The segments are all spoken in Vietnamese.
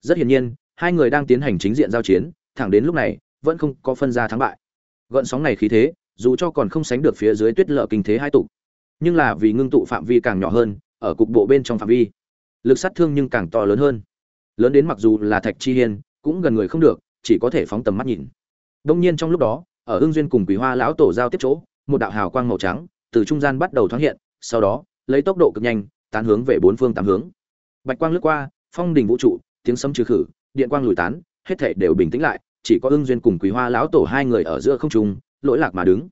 rất hiển nhiên, hai người đang tiến hành chính diện giao chiến, thẳng đến lúc này, vẫn không có phân ra thắng bại. Gợn sóng này khí thế, dù cho còn không sánh được phía dưới tuyết lợ kinh thế hai tục nhưng là vì ngưng tụ phạm vi càng nhỏ hơn, ở cục bộ bên trong phạm vi, lực sát thương nhưng càng to lớn hơn. Lớn đến mặc dù là thạch chi hiên, cũng gần người không được, chỉ có thể phóng tầm mắt nhìn. Đông nhiên trong lúc đó, ở hương duyên cùng quỷ hoa lão tổ giao tiếp chỗ, một đạo hào quang màu trắng từ trung gian bắt đầu thoáng hiện, sau đó, lấy tốc độ cực nhanh, tán hướng về bốn phương tám hướng. Bạch quang lướt qua, phong đình vũ trụ tiếng sấm trừ khử, điện quang lùi tán, hết thảy đều bình tĩnh lại, chỉ có ưng duyên cùng quý hoa lão tổ hai người ở giữa không trung, lỗi lạc mà đứng.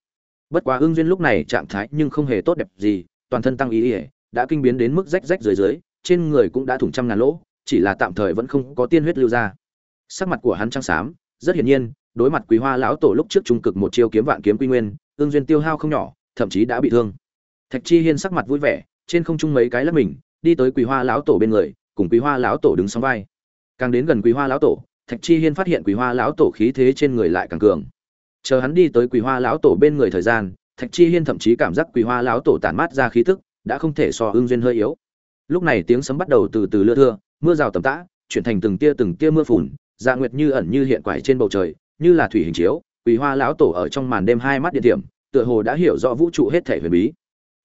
Bất quá ưng duyên lúc này trạng thái nhưng không hề tốt đẹp gì, toàn thân tăng ý ỉa đã kinh biến đến mức rách rách dưới dưới, trên người cũng đã thủng trăm ngàn lỗ, chỉ là tạm thời vẫn không có tiên huyết lưu ra. Sắc mặt của hắn trắng xám, rất hiển nhiên, đối mặt quý hoa lão tổ lúc trước trung cực một chiêu kiếm vạn kiếm quy nguyên ương duyên tiêu hao không nhỏ, thậm chí đã bị thương. Thạch chi hiên sắc mặt vui vẻ, trên không trung mấy cái lấp mình, đi tới quý hoa lão tổ bên người, cùng quý hoa lão tổ đứng song vai càng đến gần quý hoa lão tổ, thạch chi hiên phát hiện quý hoa lão tổ khí thế trên người lại càng cường chờ hắn đi tới quý hoa lão tổ bên người thời gian, thạch chi hiên thậm chí cảm giác quý hoa lão tổ tản mát ra khí tức, đã không thể so ương duyên hơi yếu lúc này tiếng sấm bắt đầu từ từ lưa thưa, mưa rào tầm tã, chuyển thành từng tia từng tia mưa phùn dạ nguyệt như ẩn như hiện quải trên bầu trời, như là thủy hình chiếu quý hoa lão tổ ở trong màn đêm hai mắt điện điểm tựa hồ đã hiểu rõ vũ trụ hết thể huyền bí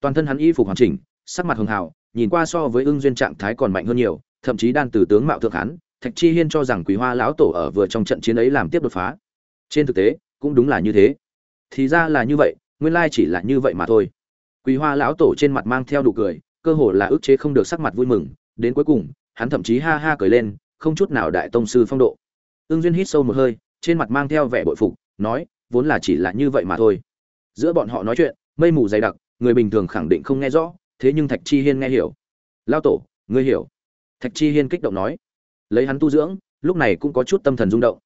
toàn thân hắn y phục hoàn chỉnh, sắc mặt hường hào, nhìn qua so với ưng duyên trạng thái còn mạnh hơn nhiều, thậm chí đan từ tướng mạo thượng hắn thạch chi hiên cho rằng quý hoa lão tổ ở vừa trong trận chiến ấy làm tiếp đột phá. Trên thực tế, cũng đúng là như thế. Thì ra là như vậy, nguyên lai chỉ là như vậy mà thôi. Quý hoa lão tổ trên mặt mang theo đủ cười, cơ hồ là ức chế không được sắc mặt vui mừng. Đến cuối cùng, hắn thậm chí ha ha cười lên, không chút nào đại tông sư phong độ. Ương duyên hít sâu một hơi, trên mặt mang theo vẻ bội phục, nói, vốn là chỉ là như vậy mà thôi. Giữa bọn họ nói chuyện, mây mù dày đặc, người bình thường khẳng định không nghe rõ, thế nhưng thạch chi hiên nghe hiểu. Lao tổ, ngươi hiểu. Thạch chi hiên kích động nói lấy hắn tu dưỡng, lúc này cũng có chút tâm thần rung động.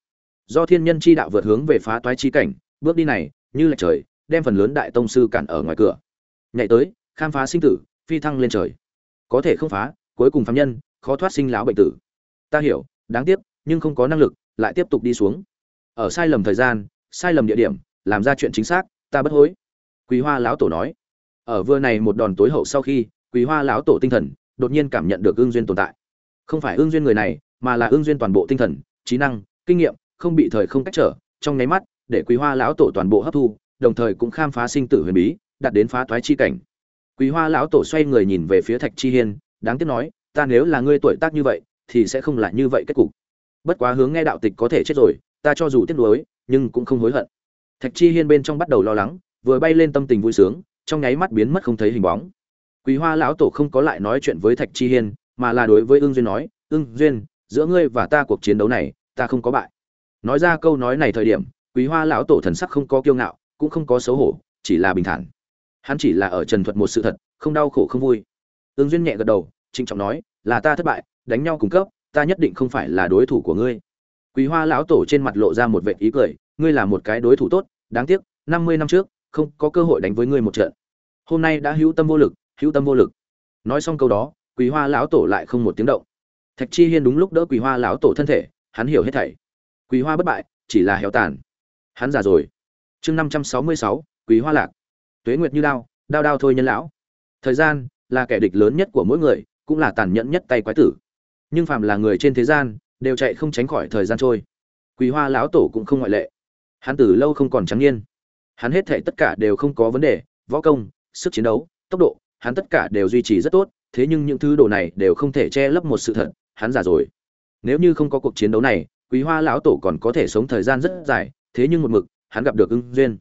Do thiên nhân chi đạo vượt hướng về phá toái chi cảnh, bước đi này, như là trời, đem phần lớn đại tông sư cản ở ngoài cửa. Nhảy tới, khám phá sinh tử, phi thăng lên trời. Có thể không phá, cuối cùng phạm nhân, khó thoát sinh lão bệnh tử. Ta hiểu, đáng tiếc, nhưng không có năng lực, lại tiếp tục đi xuống. Ở sai lầm thời gian, sai lầm địa điểm, làm ra chuyện chính xác, ta bất hối. Quý hoa lão tổ nói. Ở vừa này một đòn tối hậu sau khi, quý hoa lão tổ tinh thần, đột nhiên cảm nhận được ương duyên tồn tại. Không phải ương duyên người này mà là ương duyên toàn bộ tinh thần, trí năng, kinh nghiệm, không bị thời không cách trở, trong nháy mắt, để quý hoa lão tổ toàn bộ hấp thu, đồng thời cũng khám phá sinh tử huyền bí, đạt đến phá thoái chi cảnh. Quý hoa lão tổ xoay người nhìn về phía thạch chi hiên, đáng tiếc nói, ta nếu là ngươi tuổi tác như vậy, thì sẽ không là như vậy kết cục. Bất quá hướng nghe đạo tịch có thể chết rồi, ta cho dù tiếc nuối, nhưng cũng không hối hận. Thạch chi hiên bên trong bắt đầu lo lắng, vừa bay lên tâm tình vui sướng, trong nháy mắt biến mất không thấy hình bóng. Quý hoa lão tổ không có lại nói chuyện với thạch chi hiên, mà là đối với ưng duyên nói, ưng duyên giữa ngươi và ta cuộc chiến đấu này, ta không có bại. Nói ra câu nói này thời điểm, quý hoa lão tổ thần sắc không có kiêu ngạo, cũng không có xấu hổ, chỉ là bình thản. Hắn chỉ là ở trần thuật một sự thật, không đau khổ không vui. Ương duyên nhẹ gật đầu, trịnh trọng nói, là ta thất bại, đánh nhau cùng cấp, ta nhất định không phải là đối thủ của ngươi. Quý hoa lão tổ trên mặt lộ ra một vệ ý cười, ngươi là một cái đối thủ tốt, đáng tiếc, năm mươi năm trước, không có cơ hội đánh với ngươi một trận. Hôm nay đã hữu tâm vô lực, hữu tâm vô lực. Nói xong câu đó, quý hoa lão tổ lại không một tiếng động thạch chi hiên đúng lúc đỡ Quỳ hoa lão tổ thân thể, hắn hiểu hết thảy. Quỳ hoa bất bại, chỉ là héo tàn. Hắn già rồi. Chương năm trăm sáu mươi sáu, Quỳ hoa lạc. Tuế nguyệt như đao đao đao thôi nhân lão. Thời gian là kẻ địch lớn nhất của mỗi người, cũng là tàn nhẫn nhất tay quái tử. Nhưng phàm là người trên thế gian, đều chạy không tránh khỏi thời gian trôi. Quỳ hoa lão tổ cũng không ngoại lệ. Hắn từ lâu không còn trắng niên. Hắn hết thể tất cả đều không có vấn đề, võ công, sức chiến đấu, tốc độ, hắn tất cả đều duy trì rất tốt, thế nhưng những thứ đồ này đều không thể che lấp một sự thật hắn già rồi. Nếu như không có cuộc chiến đấu này, quý hoa lão tổ còn có thể sống thời gian rất dài, thế nhưng một mực, hắn gặp được ưng duyên.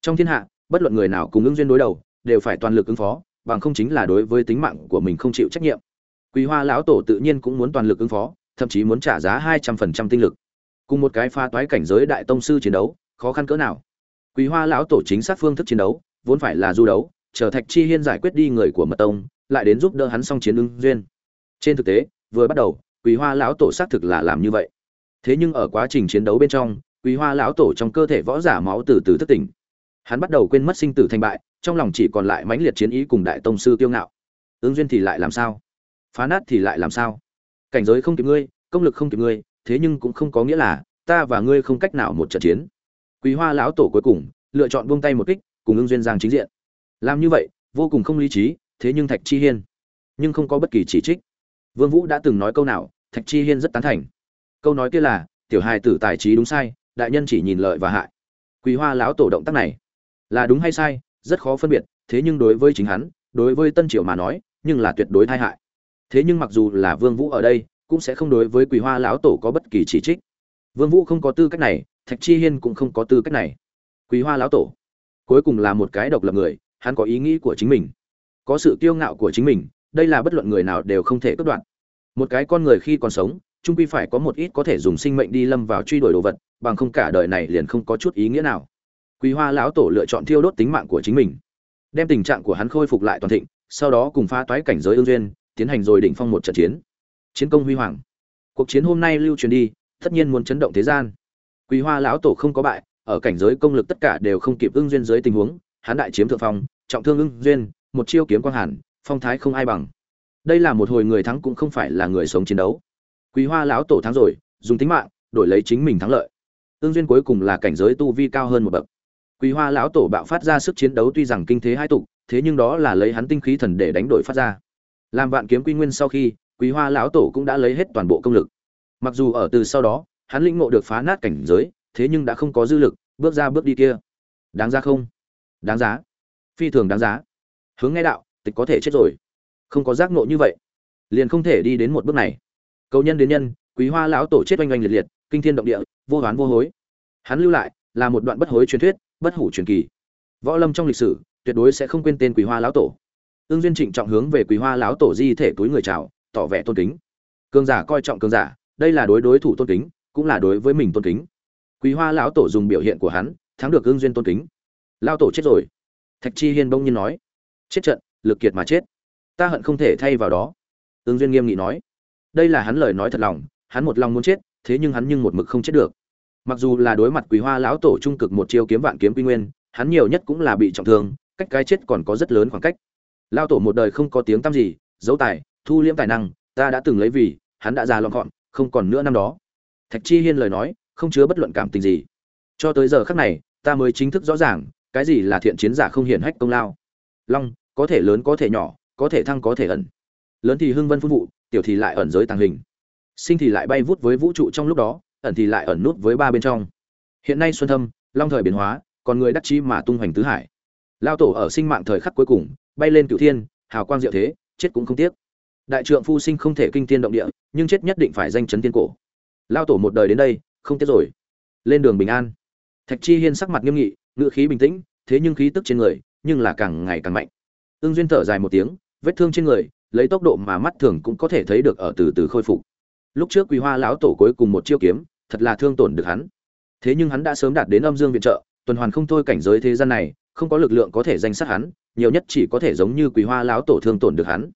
Trong thiên hạ, bất luận người nào cùng ưng duyên đối đầu, đều phải toàn lực ứng phó, bằng không chính là đối với tính mạng của mình không chịu trách nhiệm. Quý hoa lão tổ tự nhiên cũng muốn toàn lực ứng phó, thậm chí muốn trả giá hai trăm phần trăm tinh lực. Cùng một cái pha toái cảnh giới đại tông sư chiến đấu, khó khăn cỡ nào? Quý hoa lão tổ chính xác phương thức chiến đấu, vốn phải là du đấu, chờ thạch chi hiên giải quyết đi người của mật tông, lại đến giúp đỡ hắn xong chiến ưng duyên. Trên thực tế vừa bắt đầu, quý hoa lão tổ xác thực là làm như vậy. Thế nhưng ở quá trình chiến đấu bên trong, quý hoa lão tổ trong cơ thể võ giả máu từ từ thức tỉnh. Hắn bắt đầu quên mất sinh tử thành bại, trong lòng chỉ còn lại mãnh liệt chiến ý cùng đại tông sư kiêu ngạo. Ứng duyên thì lại làm sao? Phá nát thì lại làm sao? Cảnh giới không kịp ngươi, công lực không kịp ngươi, thế nhưng cũng không có nghĩa là ta và ngươi không cách nào một trận chiến. Quý hoa lão tổ cuối cùng, lựa chọn buông tay một kích, cùng ứng duyên giang chính diện. Làm như vậy, vô cùng không lý trí, thế nhưng thạch chi hiên, nhưng không có bất kỳ chỉ trích vương vũ đã từng nói câu nào, thạch chi hiên rất tán thành. Câu nói kia là, tiểu hài tử tài trí đúng sai, đại nhân chỉ nhìn lợi và hại. Quý hoa lão tổ động tác này, là đúng hay sai, rất khó phân biệt, thế nhưng đối với chính hắn, đối với tân triều mà nói, nhưng là tuyệt đối tai hại. Thế nhưng mặc dù là vương vũ ở đây, cũng sẽ không đối với quý hoa lão tổ có bất kỳ chỉ trích. Vương vũ không có tư cách này, thạch chi hiên cũng không có tư cách này. Quý hoa lão tổ, cuối cùng là một cái độc lập người, hắn có ý nghĩ của chính mình, có sự kiêu ngạo của chính mình đây là bất luận người nào đều không thể cắt đoạn một cái con người khi còn sống trung quy phải có một ít có thể dùng sinh mệnh đi lâm vào truy đuổi đồ vật, bằng không cả đời này liền không có chút ý nghĩa nào. Quý hoa lão tổ lựa chọn thiêu đốt tính mạng của chính mình, đem tình trạng của hắn khôi phục lại toàn thịnh, sau đó cùng phá toái cảnh giới ương duyên, tiến hành rồi định phong một trận chiến. Chiến công huy hoàng. Cuộc chiến hôm nay lưu truyền đi, tất nhiên muốn chấn động thế gian. Quý hoa lão tổ không có bại, ở cảnh giới công lực tất cả đều không kịp ưng duyên dưới tình huống, hắn đại chiếm thượng phong, trọng thương ưng duyên, một chiêu kiếm quang hàn phong thái không ai bằng. Đây là một hồi người thắng cũng không phải là người sống chiến đấu. Quý hoa lão tổ thắng rồi, dùng tính mạng, đổi lấy chính mình thắng lợi. Tương duyên cuối cùng là cảnh giới tu vi cao hơn một bậc. Quý hoa lão tổ bạo phát ra sức chiến đấu tuy rằng kinh thế hai tục, thế nhưng đó là lấy hắn tinh khí thần để đánh đổi phát ra. Làm vạn kiếm quy nguyên sau khi, quý hoa lão tổ cũng đã lấy hết toàn bộ công lực. Mặc dù ở từ sau đó, hắn lĩnh ngộ được phá nát cảnh giới, thế nhưng đã không có dư lực, bước ra bước đi kia. Đáng giá không? Đáng giá. Phi thường đáng giá. Hướng nghe đạo tịch có thể chết rồi. Không có giác ngộ như vậy, liền không thể đi đến một bước này. Cầu nhân đến nhân, quý hoa lão tổ chết oanh oanh liệt liệt, kinh thiên động địa, vô hoán vô hối. Hắn lưu lại là một đoạn bất hối truyền thuyết, bất hủ truyền kỳ. Võ lâm trong lịch sử, tuyệt đối sẽ không quên tên quý hoa lão tổ. Ương duyên trịnh trọng hướng về quý hoa lão tổ di thể túi người chào, tỏ vẻ tôn kính. Cường giả coi trọng cường giả, đây là đối đối thủ tôn kính, cũng là đối với mình tôn kính. Quý hoa lão tổ dùng biểu hiện của hắn, thắng được ương duyên tôn kính. Lão tổ chết rồi. Thạch chi hiên bỗng nhiên nói, chết trận lực kiệt mà chết. Ta hận không thể thay vào đó. Ứng duyên nghiêm nghị nói. Đây là hắn lời nói thật lòng, hắn một lòng muốn chết, thế nhưng hắn nhưng một mực không chết được. Mặc dù là đối mặt quý hoa lão tổ trung cực một chiêu kiếm vạn kiếm quy nguyên, hắn nhiều nhất cũng là bị trọng thương, cách cái chết còn có rất lớn khoảng cách. Lao tổ một đời không có tiếng tăm gì, dấu tài, thu liễm tài năng, ta đã từng lấy vì, hắn đã già lọn gọn, không còn nữa năm đó. Thạch chi hiên lời nói, không chứa bất luận cảm tình gì. Cho tới giờ khắc này, ta mới chính thức rõ ràng, cái gì là thiện chiến giả không hiển hách công lao. Long có thể lớn có thể nhỏ, có thể thăng có thể ẩn. Lớn thì hưng vân phun vụ, tiểu thì lại ẩn giới tàng hình. Sinh thì lại bay vút với vũ trụ trong lúc đó, ẩn thì lại ẩn nút với ba bên trong. Hiện nay xuân thâm, long thời biến hóa, còn người đắc chí mà tung hoành tứ hải. Lao tổ ở sinh mạng thời khắc cuối cùng, bay lên cửu thiên, hào quang diệu thế, chết cũng không tiếc. Đại trượng phu sinh không thể kinh thiên động địa, nhưng chết nhất định phải danh chấn thiên cổ. Lao tổ một đời đến đây, không tiếc rồi. Lên đường bình an. Thạch chi hiên sắc mặt nghiêm nghị ngựa khí bình tĩnh, thế nhưng khí tức trên người, nhưng là càng ngày càng mạnh ương duyên thở dài một tiếng, vết thương trên người, lấy tốc độ mà mắt thường cũng có thể thấy được ở từ từ khôi phục. Lúc trước quý hoa lão tổ cuối cùng một chiêu kiếm, thật là thương tổn được hắn. Thế nhưng hắn đã sớm đạt đến âm dương viện trợ, tuần hoàn không thôi cảnh giới thế gian này, không có lực lượng có thể danh sát hắn, nhiều nhất chỉ có thể giống như quý hoa lão tổ thương tổn được hắn.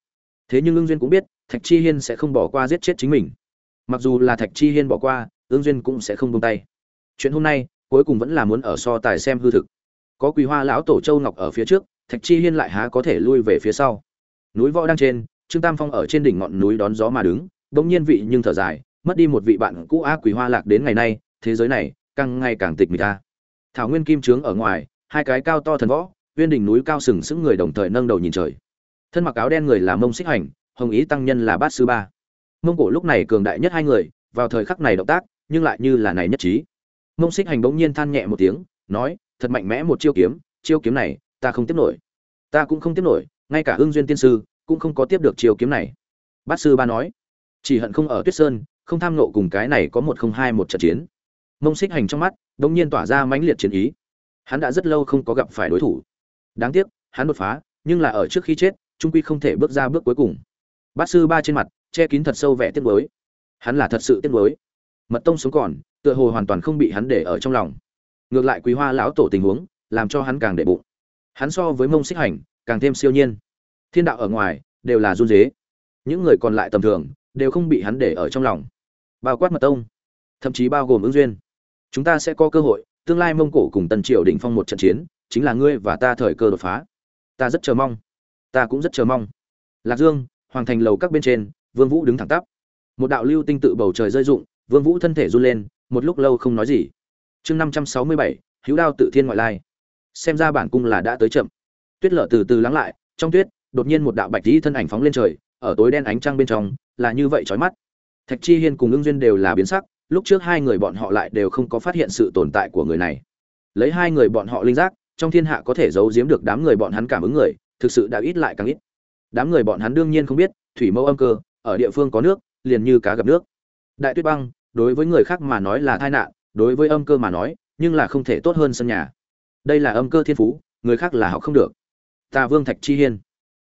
Thế nhưng ương duyên cũng biết, thạch chi hiên sẽ không bỏ qua giết chết chính mình. Mặc dù là thạch chi hiên bỏ qua ương duyên cũng sẽ không buông tay. Chuyện hôm nay, cuối cùng vẫn là muốn ở so tài xem hư thực. Có quý hoa lão tổ châu ngọc ở phía trước thạch chi hiên lại há có thể lui về phía sau. Núi võ đang trên, trương tam phong ở trên đỉnh ngọn núi đón gió mà đứng bỗng nhiên vị nhưng thở dài, mất đi một vị bạn cũ a quỷ hoa lạc đến ngày nay, thế giới này càng ngày càng tịch mịch ta thảo nguyên kim trướng ở ngoài, hai cái cao to thần võ uyên đỉnh núi cao sừng sững người đồng thời nâng đầu nhìn trời. Thân mặc áo đen người là mông xích hành, hồng ý tăng nhân là bát sư ba. Mông cổ lúc này cường đại nhất hai người, vào thời khắc này động tác, nhưng lại như là này nhất trí. Mông xích hành bỗng nhiên than nhẹ một tiếng, nói, thật mạnh mẽ một chiêu kiếm chiêu kiếm này, ta không tiếp nổi ta cũng không tiếp nổi, ngay cả hương duyên tiên sư cũng không có tiếp được chiều kiếm này. Bát sư ba nói, chỉ hận không ở tuyết sơn, không tham nộ cùng cái này có một không hai một trận chiến. Mông xích hành trong mắt đ ỗ n g nhiên tỏa ra mãnh liệt chiến ý. Hắn đã rất lâu không có gặp phải đối thủ. Đáng tiếc, hắn đột phá, nhưng là ở trước khi chết, trung quy không thể bước ra bước cuối cùng. Bát sư ba trên mặt, che kín thật sâu vẻ tiếc nuối. Hắn là thật sự tiếc nuối. Mật tông sống còn, tựa hồ hoàn toàn không bị hắn để ở trong lòng. Ngược lại quý hoa lão tổ tình huống, làm cho hắn càng để bụng hắn so với mông xích hành, càng thêm siêu nhiên. Thiên đạo ở ngoài, đều là run dế những người còn lại tầm thường, đều không bị hắn để ở trong lòng. Bao quát mật tông, thậm chí bao gồm ứng duyên. Chúng ta sẽ có cơ hội, tương lai mông cổ cùng tần triều đỉnh phong một trận chiến, chính là ngươi và ta thời cơ đột phá. Ta rất chờ mong. Ta cũng rất chờ mong. Lạc dương, hoàng thành lầu các bên trên, vương vũ đứng thẳng tắp. Một đạo lưu tinh tự bầu trời rơi rụng, vương vũ thân thể run lên, một lúc lâu không nói gì. Chương năm trăm sáu mươi bảy, hữu đao tự thiên ngoại lai xem ra bản cung là đã tới chậm. Tuyết lở từ từ lắng lại, trong tuyết, đột nhiên một đạo bạch tí thân ảnh phóng lên trời, ở tối đen ánh trăng bên trong, là như vậy chói mắt. Thạch chi hiên cùng ưng duyên đều là biến sắc, lúc trước hai người bọn họ lại đều không có phát hiện sự tồn tại của người này. Lấy hai người bọn họ linh giác, trong thiên hạ có thể giấu giếm được đám người bọn hắn cảm ứng người, thực sự đã ít lại càng ít. Đám người bọn hắn đương nhiên không biết, thủy mẫu âm cơ, ở địa phương có nước, liền như cá gặp nước. Đại tuyết băng, đối với người khác mà nói là tai nạn, đối với âm cơ mà nói, nhưng là không thể tốt hơn sân nhà đây là âm cơ thiên phú, người khác là học không được. Tà vương thạch chi hiên.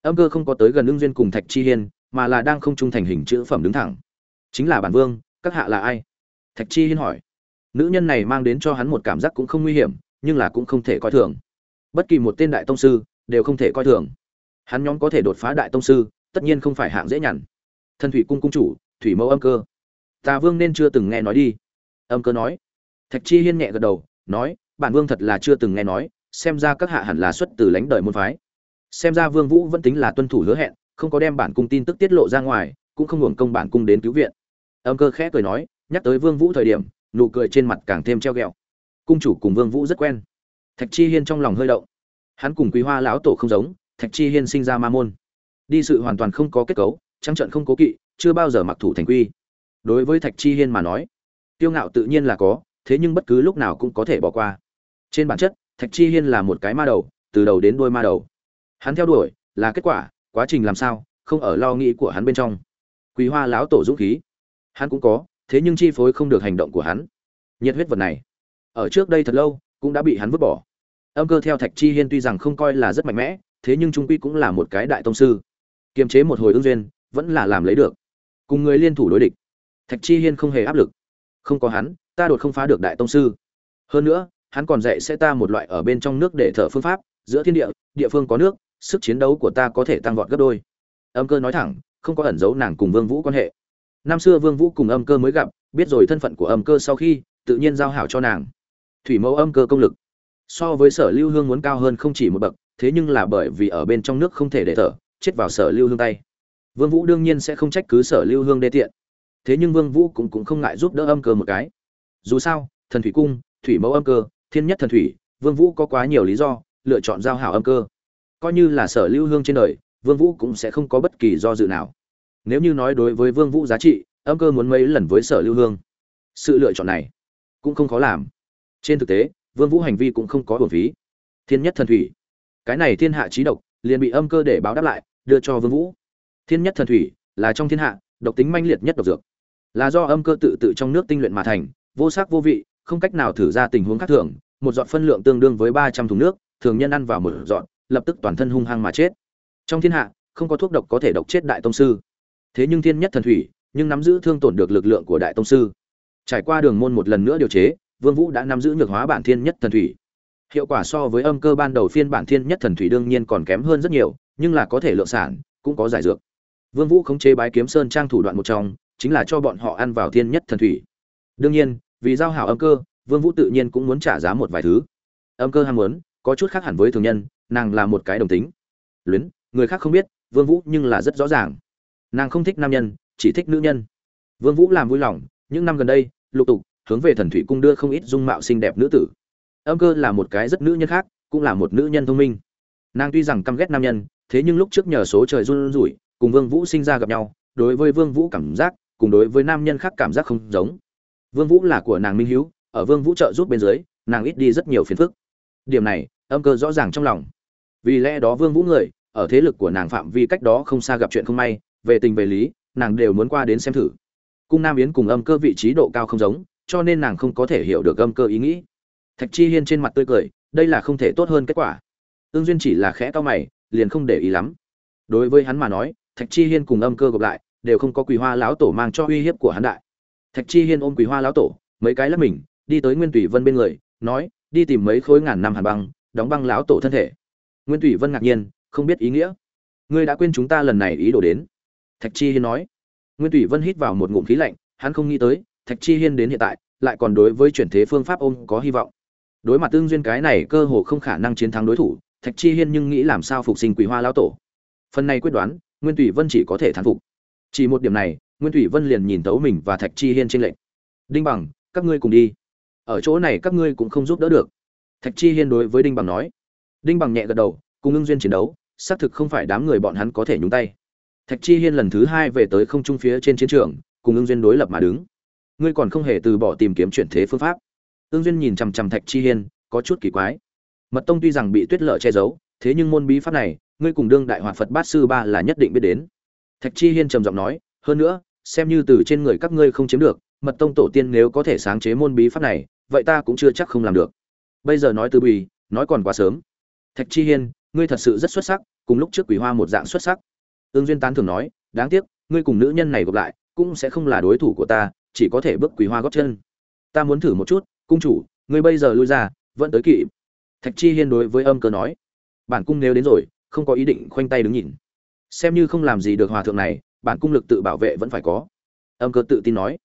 Âm cơ không có tới gần ưng duyên cùng thạch chi hiên, mà là đang không trung thành hình chữ phẩm đứng thẳng. Chính là bản vương, các hạ là ai? Thạch chi hiên hỏi. Nữ nhân này mang đến cho hắn một cảm giác cũng không nguy hiểm, nhưng là cũng không thể coi thường. Bất kỳ một tên đại tông sư, đều không thể coi thường. Hắn nhóm có thể đột phá đại tông sư, tất nhiên không phải hạng dễ nhằn. Thân thủy cung cung chủ, thủy mẫu âm cơ. Tà vương nên chưa từng nghe nói đi. Âm cơ nói. Thạch chi hiên nhẹ gật đầu, nói bản vương thật là chưa từng nghe nói, xem ra các hạ hẳn là xuất từ lãnh đời môn phái. Xem ra vương vũ vẫn tính là tuân thủ hứa hẹn, không có đem bản cung tin tức tiết lộ ra ngoài, cũng không hưởng công bản cung đến cứu viện. Âm cơ khẽ cười nói, nhắc tới vương vũ thời điểm, nụ cười trên mặt càng thêm treo ghẹo. Cung chủ cùng vương vũ rất quen. Thạch chi hiên trong lòng hơi động. Hắn cùng quý hoa lão tổ không giống, thạch chi hiên sinh ra ma môn. Đi sự hoàn toàn không có kết cấu, trắng trận không cố kỵ, chưa bao giờ mặc thủ thành quy. Đối với thạch chi hiên mà nói tiêu ngạo tự nhiên là có, thế nhưng bất cứ lúc nào cũng có thể bỏ qua trên bản chất, thạch chi hiên là một cái ma đầu, từ đầu đến đuôi ma đầu. Hắn theo đuổi, là kết quả, quá trình làm sao, không ở lo nghĩ của hắn bên trong. Quý hoa lão tổ dũng khí. Hắn cũng có, thế nhưng chi phối không được hành động của hắn. Nhiệt huyết vật này, ở trước đây thật lâu, cũng đã bị hắn vứt bỏ. Âm cơ theo thạch chi hiên tuy rằng không coi là rất mạnh mẽ, thế nhưng trung quy cũng là một cái đại tông sư. Kiềm chế một hồi ương duyên, vẫn là làm lấy được. Cùng người liên thủ đối địch. Thạch chi hiên không hề áp lực. Không có hắn, ta đột không phá được đại tông sư. Hơn nữa hắn còn dạy sẽ ta một loại ở bên trong nước để thở phương pháp, giữa thiên địa địa phương có nước, sức chiến đấu của ta có thể tăng vọt gấp đôi. Âm cơ nói thẳng, không có ẩn giấu nàng cùng vương vũ quan hệ. Năm xưa vương vũ cùng âm cơ mới gặp, biết rồi thân phận của âm cơ sau khi, tự nhiên giao hảo cho nàng. Thủy mẫu âm cơ công lực. So với sở lưu hương muốn cao hơn không chỉ một bậc, thế nhưng là bởi vì ở bên trong nước không thể để thở, chết vào sở lưu hương tay. Vương vũ đương nhiên sẽ không trách cứ sở lưu hương đê tiện. Thế nhưng vương vũ cũng cũng không ngại giúp đỡ âm cơ một cái. Dù sao, thần thủy cung, thủy mẫu âm cơ thiên nhất thần thủy, vương vũ có quá nhiều lý do, lựa chọn giao hảo âm cơ. Coi như là sở lưu hương trên đời, vương vũ cũng sẽ không có bất kỳ do dự nào. Nếu như nói đối với vương vũ giá trị, âm cơ muốn mấy lần với sở lưu hương, sự lựa chọn này cũng không khó làm. Trên thực tế, vương vũ hành vi cũng không có bổn phí. Thiên nhất thần thủy, cái này thiên hạ trí độc, liền bị âm cơ để báo đáp lại, đưa cho vương vũ. Thiên nhất thần thủy là trong thiên hạ độc tính manh liệt nhất độc dược. Là do âm cơ tự tự trong nước tinh luyện mà thành, vô sắc vô vị không cách nào thử ra tình huống khác thường, một giọt phân lượng tương đương với ba trăm thùng nước, thường nhân ăn vào một giọt, lập tức toàn thân hung hăng mà chết. Trong thiên hạ, không có thuốc độc có thể độc chết đại tông sư. Thế nhưng thiên nhất thần thủy, nhưng nắm giữ thương tổn được lực lượng của đại tông sư. Trải qua đường môn một lần nữa điều chế, vương vũ đã nắm giữ nhược hóa bản thiên nhất thần thủy. Hiệu quả so với âm cơ ban đầu phiên bản thiên nhất thần thủy đương nhiên còn kém hơn rất nhiều, nhưng là có thể lượng sản, cũng có giải dược. Vương vũ khống chế bái kiếm sơn trang thủ đoạn một trong, chính là cho bọn họ ăn vào thiên nhất thần thủy. Đương nhiên vì giao hảo âm cơ, vương vũ tự nhiên cũng muốn trả giá một vài thứ. Âm cơ ham muốn, có chút khác hẳn với thường nhân, nàng là một cái đồng tính. Luyến, người khác không biết, vương vũ nhưng là rất rõ ràng. Nàng không thích nam nhân, chỉ thích nữ nhân. Vương vũ làm vui lòng, những năm gần đây, lục tục, hướng về thần thủy cung đưa không ít dung mạo xinh đẹp nữ tử. Âm cơ là một cái rất nữ nhân khác, cũng là một nữ nhân thông minh. Nàng tuy rằng căm ghét nam nhân, thế nhưng lúc trước nhờ số trời run rủi, cùng vương vũ sinh ra gặp nhau, đối với vương vũ cảm giác, cùng đối với nam nhân khác cảm giác không giống vương vũ là của nàng minh hiếu, ở vương vũ trợ giúp bên dưới, nàng ít đi rất nhiều phiền phức. Điểm này, âm cơ rõ ràng trong lòng. Vì lẽ đó vương vũ người, ở thế lực của nàng phạm vi cách đó không xa gặp chuyện không may, về tình về lý, nàng đều muốn qua đến xem thử. Cung nam yến cùng âm cơ vị trí độ cao không giống, cho nên nàng không có thể hiểu được âm cơ ý nghĩ. Thạch chi hiên trên mặt tươi cười, đây là không thể tốt hơn kết quả. Tương duyên chỉ là khẽ cau mày, liền không để ý lắm. Đối với hắn mà nói, thạch chi hiên cùng âm cơ gặp lại, đều không có quỳ hoa lão tổ mang cho uy hiếp của hắn đại thạch chi hiên ôm quỳ hoa lão tổ, mấy cái lắp mình, đi tới nguyên tùy vân bên người, nói, đi tìm mấy khối ngàn năm hàn băng, đóng băng lão tổ thân thể. Nguyên tùy vân ngạc nhiên, không biết ý nghĩa. Ngươi đã quên chúng ta lần này ý đồ đến. Thạch chi hiên nói. Nguyên tùy vân hít vào một ngụm khí lạnh, hắn không nghĩ tới, thạch chi hiên đến hiện tại, lại còn đối với chuyển thế phương pháp ôm có hy vọng. Đối mặt tương duyên cái này cơ hồ không khả năng chiến thắng đối thủ, thạch chi hiên nhưng nghĩ làm sao phục sinh quý hoa lão tổ. Phần này quyết đoán, nguyên tùy vân chỉ có thể thán phục. Chỉ một điểm này nguyên thủy vân liền nhìn tấu mình và thạch chi hiên trên lệnh đinh bằng, các ngươi cùng đi. Ở chỗ này các ngươi cũng không giúp đỡ được. Thạch chi hiên đối với đinh bằng nói. Đinh bằng nhẹ gật đầu, cùng ưng duyên chiến đấu, xác thực không phải đám người bọn hắn có thể nhúng tay. Thạch chi hiên lần thứ hai về tới không trung phía trên chiến trường, cùng ưng duyên đối lập mà đứng. Ngươi còn không hề từ bỏ tìm kiếm chuyển thế phương pháp. Ưng duyên nhìn chằm chằm thạch chi hiên, có chút kỳ quái. Mật tông tuy rằng bị tuyết lợ che giấu, thế nhưng môn bí pháp này, ngươi cùng đương đại hoạt phật bát sư ba là nhất định biết đến. Thạch chi hiên trầm giọng nói, hơn nữa xem như từ trên người các ngươi không chiếm được, mật tông tổ tiên nếu có thể sáng chế môn bí pháp này, vậy ta cũng chưa chắc không làm được. Bây giờ nói từ bì, nói còn quá sớm. Thạch chi hiên, ngươi thật sự rất xuất sắc, cùng lúc trước quỷ hoa một dạng xuất sắc. Ương duyên tán thường nói, đáng tiếc, ngươi cùng nữ nhân này gặp lại, cũng sẽ không là đối thủ của ta, chỉ có thể bước quỷ hoa góp chân. Ta muốn thử một chút, cung chủ, ngươi bây giờ lui ra, vẫn tới kỵ thạch chi hiên đối với âm cơ nói, bản cung nếu đến rồi, không có ý định khoanh tay đứng nhìn. Xem như không làm gì được hòa thượng này bản cung lực tự bảo vệ vẫn phải có. Âm cơ tự tin nói.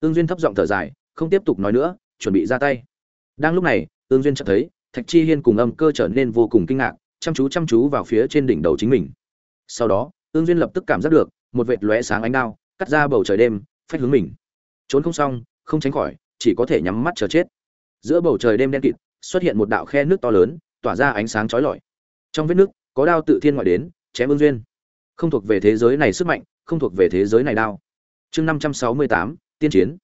Ương duyên thấp giọng thở dài, không tiếp tục nói nữa, chuẩn bị ra tay. Đang lúc này ương duyên chợt thấy, thạch chi hiên cùng âm cơ trở nên vô cùng kinh ngạc, chăm chú chăm chú vào phía trên đỉnh đầu chính mình. Sau đó ương duyên lập tức cảm giác được, một vệt lóe sáng ánh đao, cắt ra bầu trời đêm, phách hướng mình. Trốn không xong, không tránh khỏi, chỉ có thể nhắm mắt chờ chết. Giữa bầu trời đêm đen kịt, xuất hiện một đạo khe nước to lớn, tỏa ra ánh sáng chói lọi. Trong vết nước, có đao tự thiên ngoại đến, chém ương duyên. Không thuộc về thế giới này sức mạnh không thuộc về thế giới này đao. Chương năm trăm sáu mươi tám, tiên chiến.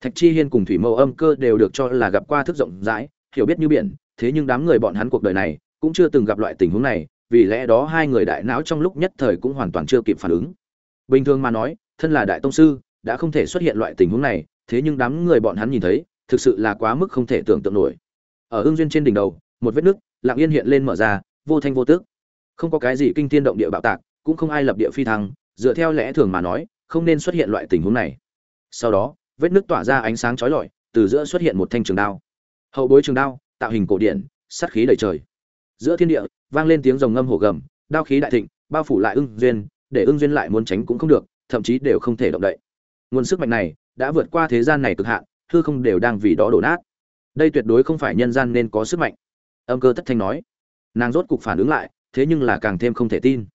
Thạch chi hiên cùng thủy mẫu âm cơ đều được cho là gặp qua thức rộng rãi, hiểu biết như biển, thế nhưng đám người bọn hắn cuộc đời này cũng chưa từng gặp loại tình huống này, vì lẽ đó hai người đại não trong lúc nhất thời cũng hoàn toàn chưa kịp phản ứng. Bình thường mà nói, thân là đại tông sư, đã không thể xuất hiện loại tình huống này, thế nhưng đám người bọn hắn nhìn thấy, thực sự là quá mức không thể tưởng tượng nổi. Ở ương duyên trên đỉnh đầu, một vết nứt, lặng yên hiện lên mở ra, vô thanh vô tước không có cái gì kinh thiên động địa bạo tạc, cũng không ai lập địa phi thăng dựa theo lẽ thường mà nói, không nên xuất hiện loại tình huống này. Sau đó, vết nứt tỏa ra ánh sáng chói lọi, từ giữa xuất hiện một thanh trường đao. Hậu bối trường đao, tạo hình cổ điển, sát khí đầy trời. Giữa thiên địa, vang lên tiếng rồng ngâm hổ gầm, đao khí đại thịnh, bao phủ lại ưng duyên, để ưng duyên lại muốn tránh cũng không được, thậm chí đều không thể động đậy. Nguồn sức mạnh này đã vượt qua thế gian này cực hạn, hư không đều đang vì đó đổ nát. Đây tuyệt đối không phải nhân gian nên có sức mạnh. Âm cơ tất thanh nói. Nàng rốt cục phản ứng lại, thế nhưng là càng thêm không thể tin.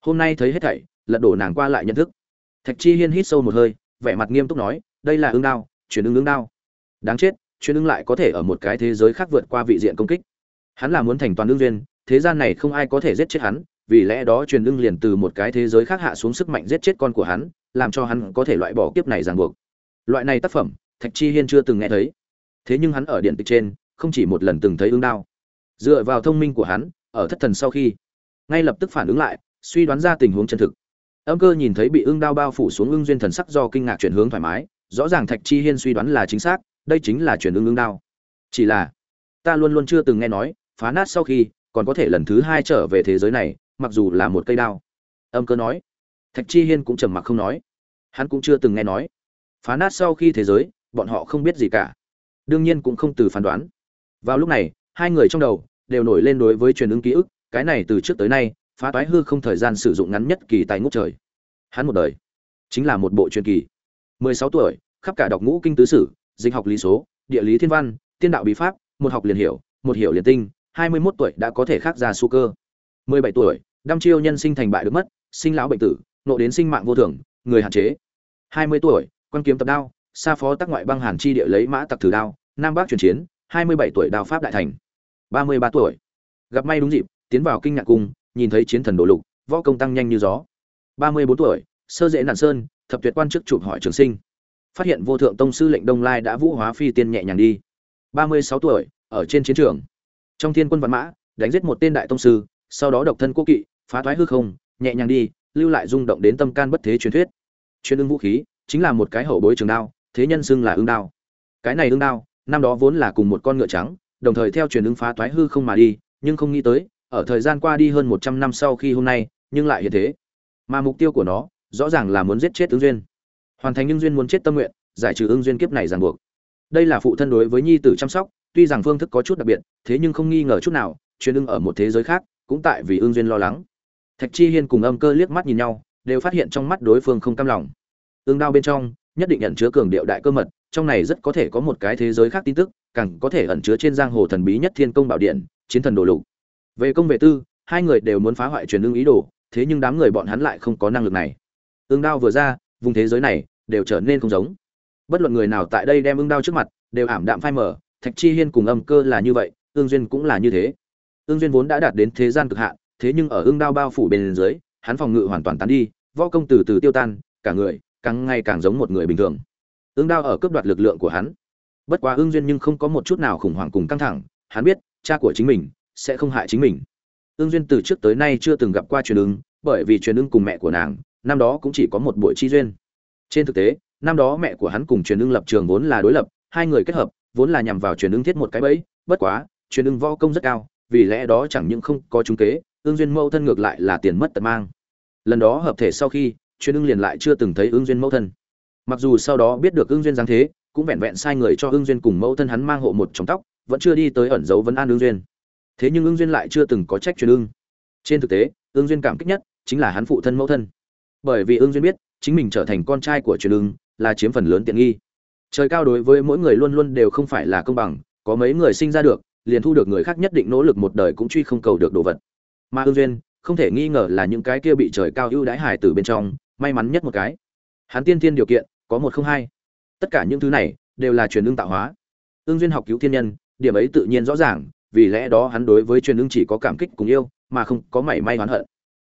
Hôm nay thấy hết thảy lật đổ nàng qua lại nhận thức. Thạch chi hiên hít sâu một hơi, vẻ mặt nghiêm túc nói, đây là ương đao, chuyển ưng ương đao. Đáng chết, chuyển ưng lại có thể ở một cái thế giới khác vượt qua vị diện công kích. Hắn là muốn thành toàn ương duyên thế gian này không ai có thể giết chết hắn, vì lẽ đó truyền ưng liền từ một cái thế giới khác hạ xuống sức mạnh giết chết con của hắn, làm cho hắn có thể loại bỏ kiếp này ràng buộc. Loại này tác phẩm, thạch chi hiên chưa từng nghe thấy. Thế nhưng hắn ở điện tịch trên, không chỉ một lần từng thấy ương đao. Dựa vào thông minh của hắn, ở thất thần sau khi, ngay lập tức phản ứng lại, suy đoán ra tình huống chân thực âm cơ nhìn thấy bị ương đao bao phủ xuống ưng duyên thần sắc do kinh ngạc chuyển hướng thoải mái, rõ ràng thạch chi hiên suy đoán là chính xác, đây chính là chuyển ưng ương đao. Chỉ là, ta luôn luôn chưa từng nghe nói, phá nát sau khi, còn có thể lần thứ hai trở về thế giới này, mặc dù là một cây đao. Âm cơ nói. Thạch chi hiên cũng trầm mặc không nói. Hắn cũng chưa từng nghe nói. Phá nát sau khi thế giới, bọn họ không biết gì cả. Đương nhiên cũng không từ phán đoán. Vào lúc này, hai người trong đầu đều nổi lên đối với truyền ứng ký ức, cái này từ trước tới nay phá toái hư không thời gian sử dụng ngắn nhất kỳ tài ngút trời. Hắn một đời, chính là một bộ truyền kỳ. Mười sáu tuổi, khắp cả đọc ngũ kinh tứ sử, dịch học lý số, địa lý thiên văn, tiên đạo bí pháp, một học liền hiểu, một hiểu liền tinh, hai mươi 21 tuổi đã có thể khắc ra su cơ. Mười bảy tuổi, đăm chiêu nhân sinh thành bại được mất, sinh lão bệnh tử, nộ đến sinh mạng vô thường, người hạn chế. Hai mươi tuổi, quan kiếm tập đao xa phó tác ngoại băng hàn chi địa lấy mã tặc thử đao, nam bắc truyền chiến, hai mươi bảy tuổi đao pháp đại thành. Ba mươi ba tuổi, gặp may đúng dịp, tiến vào kinh ngạc cung nhìn thấy chiến thần đổ lục, võ công tăng nhanh như gió. Ba mươi bốn tuổi, sơ dễ nạn sơn, thập tuyệt quan chức chụp hỏi trường sinh. Phát hiện vô thượng tông sư lệnh đông lai đã vũ hóa phi tiên nhẹ nhàng đi. Ba mươi sáu tuổi, ở trên chiến trường. Trong thiên quân văn mã, đánh giết một tên đại tông sư, sau đó độc thân quốc kỵ, phá thoái hư không, nhẹ nhàng đi, lưu lại rung động đến tâm can bất thế truyền thuyết. Chuyên ưng vũ khí, chính là một cái hậu bối trường đao, thế nhân xưng là ưng đao. Cái này ưng đao, năm đó vốn là cùng một con ngựa trắng, đồng thời theo truyền ứng phá toái hư không mà đi, nhưng không nghĩ tới ở thời gian qua đi hơn một trăm năm sau khi hôm nay, nhưng lại hiện thế. Mà mục tiêu của nó, rõ ràng là muốn giết chết ứng duyên. Hoàn thành ứng duyên muốn chết tâm nguyện, giải trừ ứng duyên kiếp này ràng buộc. Đây là phụ thân đối với nhi tử chăm sóc, tuy rằng phương thức có chút đặc biệt, thế nhưng không nghi ngờ chút nào chuyên ưng ở một thế giới khác, cũng tại vì ương duyên lo lắng. Thạch chi hiên cùng âm cơ liếc mắt nhìn nhau, đều phát hiện trong mắt đối phương không cam lòng. Ương đao bên trong, nhất định ẩn chứa cường điệu đại cơ mật, trong này rất có thể có một cái thế giới khác tin tức, càng có thể ẩn chứa trên giang hồ thần bí nhất thiên công bảo điện, chiến thần đồ lục về công về tư, hai người đều muốn phá hoại truyền ưng ý đồ, thế nhưng đám người bọn hắn lại không có năng lực này. Ương đao vừa ra, vùng thế giới này đều trở nên không giống. Bất luận người nào tại đây đem ương đao trước mặt, đều ảm đạm phai mờ, thạch chi hiên cùng âm cơ là như vậy ương duyên cũng là như thế. Ương duyên vốn đã đạt đến thế gian cực hạn, thế nhưng ở ương đao bao phủ bên dưới, hắn phòng ngự hoàn toàn tán đi, võ công từ từ tiêu tan, cả người càng ngày càng giống một người bình thường. Ương đao ở cướp đoạt lực lượng của hắn. Bất quá ương duyên nhưng không có một chút nào khủng hoảng cùng căng thẳng, hắn biết cha của chính mình sẽ không hại chính mình. Ương duyên từ trước tới nay chưa từng gặp qua truyền ứng bởi vì truyền ứng cùng mẹ của nàng, năm đó cũng chỉ có một buổi chi duyên. Trên thực tế, năm đó mẹ của hắn cùng truyền ứng lập trường vốn là đối lập, hai người kết hợp, vốn là nhằm vào truyền ứng thiết một cái bẫy, bất quá, truyền ứng võ công rất cao, vì lẽ đó chẳng những không có trúng kế ương duyên mâu thân ngược lại là tiền mất tật mang. Lần đó hợp thể sau khi, truyền ứng liền lại chưa từng thấy ương duyên mâu thân. Mặc dù sau đó biết được ương duyên giáng thế, cũng vẹn vẹn sai người cho ương duyên cùng mẫu thân hắn mang hộ một trong tóc, vẫn chưa đi tới ẩn giấu vấn an ương duyên thế nhưng ương duyên lại chưa từng có trách truyền ương trên thực tế ương duyên cảm kích nhất chính là hắn phụ thân mẫu thân. Bởi vì ương duyên biết, chính mình trở thành con trai của truyền ương là chiếm phần lớn tiện nghi. Trời cao đối với mỗi người luôn luôn đều không phải là công bằng, có mấy người sinh ra được, liền thu được người khác nhất định nỗ lực một đời cũng truy không cầu được đồ vật. Mà ương duyên, không thể nghi ngờ là những cái kia bị trời cao ưu đãi hài từ bên trong, may mắn nhất một cái. Hắn tiên thiên điều kiện, có một không hai. Tất cả những thứ này đều là truyền ương tạo hóa. Ương duyên học cứu thiên nhân, điểm ấy tự nhiên rõ ràng vì lẽ đó hắn đối với truyền ưng chỉ có cảm kích cùng yêu, mà không có mảy may oán hận.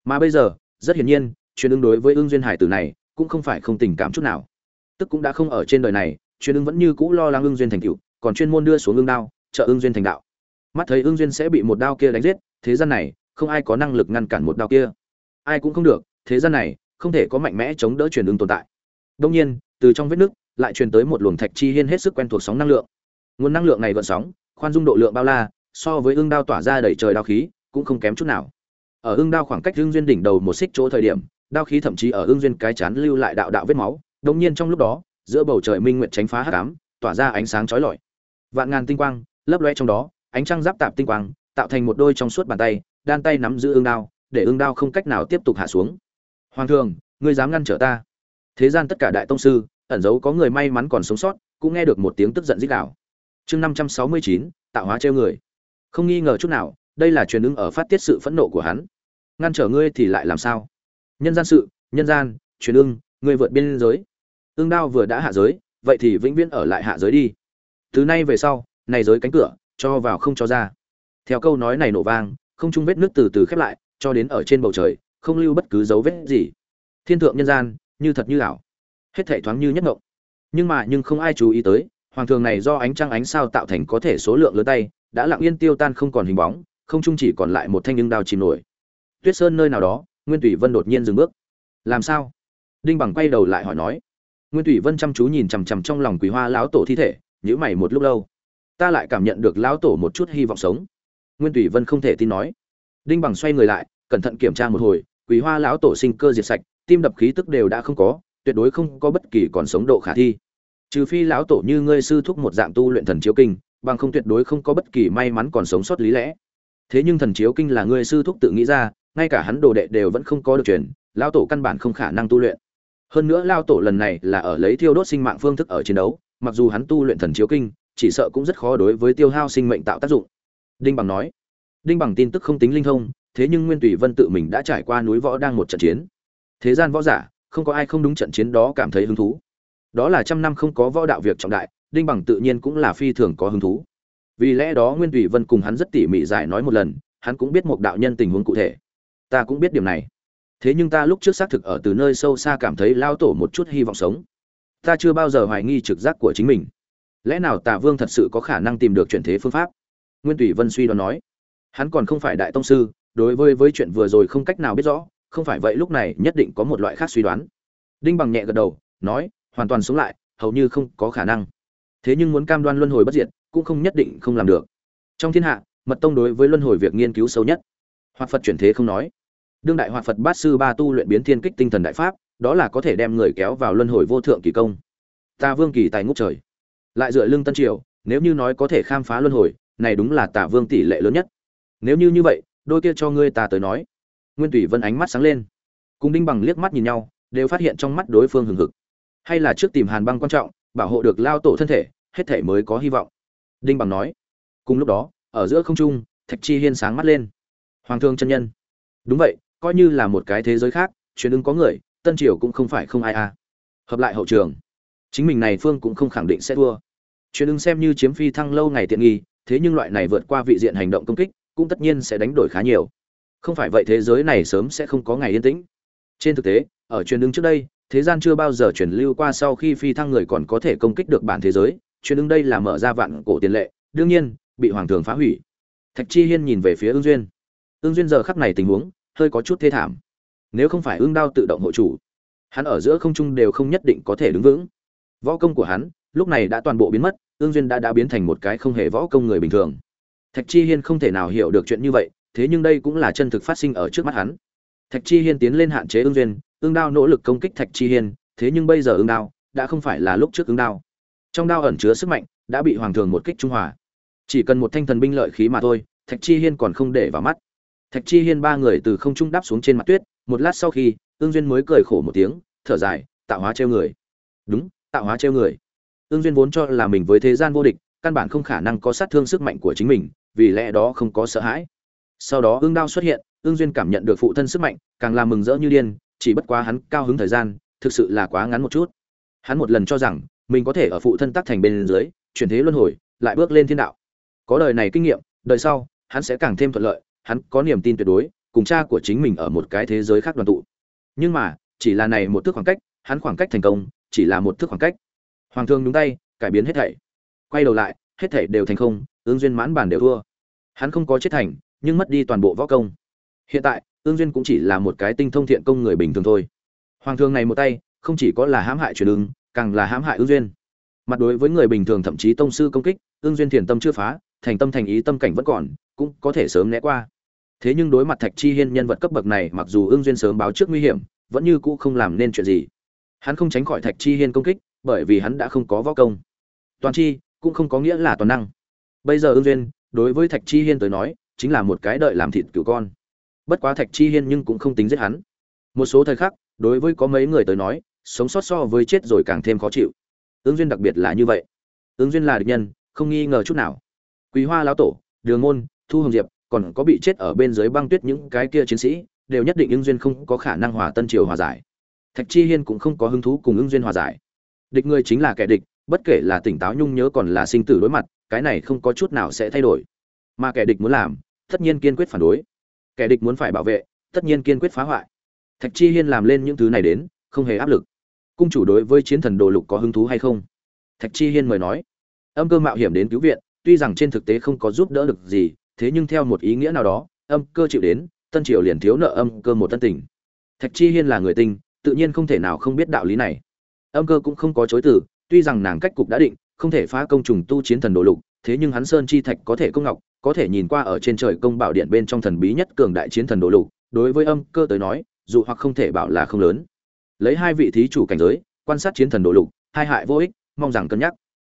Mà bây giờ, rất hiển nhiên, truyền ưng đối với ương duyên hải tử này cũng không phải không tình cảm chút nào. Tức cũng đã không ở trên đời này, truyền ưng vẫn như cũ lo lắng ương duyên thành cựu còn chuyên môn đưa xuống ương đao, trợ ương duyên thành đạo. Mắt thấy ương duyên sẽ bị một đao kia đánh giết, thế gian này, không ai có năng lực ngăn cản một đao kia. Ai cũng không được, thế gian này, không thể có mạnh mẽ chống đỡ truyền ưng tồn tại. Đông nhiên, từ trong vết nước lại truyền tới một luồng thạch chi hiên hết sức quen thuộc sóng năng lượng. Nguồn năng lượng này gợn sóng, khoan dung độ lượng bao la so với ương đao tỏa ra đầy trời đao khí, cũng không kém chút nào. Ở ương đao khoảng cách ương duyên đỉnh đầu một xích chỗ thời điểm, đao khí thậm chí ở ương duyên cái chán lưu lại đạo đạo vết máu. Đông nhiên trong lúc đó, giữa bầu trời minh nguyệt tránh phá hắc ám, tỏa ra ánh sáng chói lọi. Vạn ngàn tinh quang, lấp loe trong đó, ánh trăng giáp tạp tinh quang, tạo thành một đôi trong suốt bàn tay, đan tay nắm giữ ương đao, để ương đao không cách nào tiếp tục hạ xuống. Hoàng thường ngươi dám ngăn trở ta? Thế gian tất cả đại tông sư, ẩn giấu có người may mắn còn sống sót, cũng nghe được một tiếng tức giận dích đảo chương năm trăm sáu mươi chín, tạo hóa treo người không nghi ngờ chút nào, đây là truyền ứng ở phát tiết sự phẫn nộ của hắn. Ngăn trở ngươi thì lại làm sao? Nhân gian sự, nhân gian, truyền ưng ngươi vượt biên giới. Ương đao vừa đã hạ giới, vậy thì vĩnh viễn ở lại hạ giới đi. Từ nay về sau, này giới cánh cửa, cho vào không cho ra. Theo câu nói này nổ vang, không trung vết nước từ từ khép lại, cho đến ở trên bầu trời, không lưu bất cứ dấu vết gì. Thiên thượng nhân gian, như thật như ảo. Hết thảy thoáng như nhất ngộng. Nhưng mà nhưng không ai chú ý tới, hoàng thường này do ánh trăng ánh sao tạo thành có thể số lượng lớn tay đã lặng yên tiêu tan không còn hình bóng, không trung chỉ còn lại một thanh nhưng đao chìm nổi. Tuyết sơn nơi nào đó, nguyên thủy vân đột nhiên dừng bước. Làm sao? Đinh bằng quay đầu lại hỏi nói. Nguyên thủy vân chăm chú nhìn chằm chằm trong lòng quý hoa lão tổ thi thể nhữ mày một lúc lâu. Ta lại cảm nhận được lão tổ một chút hy vọng sống. Nguyên thủy vân không thể tin nói. Đinh bằng xoay người lại, cẩn thận kiểm tra một hồi quý hoa lão tổ sinh cơ diệt sạch, tim đập khí tức đều đã không có, tuyệt đối không có bất kỳ còn sống độ khả thi. Trừ phi lão tổ như ngươi sư thúc một dạng tu luyện thần chiếu kinh bằng không tuyệt đối không có bất kỳ may mắn còn sống sót lý lẽ. Thế nhưng thần chiếu kinh là ngươi sư thúc tự nghĩ ra, ngay cả hắn đồ đệ đều vẫn không có được truyền, lão tổ căn bản không khả năng tu luyện. Hơn nữa lão tổ lần này là ở lấy thiêu đốt sinh mạng phương thức ở chiến đấu, mặc dù hắn tu luyện thần chiếu kinh, chỉ sợ cũng rất khó đối với tiêu hao sinh mệnh tạo tác dụng. Đinh bằng nói, đinh bằng tin tức không tính linh thông, thế nhưng nguyên tùy vân tự mình đã trải qua núi võ đang một trận chiến. Thế gian võ giả, không có ai không đúng trận chiến đó cảm thấy hứng thú. Đó là trăm năm không có võ đạo việc trọng đại đinh bằng tự nhiên cũng là phi thường có hứng thú. Vì lẽ đó nguyên thủy vân cùng hắn rất tỉ mỉ giải nói một lần, hắn cũng biết một đạo nhân tình huống cụ thể. Ta cũng biết điểm này. Thế nhưng ta lúc trước xác thực ở từ nơi sâu xa cảm thấy lao tổ một chút hy vọng sống. Ta chưa bao giờ hoài nghi trực giác của chính mình. Lẽ nào Tả vương thật sự có khả năng tìm được chuyển thế phương pháp? Nguyên thủy vân suy đoán nói. Hắn còn không phải đại tông sư, đối với với chuyện vừa rồi không cách nào biết rõ, không phải vậy lúc này nhất định có một loại khác suy đoán. Đinh bằng nhẹ gật đầu, nói, hoàn toàn sống lại, hầu như không có khả năng thế nhưng muốn cam đoan luân hồi bất diệt, cũng không nhất định không làm được. Trong thiên hạ, mật tông đối với luân hồi việc nghiên cứu sâu nhất. Hoạt phật chuyển thế không nói. Đương đại hoạt phật bát sư ba tu luyện biến thiên kích tinh thần đại pháp, đó là có thể đem người kéo vào luân hồi vô thượng kỳ công. Ta vương kỳ tài ngút trời. Lại dựa lưng tân triều, nếu như nói có thể khám phá luân hồi, này đúng là tả vương tỷ lệ lớn nhất. Nếu như như vậy, đôi kia cho ngươi ta tới nói. Nguyên tùy vân ánh mắt sáng lên. Cùng đinh bằng liếc mắt nhìn nhau, đều phát hiện trong mắt đối phương hừng hực. Hay là trước tìm hàn băng quan trọng, bảo hộ được lao tổ thân thể hết thể mới có hy vọng. Đinh bằng nói. Cùng lúc đó, ở giữa không trung, thạch chi hiên sáng mắt lên. Hoàng thương chân nhân. Đúng vậy, coi như là một cái thế giới khác, truyền ứng có người, tân triều cũng không phải không ai a hợp lại hậu trường. Chính mình này phương cũng không khẳng định sẽ thua. Truyền ứng xem như chiếm phi thăng lâu ngày tiện nghi, thế nhưng loại này vượt qua vị diện hành động công kích, cũng tất nhiên sẽ đánh đổi khá nhiều. Không phải vậy thế giới này sớm sẽ không có ngày yên tĩnh. Trên thực tế, ở truyền ứng trước đây, thế gian chưa bao giờ chuyển lưu qua sau khi phi thăng người còn có thể công kích được bản thế giới chuyện ứng đây là mở ra vạn cổ tiền lệ, đương nhiên, bị hoàng thường phá hủy. Thạch chi hiên nhìn về phía ương duyên. Ương duyên giờ khắc này tình huống, hơi có chút thê thảm. Nếu không phải ương đao tự động hộ chủ, hắn ở giữa không trung đều không nhất định có thể đứng vững. Võ công của hắn, lúc này đã toàn bộ biến mất ương duyên đã đã biến thành một cái không hề võ công người bình thường. Thạch chi hiên không thể nào hiểu được chuyện như vậy, thế nhưng đây cũng là chân thực phát sinh ở trước mắt hắn. Thạch chi hiên tiến lên hạn chế ương duyên ương đao nỗ lực công kích thạch chi hiên, thế nhưng bây giờ ương đao, đã không phải là lúc trước ương đao trong đao ẩn chứa sức mạnh, đã bị hoàng thường một kích trung hòa. Chỉ cần một thanh thần binh lợi khí mà thôi, thạch chi hiên còn không để vào mắt. Thạch chi hiên ba người từ không trung đáp xuống trên mặt tuyết, một lát sau khi ương duyên mới cười khổ một tiếng, thở dài, tạo hóa treo người. Đúng, tạo hóa treo người. Ương duyên vốn cho là mình với thế gian vô địch, căn bản không khả năng có sát thương sức mạnh của chính mình, vì lẽ đó không có sợ hãi. Sau đó ương đao xuất hiện ương duyên cảm nhận được phụ thân sức mạnh, càng làm mừng rỡ như điên, chỉ bất quá hắn cao hứng thời gian, thực sự là quá ngắn một chút. Hắn một lần cho rằng mình có thể ở phụ thân tác thành bên dưới, chuyển thế luân hồi, lại bước lên thiên đạo. Có đời này kinh nghiệm, đời sau, hắn sẽ càng thêm thuận lợi, hắn có niềm tin tuyệt đối, cùng cha của chính mình ở một cái thế giới khác đoàn tụ. Nhưng mà, chỉ là này một thước khoảng cách, hắn khoảng cách thành công, chỉ là một thước khoảng cách. Hoàng thương nhúng tay, cải biến hết thảy. Quay đầu lại, hết thảy đều thành không, ương duyên mãn bản đều thua. Hắn không có chết thành, nhưng mất đi toàn bộ võ công. Hiện tại, ương duyên cũng chỉ là một cái tinh thông thiện công người bình thường thôi. Hoàng thương này một tay, không chỉ có là hãm hại truyền ứng càng là hãm hại ương duyên. Mặt đối với người bình thường thậm chí tông sư công kích ương duyên thiền tâm chưa phá, thành tâm thành ý tâm cảnh vẫn còn, cũng có thể sớm né qua. Thế nhưng đối mặt thạch chi hiên nhân vật cấp bậc này, mặc dù ương duyên sớm báo trước nguy hiểm, vẫn như cũ không làm nên chuyện gì. Hắn không tránh khỏi thạch chi hiên công kích, bởi vì hắn đã không có võ công. Toàn chi, cũng không có nghĩa là toàn năng. Bây giờ ương duyên, đối với thạch chi hiên tới nói, chính là một cái đợi làm thịt cửu con. Bất quá thạch chi hiên nhưng cũng không tính giết hắn. Một số thời khắc, đối với có mấy người tới nói sống sót so với chết rồi càng thêm khó chịu. Ứng duyên đặc biệt là như vậy. Ứng duyên là địch nhân, không nghi ngờ chút nào. Quý hoa lão tổ, đường môn, thu hồng diệp còn có bị chết ở bên dưới băng tuyết những cái kia chiến sĩ, đều nhất định ứng duyên không có khả năng hòa tân triều hòa giải. Thạch chi hiên cũng không có hứng thú cùng ứng duyên hòa giải. Địch người chính là kẻ địch, bất kể là tỉnh táo nhung nhớ còn là sinh tử đối mặt, cái này không có chút nào sẽ thay đổi. Mà kẻ địch muốn làm, tất nhiên kiên quyết phản đối. Kẻ địch muốn phải bảo vệ, tất nhiên kiên quyết phá hoại. Thạch chi hiên làm lên những thứ này đến, không hề áp lực cung chủ đối với chiến thần đồ lục có hứng thú hay không? Thạch chi hiên mời nói. Âm cơ mạo hiểm đến cứu viện, tuy rằng trên thực tế không có giúp đỡ được gì, thế nhưng theo một ý nghĩa nào đó, âm cơ chịu đến, tân triều liền thiếu nợ âm cơ một tân tình. Thạch chi hiên là người tinh, tự nhiên không thể nào không biết đạo lý này. Âm cơ cũng không có chối từ, tuy rằng nàng cách cục đã định, không thể phá công trùng tu chiến thần đồ lục, thế nhưng hắn sơn chi thạch có thể công ngọc, có thể nhìn qua ở trên trời công bảo điện bên trong thần bí nhất cường đại chiến thần đồ lục, đối với âm cơ tới nói, dù hoặc không thể bảo là không lớn lấy hai vị thí chủ cảnh giới, quan sát chiến thần đồ lục, hai hại vô ích, mong rằng cân nhắc.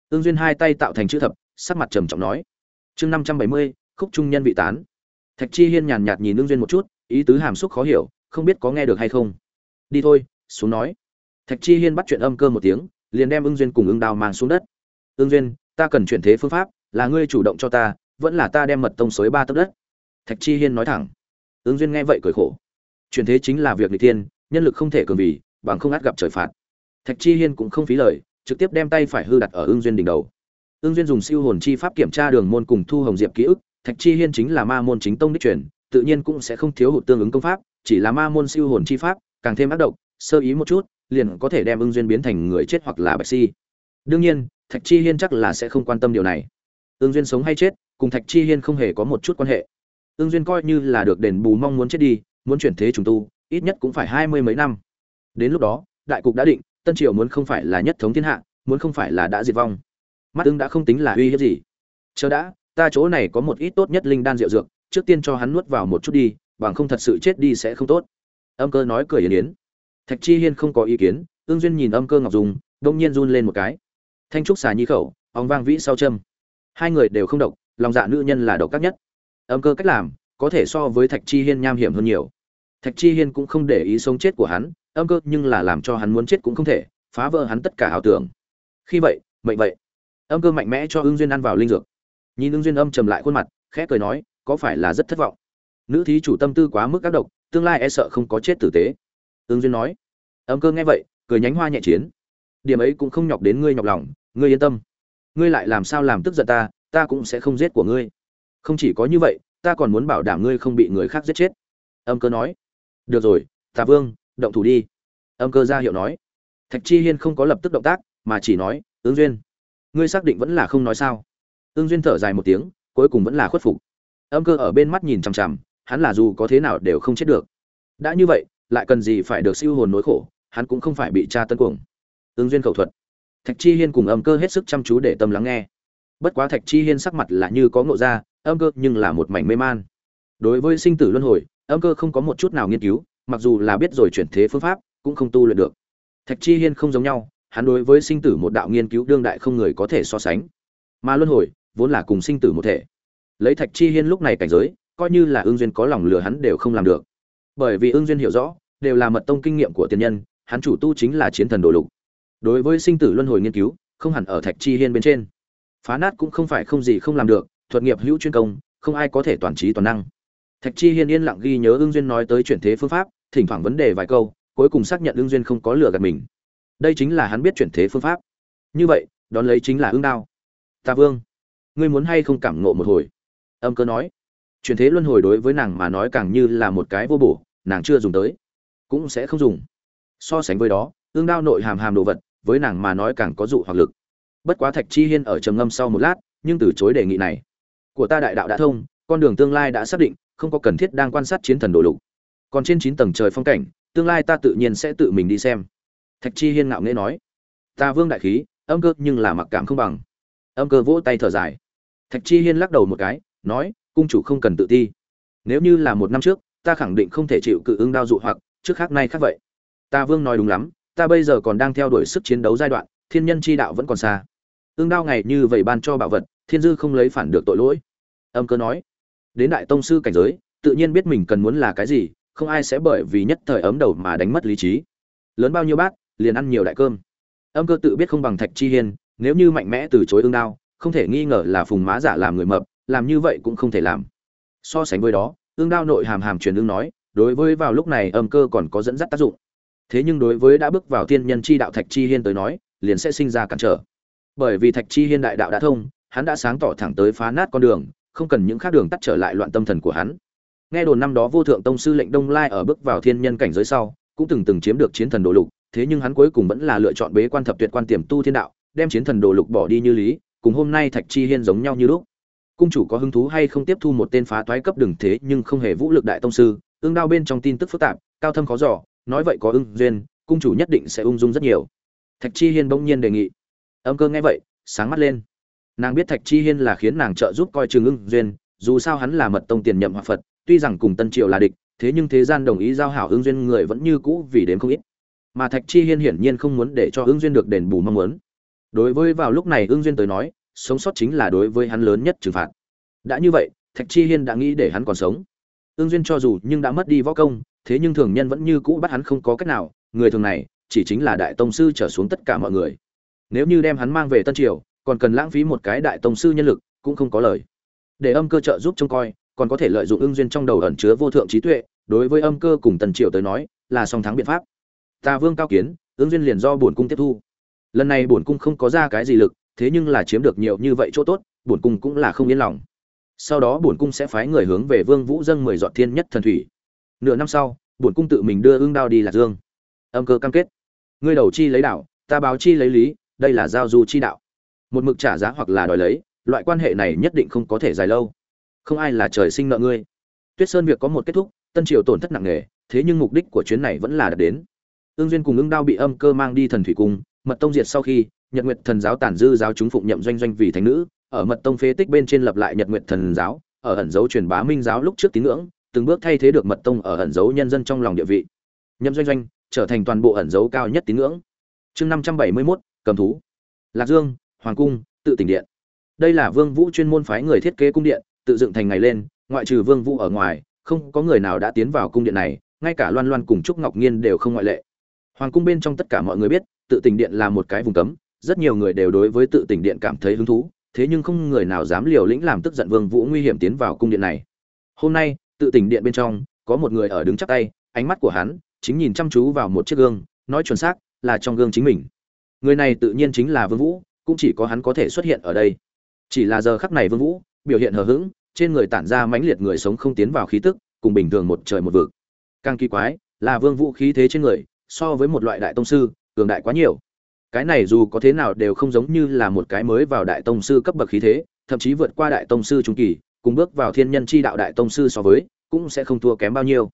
Ương duyên hai tay tạo thành chữ thập, sắc mặt trầm trọng nói, chương năm trăm bảy mươi, khúc trung nhân vị tán. Thạch chi hiên nhàn nhạt nhìn ương duyên một chút, ý tứ hàm xúc khó hiểu, không biết có nghe được hay không. Đi thôi, xuống nói. Thạch chi hiên bắt chuyện âm cơ một tiếng, liền đem ương duyên cùng ương đào mang xuống đất. Ương duyên, ta cần chuyển thế phương pháp, là ngươi chủ động cho ta, vẫn là ta đem mật tông xới ba tấc đất. Thạch chi hiên nói thẳng. Ương duyên nghe vậy cười khổ. Chuyển thế chính là việc n thiên, nhân lực không thể cường vì bằng không át gặp trời phạt. Thạch chi hiên cũng không phí lời, trực tiếp đem tay phải hư đặt ở ương duyên đỉnh đầu. Ương duyên dùng siêu hồn chi pháp kiểm tra đường môn cùng thu hồng diệp ký ức, thạch chi hiên chính là ma môn chính tông đích truyền, tự nhiên cũng sẽ không thiếu hụt tương ứng công pháp, chỉ là ma môn siêu hồn chi pháp, càng thêm ác độc, sơ ý một chút, liền có thể đem ưng duyên biến thành người chết hoặc là bạch si. Đương nhiên, thạch chi hiên chắc là sẽ không quan tâm điều này. Ưng duyên sống hay chết, cùng thạch chi hiên không hề có một chút quan hệ. Ưng duyên coi như là được đền bù mong muốn chết đi, muốn chuyển thế trùng tu, ít nhất cũng phải hai mươi mấy năm đến lúc đó, đại cục đã định, tân triều muốn không phải là nhất thống thiên hạ, muốn không phải là đã diệt vong. Mắt ưng đã không tính là uy hiếp gì. Chờ đã, ta chỗ này có một ít tốt nhất linh đan rượu dược, trước tiên cho hắn nuốt vào một chút đi, bằng không thật sự chết đi sẽ không tốt. Âm cơ nói cười yến yến. Thạch chi hiên không có ý kiến ương duyên nhìn âm cơ ngọc dùng đông nhiên run lên một cái. Thanh trúc xà nhi khẩu óng vang vĩ sau châm. Hai người đều không độc, lòng dạ nữ nhân là độc các nhất. Âm cơ cách làm, có thể so với thạch chi hiên nham hiểm hơn nhiều. Thạch chi hiên cũng không để ý sống chết của hắn âm cơ nhưng là làm cho hắn muốn chết cũng không thể, phá vỡ hắn tất cả ảo tưởng. Khi vậy, mệnh vậy. Âm cơ mạnh mẽ cho ưng duyên ăn vào linh dược. Nhìn ưng duyên âm trầm lại khuôn mặt, khẽ cười nói, có phải là rất thất vọng? Nữ thí chủ tâm tư quá mức các độc, tương lai e sợ không có chết tử tế. Ưng duyên nói. Âm cơ nghe vậy, cười nhánh hoa nhẹ chiến. Điểm ấy cũng không nhọc đến ngươi nhọc lòng, ngươi yên tâm. Ngươi lại làm sao làm tức giận ta ta cũng sẽ không giết của ngươi. Không chỉ có như vậy, ta còn muốn bảo đảm ngươi không bị người khác giết chết. Âm cơ nói. Được rồi, tà vương động thủ đi. Âm cơ ra hiệu nói. Thạch chi hiên không có lập tức động tác, mà chỉ nói ứng duyên, ngươi xác định vẫn là không nói sao? Ứng duyên thở dài một tiếng, cuối cùng vẫn là khuất phục. Âm cơ ở bên mắt nhìn chằm chằm, hắn là dù có thế nào đều không chết được. Đã như vậy, lại cần gì phải được siêu hồn nỗi khổ, hắn cũng không phải bị tra tấn cuồng. Ứng duyên khẩu thuật. Thạch chi hiên cùng âm cơ hết sức chăm chú để tâm lắng nghe. Bất quá thạch chi hiên sắc mặt là như có ngộ ra, âm cơ nhưng là một mảnh mê man. Đối với sinh tử luân hồi, âm cơ không có một chút nào nghiên cứu mặc dù là biết rồi chuyển thế phương pháp, cũng không tu luyện được. Thạch chi hiên không giống nhau, hắn đối với sinh tử một đạo nghiên cứu đương đại không người có thể so sánh. Mà luân hồi, vốn là cùng sinh tử một thể. Lấy thạch chi hiên lúc này cảnh giới, coi như là ương duyên có lòng lừa hắn đều không làm được. Bởi vì ương duyên hiểu rõ, đều là mật tông kinh nghiệm của tiền nhân, hắn chủ tu chính là chiến thần đồ lục. Đối với sinh tử luân hồi nghiên cứu, không hẳn ở thạch chi hiên bên trên. Phá nát cũng không phải không gì không làm được, thuật nghiệp hữu chuyên công, không ai có thể toàn trí toàn năng. Thạch chi hiên yên lặng ghi nhớ ương duyên nói tới chuyển thế phương pháp thỉnh thoảng vấn đề vài câu, cuối cùng xác nhận ương duyên không có lừa gạt mình. Đây chính là hắn biết chuyển thế phương pháp. Như vậy, đón lấy chính là ương đao. Ta vương, ngươi muốn hay không cảm ngộ một hồi? Âm cơ nói. Chuyển thế luân hồi đối với nàng mà nói càng như là một cái vô bổ, nàng chưa dùng tới, cũng sẽ không dùng. So sánh với đó, ương đao nội hàm hàm đồ vật, với nàng mà nói càng có dụ hoặc lực. Bất quá thạch chi hiên ở trầm ngâm sau một lát, nhưng từ chối đề nghị này. Của ta đại đạo đã thông, con đường tương lai đã xác định, không có cần thiết đang quan sát chiến thần đồ lục còn trên chín tầng trời phong cảnh, tương lai ta tự nhiên sẽ tự mình đi xem. Thạch chi hiên ngạo nghễ nói. Ta vương đại khí, âm cơ nhưng là mặc cảm không bằng. Âm cơ vỗ tay thở dài. Thạch chi hiên lắc đầu một cái, nói, cung chủ không cần tự ti. Nếu như là một năm trước, ta khẳng định không thể chịu cự ứng đao dụ hoặc, trước khác nay khác vậy. Ta vương nói đúng lắm, ta bây giờ còn đang theo đuổi sức chiến đấu giai đoạn, thiên nhân chi đạo vẫn còn xa. Ương đao ngày như vậy ban cho bảo vật, thiên dư không lấy phản được tội lỗi. Âm cơ nói, đến đại tông sư cảnh giới, tự nhiên biết mình cần muốn là cái gì không ai sẽ bởi vì nhất thời ấm đầu mà đánh mất lý trí. Lớn bao nhiêu bát, liền ăn nhiều đại cơm. Âm cơ tự biết không bằng thạch chi hiên, nếu như mạnh mẽ từ chối ương đao, không thể nghi ngờ là phùng má giả làm người mập, làm như vậy cũng không thể làm. So sánh với đó, ương đao nội hàm hàm truyền ương nói, đối với vào lúc này âm cơ còn có dẫn dắt tác dụng. Thế nhưng đối với đã bước vào thiên nhân chi đạo thạch chi hiên tới nói, liền sẽ sinh ra cản trở. Bởi vì thạch chi hiên đại đạo đã thông, hắn đã sáng tỏ thẳng tới phá nát con đường, không cần những khác đường tắt trở lại loạn tâm thần của hắn nghe đồn năm đó vô thượng tông sư lệnh đông lai ở bước vào thiên nhân cảnh giới sau, cũng từng từng chiếm được chiến thần đồ lục, thế nhưng hắn cuối cùng vẫn là lựa chọn bế quan thập tuyệt quan tiềm tu thiên đạo, đem chiến thần đồ lục bỏ đi như lý, cùng hôm nay thạch chi hiên giống nhau như lúc. Cung chủ có hứng thú hay không tiếp thu một tên phá toái cấp đừng thế nhưng không hề vũ lực đại tông sư ương đao bên trong tin tức phức tạp, cao thâm khó giỏ nói vậy có ưng duyên, cung chủ nhất định sẽ ung dung rất nhiều. Thạch chi hiên bỗng nhiên đề nghị. Âm cơ nghe vậy, sáng mắt lên. Nàng biết thạch chi hiên là khiến nàng trợ giúp coi trường ưng duyên, dù sao hắn là mật tông tiền nhậm hoặc phật tuy rằng cùng tân triệu là địch, thế nhưng thế gian đồng ý giao hảo ưng duyên người vẫn như cũ vì đến không ít. Mà thạch chi hiên hiển nhiên không muốn để cho ưng duyên được đền bù mong muốn. Đối với vào lúc này ưng duyên tới nói, sống sót chính là đối với hắn lớn nhất trừng phạt. Đã như vậy, thạch chi hiên đã nghĩ để hắn còn sống. Ưng duyên cho dù nhưng đã mất đi võ công, thế nhưng thường nhân vẫn như cũ bắt hắn không có cách nào, người thường này, chỉ chính là đại tông sư trở xuống tất cả mọi người. Nếu như đem hắn mang về tân triều, còn cần lãng phí một cái đại tông sư nhân lực, cũng không có lời. Để âm cơ trợ giúp trông coi còn có thể lợi dụng ưng duyên trong đầu ẩn chứa vô thượng trí tuệ, đối với âm cơ cùng tần triều tới nói, là song thắng biện pháp. Ta vương cao kiến, ưng duyên liền do bổn cung tiếp thu. Lần này bổn cung không có ra cái gì lực, thế nhưng là chiếm được nhiều như vậy chỗ tốt, bổn cung cũng là không yên lòng. Sau đó bổn cung sẽ phái người hướng về vương vũ dâng mười dọn thiên nhất thần thủy. Nửa năm sau, bổn cung tự mình đưa ưng đao đi lạc dương. Âm cơ cam kết. Ngươi đầu chi lấy đạo, ta báo chi lấy lý, đây là giao du chi đạo. Một mực trả giá hoặc là đòi lấy, loại quan hệ này nhất định không có thể dài lâu không ai là trời sinh nợ ngươi. Tuyết sơn việc có một kết thúc tân triều tổn thất nặng nề thế nhưng mục đích của chuyến này vẫn là đạt đến. Ương duyên cùng ương đao bị âm cơ mang đi thần thủy cung mật tông diệt sau khi nhật nguyệt thần giáo tản dư giáo chúng phụng nhậm doanh doanh vì thánh nữ ở mật tông phế tích bên trên lập lại nhật nguyệt thần giáo ở ẩn dấu truyền bá minh giáo lúc trước tín ngưỡng từng bước thay thế được mật tông ở ẩn dấu nhân dân trong lòng địa vị. Nhậm doanh doanh trở thành toàn bộ ẩn dấu cao nhất tín ngưỡng. Chương năm trăm bảy mươi 571, cầm thú. Lạc dương hoàng cung tự tỉnh điện. Đây là vương vũ chuyên môn phái người thiết kế cung điện tự dựng thành ngày lên, ngoại trừ vương vũ ở ngoài, không có người nào đã tiến vào cung điện này, ngay cả loan loan cùng trúc ngọc nhiên đều không ngoại lệ. Hoàng cung bên trong tất cả mọi người biết, tự tỉnh điện là một cái vùng cấm, rất nhiều người đều đối với tự tỉnh điện cảm thấy hứng thú, thế nhưng không người nào dám liều lĩnh làm tức giận vương vũ nguy hiểm tiến vào cung điện này. Hôm nay, tự tỉnh điện bên trong, có một người ở đứng chắp tay, ánh mắt của hắn chính nhìn chăm chú vào một chiếc gương, nói chuẩn xác là trong gương chính mình. Người này tự nhiên chính là vương vũ, cũng chỉ có hắn có thể xuất hiện ở đây. Chỉ là giờ khắc này vương vũ, biểu hiện hờ hững trên người tản ra mãnh liệt người sống không tiến vào khí tức, cùng bình thường một trời một vực. Càng kỳ quái, là vương vũ khí thế trên người, so với một loại đại tông sư, cường đại quá nhiều. Cái này dù có thế nào đều không giống như là một cái mới vào đại tông sư cấp bậc khí thế, thậm chí vượt qua đại tông sư trung kỳ, cùng bước vào thiên nhân chi đạo đại tông sư so với, cũng sẽ không thua kém bao nhiêu.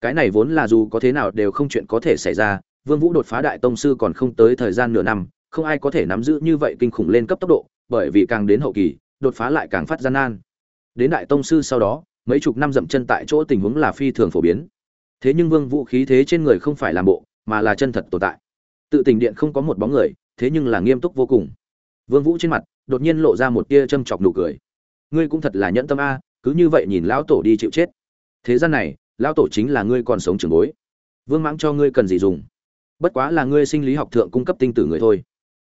Cái này vốn là dù có thế nào đều không chuyện có thể xảy ra, vương vũ đột phá đại tông sư còn không tới thời gian nửa năm, không ai có thể nắm giữ như vậy kinh khủng lên cấp tốc độ, bởi vì càng đến hậu kỳ, đột phá lại càng phát gian nan đến đại tông sư sau đó, mấy chục năm dậm chân tại chỗ tình huống là phi thường phổ biến. Thế nhưng vương vũ khí thế trên người không phải làm bộ, mà là chân thật tồn tại. Tự tình điện không có một bóng người, thế nhưng là nghiêm túc vô cùng. Vương vũ trên mặt, đột nhiên lộ ra một tia châm chọc nụ cười. Ngươi cũng thật là nhẫn tâm a, cứ như vậy nhìn lão tổ đi chịu chết. Thế gian này, lão tổ chính là ngươi còn sống trường bối. Vương mãng cho ngươi cần gì dùng? Bất quá là ngươi sinh lý học thượng cung cấp tinh tử người thôi.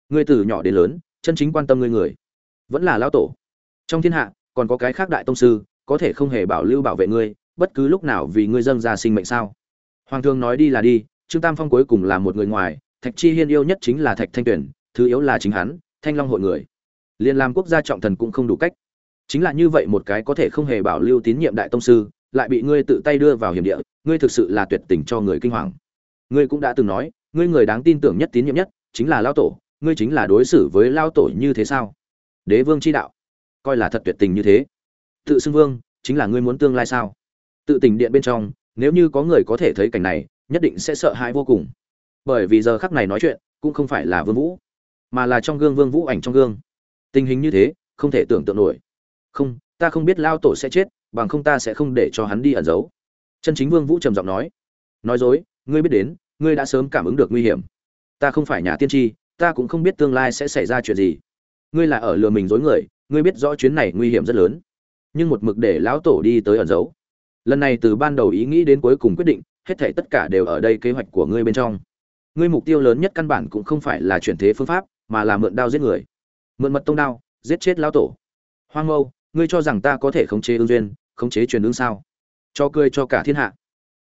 Ngươi từ nhỏ đến lớn, chân chính quan tâm ngươi người. Vẫn là lão tổ. Trong thiên hạ còn có cái khác đại tông sư, có thể không hề bảo lưu bảo vệ ngươi, bất cứ lúc nào vì ngươi dâng ra sinh mệnh sao? Hoàng thương nói đi là đi, trương tam phong cuối cùng là một người ngoài, thạch chi hiên yêu nhất chính là thạch thanh tuyển, thứ yếu là chính hắn, thanh long hội người. Liên làm quốc gia trọng thần cũng không đủ cách. Chính là như vậy một cái có thể không hề bảo lưu tín nhiệm đại tông sư, lại bị ngươi tự tay đưa vào hiểm địa, ngươi thực sự là tuyệt tình cho người kinh hoàng. Ngươi cũng đã từng nói, ngươi người đáng tin tưởng nhất tín nhiệm nhất, chính là lao tổ, ngươi chính là đối xử với lao tổ như thế sao? Đế vương chi đạo coi là thật tuyệt tình như thế. Tự xưng vương, chính là ngươi muốn tương lai sao? Tự tình điện bên trong, nếu như có người có thể thấy cảnh này, nhất định sẽ sợ hãi vô cùng. Bởi vì giờ khắc này nói chuyện, cũng không phải là vương vũ, mà là trong gương vương vũ ảnh trong gương. Tình hình như thế, không thể tưởng tượng nổi. Không, ta không biết lao tổ sẽ chết, bằng không ta sẽ không để cho hắn đi ẩn giấu. Chân chính vương vũ trầm giọng nói. Nói dối, ngươi biết đến, ngươi đã sớm cảm ứng được nguy hiểm. Ta không phải nhà tiên tri, ta cũng không biết tương lai sẽ xảy ra chuyện gì. Ngươi là ở lừa mình dối người ngươi biết rõ chuyến này nguy hiểm rất lớn. Nhưng một mực để lão tổ đi tới ẩn giấu. Lần này từ ban đầu ý nghĩ đến cuối cùng quyết định, hết thảy tất cả đều ở đây kế hoạch của ngươi bên trong. Ngươi mục tiêu lớn nhất căn bản cũng không phải là chuyển thế phương pháp, mà là mượn đao giết người. Mượn mật tông đao, giết chết lão tổ. Hoang mâu, ngươi cho rằng ta có thể khống chế ương duyên, khống chế truyền ương sao? Cho cười cho cả thiên hạ.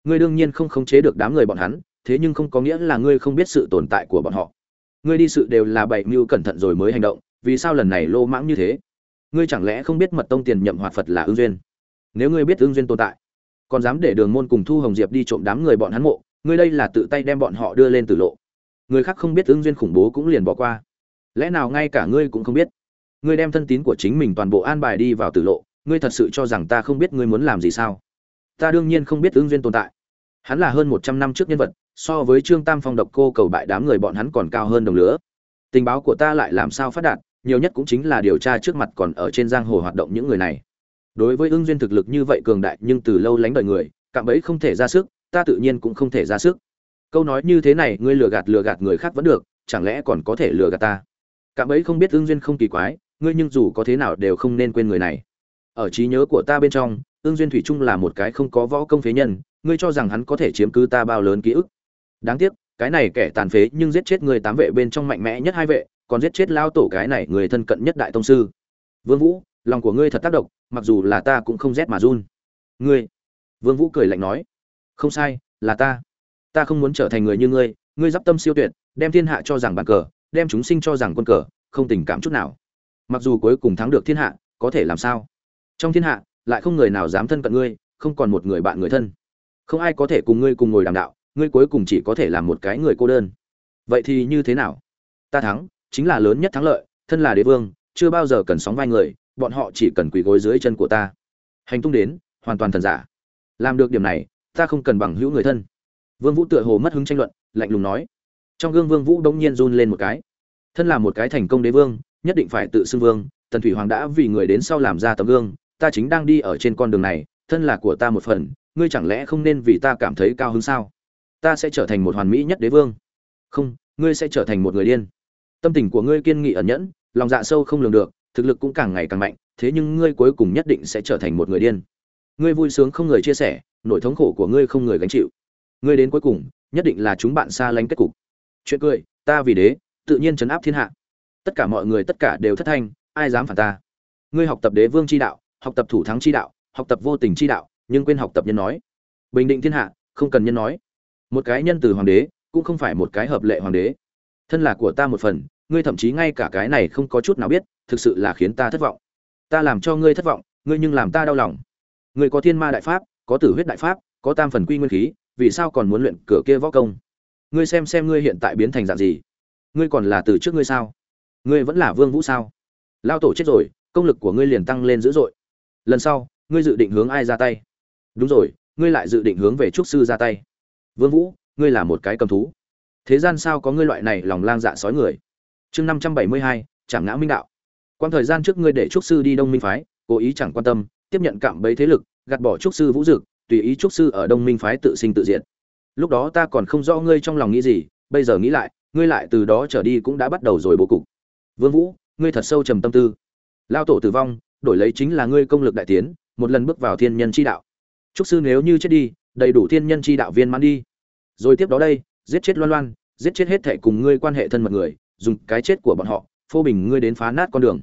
Ngươi đương nhiên không khống chế được đám người bọn hắn, thế nhưng không có nghĩa là ngươi không biết sự tồn tại của bọn họ. Ngươi đi sự đều là bảy mưu cẩn thận rồi mới hành động, vì sao lần này lô mãng như thế? Ngươi chẳng lẽ không biết mật tông tiền nhậm hoạt phật là ương duyên? Nếu ngươi biết ương duyên tồn tại, còn dám để đường môn cùng thu hồng diệp đi trộm đám người bọn hắn mộ, ngươi đây là tự tay đem bọn họ đưa lên tử lộ. Người khác không biết ương duyên khủng bố cũng liền bỏ qua. Lẽ nào ngay cả ngươi cũng không biết? Ngươi đem thân tín của chính mình toàn bộ an bài đi vào tử lộ, ngươi thật sự cho rằng ta không biết ngươi muốn làm gì sao? Ta đương nhiên không biết ương duyên tồn tại. Hắn là hơn một trăm năm trước nhân vật, so với trương tam phong độc cô cầu bại đám người bọn hắn còn cao hơn đồng lứa. Tình báo của ta lại làm sao phát đạt? Nhiều nhất cũng chính là điều tra trước mặt còn ở trên giang hồ hoạt động những người này. Đối với ưng duyên thực lực như vậy cường đại nhưng từ lâu lánh đời người, cạm bẫy không thể ra sức, ta tự nhiên cũng không thể ra sức. Câu nói như thế này, ngươi lừa gạt lừa gạt người khác vẫn được, chẳng lẽ còn có thể lừa gạt ta? Cạm bẫy không biết ưng duyên không kỳ quái, ngươi nhưng dù có thế nào đều không nên quên người này. Ở trí nhớ của ta bên trong ưng duyên thủy trung là một cái không có võ công phế nhân, ngươi cho rằng hắn có thể chiếm cứ ta bao lớn ký ức. Đáng tiếc, cái này kẻ tàn phế nhưng giết chết người tám vệ bên trong mạnh mẽ nhất hai vệ còn giết chết lao tổ cái này người thân cận nhất đại tông sư. Vương vũ, lòng của ngươi thật tác động, mặc dù là ta cũng không rét mà run. Ngươi, vương vũ cười lạnh nói, không sai, là ta. Ta không muốn trở thành người như ngươi ngươi giáp tâm siêu tuyệt, đem thiên hạ cho rằng bàn cờ, đem chúng sinh cho rằng quân cờ, không tình cảm chút nào. Mặc dù cuối cùng thắng được thiên hạ, có thể làm sao? Trong thiên hạ, lại không người nào dám thân cận ngươi, không còn một người bạn người thân. Không ai có thể cùng ngươi cùng ngồi đàm đạo, ngươi cuối cùng chỉ có thể làm một cái người cô đơn. Vậy thì như thế nào? Ta thắng chính là lớn nhất thắng lợi, thân là đế vương, chưa bao giờ cần sóng vai người, bọn họ chỉ cần quỳ gối dưới chân của ta. Hành tung đến, hoàn toàn thần giả. Làm được điểm này, ta không cần bằng hữu người thân. Vương vũ tựa hồ mất hứng tranh luận, lạnh lùng nói. Trong gương vương vũ đống nhiên run lên một cái. Thân là một cái thành công đế vương, nhất định phải tự xưng vương, tần thủy hoàng đã vì người đến sau làm ra tấm gương, ta chính đang đi ở trên con đường này, thân là của ta một phần, ngươi chẳng lẽ không nên vì ta cảm thấy cao hứng sao? Ta sẽ trở thành một hoàn mỹ nhất đế vương. Không, ngươi sẽ trở thành một người điên tâm tình của ngươi kiên nghị ẩn nhẫn, lòng dạ sâu không lường được, thực lực cũng càng ngày càng mạnh, thế nhưng ngươi cuối cùng nhất định sẽ trở thành một người điên. Ngươi vui sướng không người chia sẻ, nỗi thống khổ của ngươi không người gánh chịu. Ngươi đến cuối cùng, nhất định là chúng bạn xa lánh kết cục. Chuyện cười, ta vì đế, tự nhiên chấn áp thiên hạ. Tất cả mọi người, tất cả đều thất thanh, ai dám phản ta? Ngươi học tập đế vương chi đạo, học tập thủ thắng chi đạo, học tập vô tình chi đạo, nhưng quên học tập nhân nói. Bình định thiên hạ, không cần nhân nói. Một cái nhân từ hoàng đế, cũng không phải một cái hợp lệ hoàng đế thân là của ta một phần, ngươi thậm chí ngay cả cái này không có chút nào biết, thực sự là khiến ta thất vọng. Ta làm cho ngươi thất vọng, ngươi nhưng làm ta đau lòng. Ngươi có thiên ma đại pháp, có tử huyết đại pháp, có tam phần quy nguyên khí, vì sao còn muốn luyện cửa kia võ công? Ngươi xem xem ngươi hiện tại biến thành dạng gì. Ngươi còn là từ trước ngươi sao? Ngươi vẫn là vương vũ sao? Lao tổ chết rồi, công lực của ngươi liền tăng lên dữ dội. Lần sau, ngươi dự định hướng ai ra tay? Đúng rồi, ngươi lại dự định hướng về trúc sư ra tay. Vương vũ, ngươi là một cái cầm thú thế gian sao có ngươi loại này lòng lang dạ sói người? Chương năm trăm bảy mươi hai chẳng ngã minh đạo. Quan thời gian trước ngươi để trúc sư đi đông minh phái, cố ý chẳng quan tâm, tiếp nhận cạm bẫy thế lực, gạt bỏ trúc sư vũ dực, tùy ý trúc sư ở đông minh phái tự sinh tự diệt. Lúc đó ta còn không rõ ngươi trong lòng nghĩ gì, bây giờ nghĩ lại, ngươi lại từ đó trở đi cũng đã bắt đầu rồi bố cục. Vương vũ, ngươi thật sâu trầm tâm tư. Lao tổ tử vong, đổi lấy chính là ngươi công lực đại tiến, một lần bước vào thiên nhân chi đạo. Trúc sư nếu như chết đi, đầy đủ thiên nhân chi đạo viên mãn đi. Rồi tiếp đó đây giết chết loan loan, giết chết hết thệ cùng ngươi quan hệ thân mật người, dùng cái chết của bọn họ, phô bình ngươi đến phá nát con đường.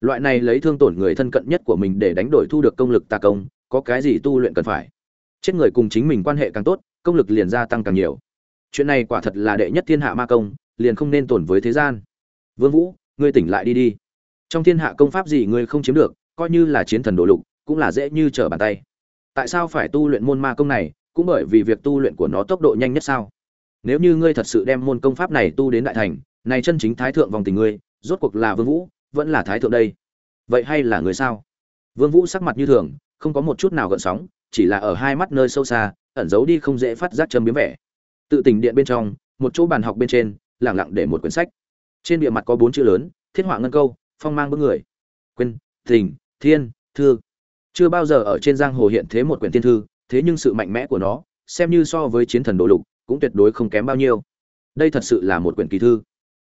Loại này lấy thương tổn người thân cận nhất của mình để đánh đổi thu được công lực tà công, có cái gì tu luyện cần phải? Chết người cùng chính mình quan hệ càng tốt, công lực liền gia tăng càng nhiều. Chuyện này quả thật là đệ nhất thiên hạ ma công, liền không nên tổn với thế gian. Vương vũ, ngươi tỉnh lại đi đi. Trong thiên hạ công pháp gì ngươi không chiếm được, coi như là chiến thần đồ lục, cũng là dễ như trở bàn tay. Tại sao phải tu luyện môn ma công này, cũng bởi vì việc tu luyện của nó tốc độ nhanh nhất sao? Nếu như ngươi thật sự đem môn công pháp này tu đến đại thành, này chân chính thái thượng vòng tình ngươi, rốt cuộc là vương vũ, vẫn là thái thượng đây. Vậy hay là người sao? Vương vũ sắc mặt như thường, không có một chút nào gợn sóng, chỉ là ở hai mắt nơi sâu xa, ẩn giấu đi không dễ phát giác châm biếm vẻ. Tự tỉnh điện bên trong, một chỗ bàn học bên trên lẳng lặng để một quyển sách. Trên bìa mặt có bốn chữ lớn, thiết họa ngân câu, phong mang bước người. Quên tình thiên, thư. Chưa bao giờ ở trên giang hồ hiện thế một quyển thiên thư, thế nhưng sự mạnh mẽ của nó, xem như so với chiến thần đồ lục cũng tuyệt đối không kém bao nhiêu. Đây thật sự là một quyển kỳ thư.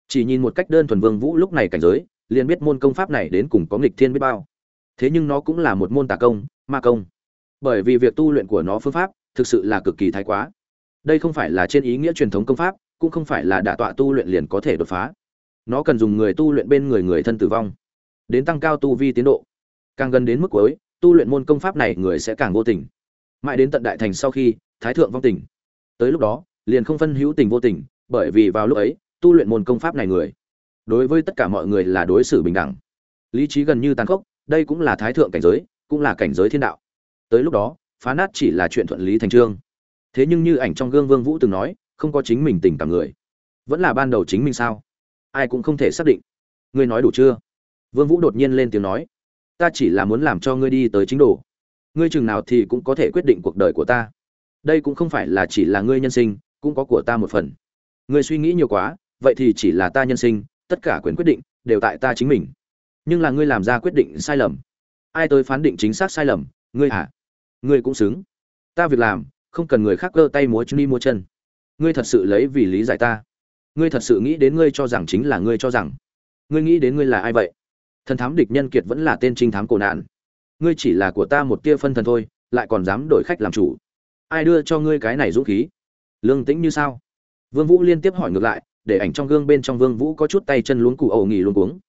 Chỉ nhìn một cách đơn thuần vương vũ lúc này cảnh giới, liền biết môn công pháp này đến cùng có nghịch thiên biết bao. Thế nhưng nó cũng là một môn tà công, ma công. Bởi vì việc tu luyện của nó phương pháp thực sự là cực kỳ thái quá. Đây không phải là trên ý nghĩa truyền thống công pháp, cũng không phải là đả tọa tu luyện liền có thể đột phá. Nó cần dùng người tu luyện bên người người thân tử vong, đến tăng cao tu vi tiến độ. Càng gần đến mức cuối, tu luyện môn công pháp này người sẽ càng vô tình. Mãi đến tận đại thành sau khi, thái thượng vong tình. Tới lúc đó liền không phân hữu tình vô tình, bởi vì vào lúc ấy, tu luyện môn công pháp này người, đối với tất cả mọi người là đối xử bình đẳng. Lý trí gần như tàn khốc, đây cũng là thái thượng cảnh giới, cũng là cảnh giới thiên đạo. Tới lúc đó, phá nát chỉ là chuyện thuận lý thành trương. Thế nhưng như ảnh trong gương vương vũ từng nói, không có chính mình tình cảm người, vẫn là ban đầu chính mình sao? Ai cũng không thể xác định. Ngươi nói đủ chưa? Vương vũ đột nhiên lên tiếng nói, ta chỉ là muốn làm cho ngươi đi tới chính độ. ngươi chừng nào thì cũng có thể quyết định cuộc đời của ta. Đây cũng không phải là chỉ là ngươi nhân sinh cũng có của ta một phần. Ngươi suy nghĩ nhiều quá, vậy thì chỉ là ta nhân sinh, tất cả quyền quyết định đều tại ta chính mình. Nhưng là ngươi làm ra quyết định sai lầm. Ai tới phán định chính xác sai lầm? Ngươi hả ngươi cũng xứng. Ta việc làm, không cần người khác cơ tay múa chân, đi múa chân. Ngươi thật sự lấy vì lý giải ta. Ngươi thật sự nghĩ đến ngươi cho rằng chính là ngươi cho rằng. Ngươi nghĩ đến ngươi là ai vậy? Thần thám địch nhân kiệt vẫn là tên trinh thám cổ nạn. Ngươi chỉ là của ta một tia phân thần thôi, lại còn dám đổi khách làm chủ. Ai đưa cho ngươi cái này dũng khí? Lương tĩnh như sao? Vương vũ liên tiếp hỏi ngược lại, để ảnh trong gương bên trong vương vũ có chút tay chân luống cụ ẩu nghỉ luống cuống.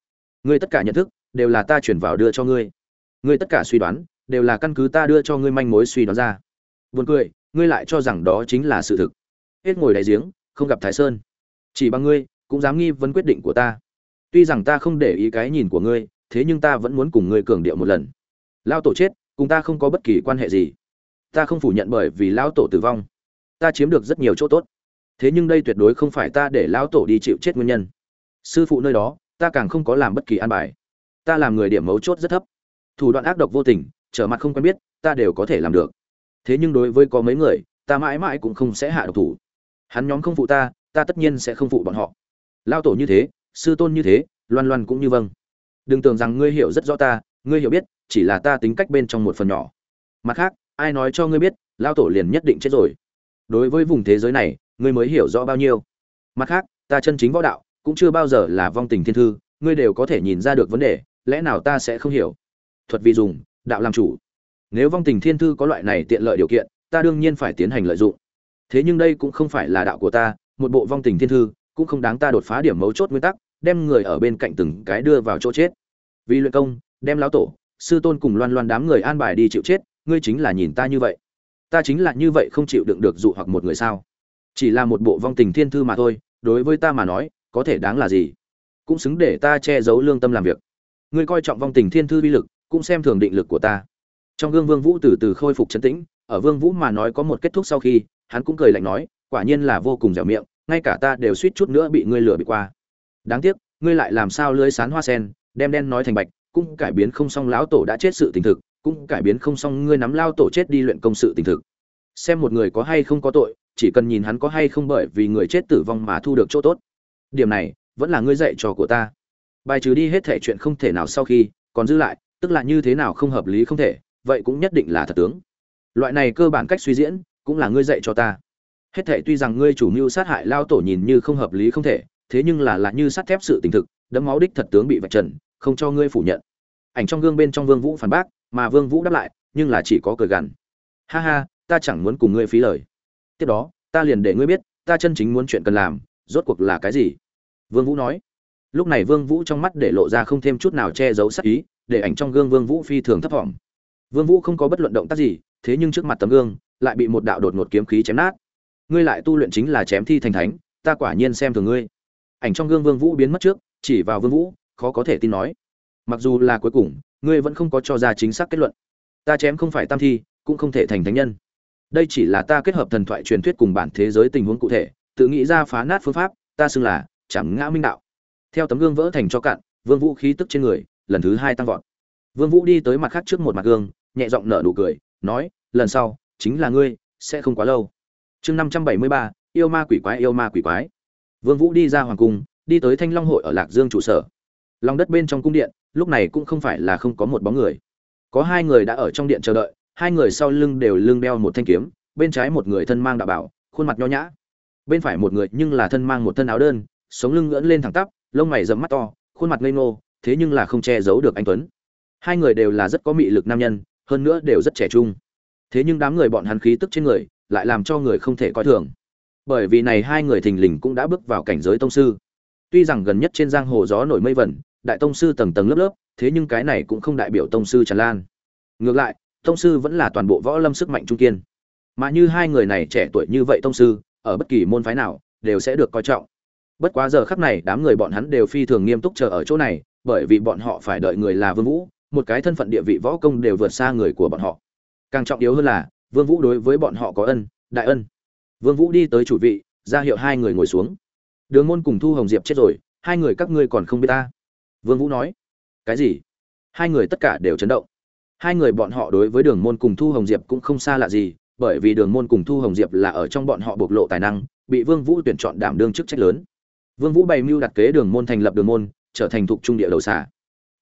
Ngươi tất cả nhận thức, đều là ta chuyển vào đưa cho ngươi. Ngươi tất cả suy đoán, đều là căn cứ ta đưa cho ngươi manh mối suy đoán ra. Buồn cười, ngươi lại cho rằng đó chính là sự thực. Hết ngồi đáy giếng, không gặp thái sơn. Chỉ bằng ngươi, cũng dám nghi vấn quyết định của ta. Tuy rằng ta không để ý cái nhìn của ngươi, thế nhưng ta vẫn muốn cùng ngươi cường điệu một lần. Lao tổ chết, cùng ta không có bất kỳ quan hệ gì. Ta không phủ nhận bởi vì lão tổ tử vong ta chiếm được rất nhiều chỗ tốt. Thế nhưng đây tuyệt đối không phải ta để lão tổ đi chịu chết nguyên nhân. Sư phụ nơi đó, ta càng không có làm bất kỳ an bài. Ta làm người điểm mấu chốt rất thấp. Thủ đoạn ác độc vô tình, trở mặt không quen biết, ta đều có thể làm được. Thế nhưng đối với có mấy người, ta mãi mãi cũng không sẽ hạ độc thủ. Hắn nhóm không phụ ta ta tất nhiên sẽ không phụ bọn họ. Lao tổ như thế, sư tôn như thế, loan loan cũng như vâng. Đừng tưởng rằng ngươi hiểu rất rõ ta, ngươi hiểu biết, chỉ là ta tính cách bên trong một phần nhỏ. Mặt khác, ai nói cho ngươi biết lao tổ liền nhất định chết rồi đối với vùng thế giới này, ngươi mới hiểu rõ bao nhiêu. Mặt khác, ta chân chính võ đạo, cũng chưa bao giờ là vong tình thiên thư, ngươi đều có thể nhìn ra được vấn đề, lẽ nào ta sẽ không hiểu? Thuật vì dùng, đạo làm chủ. Nếu vong tình thiên thư có loại này tiện lợi điều kiện, ta đương nhiên phải tiến hành lợi dụng. Thế nhưng đây cũng không phải là đạo của ta, một bộ vong tình thiên thư, cũng không đáng ta đột phá điểm mấu chốt nguyên tắc, đem người ở bên cạnh từng cái đưa vào chỗ chết. Vì luyện công, đem lão tổ, sư tôn cùng loan loan đám người an bài đi chịu chết, ngươi chính là nhìn ta như vậy ta chính là như vậy không chịu đựng được dụ hoặc một người sao? Chỉ là một bộ vong tình thiên thư mà thôi, đối với ta mà nói, có thể đáng là gì? Cũng xứng để ta che giấu lương tâm làm việc. Ngươi coi trọng vong tình thiên thư vi lực, cũng xem thường định lực của ta. Trong gương vương vũ từ từ khôi phục chấn tĩnh, ở vương vũ mà nói có một kết thúc sau khi, hắn cũng cười lạnh nói, quả nhiên là vô cùng dẻo miệng, ngay cả ta đều suýt chút nữa bị ngươi lừa bị qua. Đáng tiếc, ngươi lại làm sao lưới sán hoa sen, đem đen nói thành bạch, cũng cải biến không xong lão tổ đã chết sự tình thực cũng cải biến không xong, ngươi nắm lao tổ chết đi luyện công sự tình thực. Xem một người có hay không có tội, chỉ cần nhìn hắn có hay không bởi vì người chết tử vong mà thu được chỗ tốt. Điểm này, vẫn là ngươi dạy trò của ta. Bài trừ đi hết thể chuyện không thể nào sau khi, còn giữ lại, tức là như thế nào không hợp lý không thể, vậy cũng nhất định là thật tướng. Loại này cơ bản cách suy diễn, cũng là ngươi dạy cho ta. Hết thể tuy rằng ngươi chủ mưu sát hại lao tổ nhìn như không hợp lý không thể, thế nhưng là là như sắt thép sự tình thực, đấm máu đích thật tướng bị vạch trần, không cho ngươi phủ nhận. Ảnh trong gương bên trong vương vũ phản bác mà vương vũ đáp lại, nhưng là chỉ có cười gằn. Ha ha, ta chẳng muốn cùng ngươi phí lời. Tiếp đó, ta liền để ngươi biết, ta chân chính muốn chuyện cần làm, rốt cuộc là cái gì? Vương vũ nói. Lúc này vương vũ trong mắt để lộ ra không thêm chút nào che giấu sắc ý, để ảnh trong gương vương vũ phi thường thấp thỏm. Vương vũ không có bất luận động tác gì, thế nhưng trước mặt tấm gương, lại bị một đạo đột ngột kiếm khí chém nát. Ngươi lại tu luyện chính là chém thi thành thánh, ta quả nhiên xem thường ngươi. Ảnh trong gương vương vũ biến mất trước, chỉ vào vương vũ, khó có thể tin nói. Mặc dù là cuối cùng ngươi vẫn không có cho ra chính xác kết luận. Ta chém không phải tam thi, cũng không thể thành thánh nhân. Đây chỉ là ta kết hợp thần thoại truyền thuyết cùng bản thế giới tình huống cụ thể, tự nghĩ ra phá nát phương pháp, ta xưng là chẳng ngã minh đạo. Theo tấm gương vỡ thành cho cạn, vương vũ khí tức trên người, lần thứ hai tăng vọt. Vương vũ đi tới mặt khác trước một mặt gương, nhẹ giọng nở nụ cười, nói, lần sau, chính là ngươi, sẽ không quá lâu. Chương năm trăm bảy mươi ba, yêu ma quỷ quái, yêu ma quỷ quái. Vương vũ đi ra hoàng cung, đi tới thanh long hội ở lạc dương trụ sở lòng đất bên trong cung điện, lúc này cũng không phải là không có một bóng người. Có hai người đã ở trong điện chờ đợi, hai người sau lưng đều lưng đeo một thanh kiếm, bên trái một người thân mang đạo bảo, khuôn mặt nho nhã. Bên phải một người nhưng là thân mang một thân áo đơn, sống lưng ngưỡn lên thẳng tắp, lông mày rậm mắt to, khuôn mặt ngây ngô, thế nhưng là không che giấu được anh tuấn. Hai người đều là rất có mị lực nam nhân, hơn nữa đều rất trẻ trung. Thế nhưng đám người bọn hắn khí tức trên người lại làm cho người không thể coi thường. Bởi vì này hai người thình lình cũng đã bước vào cảnh giới tông sư. Tuy rằng gần nhất trên giang hồ gió nổi mây vẩn đại tông sư tầng tầng lớp lớp, thế nhưng cái này cũng không đại biểu tông sư tràn lan. Ngược lại, tông sư vẫn là toàn bộ võ lâm sức mạnh trung kiên. Mà như hai người này trẻ tuổi như vậy tông sư, ở bất kỳ môn phái nào, đều sẽ được coi trọng. Bất quá giờ khắc này, đám người bọn hắn đều phi thường nghiêm túc chờ ở chỗ này, bởi vì bọn họ phải đợi người là vương vũ, một cái thân phận địa vị võ công đều vượt xa người của bọn họ. Càng trọng yếu hơn là, vương vũ đối với bọn họ có ân, đại ân. Vương vũ đi tới chủ vị, ra hiệu hai người ngồi xuống. Đường môn cùng thu hồng diệp chết rồi, hai người các ngươi còn không biết ta vương vũ nói, cái gì? Hai người tất cả đều chấn động. Hai người bọn họ đối với đường môn cùng thu hồng diệp cũng không xa lạ gì, bởi vì đường môn cùng thu hồng diệp là ở trong bọn họ bộc lộ tài năng, bị vương vũ tuyển chọn đảm đương chức trách lớn. Vương vũ bày mưu đặt kế đường môn thành lập đường môn, trở thành thuộc trung địa đầu xả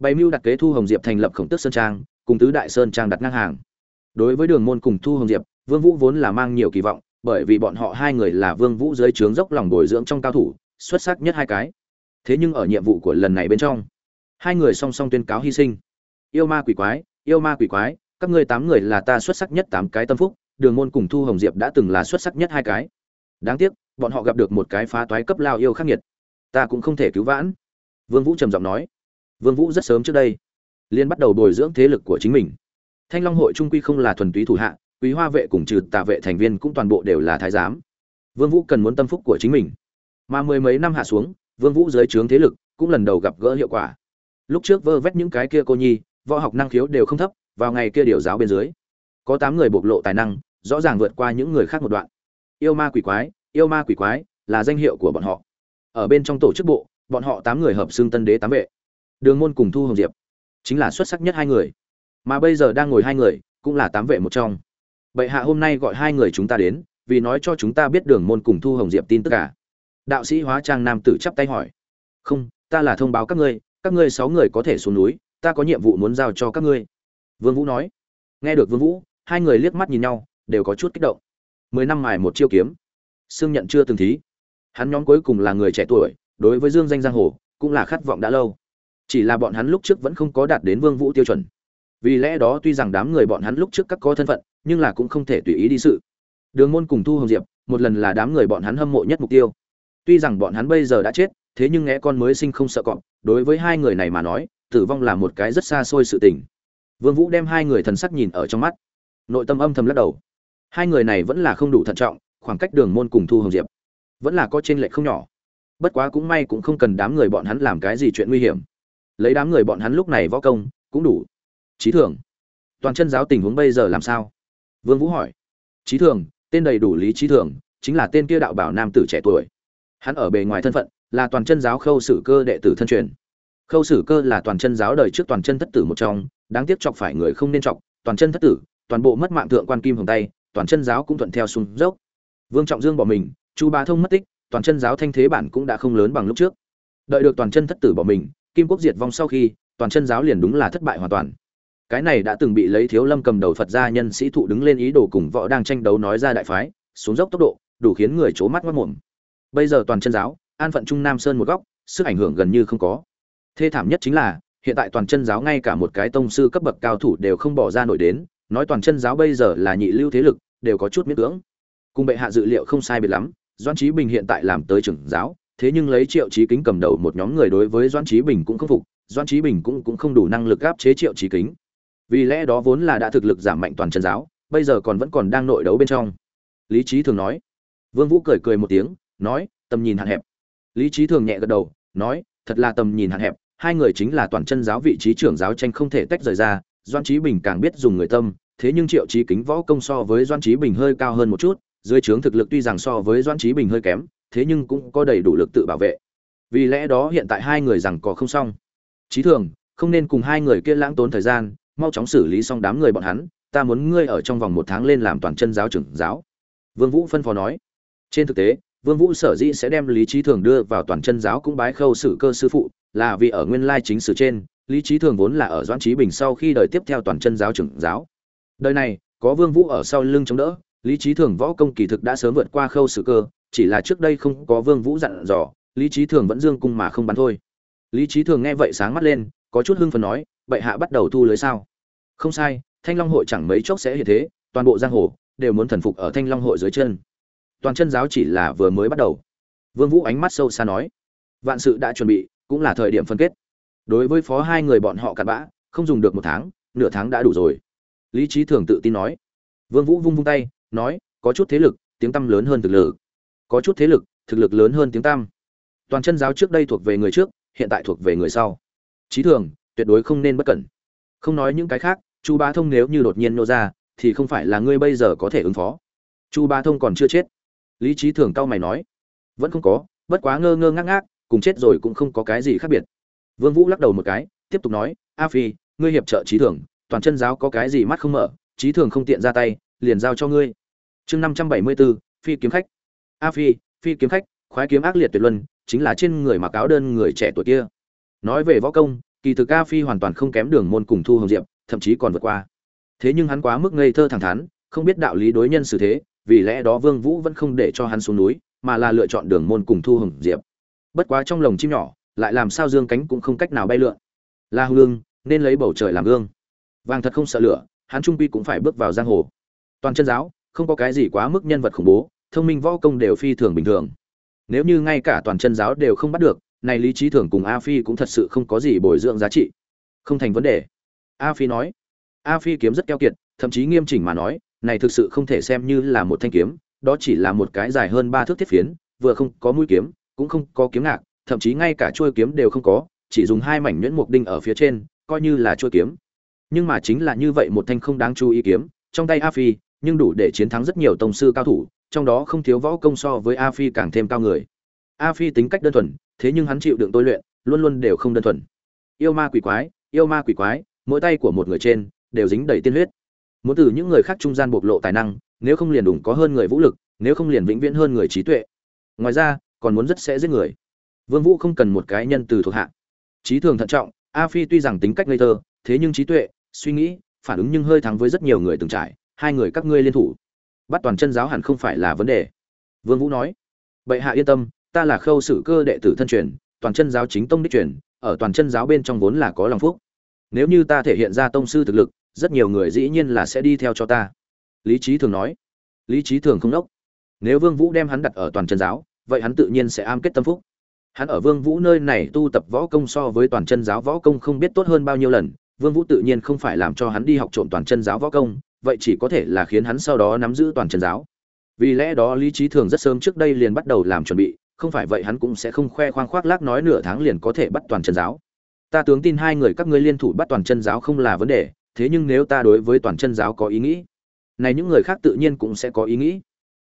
bày mưu đặt kế thu hồng diệp thành lập khổng tước sơn trang, cùng tứ đại sơn trang đặt ngang hàng. Đối với đường môn cùng thu hồng diệp, vương vũ vốn là mang nhiều kỳ vọng, bởi vì bọn họ hai người là vương vũ dưới trướng dốc lòng bồi dưỡng trong cao thủ, xuất sắc nhất hai cái thế nhưng ở nhiệm vụ của lần này bên trong, hai người song song tuyên cáo hy sinh. Yêu ma quỷ quái, yêu ma quỷ quái, các ngươi tám người là ta xuất sắc nhất tám cái tâm phúc, đường môn cùng thu hồng diệp đã từng là xuất sắc nhất hai cái. Đáng tiếc, bọn họ gặp được một cái phá toái cấp lao yêu khắc nghiệt. Ta cũng không thể cứu vãn. Vương vũ trầm giọng nói. Vương vũ rất sớm trước đây liên bắt đầu bồi dưỡng thế lực của chính mình. Thanh long hội trung quy không là thuần túy thủ hạ, quý hoa vệ cùng trừ tà vệ thành viên cũng toàn bộ đều là thái giám. Vương vũ cần muốn tâm phúc của chính mình. Mà mười mấy năm hạ xuống vương vũ dưới trướng thế lực cũng lần đầu gặp gỡ hiệu quả. Lúc trước vơ vét những cái kia cô nhi, võ học năng khiếu đều không thấp, vào ngày kia điều giáo bên dưới, có tám người bộc lộ tài năng, rõ ràng vượt qua những người khác một đoạn. Yêu ma quỷ quái, yêu ma quỷ quái là danh hiệu của bọn họ. Ở bên trong tổ chức bộ, bọn họ tám người hợp xương tân đế tám vệ. Đường môn cùng thu hồng diệp chính là xuất sắc nhất hai người. Mà bây giờ đang ngồi hai người cũng là tám vệ một trong. Bệ hạ hôm nay gọi hai người chúng ta đến, vì nói cho chúng ta biết đường môn cùng thu hồng diệp tin tất cả đạo sĩ hóa trang nam tử chắp tay hỏi. Không, ta là thông báo các ngươi các ngươi sáu người có thể xuống núi, ta có nhiệm vụ muốn giao cho các ngươi. Vương vũ nói. Nghe được vương vũ, hai người liếc mắt nhìn nhau, đều có chút kích động. Mười năm mài một chiêu kiếm. Xương nhận chưa từng thí. Hắn nhóm cuối cùng là người trẻ tuổi, đối với dương danh giang hồ, cũng là khát vọng đã lâu. Chỉ là bọn hắn lúc trước vẫn không có đạt đến vương vũ tiêu chuẩn. Vì lẽ đó tuy rằng đám người bọn hắn lúc trước các có thân phận, nhưng là cũng không thể tùy ý đi sự. Đường môn cùng thu hồng diệp, một lần là đám người bọn hắn hâm mộ nhất mục tiêu tuy rằng bọn hắn bây giờ đã chết, thế nhưng ngẽ con mới sinh không sợ cọp, đối với hai người này mà nói, tử vong là một cái rất xa xôi sự tình. Vương vũ đem hai người thần sắc nhìn ở trong mắt. Nội tâm âm thầm lắc đầu. Hai người này vẫn là không đủ thận trọng, khoảng cách đường môn cùng thu hồng diệp vẫn là có trên lệch không nhỏ. Bất quá cũng may cũng không cần đám người bọn hắn làm cái gì chuyện nguy hiểm. Lấy đám người bọn hắn lúc này võ công, cũng đủ. Chí thường toàn chân giáo tình huống bây giờ làm sao? Vương vũ hỏi. Chí thường tên đầy đủ lý Chí thường chính là tên kia đạo bảo nam tử trẻ tuổi hắn ở bề ngoài thân phận là toàn chân giáo khâu sử cơ đệ tử thân truyền. Khâu sử cơ là toàn chân giáo đời trước toàn chân thất tử một trong, đáng tiếc chọc phải người không nên chọc, toàn chân thất tử, toàn bộ mất mạng thượng quan kim hồng tay, toàn chân giáo cũng thuận theo xuống dốc. Vương trọng dương bỏ mình, chu ba thông mất tích, toàn chân giáo thanh thế bản cũng đã không lớn bằng lúc trước. Đợi được toàn chân thất tử bỏ mình, kim quốc diệt vong sau khi, toàn chân giáo liền đúng là thất bại hoàn toàn. Cái này đã từng bị lấy thiếu lâm cầm đầu phật gia nhân sĩ thụ đứng lên ý đồ cùng võ đang tranh đấu nói ra đại phái, xuống dốc tốc độ, đủ khiến người c mắt mất mồm bây giờ toàn chân giáo, an phận trung nam sơn một góc, sức ảnh hưởng gần như không có. Thê thảm nhất chính là, hiện tại toàn chân giáo ngay cả một cái tông sư cấp bậc cao thủ đều không bỏ ra nổi đến, nói toàn chân giáo bây giờ là nhị lưu thế lực, đều có chút miễn cưỡng. Cùng bệ hạ dự liệu không sai biệt lắm doan trí bình hiện tại làm tới trưởng giáo, thế nhưng lấy triệu trí kính cầm đầu một nhóm người đối với doan trí bình cũng không phục doan trí bình cũng cũng không đủ năng lực áp chế triệu trí kính. Vì lẽ đó vốn là đã thực lực giảm mạnh toàn chân giáo, bây giờ còn vẫn còn đang nội đấu bên trong. Lý trí thường nói. Vương vũ cười cười một tiếng nói, tầm nhìn hạn hẹp. Lý trí thường nhẹ gật đầu, nói, thật là tầm nhìn hạn hẹp, hai người chính là toàn chân giáo vị trí trưởng giáo tranh không thể tách rời ra doan trí bình càng biết dùng người tâm, thế nhưng triệu trí kính võ công so với doan trí bình hơi cao hơn một chút, dưới trướng thực lực tuy rằng so với doan trí bình hơi kém, thế nhưng cũng có đầy đủ lực tự bảo vệ. Vì lẽ đó hiện tại hai người rằng có không xong. Trí thường, không nên cùng hai người kia lãng tốn thời gian, mau chóng xử lý xong đám người bọn hắn, ta muốn ngươi ở trong vòng một tháng lên làm toàn chân giáo trưởng giáo. Vương vũ phân phó nói. Trên thực tế vương vũ sở dĩ sẽ đem lý trí thường đưa vào toàn chân giáo cũng bái khâu sử cơ sư phụ, là vì ở nguyên lai chính sử trên, lý trí thường vốn là ở doãn trí bình sau khi đời tiếp theo toàn chân giáo trưởng giáo. Đời này, có vương vũ ở sau lưng chống đỡ, lý trí thường võ công kỳ thực đã sớm vượt qua khâu sử cơ, chỉ là trước đây không có vương vũ dặn dò, lý trí thường vẫn dương cung mà không bắn thôi. Lý trí thường nghe vậy sáng mắt lên, có chút hưng phấn nói, bệ hạ bắt đầu thu lưới sao? Không sai, thanh long hội chẳng mấy chốc sẽ hiện thế, toàn bộ giang hồ đều muốn thần phục ở thanh long hội dưới chân toàn chân giáo chỉ là vừa mới bắt đầu. Vương vũ ánh mắt sâu xa nói, vạn sự đã chuẩn bị, cũng là thời điểm phân kết. Đối với phó hai người bọn họ cặn bã, không dùng được một tháng, nửa tháng đã đủ rồi. Lý trí thường tự tin nói. Vương vũ vung vung tay, nói, có chút thế lực, tiếng tăm lớn hơn thực lực. Có chút thế lực, thực lực lớn hơn tiếng tăm. Toàn chân giáo trước đây thuộc về người trước, hiện tại thuộc về người sau. Trí thường, tuyệt đối không nên bất cẩn. Không nói những cái khác, chu bá thông nếu như đột nhiên nô ra, thì không phải là ngươi bây giờ có thể ứng phó. Chu bá thông còn chưa chết lý trí thường cao mày nói vẫn không có bất quá ngơ ngơ ngác ngác cùng chết rồi cũng không có cái gì khác biệt. Vương vũ lắc đầu một cái tiếp tục nói a phi ngươi hiệp trợ trí thường toàn chân giáo có cái gì mắt không mở trí thường không tiện ra tay liền giao cho ngươi. Chương năm trăm bảy mươi 574, phi kiếm khách. A phi phi kiếm khách khoái kiếm ác liệt tuyệt luân chính là trên người mặc áo đơn người trẻ tuổi kia. Nói về võ công kỳ thực a phi hoàn toàn không kém đường môn cùng thu hồng diệp thậm chí còn vượt qua. Thế nhưng hắn quá mức ngây thơ thẳng thắn không biết đạo lý đối nhân xử thế vì lẽ đó vương vũ vẫn không để cho hắn xuống núi, mà là lựa chọn đường môn cùng thu hồng diệp. Bất quá trong lồng chim nhỏ, lại làm sao dương cánh cũng không cách nào bay lượn. La hương nên lấy bầu trời làm gương. Vàng thật không sợ lửa, hắn trung quy cũng phải bước vào giang hồ. Toàn chân giáo, không có cái gì quá mức nhân vật khủng bố, thông minh võ công đều phi thường bình thường. Nếu như ngay cả toàn chân giáo đều không bắt được, này lý trí thường cùng a phi cũng thật sự không có gì bồi dưỡng giá trị. Không thành vấn đề. A phi nói. A phi kiếm rất keo kiệt, thậm chí nghiêm chỉnh mà nói này thực sự không thể xem như là một thanh kiếm, đó chỉ là một cái dài hơn ba thước thiết phiến, vừa không có mũi kiếm, cũng không có kiếm ngạc, thậm chí ngay cả chuôi kiếm đều không có, chỉ dùng hai mảnh nhuyễn mục đinh ở phía trên, coi như là chuôi kiếm. Nhưng mà chính là như vậy một thanh không đáng chú ý kiếm, trong tay a phi, nhưng đủ để chiến thắng rất nhiều tông sư cao thủ, trong đó không thiếu võ công so với a phi càng thêm cao người. A phi tính cách đơn thuần, thế nhưng hắn chịu đựng tôi luyện, luôn luôn đều không đơn thuần. Yêu ma quỷ quái, yêu ma quỷ quái, mỗi tay của một người trên, đều dính đầy tiên huyết muốn từ những người khác trung gian bộc lộ tài năng, nếu không liền đủng có hơn người vũ lực, nếu không liền vĩnh viễn hơn người trí tuệ. Ngoài ra, còn muốn rất sẽ giết người. Vương vũ không cần một cái nhân từ thuộc hạ. Trí thường thận trọng, a phi tuy rằng tính cách ngây thơ, thế nhưng trí tuệ, suy nghĩ, phản ứng nhưng hơi thắng với rất nhiều người từng trải, hai người các ngươi liên thủ. Bắt toàn chân giáo hẳn không phải là vấn đề. Vương vũ nói, bệ hạ yên tâm, ta là khâu sử cơ đệ tử thân truyền, toàn chân giáo chính tông đích truyền, ở toàn chân giáo bên trong vốn là có lòng phúc. Nếu như ta thể hiện ra tông sư thực lực rất nhiều người dĩ nhiên là sẽ đi theo cho ta. Lý trí thường nói. Lý trí thường không đốc. Nếu vương vũ đem hắn đặt ở toàn chân giáo, vậy hắn tự nhiên sẽ am kết tâm phúc. Hắn ở vương vũ nơi này tu tập võ công so với toàn chân giáo võ công không biết tốt hơn bao nhiêu lần, vương vũ tự nhiên không phải làm cho hắn đi học trộm toàn chân giáo võ công, vậy chỉ có thể là khiến hắn sau đó nắm giữ toàn chân giáo. Vì lẽ đó lý trí thường rất sớm trước đây liền bắt đầu làm chuẩn bị, không phải vậy hắn cũng sẽ không khoe khoang khoác lác nói nửa tháng liền có thể bắt toàn chân giáo. Ta tướng tin hai người các ngươi liên thủ bắt toàn chân giáo không là vấn đề thế nhưng nếu ta đối với toàn chân giáo có ý nghĩ, này những người khác tự nhiên cũng sẽ có ý nghĩ.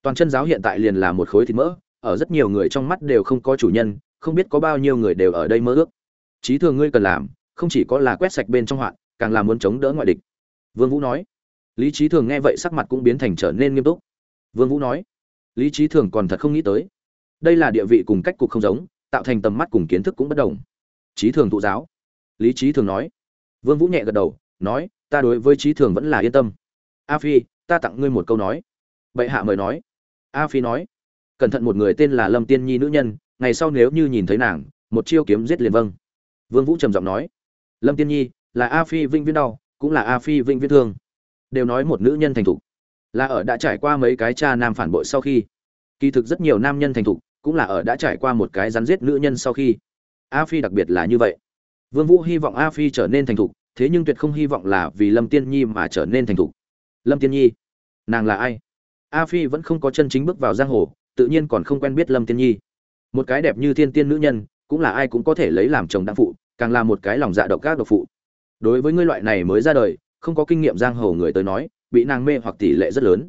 Toàn chân giáo hiện tại liền là một khối thịt mỡ, ở rất nhiều người trong mắt đều không có chủ nhân, không biết có bao nhiêu người đều ở đây mơ ước. Trí thường ngươi cần làm, không chỉ có là quét sạch bên trong hoạn, càng là muốn chống đỡ ngoại địch. Vương vũ nói. Lý trí thường nghe vậy sắc mặt cũng biến thành trở nên nghiêm túc. Vương vũ nói. Lý trí thường còn thật không nghĩ tới. Đây là địa vị cùng cách cục không giống, tạo thành tầm mắt cùng kiến thức cũng bất đồng. Trí thường thụ giáo. Lý trí thường nói. Vương vũ nhẹ gật đầu nói, ta đối với trí thường vẫn là yên tâm. A phi, ta tặng ngươi một câu nói. Bệ hạ mời nói. A phi nói, cẩn thận một người tên là lâm tiên nhi nữ nhân, ngày sau nếu như nhìn thấy nàng, một chiêu kiếm giết liền vâng. Vương vũ trầm giọng nói, lâm tiên nhi, là a phi vinh viễn đau, cũng là a phi vinh viễn thương. Đều nói một nữ nhân thành thục. Là ở đã trải qua mấy cái cha nam phản bội sau khi. Kỳ thực rất nhiều nam nhân thành thục, cũng là ở đã trải qua một cái rắn giết nữ nhân sau khi. A phi đặc biệt là như vậy. Vương vũ hy vọng a phi trở nên thành thục thế nhưng tuyệt không hy vọng là vì lâm tiên nhi mà trở nên thành thục. Lâm tiên nhi, nàng là ai? A phi vẫn không có chân chính bước vào giang hồ, tự nhiên còn không quen biết lâm tiên nhi. Một cái đẹp như thiên tiên nữ nhân, cũng là ai cũng có thể lấy làm chồng đăng phụ, càng là một cái lòng dạ độc các độc phụ. Đối với ngươi loại này mới ra đời, không có kinh nghiệm giang hồ người tới nói, bị nàng mê hoặc tỷ lệ rất lớn.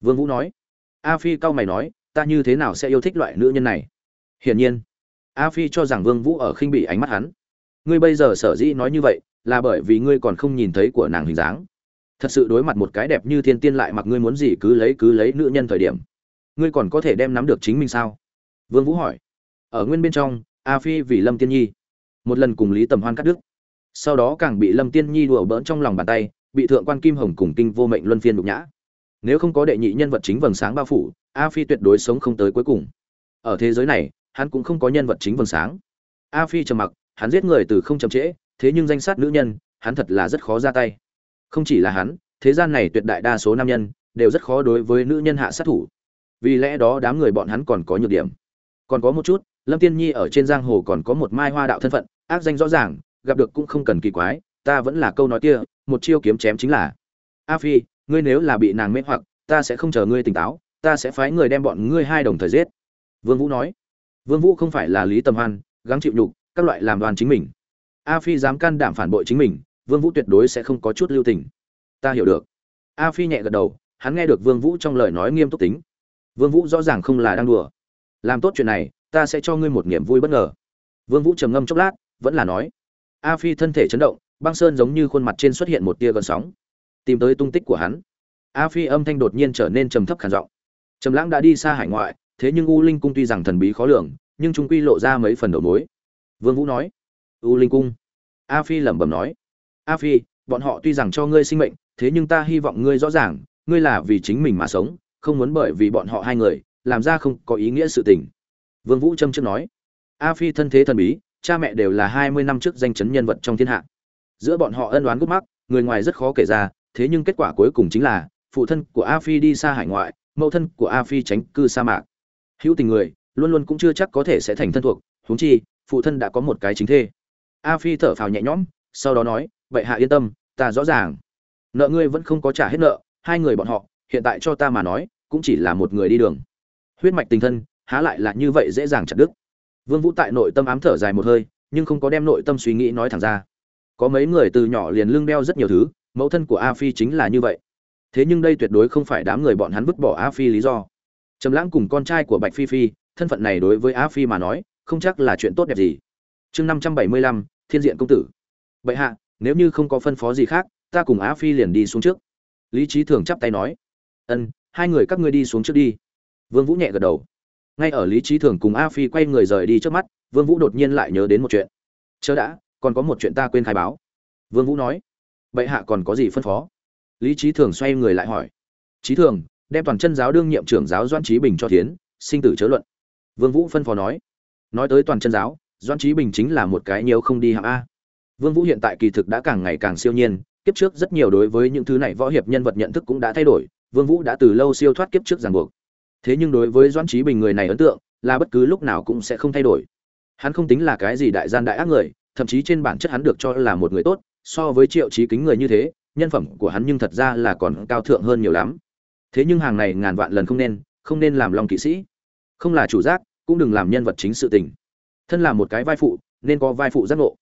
Vương vũ nói. A phi cao mày nói, ta như thế nào sẽ yêu thích loại nữ nhân này? Hiển nhiên, a phi cho rằng vương vũ ở khinh bị ánh mắt hắn. Ngươi bây giờ sở dĩ nói như vậy là bởi vì ngươi còn không nhìn thấy của nàng hình dáng. Thật sự đối mặt một cái đẹp như thiên tiên lại mặc ngươi muốn gì cứ lấy cứ lấy nữ nhân thời điểm. Ngươi còn có thể đem nắm được chính mình sao? Vương vũ hỏi. Ở nguyên bên trong, a phi vì lâm tiên nhi. Một lần cùng lý tầm hoan cắt đứt. Sau đó càng bị lâm tiên nhi đùa bỡn trong lòng bàn tay, bị thượng quan kim hồng cùng kinh vô mệnh luân phiên đục nhã. Nếu không có đệ nhị nhân vật chính vầng sáng bao phủ, a phi tuyệt đối sống không tới cuối cùng. Ở thế giới này, hắn cũng không có nhân vật chính vầng sáng. A phi trầm mặc, hắn giết người từ không chậm trễ thế nhưng danh sát nữ nhân, hắn thật là rất khó ra tay. Không chỉ là hắn, thế gian này tuyệt đại đa số nam nhân đều rất khó đối với nữ nhân hạ sát thủ. Vì lẽ đó đám người bọn hắn còn có nhược điểm. Còn có một chút, lâm tiên nhi ở trên giang hồ còn có một mai hoa đạo thân phận, ác danh rõ ràng, gặp được cũng không cần kỳ quái, ta vẫn là câu nói kia, một chiêu kiếm chém chính là. A phi, ngươi nếu là bị nàng mê hoặc, ta sẽ không chờ ngươi tỉnh táo, ta sẽ phái người đem bọn ngươi hai đồng thời giết. Vương vũ nói. Vương vũ không phải là lý tầm hoan, gắng chịu nhục, các loại làm đoàn chính mình a phi dám can đảm phản bội chính mình, vương vũ tuyệt đối sẽ không có chút lưu tình. Ta hiểu được. A phi nhẹ gật đầu, hắn nghe được vương vũ trong lời nói nghiêm túc tính. Vương vũ rõ ràng không là đang đùa. Làm tốt chuyện này, ta sẽ cho ngươi một niềm vui bất ngờ. Vương vũ trầm ngâm chốc lát, vẫn là nói. A phi thân thể chấn động, băng sơn giống như khuôn mặt trên xuất hiện một tia gợn sóng. Tìm tới tung tích của hắn. A phi âm thanh đột nhiên trở nên trầm thấp khàn giọng. Trầm lãng đã đi xa hải ngoại, thế nhưng u linh cung tuy rằng thần bí khó lường, nhưng chúng quy lộ ra mấy phần đầu mối. Vương vũ nói u linh cung. A phi lẩm bẩm nói, a phi, bọn họ tuy rằng cho ngươi sinh mệnh, thế nhưng ta hy vọng ngươi rõ ràng, ngươi là vì chính mình mà sống, không muốn bởi vì bọn họ hai người, làm ra không có ý nghĩa sự tình. Vương vũ trâm trước nói, a phi thân thế thần bí, cha mẹ đều là hai mươi năm trước danh chấn nhân vật trong thiên hạ. Giữa bọn họ ân oán gút mắc, người ngoài rất khó kể ra, thế nhưng kết quả cuối cùng chính là, phụ thân của a phi đi xa hải ngoại, mẫu thân của a phi tránh cư sa mạc. Hữu tình người, luôn luôn cũng chưa chắc có thể sẽ thành thân thuộc, huống chi, phụ thân đã có một cái chính thê a phi thở phào nhẹ nhõm, sau đó nói, vậy hạ yên tâm, ta rõ ràng. Nợ ngươi vẫn không có trả hết nợ, hai người bọn họ, hiện tại cho ta mà nói, cũng chỉ là một người đi đường. Huyết mạch tình thân, há lại là như vậy dễ dàng chặt đứt. Vương vũ tại nội tâm ám thở dài một hơi, nhưng không có đem nội tâm suy nghĩ nói thẳng ra. Có mấy người từ nhỏ liền lưng đeo rất nhiều thứ, mẫu thân của a phi chính là như vậy. Thế nhưng đây tuyệt đối không phải đám người bọn hắn vứt bỏ a phi lý do. Trầm lãng cùng con trai của bạch phi phi, thân phận này đối với a phi mà nói, không chắc là chuyện tốt đẹp gì. Chương năm trăm bảy mươi lăm thiên diện công tử. Bệ hạ, nếu như không có phân phó gì khác, ta cùng Á phi liền đi xuống trước. Lý trí thường chắp tay nói. Ân, hai người các ngươi đi xuống trước đi. Vương vũ nhẹ gật đầu. Ngay ở lý trí thường cùng a phi quay người rời đi trước mắt, vương vũ đột nhiên lại nhớ đến một chuyện. Chớ đã, còn có một chuyện ta quên khai báo. Vương vũ nói. Bệ hạ còn có gì phân phó? Lý trí thường xoay người lại hỏi. Trí thường, đem toàn chân giáo đương nhiệm trưởng giáo doan trí bình cho thiến, sinh tử chớ luận. Vương vũ phân phó nói. Nói tới toàn chân giáo doan trí bình chính là một cái nhiều không đi hạng a. Vương vũ hiện tại kỳ thực đã càng ngày càng siêu nhiên, kiếp trước rất nhiều đối với những thứ này võ hiệp nhân vật nhận thức cũng đã thay đổi, vương vũ đã từ lâu siêu thoát kiếp trước ràng buộc. Thế nhưng đối với doan trí bình người này ấn tượng, là bất cứ lúc nào cũng sẽ không thay đổi. Hắn không tính là cái gì đại gian đại ác người, thậm chí trên bản chất hắn được cho là một người tốt, so với triệu trí kính người như thế, nhân phẩm của hắn nhưng thật ra là còn cao thượng hơn nhiều lắm. Thế nhưng hàng này ngàn vạn lần không nên không nên làm lòng kỵ sĩ. Không là chủ giác, cũng đừng làm nhân vật chính sự tình thân là một cái vai phụ nên có vai phụ giác ngộ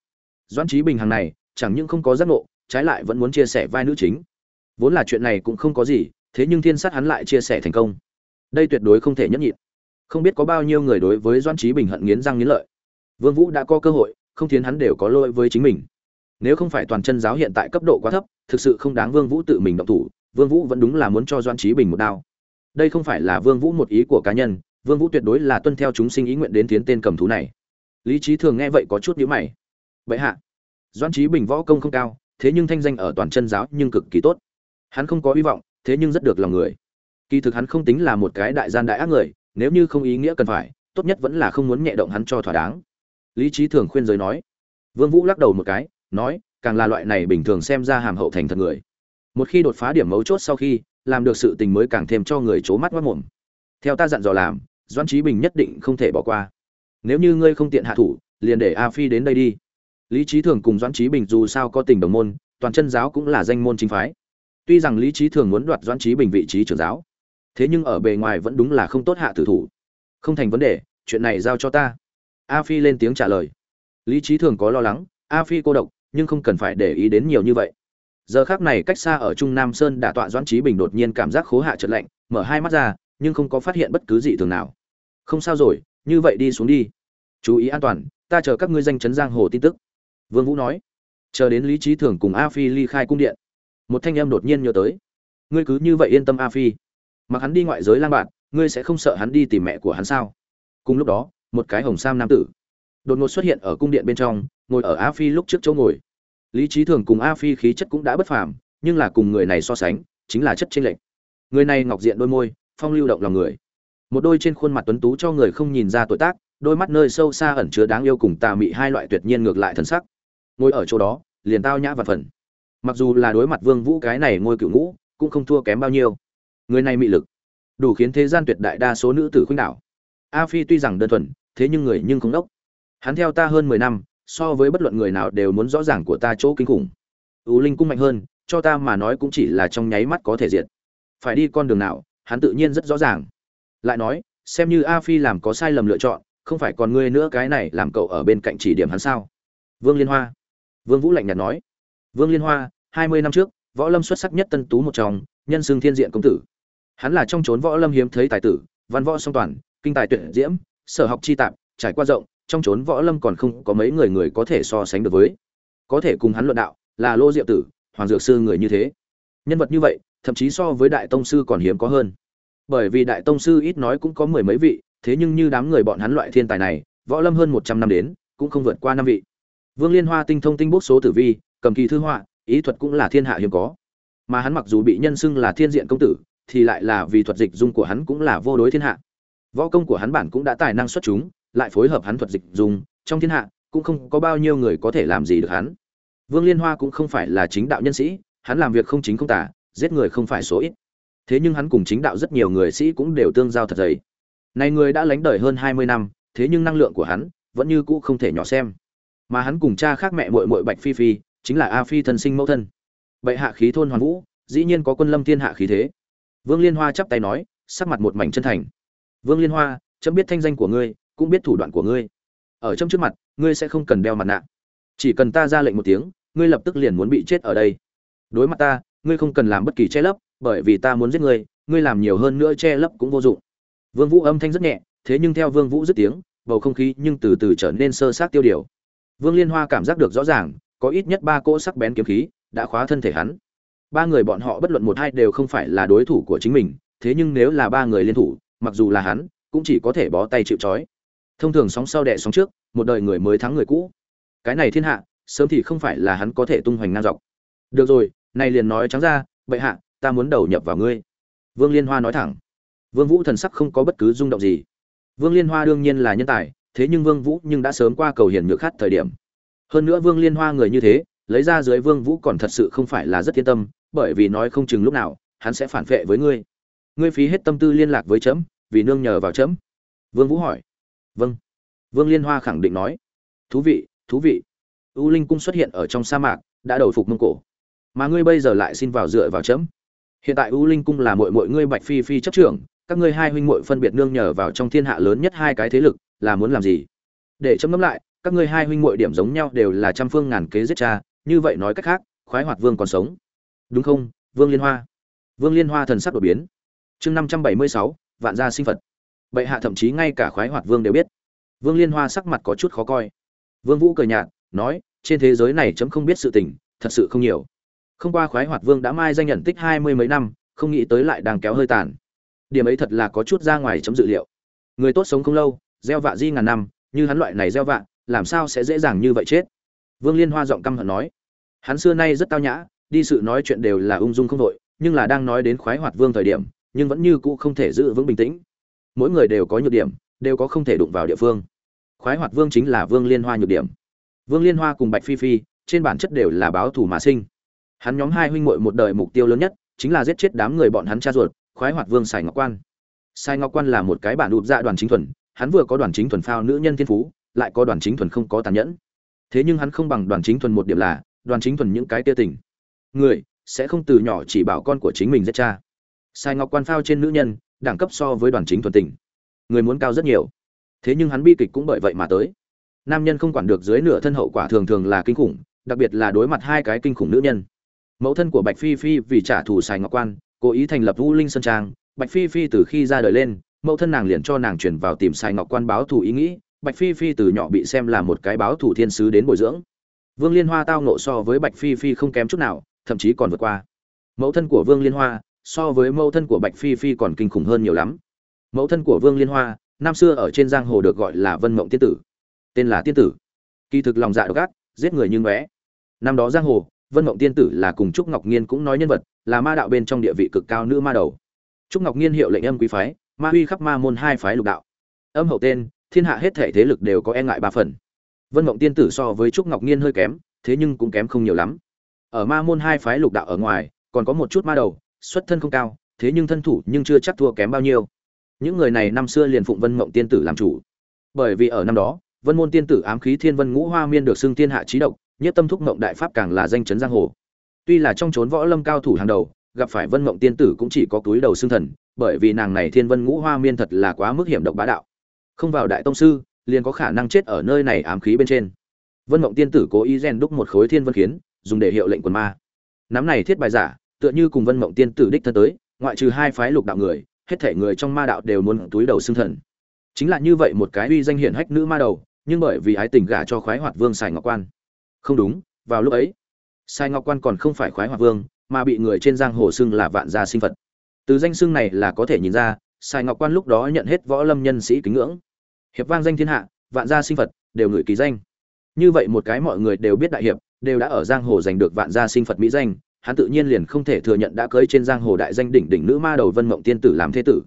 doãn trí bình hàng này chẳng những không có giác ngộ trái lại vẫn muốn chia sẻ vai nữ chính vốn là chuyện này cũng không có gì thế nhưng thiên sát hắn lại chia sẻ thành công đây tuyệt đối không thể nhẫn nhịn không biết có bao nhiêu người đối với doan trí bình hận nghiến răng nghiến lợi vương vũ đã có cơ hội không thiến hắn đều có lỗi với chính mình nếu không phải toàn chân giáo hiện tại cấp độ quá thấp thực sự không đáng vương vũ tự mình động thủ vương vũ vẫn đúng là muốn cho doan trí bình một đao đây không phải là vương vũ một ý của cá nhân vương vũ tuyệt đối là tuân theo chúng sinh ý nguyện đến tiến tên cầm thú này lý trí thường nghe vậy có chút nhữ mày. Vậy hạ doan trí bình võ công không cao, thế nhưng thanh danh ở toàn chân giáo nhưng cực kỳ tốt. Hắn không có hy vọng, thế nhưng rất được lòng người. Kỳ thực hắn không tính là một cái đại gian đại ác người, nếu như không ý nghĩa cần phải, tốt nhất vẫn là không muốn nhẹ động hắn cho thỏa đáng. Lý trí thường khuyên giới nói. Vương vũ lắc đầu một cái, nói, càng là loại này bình thường xem ra hàm hậu thành thật người. Một khi đột phá điểm mấu chốt sau khi, làm được sự tình mới càng thêm cho người c mắt mất mồm. Theo ta dặn dò làm doan trí bình nhất định không thể bỏ qua nếu như ngươi không tiện hạ thủ, liền để a phi đến đây đi. Lý trí thường cùng Doãn trí bình dù sao có tình đồng môn, toàn chân giáo cũng là danh môn chính phái. Tuy rằng lý trí thường muốn đoạt Doãn trí bình vị trí trưởng giáo, thế nhưng ở bề ngoài vẫn đúng là không tốt hạ tử thủ. Không thành vấn đề, chuyện này giao cho ta. A phi lên tiếng trả lời. Lý trí thường có lo lắng, a phi cô độc, nhưng không cần phải để ý đến nhiều như vậy. Giờ khác này cách xa ở trung nam sơn đã tọa doãn trí bình đột nhiên cảm giác khố hạ trật lạnh, mở hai mắt ra, nhưng không có phát hiện bất cứ gì thường nào. Không sao rồi như vậy đi xuống đi. Chú ý an toàn, ta chờ các ngươi danh chấn giang hồ tin tức. Vương vũ nói. Chờ đến lý trí thường cùng a phi ly khai cung điện, một thanh em đột nhiên nhớ tới. Ngươi cứ như vậy yên tâm, a phi. Mặc hắn đi ngoại giới lang bạn, ngươi sẽ không sợ hắn đi tìm mẹ của hắn sao? Cùng lúc đó, một cái hồng sam nam tử đột ngột xuất hiện ở cung điện bên trong, ngồi ở a phi lúc trước chỗ ngồi. Lý trí thường cùng a phi khí chất cũng đã bất phàm, nhưng là cùng người này so sánh, chính là chất chênh lệch. Người này ngọc diện đôi môi, phong lưu động lòng người một đôi trên khuôn mặt tuấn tú cho người không nhìn ra tuổi tác, đôi mắt nơi sâu xa ẩn chứa đáng yêu cùng tà mị hai loại tuyệt nhiên ngược lại thân sắc. Ngồi ở chỗ đó, liền tao nhã và phần mặc dù là đối mặt vương vũ cái này ngôi cựu ngũ, cũng không thua kém bao nhiêu. Người này mị lực, đủ khiến thế gian tuyệt đại đa số nữ tử khuynh đảo. A phi tuy rằng đơn thuần, thế nhưng người nhưng không đốc. Hắn theo ta hơn mười năm, so với bất luận người nào đều muốn rõ ràng của ta chỗ kinh khủng. Ưu linh cũng mạnh hơn, cho ta mà nói cũng chỉ là trong nháy mắt có thể diệt. Phải đi con đường nào, hắn tự nhiên rất rõ ràng lại nói, xem như a phi làm có sai lầm lựa chọn, không phải còn ngươi nữa cái này làm cậu ở bên cạnh chỉ điểm hắn sao? Vương liên hoa. Vương vũ lạnh nhạt nói. Vương liên hoa, hai mươi năm trước, võ lâm xuất sắc nhất tân tú một trong, nhân xương thiên diện công tử. Hắn là trong chốn võ lâm hiếm thấy tài tử, văn võ song toàn, kinh tài tuyệt diễm, sở học chi tạp, trải qua rộng, trong chốn võ lâm còn không có mấy người người có thể so sánh được với. Có thể cùng hắn luận đạo, là lô diệu tử, hoàng dược sư người như thế. Nhân vật như vậy, thậm chí so với đại tông sư còn hiếm có hơn bởi vì đại tông sư ít nói cũng có mười mấy vị, thế nhưng như đám người bọn hắn loại thiên tài này, võ lâm hơn một trăm năm đến, cũng không vượt qua năm vị. Vương liên hoa tinh thông tinh bút số tử vi, cầm kỳ thư họa, ý thuật cũng là thiên hạ hiếm có. Mà hắn mặc dù bị nhân xưng là thiên diện công tử, thì lại là vì thuật dịch dung của hắn cũng là vô đối thiên hạ. Võ công của hắn bản cũng đã tài năng xuất chúng, lại phối hợp hắn thuật dịch dung, trong thiên hạ, cũng không có bao nhiêu người có thể làm gì được hắn. Vương liên hoa cũng không phải là chính đạo nhân sĩ, hắn làm việc không chính không tả, giết người không phải số ít thế nhưng hắn cùng chính đạo rất nhiều người sĩ cũng đều tương giao thật dày. Này người đã lánh đời hơn hai mươi năm, thế nhưng năng lượng của hắn vẫn như cũ không thể nhỏ xem. Mà hắn cùng cha khác mẹ muội muội bạch phi phi, chính là a phi thân sinh mẫu thân. Bệ hạ khí thôn hoàn vũ, dĩ nhiên có quân lâm thiên hạ khí thế. Vương liên hoa chắp tay nói, sắc mặt một mảnh chân thành. Vương liên hoa, chấm biết thanh danh của ngươi, cũng biết thủ đoạn của ngươi. Ở trong trước mặt, ngươi sẽ không cần đeo mặt nạ. Chỉ cần ta ra lệnh một tiếng, ngươi lập tức liền muốn bị chết ở đây. Đối mặt ta, ngươi không cần làm bất kỳ che lấp bởi vì ta muốn giết ngươi ngươi làm nhiều hơn nữa che lấp cũng vô dụng. Vương vũ âm thanh rất nhẹ, thế nhưng theo vương vũ dứt tiếng, bầu không khí nhưng từ từ trở nên sơ sát tiêu điều. Vương liên hoa cảm giác được rõ ràng, có ít nhất ba cỗ sắc bén kiếm khí đã khóa thân thể hắn. Ba người bọn họ bất luận một hai đều không phải là đối thủ của chính mình, thế nhưng nếu là ba người liên thủ, mặc dù là hắn, cũng chỉ có thể bó tay chịu trói. Thông thường sóng sau đẻ sóng trước, một đời người mới thắng người cũ. Cái này thiên hạ, sớm thì không phải là hắn có thể tung hoành ngang dọc. Được rồi, này liền nói trắng ra, bệ hạ ta muốn đầu nhập vào ngươi. Vương liên hoa nói thẳng. Vương vũ thần sắc không có bất cứ rung động gì. Vương liên hoa đương nhiên là nhân tài, thế nhưng vương vũ nhưng đã sớm qua cầu hiền nhược khát thời điểm. Hơn nữa vương liên hoa người như thế, lấy ra dưới vương vũ còn thật sự không phải là rất yên tâm, bởi vì nói không chừng lúc nào, hắn sẽ phản vệ với ngươi. Ngươi phí hết tâm tư liên lạc với chấm vì nương nhờ vào chấm vương vũ hỏi. Vâng. Vương liên hoa khẳng định nói. Thú vị thú vị. U linh cung xuất hiện ở trong sa mạc, đã đầu phục mông cổ. Mà ngươi bây giờ lại xin vào dựa vào chấm hiện tại u linh cung là mội mội ngươi bạch phi phi chấp trưởng, các ngươi hai huynh muội phân biệt nương nhờ vào trong thiên hạ lớn nhất hai cái thế lực, là muốn làm gì? Để chấm ngẫm lại, các ngươi hai huynh muội điểm giống nhau đều là trăm phương ngàn kế giết cha, như vậy nói cách khác, khoái hoạt vương còn sống. Đúng không, vương liên hoa? Vương liên hoa thần sắc đột biến. Chương năm trăm bảy mươi sáu, vạn gia sinh phật. Bệ hạ thậm chí ngay cả khoái hoạt vương đều biết. Vương liên hoa sắc mặt có chút khó coi. Vương vũ cười nhạt, nói, trên thế giới này chấm không biết sự tình, thật sự không nhiều không qua khoái hoạt vương đã mai danh nhận tích hai mươi mấy năm, không nghĩ tới lại đang kéo hơi tàn. Điểm ấy thật là có chút ra ngoài chấm dự liệu. Người tốt sống không lâu, gieo vạ di ngàn năm, như hắn loại này gieo vạ, làm sao sẽ dễ dàng như vậy chết? Vương liên hoa giọng căm hận nói. Hắn xưa nay rất tao nhã, đi sự nói chuyện đều là ung dung không đội nhưng là đang nói đến khoái hoạt vương thời điểm, nhưng vẫn như cũ không thể giữ vững bình tĩnh. Mỗi người đều có nhược điểm, đều có không thể đụng vào địa phương. Khoái hoạt vương chính là vương liên hoa nhược điểm. Vương liên hoa cùng bạch phi phi, trên bản chất đều là báo thù mà sinh hắn nhóm hai huynh muội một đời mục tiêu lớn nhất chính là giết chết đám người bọn hắn cha ruột, khoái hoạt vương sài ngọc quan. Sài ngọc quan là một cái bản đụt dạ đoàn chính thuần, hắn vừa có đoàn chính thuần phao nữ nhân thiên phú, lại có đoàn chính thuần không có tàn nhẫn. Thế nhưng hắn không bằng đoàn chính thuần một điểm là, đoàn chính thuần những cái tia tình. Người sẽ không từ nhỏ chỉ bảo con của chính mình giết cha. Sai ngọc quan phao trên nữ nhân, đẳng cấp so với đoàn chính thuần tình. Người muốn cao rất nhiều. Thế nhưng hắn bi kịch cũng bởi vậy mà tới. Nam nhân không quản được dưới nửa thân hậu quả thường thường là kinh khủng, đặc biệt là đối mặt hai cái kinh khủng nữ nhân mẫu thân của bạch phi phi vì trả thù sài ngọc quan, cố ý thành lập vũ linh sơn trang. Bạch phi phi từ khi ra đời lên, mẫu thân nàng liền cho nàng chuyển vào tìm sài ngọc quan báo thù ý nghĩ. Bạch phi phi từ nhỏ bị xem là một cái báo thù thiên sứ đến bồi dưỡng. Vương liên hoa tao nộ so với bạch phi phi không kém chút nào, thậm chí còn vượt qua. Mẫu thân của vương liên hoa so với mẫu thân của bạch phi phi còn kinh khủng hơn nhiều lắm. Mẫu thân của vương liên hoa, năm xưa ở trên giang hồ được gọi là vân mộng tiên tử. Tên là tiên tử. Kỳ thực lòng dạ độc ác, giết người như ngóe. Năm đó giang hồ vân mộng tiên tử là cùng trúc ngọc nhiên cũng nói nhân vật, là ma đạo bên trong địa vị cực cao nữ ma đầu. Trúc ngọc nhiên hiệu lệnh âm quý phái, ma huy khắp ma môn hai phái lục đạo. Âm hậu tên, thiên hạ hết thể thế lực đều có e ngại ba phần. Vân mộng tiên tử so với trúc ngọc nhiên hơi kém, thế nhưng cũng kém không nhiều lắm. Ở ma môn hai phái lục đạo ở ngoài, còn có một chút ma đầu, xuất thân không cao, thế nhưng thân thủ nhưng chưa chắc thua kém bao nhiêu. Những người này năm xưa liền phụng vân mộng tiên tử làm chủ. Bởi vì ở năm đó, vân môn tiên tử ám khí thiên vân ngũ hoa miên được xưng thiên hạ trí độc nhất tâm thúc mộng đại pháp càng là danh chấn giang hồ. Tuy là trong chốn võ lâm cao thủ hàng đầu, gặp phải vân mộng tiên tử cũng chỉ có túi đầu xương thần, bởi vì nàng này thiên vân ngũ hoa miên thật là quá mức hiểm độc bá đạo. Không vào đại tông sư, liền có khả năng chết ở nơi này ám khí bên trên. Vân mộng tiên tử cố ý rèn đúc một khối thiên vân khiến dùng để hiệu lệnh quần ma. Nắm này thiết bài giả, tựa như cùng vân mộng tiên tử đích thân tới, ngoại trừ hai phái lục đạo người, hết thể người trong ma đạo đều muốn túi đầu xương thần. Chính là như vậy một cái uy danh hiển hách nữ ma đầu, nhưng bởi vì ái tình gả cho khoái hoạt vương sài ngọc quan không đúng, vào lúc ấy, sai ngọc quan còn không phải khoái hòa vương, mà bị người trên giang hồ xưng là vạn gia sinh phật. Từ danh xưng này là có thể nhìn ra, sai ngọc quan lúc đó nhận hết võ lâm nhân sĩ kính ngưỡng. Hiệp vang danh thiên hạ, vạn gia sinh phật, đều ngửi ký danh. Như vậy một cái mọi người đều biết đại hiệp, đều đã ở giang hồ giành được vạn gia sinh phật mỹ danh, hắn tự nhiên liền không thể thừa nhận đã cưới trên giang hồ đại danh đỉnh đỉnh nữ ma đầu vân mộng tiên tử làm thế tử.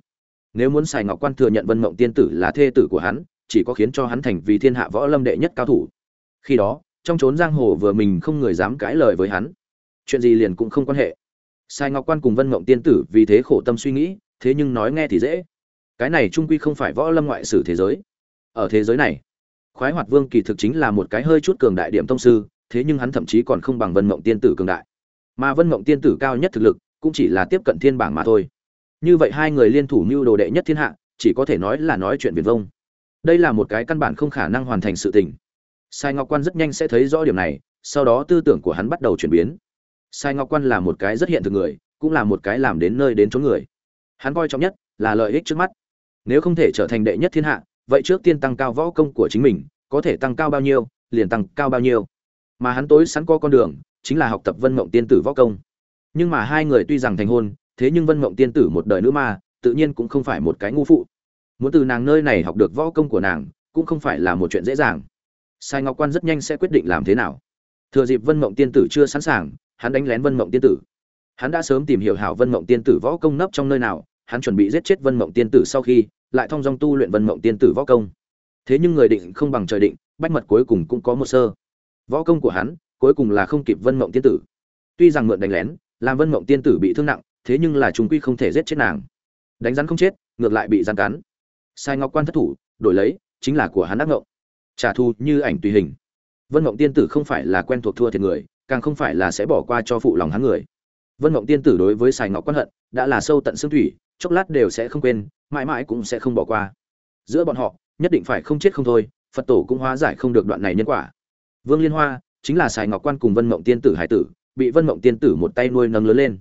Nếu muốn sai ngọc quan thừa nhận vân mộng tiên tử là thê tử của hắn, chỉ có khiến cho hắn thành vì thiên hạ võ lâm đệ nhất cao thủ. Khi đó trong chốn giang hồ vừa mình không người dám cãi lời với hắn. Chuyện gì liền cũng không quan hệ. Sai ngọc quan cùng vân mộng tiên tử vì thế khổ tâm suy nghĩ, thế nhưng nói nghe thì dễ. Cái này trung quy không phải võ lâm ngoại sử thế giới. Ở thế giới này, khoái hoạt vương kỳ thực chính là một cái hơi chút cường đại điểm thông sư, thế nhưng hắn thậm chí còn không bằng vân mộng tiên tử cường đại. Mà vân mộng tiên tử cao nhất thực lực, cũng chỉ là tiếp cận thiên bảng mà thôi. Như vậy hai người liên thủ mưu đồ đệ nhất thiên hạ, chỉ có thể nói là nói chuyện viền vông. Đây là một cái căn bản không khả năng hoàn thành sự tình sai ngọc quan rất nhanh sẽ thấy rõ điểm này, sau đó tư tưởng của hắn bắt đầu chuyển biến. Sai ngọc quan là một cái rất hiện thực người, cũng là một cái làm đến nơi đến chỗ người. Hắn coi trọng nhất là lợi ích trước mắt. Nếu không thể trở thành đệ nhất thiên hạ, vậy trước tiên tăng cao võ công của chính mình, có thể tăng cao bao nhiêu, liền tăng cao bao nhiêu. Mà hắn tối sẵn có con đường, chính là học tập vân mộng tiên tử võ công. Nhưng mà hai người tuy rằng thành hôn, thế nhưng vân mộng tiên tử một đời nữ ma, tự nhiên cũng không phải một cái ngu phụ. Muốn từ nàng nơi này học được võ công của nàng, cũng không phải là một chuyện dễ dàng sai ngọc quan rất nhanh sẽ quyết định làm thế nào. Thừa dịp vân mộng tiên tử chưa sẵn sàng, hắn đánh lén vân mộng tiên tử. Hắn đã sớm tìm hiểu hảo vân mộng tiên tử võ công nấp trong nơi nào, hắn chuẩn bị giết chết vân mộng tiên tử sau khi, lại thông dong tu luyện vân mộng tiên tử võ công. Thế nhưng người định không bằng trời định, bách mật cuối cùng cũng có một sơ. Võ công của hắn, cuối cùng là không kịp vân mộng tiên tử. Tuy rằng mượn đánh lén, làm vân mộng tiên tử bị thương nặng, thế nhưng là chúng quy không thể giết chết nàng. Đánh rắn không chết, ngược lại bị gian cắn. Sai ngọc quan thất thủ, đổi lấy, chính là của hắn ác ngộng trả thù như ảnh tùy hình. Vân mộng tiên tử không phải là quen thuộc thua thiệt người, càng không phải là sẽ bỏ qua cho phụ lòng hắn người. Vân mộng tiên tử đối với sài ngọc quan hận, đã là sâu tận xương thủy, chốc lát đều sẽ không quên, mãi mãi cũng sẽ không bỏ qua. Giữa bọn họ, nhất định phải không chết không thôi, phật tổ cũng hóa giải không được đoạn này nhân quả. Vương liên hoa chính là sài ngọc quan cùng vân mộng tiên tử hải tử, bị vân mộng tiên tử một tay nuôi nâng lớn lên.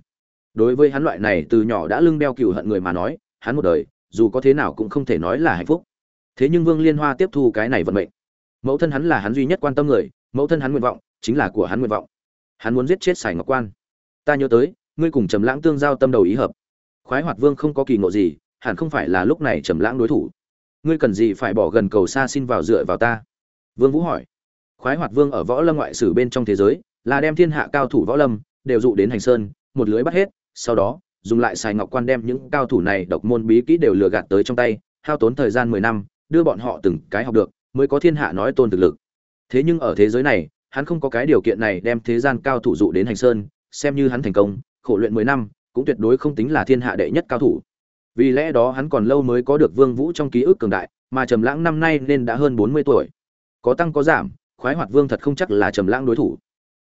Đối với hắn loại này từ nhỏ đã lưng đeo cựu hận người mà nói, hắn một đời, dù có thế nào cũng không thể nói là hạnh phúc. Thế nhưng vương liên hoa tiếp thu cái này vận mệnh mẫu thân hắn là hắn duy nhất quan tâm người, mẫu thân hắn nguyện vọng chính là của hắn nguyện vọng. Hắn muốn giết chết sài ngọc quan. Ta nhớ tới, ngươi cùng trầm lãng tương giao tâm đầu ý hợp. Khoái hoạt vương không có kỳ ngộ gì, hẳn không phải là lúc này trầm lãng đối thủ. Ngươi cần gì phải bỏ gần cầu xa xin vào dựa vào ta? Vương vũ hỏi. Khoái hoạt vương ở võ lâm ngoại sử bên trong thế giới, là đem thiên hạ cao thủ võ lâm đều dụ đến hành sơn, một lưới bắt hết, sau đó, dùng lại xài ngọc quan đem những cao thủ này độc môn bí kỹ đều lừa gạt tới trong tay, hao tốn thời gian mười năm, đưa bọn họ từng cái học được mới có thiên hạ nói tôn thực lực. Thế nhưng ở thế giới này, hắn không có cái điều kiện này đem thế gian cao thủ dụ đến hành sơn, xem như hắn thành công, khổ luyện mười năm, cũng tuyệt đối không tính là thiên hạ đệ nhất cao thủ. Vì lẽ đó hắn còn lâu mới có được vương vũ trong ký ức cường đại, mà trầm lãng năm nay nên đã hơn bốn mươi tuổi. Có tăng có giảm, khoái hoạt vương thật không chắc là trầm lãng đối thủ.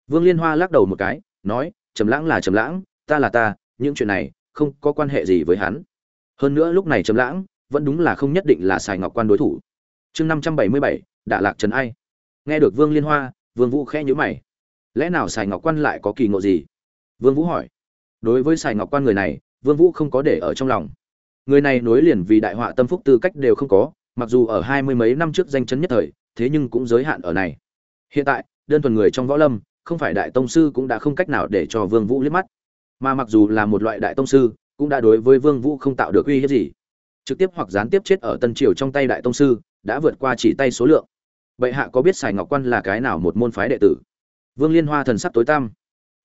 Vương liên hoa lắc đầu một cái, nói, trầm lãng là trầm lãng, ta là ta, những chuyện này không có quan hệ gì với hắn. Hơn nữa lúc này trầm lãng vẫn đúng là không nhất định là sài ngọc quan đối thủ chương năm trăm bảy mươi bảy đả lạc trần ai. Nghe được vương liên hoa, vương vũ khẽ nhíu mày. Lẽ nào sài ngọc quan lại có kỳ ngộ gì? Vương vũ hỏi. Đối với sài ngọc quan người này, vương vũ không có để ở trong lòng. Người này nối liền vì đại họa tâm phúc tư cách đều không có, mặc dù ở hai mươi mấy năm trước danh chấn nhất thời, thế nhưng cũng giới hạn ở này. Hiện tại, đơn thuần người trong võ lâm, không phải đại tông sư cũng đã không cách nào để cho vương vũ liếc mắt. Mà mặc dù là một loại đại tông sư, cũng đã đối với vương vũ không tạo được uy hiếp gì. Trực tiếp hoặc gián tiếp chết ở tân triều trong tay đại tông sư đã vượt qua chỉ tay số lượng. Bệ hạ có biết sài ngọc quan là cái nào một môn phái đệ tử? Vương liên hoa thần sắc tối tăm.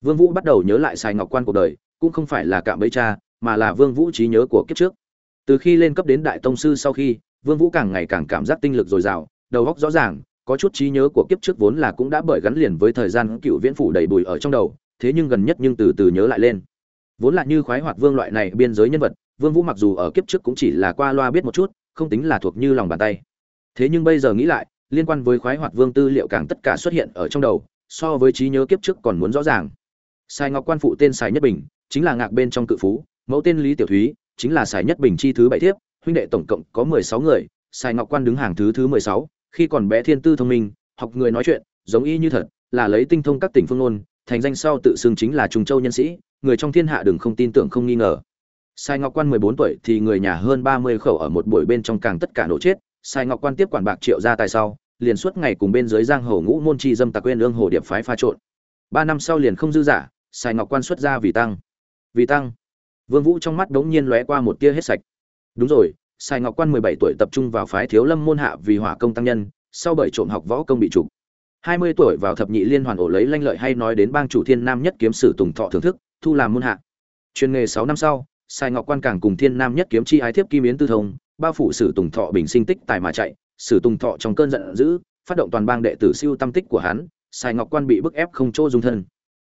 Vương vũ bắt đầu nhớ lại sài ngọc quan cuộc đời, cũng không phải là cạm bẫy cha, mà là vương vũ trí nhớ của kiếp trước. Từ khi lên cấp đến đại tông sư sau khi, vương vũ càng ngày càng cảm giác tinh lực dồi dào, đầu óc rõ ràng, có chút trí nhớ của kiếp trước vốn là cũng đã bởi gắn liền với thời gian cựu viễn phủ đầy bùi ở trong đầu, thế nhưng gần nhất nhưng từ từ nhớ lại lên. Vốn là như khoái hoạt vương loại này biên giới nhân vật, vương vũ mặc dù ở kiếp trước cũng chỉ là qua loa biết một chút, không tính là thuộc như lòng bàn tay thế nhưng bây giờ nghĩ lại, liên quan với khoái hoạt vương tư liệu càng tất cả xuất hiện ở trong đầu, so với trí nhớ kiếp trước còn muốn rõ ràng. Sai ngọc quan phụ tên sài nhất bình, chính là ngạc bên trong cự phú, mẫu tên lý tiểu thúy, chính là sài nhất bình chi thứ bảy thiếp, huynh đệ tổng cộng có mười sáu người, sài ngọc quan đứng hàng thứ thứ mười sáu, khi còn bé thiên tư thông minh, học người nói chuyện, giống y như thật, là lấy tinh thông các tỉnh phương ngôn, thành danh sau tự xưng chính là trùng châu nhân sĩ, người trong thiên hạ đừng không tin tưởng không nghi ngờ. Sai ngọc quan mười bốn tuổi thì người nhà hơn ba mươi khẩu ở một buổi bên trong càng tất cả nổ chết sai ngọc quan tiếp quản bạc triệu ra tài sau, liền suốt ngày cùng bên dưới giang hồ ngũ môn chi dâm tặc quên lương hồ điệp phái pha trộn. Ba năm sau liền không dư giả, sai ngọc quan xuất ra vì tăng. Vì tăng. Vương vũ trong mắt đống nhiên lóe qua một tia hết sạch. Đúng rồi, sai ngọc quan mười bảy tuổi tập trung vào phái thiếu lâm môn hạ vì hỏa công tăng nhân, sau bởi trộm học võ công bị trục. Hai mươi tuổi vào thập nhị liên hoàn ổ lấy lanh lợi hay nói đến bang chủ thiên nam nhất kiếm sử tùng thọ thưởng thức, thu làm môn hạ. Chuyên nghề sáu năm sau, sai ngọc quan càng cùng thiên nam nhất kiếm chi ái thiếp kim yến tư thông bao phủ sử tùng thọ bình sinh tích tài mà chạy, sử tùng thọ trong cơn giận dữ, phát động toàn bang đệ tử siêu tâm tích của hắn sài ngọc quan bị bức ép không chỗ dung thân.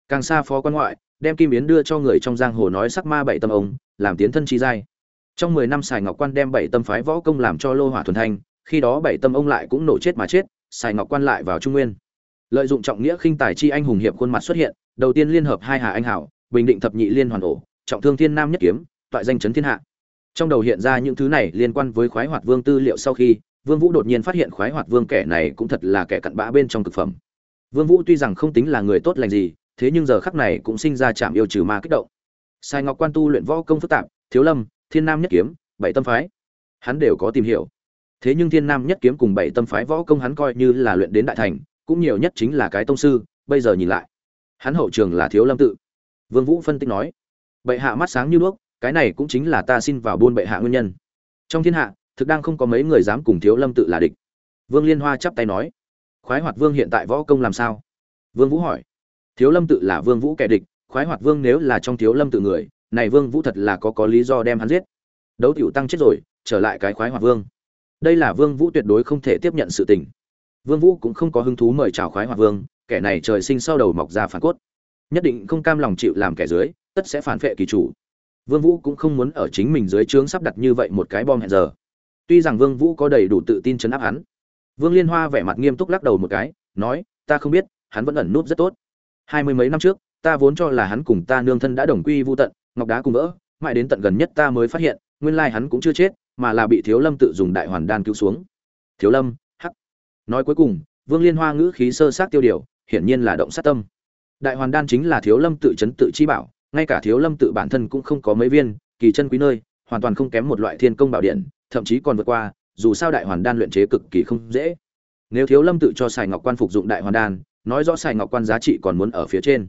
Càng xa phó quan ngoại, đem kim yến đưa cho người trong giang hồ nói sắc ma bảy tâm ông, làm tiến thân chi giai. Trong mười năm sài ngọc quan đem bảy tâm phái võ công làm cho lô hỏa thuần thanh, khi đó bảy tâm ông lại cũng nổ chết mà chết sài ngọc quan lại vào trung nguyên. Lợi dụng trọng nghĩa khinh tài chi anh hùng hiệp khuôn mặt xuất hiện, đầu tiên liên hợp hai hà anh hảo, bình định thập nhị liên hoàn ổ, trọng thương thiên nam nhất kiếm, toại danh chấn thiên hạ trong đầu hiện ra những thứ này liên quan với khoái hoạt vương tư liệu sau khi, vương vũ đột nhiên phát hiện khoái hoạt vương kẻ này cũng thật là kẻ cặn bã bên trong thực phẩm. Vương vũ tuy rằng không tính là người tốt lành gì, thế nhưng giờ khắc này cũng sinh ra chạm yêu trừ ma kích động. Sai ngọc quan tu luyện võ công phức tạp, thiếu lâm, thiên nam nhất kiếm, bảy tâm phái, hắn đều có tìm hiểu. Thế nhưng thiên nam nhất kiếm cùng bảy tâm phái võ công hắn coi như là luyện đến đại thành, cũng nhiều nhất chính là cái tông sư, bây giờ nhìn lại, hắn hậu trường là thiếu lâm tự. Vương vũ phân tích nói, bệ hạ mắt sáng như đuốc cái này cũng chính là ta xin vào buôn bệ hạ nguyên nhân. Trong thiên hạ, thực đang không có mấy người dám cùng thiếu lâm tự là địch. Vương liên hoa chắp tay nói, khoái hoạt vương hiện tại võ công làm sao? Vương vũ hỏi, thiếu lâm tự là vương vũ kẻ địch, khoái hoạt vương nếu là trong thiếu lâm tự người, này vương vũ thật là có có lý do đem hắn giết. Đấu tiểu tăng chết rồi, trở lại cái khoái hoạt vương. Đây là vương vũ tuyệt đối không thể tiếp nhận sự tình. Vương vũ cũng không có hứng thú mời chào khoái hoạt vương, kẻ này trời sinh sau đầu mọc ra phản cốt. Nhất định không cam lòng chịu làm kẻ dưới, tất sẽ phản vệ kỳ chủ vương vũ cũng không muốn ở chính mình dưới trướng sắp đặt như vậy một cái bom hẹn giờ. Tuy rằng vương vũ có đầy đủ tự tin chấn áp hắn, vương liên hoa vẻ mặt nghiêm túc lắc đầu một cái, nói, ta không biết, hắn vẫn ẩn núp rất tốt. Hai mươi mấy năm trước, ta vốn cho là hắn cùng ta nương thân đã đồng quy vu tận, ngọc đá cùng vỡ, mãi đến tận gần nhất ta mới phát hiện, nguyên lai hắn cũng chưa chết, mà là bị thiếu lâm tự dùng đại hoàn đan cứu xuống. Thiếu lâm, hắc. Nói cuối cùng, vương liên hoa ngữ khí sơ sát tiêu điều, hiển nhiên là động sát tâm. Đại hoàn đan chính là thiếu lâm tự chấn tự chi bảo ngay cả thiếu lâm tự bản thân cũng không có mấy viên, kỳ chân quý nơi, hoàn toàn không kém một loại thiên công bảo điện, thậm chí còn vượt qua, dù sao đại hoàn đan luyện chế cực kỳ không dễ. Nếu thiếu lâm tự cho sài ngọc quan phục dụng đại hoàn đan, nói rõ sài ngọc quan giá trị còn muốn ở phía trên.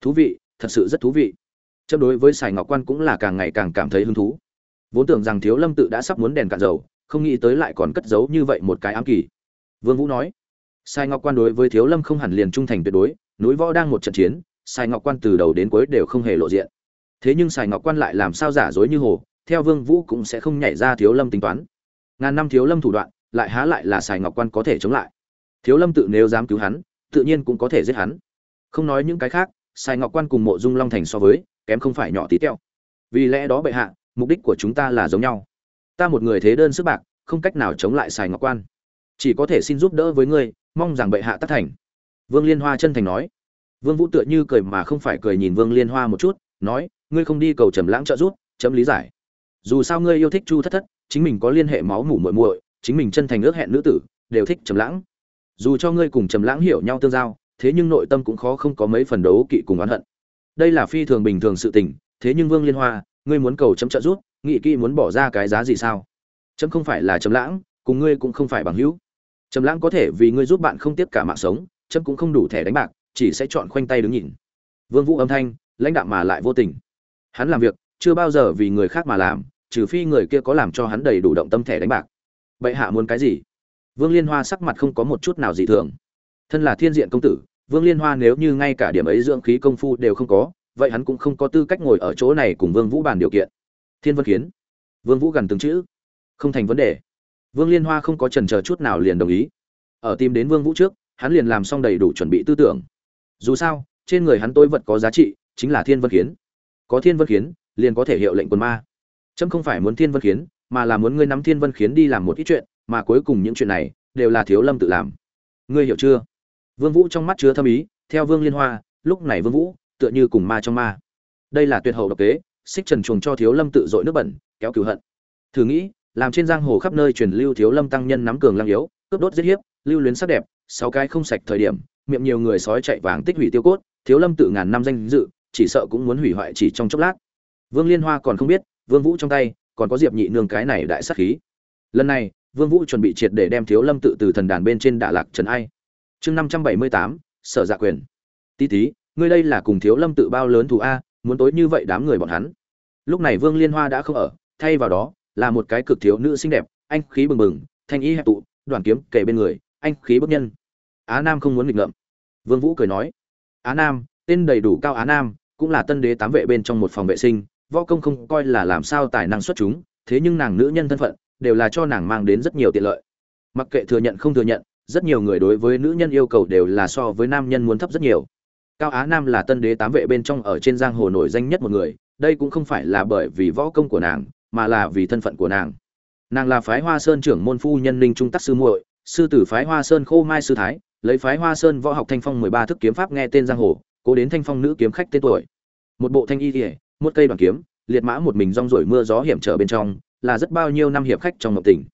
Thú vị, thật sự rất thú vị. Chấp đối với sài ngọc quan cũng là càng ngày càng cảm thấy hứng thú. Vốn tưởng rằng thiếu lâm tự đã sắp muốn đèn cạn dầu, không nghĩ tới lại còn cất giấu như vậy một cái ám kỳ. Vương vũ nói, sài ngọc quan đối với thiếu lâm không hẳn liền trung thành tuyệt đối, núi võ đang một trận chiến sài ngọc quan từ đầu đến cuối đều không hề lộ diện. Thế nhưng sài ngọc quan lại làm sao giả dối như hồ, theo vương vũ cũng sẽ không nhảy ra thiếu lâm tính toán. Ngàn năm thiếu lâm thủ đoạn, lại há lại là sài ngọc quan có thể chống lại. Thiếu lâm tự nếu dám cứu hắn, tự nhiên cũng có thể giết hắn. Không nói những cái khác, sài ngọc quan cùng mộ dung long thành so với, kém không phải nhỏ tí teo. Vì lẽ đó bệ hạ, mục đích của chúng ta là giống nhau. Ta một người thế đơn sức bạc, không cách nào chống lại sài ngọc quan. Chỉ có thể xin giúp đỡ với ngươi, mong rằng bệ hạ tất thành. Vương liên hoa chân thành nói vương vũ tựa như cười mà không phải cười nhìn vương liên hoa một chút, nói, ngươi không đi cầu trầm lãng trợ giúp, chấm lý giải. Dù sao ngươi yêu thích chu thất thất, chính mình có liên hệ máu mủ muội muội, chính mình chân thành ước hẹn nữ tử, đều thích trầm lãng. Dù cho ngươi cùng trầm lãng hiểu nhau tương giao, thế nhưng nội tâm cũng khó không có mấy phần đấu kỵ cùng oán hận. Đây là phi thường bình thường sự tình, thế nhưng vương liên hoa, ngươi muốn cầu chấm trợ giúp nghị kỹ muốn bỏ ra cái giá gì sao? Chấm không phải là trầm lãng, cùng ngươi cũng không phải bằng hữu. Trầm lãng có thể vì ngươi giúp bạn không tiếc cả mạng sống, chấm cũng không đủ thẻ đánh bạc chỉ sẽ chọn khoanh tay đứng nhìn. Vương vũ âm thanh, lãnh đạm mà lại vô tình. Hắn làm việc, chưa bao giờ vì người khác mà làm, trừ phi người kia có làm cho hắn đầy đủ động tâm thẻ đánh bạc. Bệ hạ muốn cái gì? Vương liên hoa sắc mặt không có một chút nào dị thường. Thân là thiên diện công tử, vương liên hoa nếu như ngay cả điểm ấy dưỡng khí công phu đều không có, vậy hắn cũng không có tư cách ngồi ở chỗ này cùng vương vũ bàn điều kiện. Thiên vân kiến. Vương vũ gần từng chữ. Không thành vấn đề. Vương liên hoa không có chần chờ chút nào liền đồng ý. Ở tìm đến vương vũ trước, hắn liền làm xong đầy đủ chuẩn bị tư tưởng dù sao, trên người hắn tôi vật có giá trị, chính là thiên vân kiến. Có thiên vân kiến, liền có thể hiệu lệnh quân ma. Trâm không phải muốn thiên vân kiến, mà là muốn ngươi nắm thiên vân khiến đi làm một ít chuyện, mà cuối cùng những chuyện này đều là thiếu lâm tự làm. Ngươi hiểu chưa? Vương vũ trong mắt chứa thâm ý, theo vương liên hoa, lúc này vương vũ tựa như cùng ma trong ma. Đây là tuyệt hậu độc kế, xích trần chuồng cho thiếu lâm tự dội nước bẩn, kéo cửu hận. Thử nghĩ, làm trên giang hồ khắp nơi truyền lưu thiếu lâm tăng nhân nắm cường lăng yếu, cướp đốt giết hiếp, lưu luyến sắc đẹp, sáu cái không sạch thời điểm miệng nhiều người sói chạy vàng tích hủy tiêu cốt, thiếu lâm tự ngàn năm danh dự, chỉ sợ cũng muốn hủy hoại chỉ trong chốc lát. Vương liên hoa còn không biết, vương vũ trong tay, còn có diệp nhị nương cái này đại sát khí. Lần này, vương vũ chuẩn bị triệt để đem thiếu lâm tự từ thần đàn bên trên đả lạc trần ai. Chương năm trăm bảy mươi tám, sở dạ quyền. Tí tí, ngươi đây là cùng thiếu lâm tự bao lớn thù a, muốn tối như vậy đám người bọn hắn. Lúc này vương liên hoa đã không ở, thay vào đó, là một cái cực thiếu nữ xinh đẹp, anh khí bừng bừng, thanh ý hẹp tụ đoàn kiếm kề bên người, anh khí bức nhân á nam không muốn nghịch ngợm. Vương vũ cười nói, á nam, tên đầy đủ cao á nam, cũng là tân đế tám vệ bên trong một phòng vệ sinh, võ công không coi là làm sao tài năng xuất chúng, thế nhưng nàng nữ nhân thân phận đều là cho nàng mang đến rất nhiều tiện lợi. Mặc kệ thừa nhận không thừa nhận, rất nhiều người đối với nữ nhân yêu cầu đều là so với nam nhân muốn thấp rất nhiều. Cao á nam là tân đế tám vệ bên trong ở trên giang hồ nổi danh nhất một người, đây cũng không phải là bởi vì võ công của nàng, mà là vì thân phận của nàng. Nàng là phái hoa sơn trưởng môn phu nhân linh trung tắc sư muội, sư tử phái hoa sơn khô mai sư thái lấy phái hoa sơn võ học thanh phong mười ba thức kiếm pháp nghe tên giang hồ, cố đến thanh phong nữ kiếm khách tên tuổi. Một bộ thanh y ỉa một cây đoàn kiếm, liệt mã một mình rong rổi mưa gió hiểm trở bên trong, là rất bao nhiêu năm hiệp khách trong ngọc tỉnh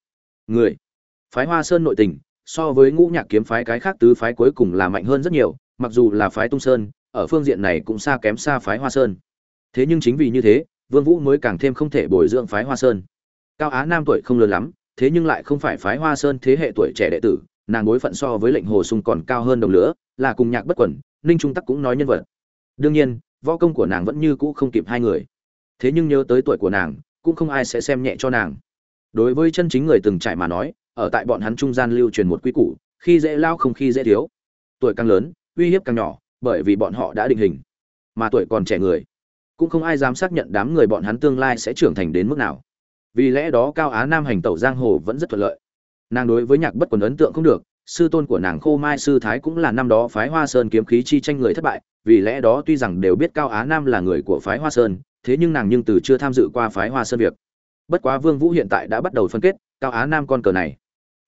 người, phái hoa sơn nội tình, so với ngũ nhạc kiếm phái cái khác tứ phái cuối cùng là mạnh hơn rất nhiều, mặc dù là phái tung sơn, ở phương diện này cũng xa kém xa phái hoa sơn. Thế nhưng chính vì như thế, vương vũ mới càng thêm không thể bồi dưỡng phái hoa sơn. Cao á nam tuổi không lớn lắm, thế nhưng lại không phải phái hoa sơn thế hệ tuổi trẻ đệ tử nàng bối phận so với lệnh hồ sung còn cao hơn đồng lửa, là cùng nhạc bất quẩn, ninh trung tắc cũng nói nhân vật. Đương nhiên, võ công của nàng vẫn như cũ không kịp hai người. Thế nhưng nhớ tới tuổi của nàng, cũng không ai sẽ xem nhẹ cho nàng. Đối với chân chính người từng trải mà nói, ở tại bọn hắn trung gian lưu truyền một quy củ, khi dễ lao không khi dễ thiếu. Tuổi càng lớn, uy hiếp càng nhỏ, bởi vì bọn họ đã định hình. Mà tuổi còn trẻ người, cũng không ai dám xác nhận đám người bọn hắn tương lai sẽ trưởng thành đến mức nào. Vì lẽ đó cao á nam hành tẩu giang hồ vẫn rất thuận lợi nàng đối với nhạc bất quần ấn tượng không được, sư tôn của nàng khô mai sư thái cũng là năm đó phái hoa sơn kiếm khí chi tranh người thất bại, vì lẽ đó tuy rằng đều biết cao á nam là người của phái hoa sơn, thế nhưng nàng nhưng từ chưa tham dự qua phái hoa sơn việc. Bất quá vương vũ hiện tại đã bắt đầu phân kết, cao á nam con cờ này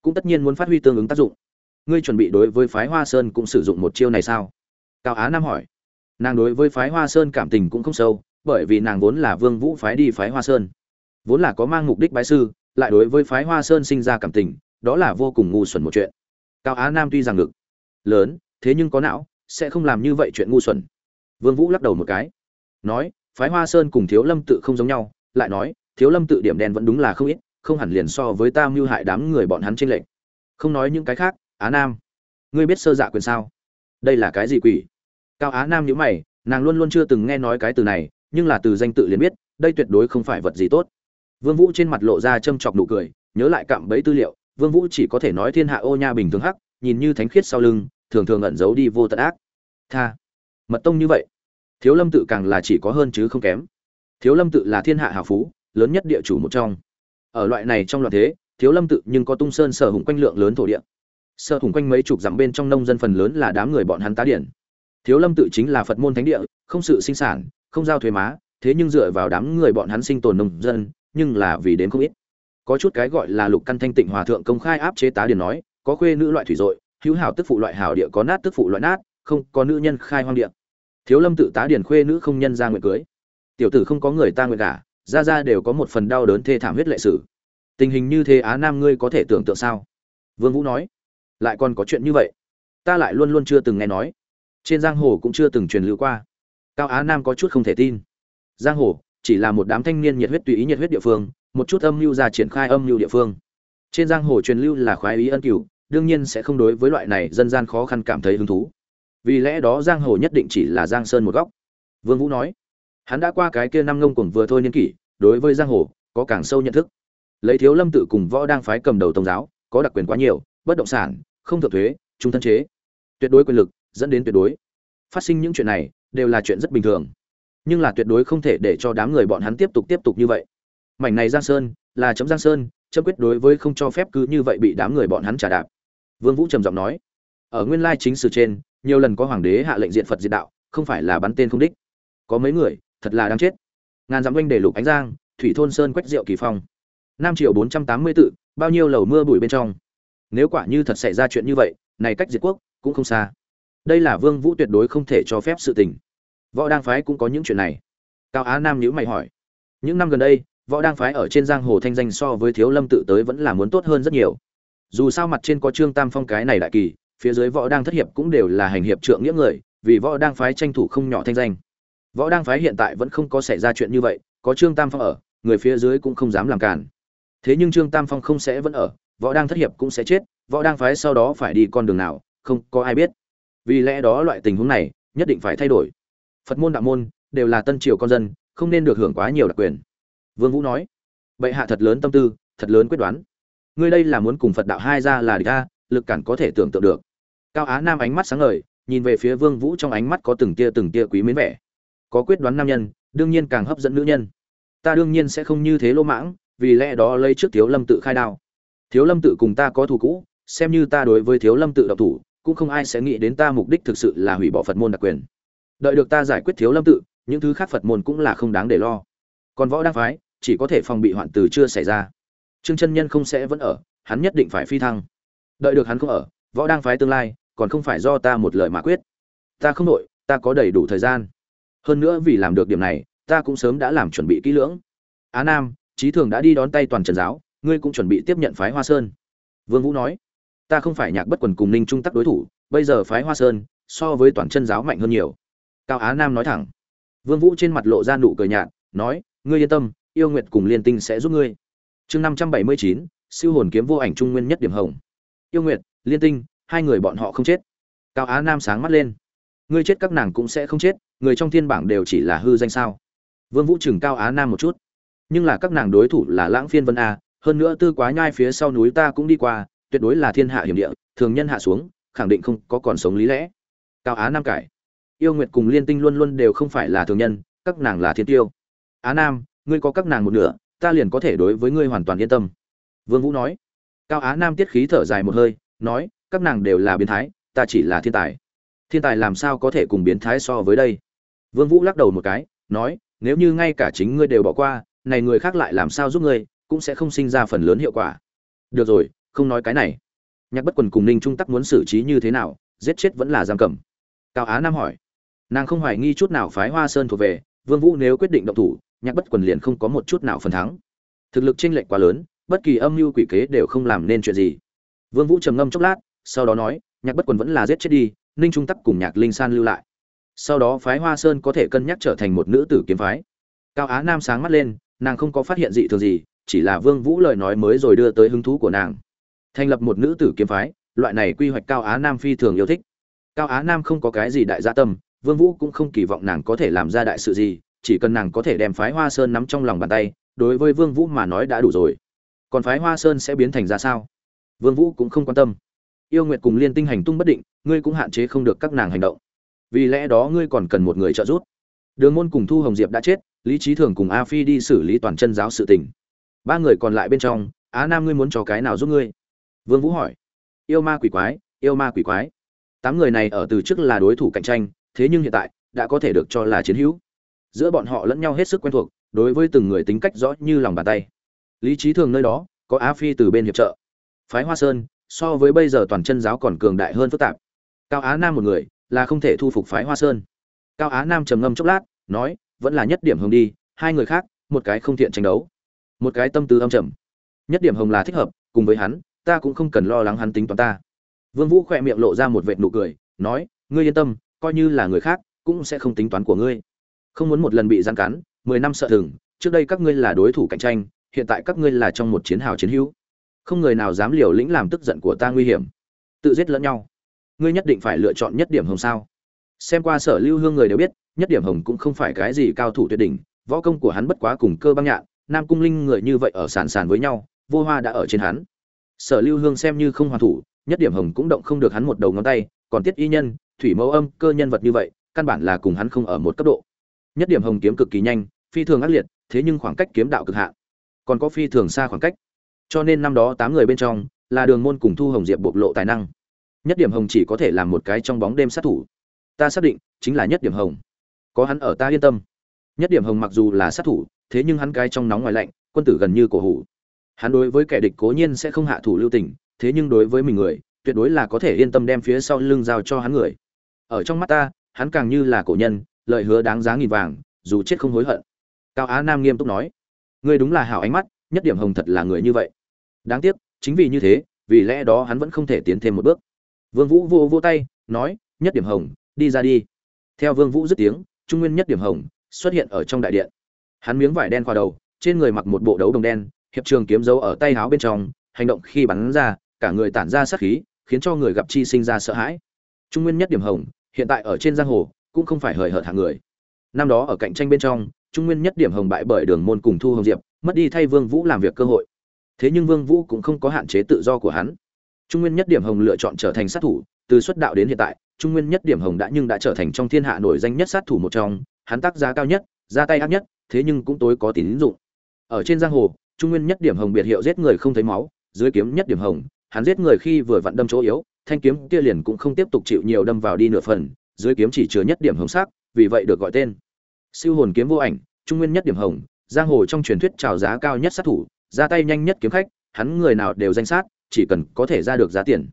cũng tất nhiên muốn phát huy tương ứng tác dụng. Ngươi chuẩn bị đối với phái hoa sơn cũng sử dụng một chiêu này sao? Cao á nam hỏi. Nàng đối với phái hoa sơn cảm tình cũng không sâu, bởi vì nàng vốn là vương vũ phái đi phái hoa sơn. Vốn là có mang mục đích bái sư, lại đối với phái hoa sơn sinh ra cảm tình đó là vô cùng ngu xuẩn một chuyện. Cao á nam tuy rằng ngực lớn, thế nhưng có não, sẽ không làm như vậy chuyện ngu xuẩn. Vương vũ lắc đầu một cái, nói, phái hoa sơn cùng thiếu lâm tự không giống nhau. Lại nói, thiếu lâm tự điểm đen vẫn đúng là không ít, không hẳn liền so với ta mưu hại đám người bọn hắn trên lệnh không nói những cái khác, á nam, ngươi biết sơ dạ quyền sao? Đây là cái gì quỷ? Cao á nam nhíu mày, nàng luôn luôn chưa từng nghe nói cái từ này, nhưng là từ danh tự liền biết, đây tuyệt đối không phải vật gì tốt. Vương vũ trên mặt lộ ra châm chọc nụ cười, nhớ lại cạm bẫy tư liệu vương vũ chỉ có thể nói thiên hạ ô nha bình thường hắc, nhìn như thánh khiết sau lưng, thường thường ẩn giấu đi vô tận ác. Tha. Mật tông như vậy, thiếu lâm tự càng là chỉ có hơn chứ không kém. Thiếu lâm tự là thiên hạ hào phú, lớn nhất địa chủ một trong. Ở loại này trong loạn thế, thiếu lâm tự nhưng có tung sơn sở hùng quanh lượng lớn thổ địa. Sở hùng quanh mấy chục dặm bên trong nông dân phần lớn là đám người bọn hắn tá điển. Thiếu lâm tự chính là phật môn thánh địa, không sự sinh sản, không giao thuế má, thế nhưng dựa vào đám người bọn hắn sinh tồn nông dân, nhưng là vì đến không ít có chút cái gọi là lục căn thanh tịnh hòa thượng công khai áp chế tá điển nói, có khuê nữ loại thủy dội, hữu hảo tức phụ loại hảo địa, có nát tức phụ loại nát, không, có nữ nhân khai hoang địa. Thiếu lâm tự tá điển khuê nữ không nhân ra nguyện cưới. Tiểu tử không có người ta nguyện gả ra ra đều có một phần đau đớn thê thảm huyết lệ sử. Tình hình như thế á nam ngươi có thể tưởng tượng sao? Vương vũ nói, lại còn có chuyện như vậy? Ta lại luôn luôn chưa từng nghe nói. Trên giang hồ cũng chưa từng truyền lưu qua. Cao á nam có chút không thể tin. Giang hồ chỉ là một đám thanh niên nhiệt huyết tùy ý nhiệt huyết địa phương một chút âm mưu ra triển khai âm mưu địa phương. Trên giang hồ truyền lưu là khoái ý ân cửu, đương nhiên sẽ không đối với loại này dân gian khó khăn cảm thấy hứng thú. Vì lẽ đó giang hồ nhất định chỉ là giang sơn một góc. Vương vũ nói, hắn đã qua cái kia năm ngông cuồng vừa thôi niên kỷ, đối với giang hồ, có càng sâu nhận thức. Lấy thiếu lâm tự cùng võ đang phái cầm đầu tôn giáo, có đặc quyền quá nhiều, bất động sản, không thượng thuế, trung thân chế. Tuyệt đối quyền lực, dẫn đến tuyệt đối. Phát sinh những chuyện này, đều là chuyện rất bình thường. Nhưng là tuyệt đối không thể để cho đám người bọn hắn tiếp tục tiếp tục như vậy mảnh này giang sơn là chấm giang sơn, chấm quyết đối với không cho phép cứ như vậy bị đám người bọn hắn trả đạp. Vương vũ trầm giọng nói, ở nguyên lai chính sử trên, nhiều lần có hoàng đế hạ lệnh diện phật diệt đạo, không phải là bắn tên không đích. Có mấy người, thật là đáng chết. Ngàn dặm quanh để lục ánh giang, thủy thôn sơn quách diệu kỳ phong. Nam triệu bốn trăm tám mươi tự, bao nhiêu lầu mưa bụi bên trong. Nếu quả như thật xảy ra chuyện như vậy, này cách diệt quốc cũng không xa. Đây là vương vũ tuyệt đối không thể cho phép sự tình. Võ đang phái cũng có những chuyện này. Cao á nam nhữ mày hỏi, những năm gần đây võ đang phái ở trên giang hồ thanh danh so với thiếu lâm tự tới vẫn là muốn tốt hơn rất nhiều. Dù sao mặt trên có trương tam phong cái này đại kỳ, phía dưới võ đang thất hiệp cũng đều là hành hiệp trượng nghĩa người, vì võ đang phái tranh thủ không nhỏ thanh danh. Võ đang phái hiện tại vẫn không có xảy ra chuyện như vậy, có trương tam phong ở, người phía dưới cũng không dám làm cản. Thế nhưng trương tam phong không sẽ vẫn ở, võ đang thất hiệp cũng sẽ chết, võ đang phái sau đó phải đi con đường nào, không có ai biết. Vì lẽ đó loại tình huống này, nhất định phải thay đổi. Phật môn, đạo môn, đều là tân triều con dân, không nên được hưởng quá nhiều đặc quyền vương vũ nói, bệ hạ thật lớn tâm tư, thật lớn quyết đoán. Ngươi đây là muốn cùng phật đạo hai ra là địch a, lực cản có thể tưởng tượng được. Cao á nam ánh mắt sáng ngời, nhìn về phía vương vũ trong ánh mắt có từng tia từng tia quý mến vẻ. Có quyết đoán nam nhân, đương nhiên càng hấp dẫn nữ nhân. Ta đương nhiên sẽ không như thế lỗ mãng, vì lẽ đó lấy trước thiếu lâm tự khai đao. Thiếu lâm tự cùng ta có thù cũ, xem như ta đối với thiếu lâm tự độc thủ, cũng không ai sẽ nghĩ đến ta mục đích thực sự là hủy bỏ phật môn đặc quyền. Đợi được ta giải quyết thiếu lâm tự, những thứ khác phật môn cũng là không đáng để lo. Còn võ đang phái chỉ có thể phòng bị hoạn từ chưa xảy ra. Trương chân nhân không sẽ vẫn ở, hắn nhất định phải phi thăng. Đợi được hắn không ở, võ đang phái tương lai, còn không phải do ta một lời mà quyết. Ta không nội ta có đầy đủ thời gian. Hơn nữa vì làm được điểm này, ta cũng sớm đã làm chuẩn bị kỹ lưỡng. Á nam trí thường đã đi đón tay toàn trần giáo, ngươi cũng chuẩn bị tiếp nhận phái hoa sơn. Vương vũ nói, ta không phải nhạc bất quần cùng ninh trung tắc đối thủ, bây giờ phái hoa sơn so với toàn chân giáo mạnh hơn nhiều. Cao á nam nói thẳng. Vương vũ trên mặt lộ ra nụ cười nhạt, nói, ngươi yên tâm yêu nguyệt cùng liên tinh sẽ giúp ngươi. Chương năm trăm bảy mươi chín, siêu hồn kiếm vô ảnh trung nguyên nhất điểm hồng. Yêu nguyệt, liên tinh, hai người bọn họ không chết. Cao á nam sáng mắt lên. Ngươi chết các nàng cũng sẽ không chết, người trong thiên bảng đều chỉ là hư danh sao? Vương vũ chừng cao á nam một chút. Nhưng là các nàng đối thủ là lãng phiên vân a, hơn nữa tư quá nhai phía sau núi ta cũng đi qua, tuyệt đối là thiên hạ hiểm địa, thường nhân hạ xuống, khẳng định không có còn sống lý lẽ. Cao á nam cải. Yêu nguyệt cùng liên tinh luôn luôn đều không phải là thường nhân, các nàng là thiên tiêu. Á nam ngươi có các nàng một nửa, ta liền có thể đối với ngươi hoàn toàn yên tâm. Vương vũ nói. Cao á nam tiết khí thở dài một hơi, nói, các nàng đều là biến thái, ta chỉ là thiên tài. Thiên tài làm sao có thể cùng biến thái so với đây? Vương vũ lắc đầu một cái, nói, nếu như ngay cả chính ngươi đều bỏ qua, này người khác lại làm sao giúp ngươi, cũng sẽ không sinh ra phần lớn hiệu quả. Được rồi, không nói cái này. Nhạc bất quần cùng ninh trung tắc muốn xử trí như thế nào, giết chết vẫn là giam cầm. Cao á nam hỏi. Nàng không hoài nghi chút nào phái hoa sơn thuộc về, vương vũ nếu quyết định động thủ nhạc bất quần liền không có một chút nào phần thắng. Thực lực chênh lệch quá lớn, bất kỳ âm mưu quỷ kế đều không làm nên chuyện gì. Vương vũ trầm ngâm chốc lát, sau đó nói, nhạc bất quần vẫn là giết chết đi, ninh trung tắc cùng nhạc linh san lưu lại. Sau đó phái hoa sơn có thể cân nhắc trở thành một nữ tử kiếm phái. Cao á nam sáng mắt lên, nàng không có phát hiện dị thường gì, chỉ là vương vũ lời nói mới rồi đưa tới hứng thú của nàng. Thành lập một nữ tử kiếm phái, loại này quy hoạch cao á nam phi thường yêu thích. Cao á nam không có cái gì đại gia tâm, vương vũ cũng không kỳ vọng nàng có thể làm ra đại sự gì chỉ cần nàng có thể đem phái hoa sơn nắm trong lòng bàn tay, đối với vương vũ mà nói đã đủ rồi. Còn phái hoa sơn sẽ biến thành ra sao? Vương vũ cũng không quan tâm. Yêu nguyệt cùng liên tinh hành tung bất định, ngươi cũng hạn chế không được các nàng hành động. Vì lẽ đó ngươi còn cần một người trợ giúp. Đường môn cùng thu hồng diệp đã chết, lý trí thường cùng a phi đi xử lý toàn chân giáo sự tình. Ba người còn lại bên trong, á nam ngươi muốn cho cái nào giúp ngươi? Vương vũ hỏi. Yêu ma quỷ quái, yêu ma quỷ quái. Tám người này ở từ trước là đối thủ cạnh tranh, thế nhưng hiện tại, đã có thể được cho là chiến hữu giữa bọn họ lẫn nhau hết sức quen thuộc, đối với từng người tính cách rõ như lòng bàn tay. Lý trí thường nơi đó, có á phi từ bên hiệp trợ. Phái hoa sơn, so với bây giờ toàn chân giáo còn cường đại hơn phức tạp. Cao á nam một người, là không thể thu phục phái hoa sơn. Cao á nam trầm ngâm chốc lát, nói, vẫn là nhất điểm hồng đi, hai người khác, một cái không thiện tranh đấu. Một cái tâm tư âm trầm. Nhất điểm hồng là thích hợp, cùng với hắn, ta cũng không cần lo lắng hắn tính toán ta. Vương vũ khỏe miệng lộ ra một vệt nụ cười, nói, ngươi yên tâm, coi như là người khác, cũng sẽ không tính toán của ngươi không muốn một lần bị gian cắn, mười năm sợ thừng, trước đây các ngươi là đối thủ cạnh tranh, hiện tại các ngươi là trong một chiến hào chiến hữu. Không người nào dám liều lĩnh làm tức giận của ta nguy hiểm. Tự giết lẫn nhau. Ngươi nhất định phải lựa chọn nhất điểm hồng sao? Xem qua sở lưu hương người đều biết, nhất điểm hồng cũng không phải cái gì cao thủ tuyệt đỉnh, võ công của hắn bất quá cùng cơ băng nhạn, nam cung linh người như vậy ở sàn sàn với nhau, vô hoa đã ở trên hắn. Sở lưu hương xem như không hoàn thủ, nhất điểm hồng cũng động không được hắn một đầu ngón tay, còn tiết y nhân, thủy mẫu âm, cơ nhân vật như vậy, căn bản là cùng hắn không ở một cấp độ nhất điểm hồng kiếm cực kỳ nhanh, phi thường ác liệt, thế nhưng khoảng cách kiếm đạo cực hạn. Còn có phi thường xa khoảng cách. Cho nên năm đó tám người bên trong là đường môn cùng thu hồng diệp bộc lộ tài năng. Nhất điểm hồng chỉ có thể làm một cái trong bóng đêm sát thủ. Ta xác định chính là nhất điểm hồng. Có hắn ở ta yên tâm. Nhất điểm hồng mặc dù là sát thủ, thế nhưng hắn cái trong nóng ngoài lạnh, quân tử gần như cổ hủ. Hắn đối với kẻ địch cố nhiên sẽ không hạ thủ lưu tình, thế nhưng đối với mình người, tuyệt đối là có thể yên tâm đem phía sau lưng giao cho hắn người. Ở trong mắt ta, hắn càng như là cổ nhân lợi hứa đáng giá nghìn vàng, dù chết không hối hận. Cao á nam nghiêm túc nói, ngươi đúng là hảo ánh mắt, nhất điểm hồng thật là người như vậy. Đáng tiếc, chính vì như thế, vì lẽ đó hắn vẫn không thể tiến thêm một bước. Vương vũ vô vô tay, nói, nhất điểm hồng, đi ra đi. Theo vương vũ dứt tiếng, trung nguyên nhất điểm hồng xuất hiện ở trong đại điện. Hắn miếng vải đen qua đầu, trên người mặc một bộ đấu đồng đen, hiệp trường kiếm dấu ở tay áo bên trong, hành động khi bắn ra, cả người tản ra sát khí, khiến cho người gặp chi sinh ra sợ hãi. Trung nguyên nhất điểm hồng, hiện tại ở trên giang hồ cũng không phải hời hợt hạng người. Năm đó ở cạnh tranh bên trong, trung nguyên nhất điểm hồng bại bởi đường môn cùng thu hồng diệp, mất đi thay vương vũ làm việc cơ hội. Thế nhưng vương vũ cũng không có hạn chế tự do của hắn. Trung nguyên nhất điểm hồng lựa chọn trở thành sát thủ, từ xuất đạo đến hiện tại, trung nguyên nhất điểm hồng đã nhưng đã trở thành trong thiên hạ nổi danh nhất sát thủ một trong, hắn tác giá cao nhất, ra tay ác nhất, thế nhưng cũng tối có tín dụng. Ở trên giang hồ, trung nguyên nhất điểm hồng biệt hiệu giết người không thấy máu, dưới kiếm nhất điểm hồng, hắn giết người khi vừa vặn đâm chỗ yếu, thanh kiếm kia liền cũng không tiếp tục chịu nhiều đâm vào đi nửa phần dưới kiếm chỉ chứa nhất điểm hồng sắc, vì vậy được gọi tên. Siêu hồn kiếm vô ảnh, trung nguyên nhất điểm hồng, giang hồ trong truyền thuyết trào giá cao nhất sát thủ, ra tay nhanh nhất kiếm khách, hắn người nào đều danh sát, chỉ cần có thể ra được giá tiền.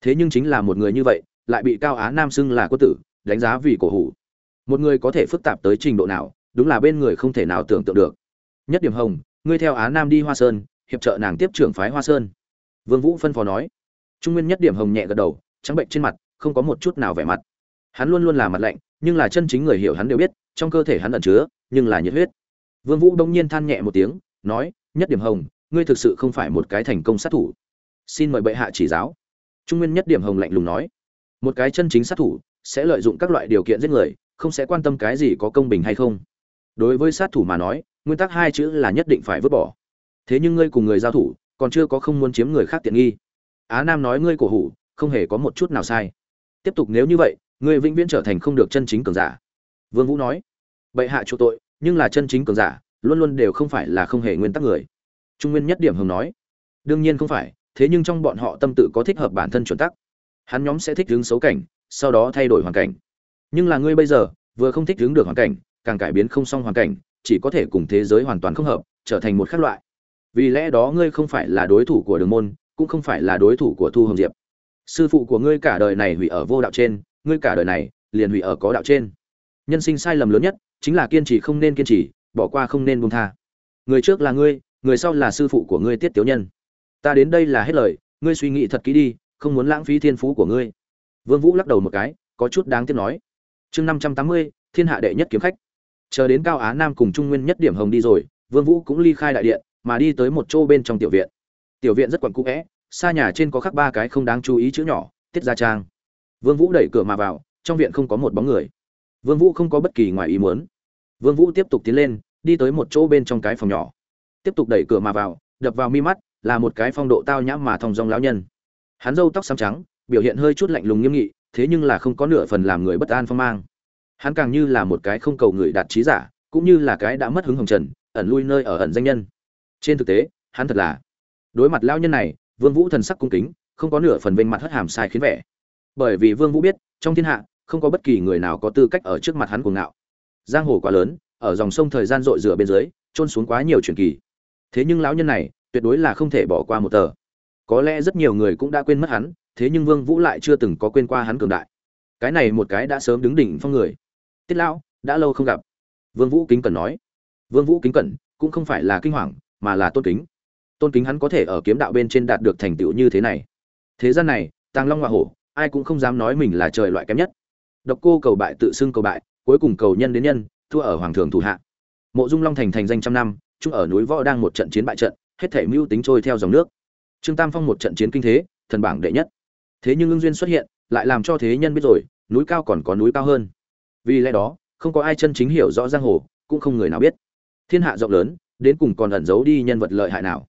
Thế nhưng chính là một người như vậy, lại bị cao á nam xưng là quân tử, đánh giá vì cổ hủ. Một người có thể phức tạp tới trình độ nào, đúng là bên người không thể nào tưởng tượng được. Nhất điểm hồng, ngươi theo á nam đi hoa sơn, hiệp trợ nàng tiếp trưởng phái hoa sơn. Vương vũ phân phó nói. Trung nguyên nhất điểm hồng nhẹ gật đầu, trắng bệnh trên mặt, không có một chút nào vẻ mặt hắn luôn luôn là mặt lạnh, nhưng là chân chính người hiểu hắn đều biết, trong cơ thể hắn ẩn chứa, nhưng là nhiệt huyết. Vương vũ đông nhiên than nhẹ một tiếng, nói, nhất điểm hồng, ngươi thực sự không phải một cái thành công sát thủ. Xin mời bệ hạ chỉ giáo. Trung nguyên nhất điểm hồng lạnh lùng nói, một cái chân chính sát thủ sẽ lợi dụng các loại điều kiện giết người, không sẽ quan tâm cái gì có công bình hay không. Đối với sát thủ mà nói, nguyên tắc hai chữ là nhất định phải vứt bỏ. Thế nhưng ngươi cùng người giao thủ, còn chưa có không muốn chiếm người khác tiện nghi. Á nam nói, ngươi cổ hủ, không hề có một chút nào sai. Tiếp tục, nếu như vậy ngươi vĩnh viễn trở thành không được chân chính cường giả. Vương vũ nói, bệ hạ chủ tội, nhưng là chân chính cường giả, luôn luôn đều không phải là không hề nguyên tắc người. Trung nguyên nhất điểm hồng nói, đương nhiên không phải, thế nhưng trong bọn họ tâm tự có thích hợp bản thân chuẩn tắc. Hắn nhóm sẽ thích đứng xấu cảnh, sau đó thay đổi hoàn cảnh. Nhưng là ngươi bây giờ, vừa không thích đứng được hoàn cảnh, càng cải biến không xong hoàn cảnh, chỉ có thể cùng thế giới hoàn toàn không hợp, trở thành một khác loại. Vì lẽ đó ngươi không phải là đối thủ của đường môn, cũng không phải là đối thủ của thu hồng diệp. Sư phụ của ngươi cả đời này hủy ở vô đạo trên ngươi cả đời này liền hủy ở có đạo trên. Nhân sinh sai lầm lớn nhất chính là kiên trì không nên kiên trì, bỏ qua không nên buông tha. Người trước là ngươi, người sau là sư phụ của ngươi tiết tiểu nhân. Ta đến đây là hết lời, ngươi suy nghĩ thật kỹ đi, không muốn lãng phí thiên phú của ngươi. Vương vũ lắc đầu một cái, có chút đáng tiếc nói. Chương năm trăm tám mươi, thiên hạ đệ nhất kiếm khách. Chờ đến cao á nam cùng trung nguyên nhất điểm hồng đi rồi, vương vũ cũng ly khai đại điện, mà đi tới một chỗ bên trong tiểu viện. Tiểu viện rất quẩn cũ vẽ, xa nhà trên có khắc ba cái không đáng chú ý chữ nhỏ, tiết gia trang vương vũ đẩy cửa mà vào, trong viện không có một bóng người. Vương vũ không có bất kỳ ngoài ý muốn. Vương vũ tiếp tục tiến lên, đi tới một chỗ bên trong cái phòng nhỏ. Tiếp tục đẩy cửa mà vào, đập vào mi mắt, là một cái phong độ tao nhã mà thong dong lão nhân. Hắn râu tóc xám trắng, biểu hiện hơi chút lạnh lùng nghiêm nghị, thế nhưng là không có nửa phần làm người bất an phong mang. Hắn càng như là một cái không cầu người đạt trí giả, cũng như là cái đã mất hứng hồng trần, ẩn lui nơi ở ẩn danh nhân. Trên thực tế, hắn thật là. Đối mặt lão nhân này, vương vũ thần sắc cung kính, không có nửa phần bên mặt hất hàm sai khiến vẻ bởi vì vương vũ biết, trong thiên hạ, không có bất kỳ người nào có tư cách ở trước mặt hắn cuồng ngạo. Giang hồ quá lớn, ở dòng sông thời gian rội rửa bên dưới trôn xuống quá nhiều truyền kỳ. Thế nhưng lão nhân này, tuyệt đối là không thể bỏ qua một tờ. Có lẽ rất nhiều người cũng đã quên mất hắn, thế nhưng vương vũ lại chưa từng có quên qua hắn cường đại. Cái này một cái đã sớm đứng đỉnh phong người. Tiết lão, đã lâu không gặp. Vương vũ kính cẩn nói. Vương vũ kính cẩn, cũng không phải là kinh hoàng, mà là tôn kính. Tôn kính hắn có thể ở kiếm đạo bên trên đạt được thành tựu như thế này. Thế gian này, tàng long hoa hổ ai cũng không dám nói mình là trời loại kém nhất. Độc cô cầu bại tự xưng cầu bại, cuối cùng cầu nhân đến nhân, thua ở hoàng thường thủ hạ. Mộ dung long thành thành danh trăm năm chung ở núi võ đang một trận chiến bại trận, hết thể mưu tính trôi theo dòng nước. Trương tam phong một trận chiến kinh thế, thần bảng đệ nhất. Thế nhưng ưng duyên xuất hiện, lại làm cho thế nhân biết rồi, núi cao còn có núi cao hơn. Vì lẽ đó, không có ai chân chính hiểu rõ giang hồ, cũng không người nào biết. Thiên hạ rộng lớn, đến cùng còn ẩn giấu đi nhân vật lợi hại nào.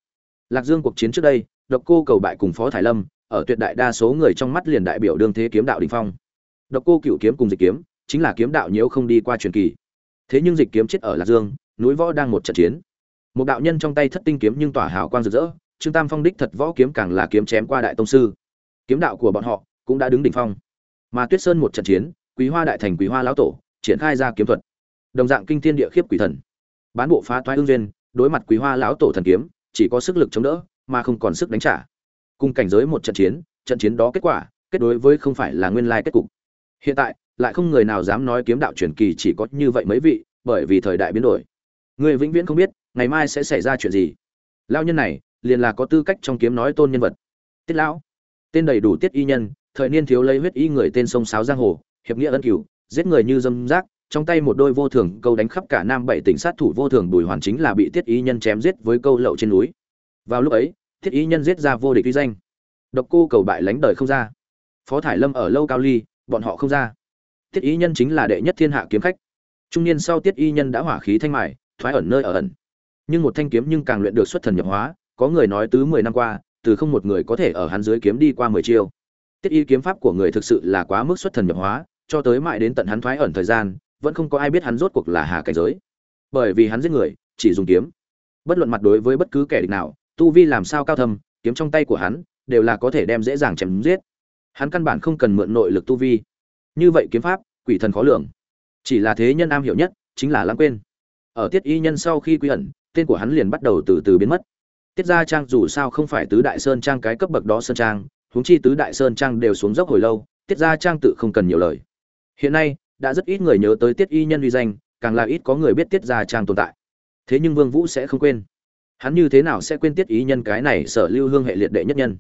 Lạc dương cuộc chiến trước đây, độc cô cầu bại cùng phó thải lâm ở tuyệt đại đa số người trong mắt liền đại biểu đương thế kiếm đạo đỉnh phong. Độc cô cửu kiếm cùng dịch kiếm chính là kiếm đạo nhiễu không đi qua truyền kỳ. Thế nhưng dịch kiếm chết ở lạc dương, núi võ đang một trận chiến. Một đạo nhân trong tay thất tinh kiếm nhưng tỏa hào quang rực rỡ, trương tam phong đích thật võ kiếm càng là kiếm chém qua đại tông sư. Kiếm đạo của bọn họ cũng đã đứng đỉnh phong. Mà tuyết sơn một trận chiến, quý hoa đại thành quý hoa lão tổ triển khai ra kiếm thuật. Đồng dạng kinh thiên địa khiếp quỷ thần. Bán bộ phá toái ương duyên, đối mặt quý hoa lão tổ thần kiếm, chỉ có sức lực chống đỡ, mà không còn sức đánh trả cùng cảnh giới một trận chiến trận chiến đó kết quả, kết đối với không phải là nguyên lai kết cục. Hiện tại, lại không người nào dám nói kiếm đạo truyền kỳ chỉ có như vậy mấy vị, bởi vì thời đại biến đổi. Người vĩnh viễn không biết, ngày mai sẽ xảy ra chuyện gì. Lao nhân này, liền là có tư cách trong kiếm nói tôn nhân vật. Tiết lão, tên đầy đủ tiết y nhân, thời niên thiếu lấy huyết y người tên sông sáo giang hồ, hiệp nghĩa ân cửu, giết người như dâm rác, trong tay một đôi vô thường câu đánh khắp cả nam bảy tỉnh sát thủ vô thường bùi hoàn chính là bị tiết y nhân chém giết với câu lậu trên núi. Vào lúc ấy Thiết y nhân giết ra vô địch uy danh. Độc cô cầu bại lánh đời không ra. Phó thải lâm ở lâu cao ly, bọn họ không ra. Tiết y nhân chính là đệ nhất thiên hạ kiếm khách. Trung niên sau tiết y nhân đã hỏa khí thanh mải, thoái ẩn nơi ở ẩn. Nhưng một thanh kiếm nhưng càng luyện được xuất thần nhập hóa, có người nói tứ mười năm qua, từ không một người có thể ở hắn dưới kiếm đi qua mười chiêu. Tiết y kiếm pháp của người thực sự là quá mức xuất thần nhập hóa, cho tới mãi đến tận hắn thoái ẩn thời gian, vẫn không có ai biết hắn rốt cuộc là hà cảnh giới. Bởi vì hắn giết người, chỉ dùng kiếm. Bất luận mặt đối với bất cứ kẻ địch nào tu vi làm sao cao thâm, kiếm trong tay của hắn, đều là có thể đem dễ dàng chém giết. Hắn căn bản không cần mượn nội lực tu vi. Như vậy kiếm pháp, quỷ thần khó lường. Chỉ là thế nhân am hiểu nhất, chính là lãng quên. Ở tiết y nhân sau khi quy ẩn, tên của hắn liền bắt đầu từ từ biến mất. Tiết gia trang dù sao không phải tứ đại sơn trang cái cấp bậc đó sơn trang, huống chi tứ đại sơn trang đều xuống dốc hồi lâu, tiết gia trang tự không cần nhiều lời. Hiện nay, đã rất ít người nhớ tới tiết y nhân uy danh, càng là ít có người biết tiết gia trang tồn tại. Thế nhưng vương vũ sẽ không quên hắn như thế nào sẽ quên tiết ý nhân cái này sở lưu hương hệ liệt đệ nhất nhân?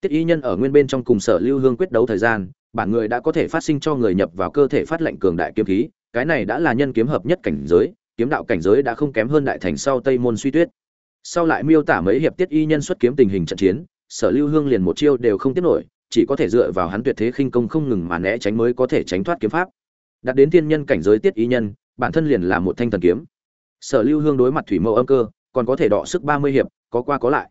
Tiết ý nhân ở nguyên bên trong cùng sở lưu hương quyết đấu thời gian, bản người đã có thể phát sinh cho người nhập vào cơ thể phát lệnh cường đại kiếm khí, cái này đã là nhân kiếm hợp nhất cảnh giới, kiếm đạo cảnh giới đã không kém hơn đại thành sau tây môn suy tuyết. Sau lại miêu tả mấy hiệp tiết y nhân xuất kiếm tình hình trận chiến, sở lưu hương liền một chiêu đều không tiếp nổi, chỉ có thể dựa vào hắn tuyệt thế khinh công không ngừng mà né tránh mới có thể tránh thoát kiếm pháp. Đặt đến thiên nhân cảnh giới tiết y nhân, bản thân liền là một thanh thần kiếm. Sở lưu hương đối mặt thủy mẫu âm cơ còn có thể đọ sức ba mươi hiệp, có qua có lại.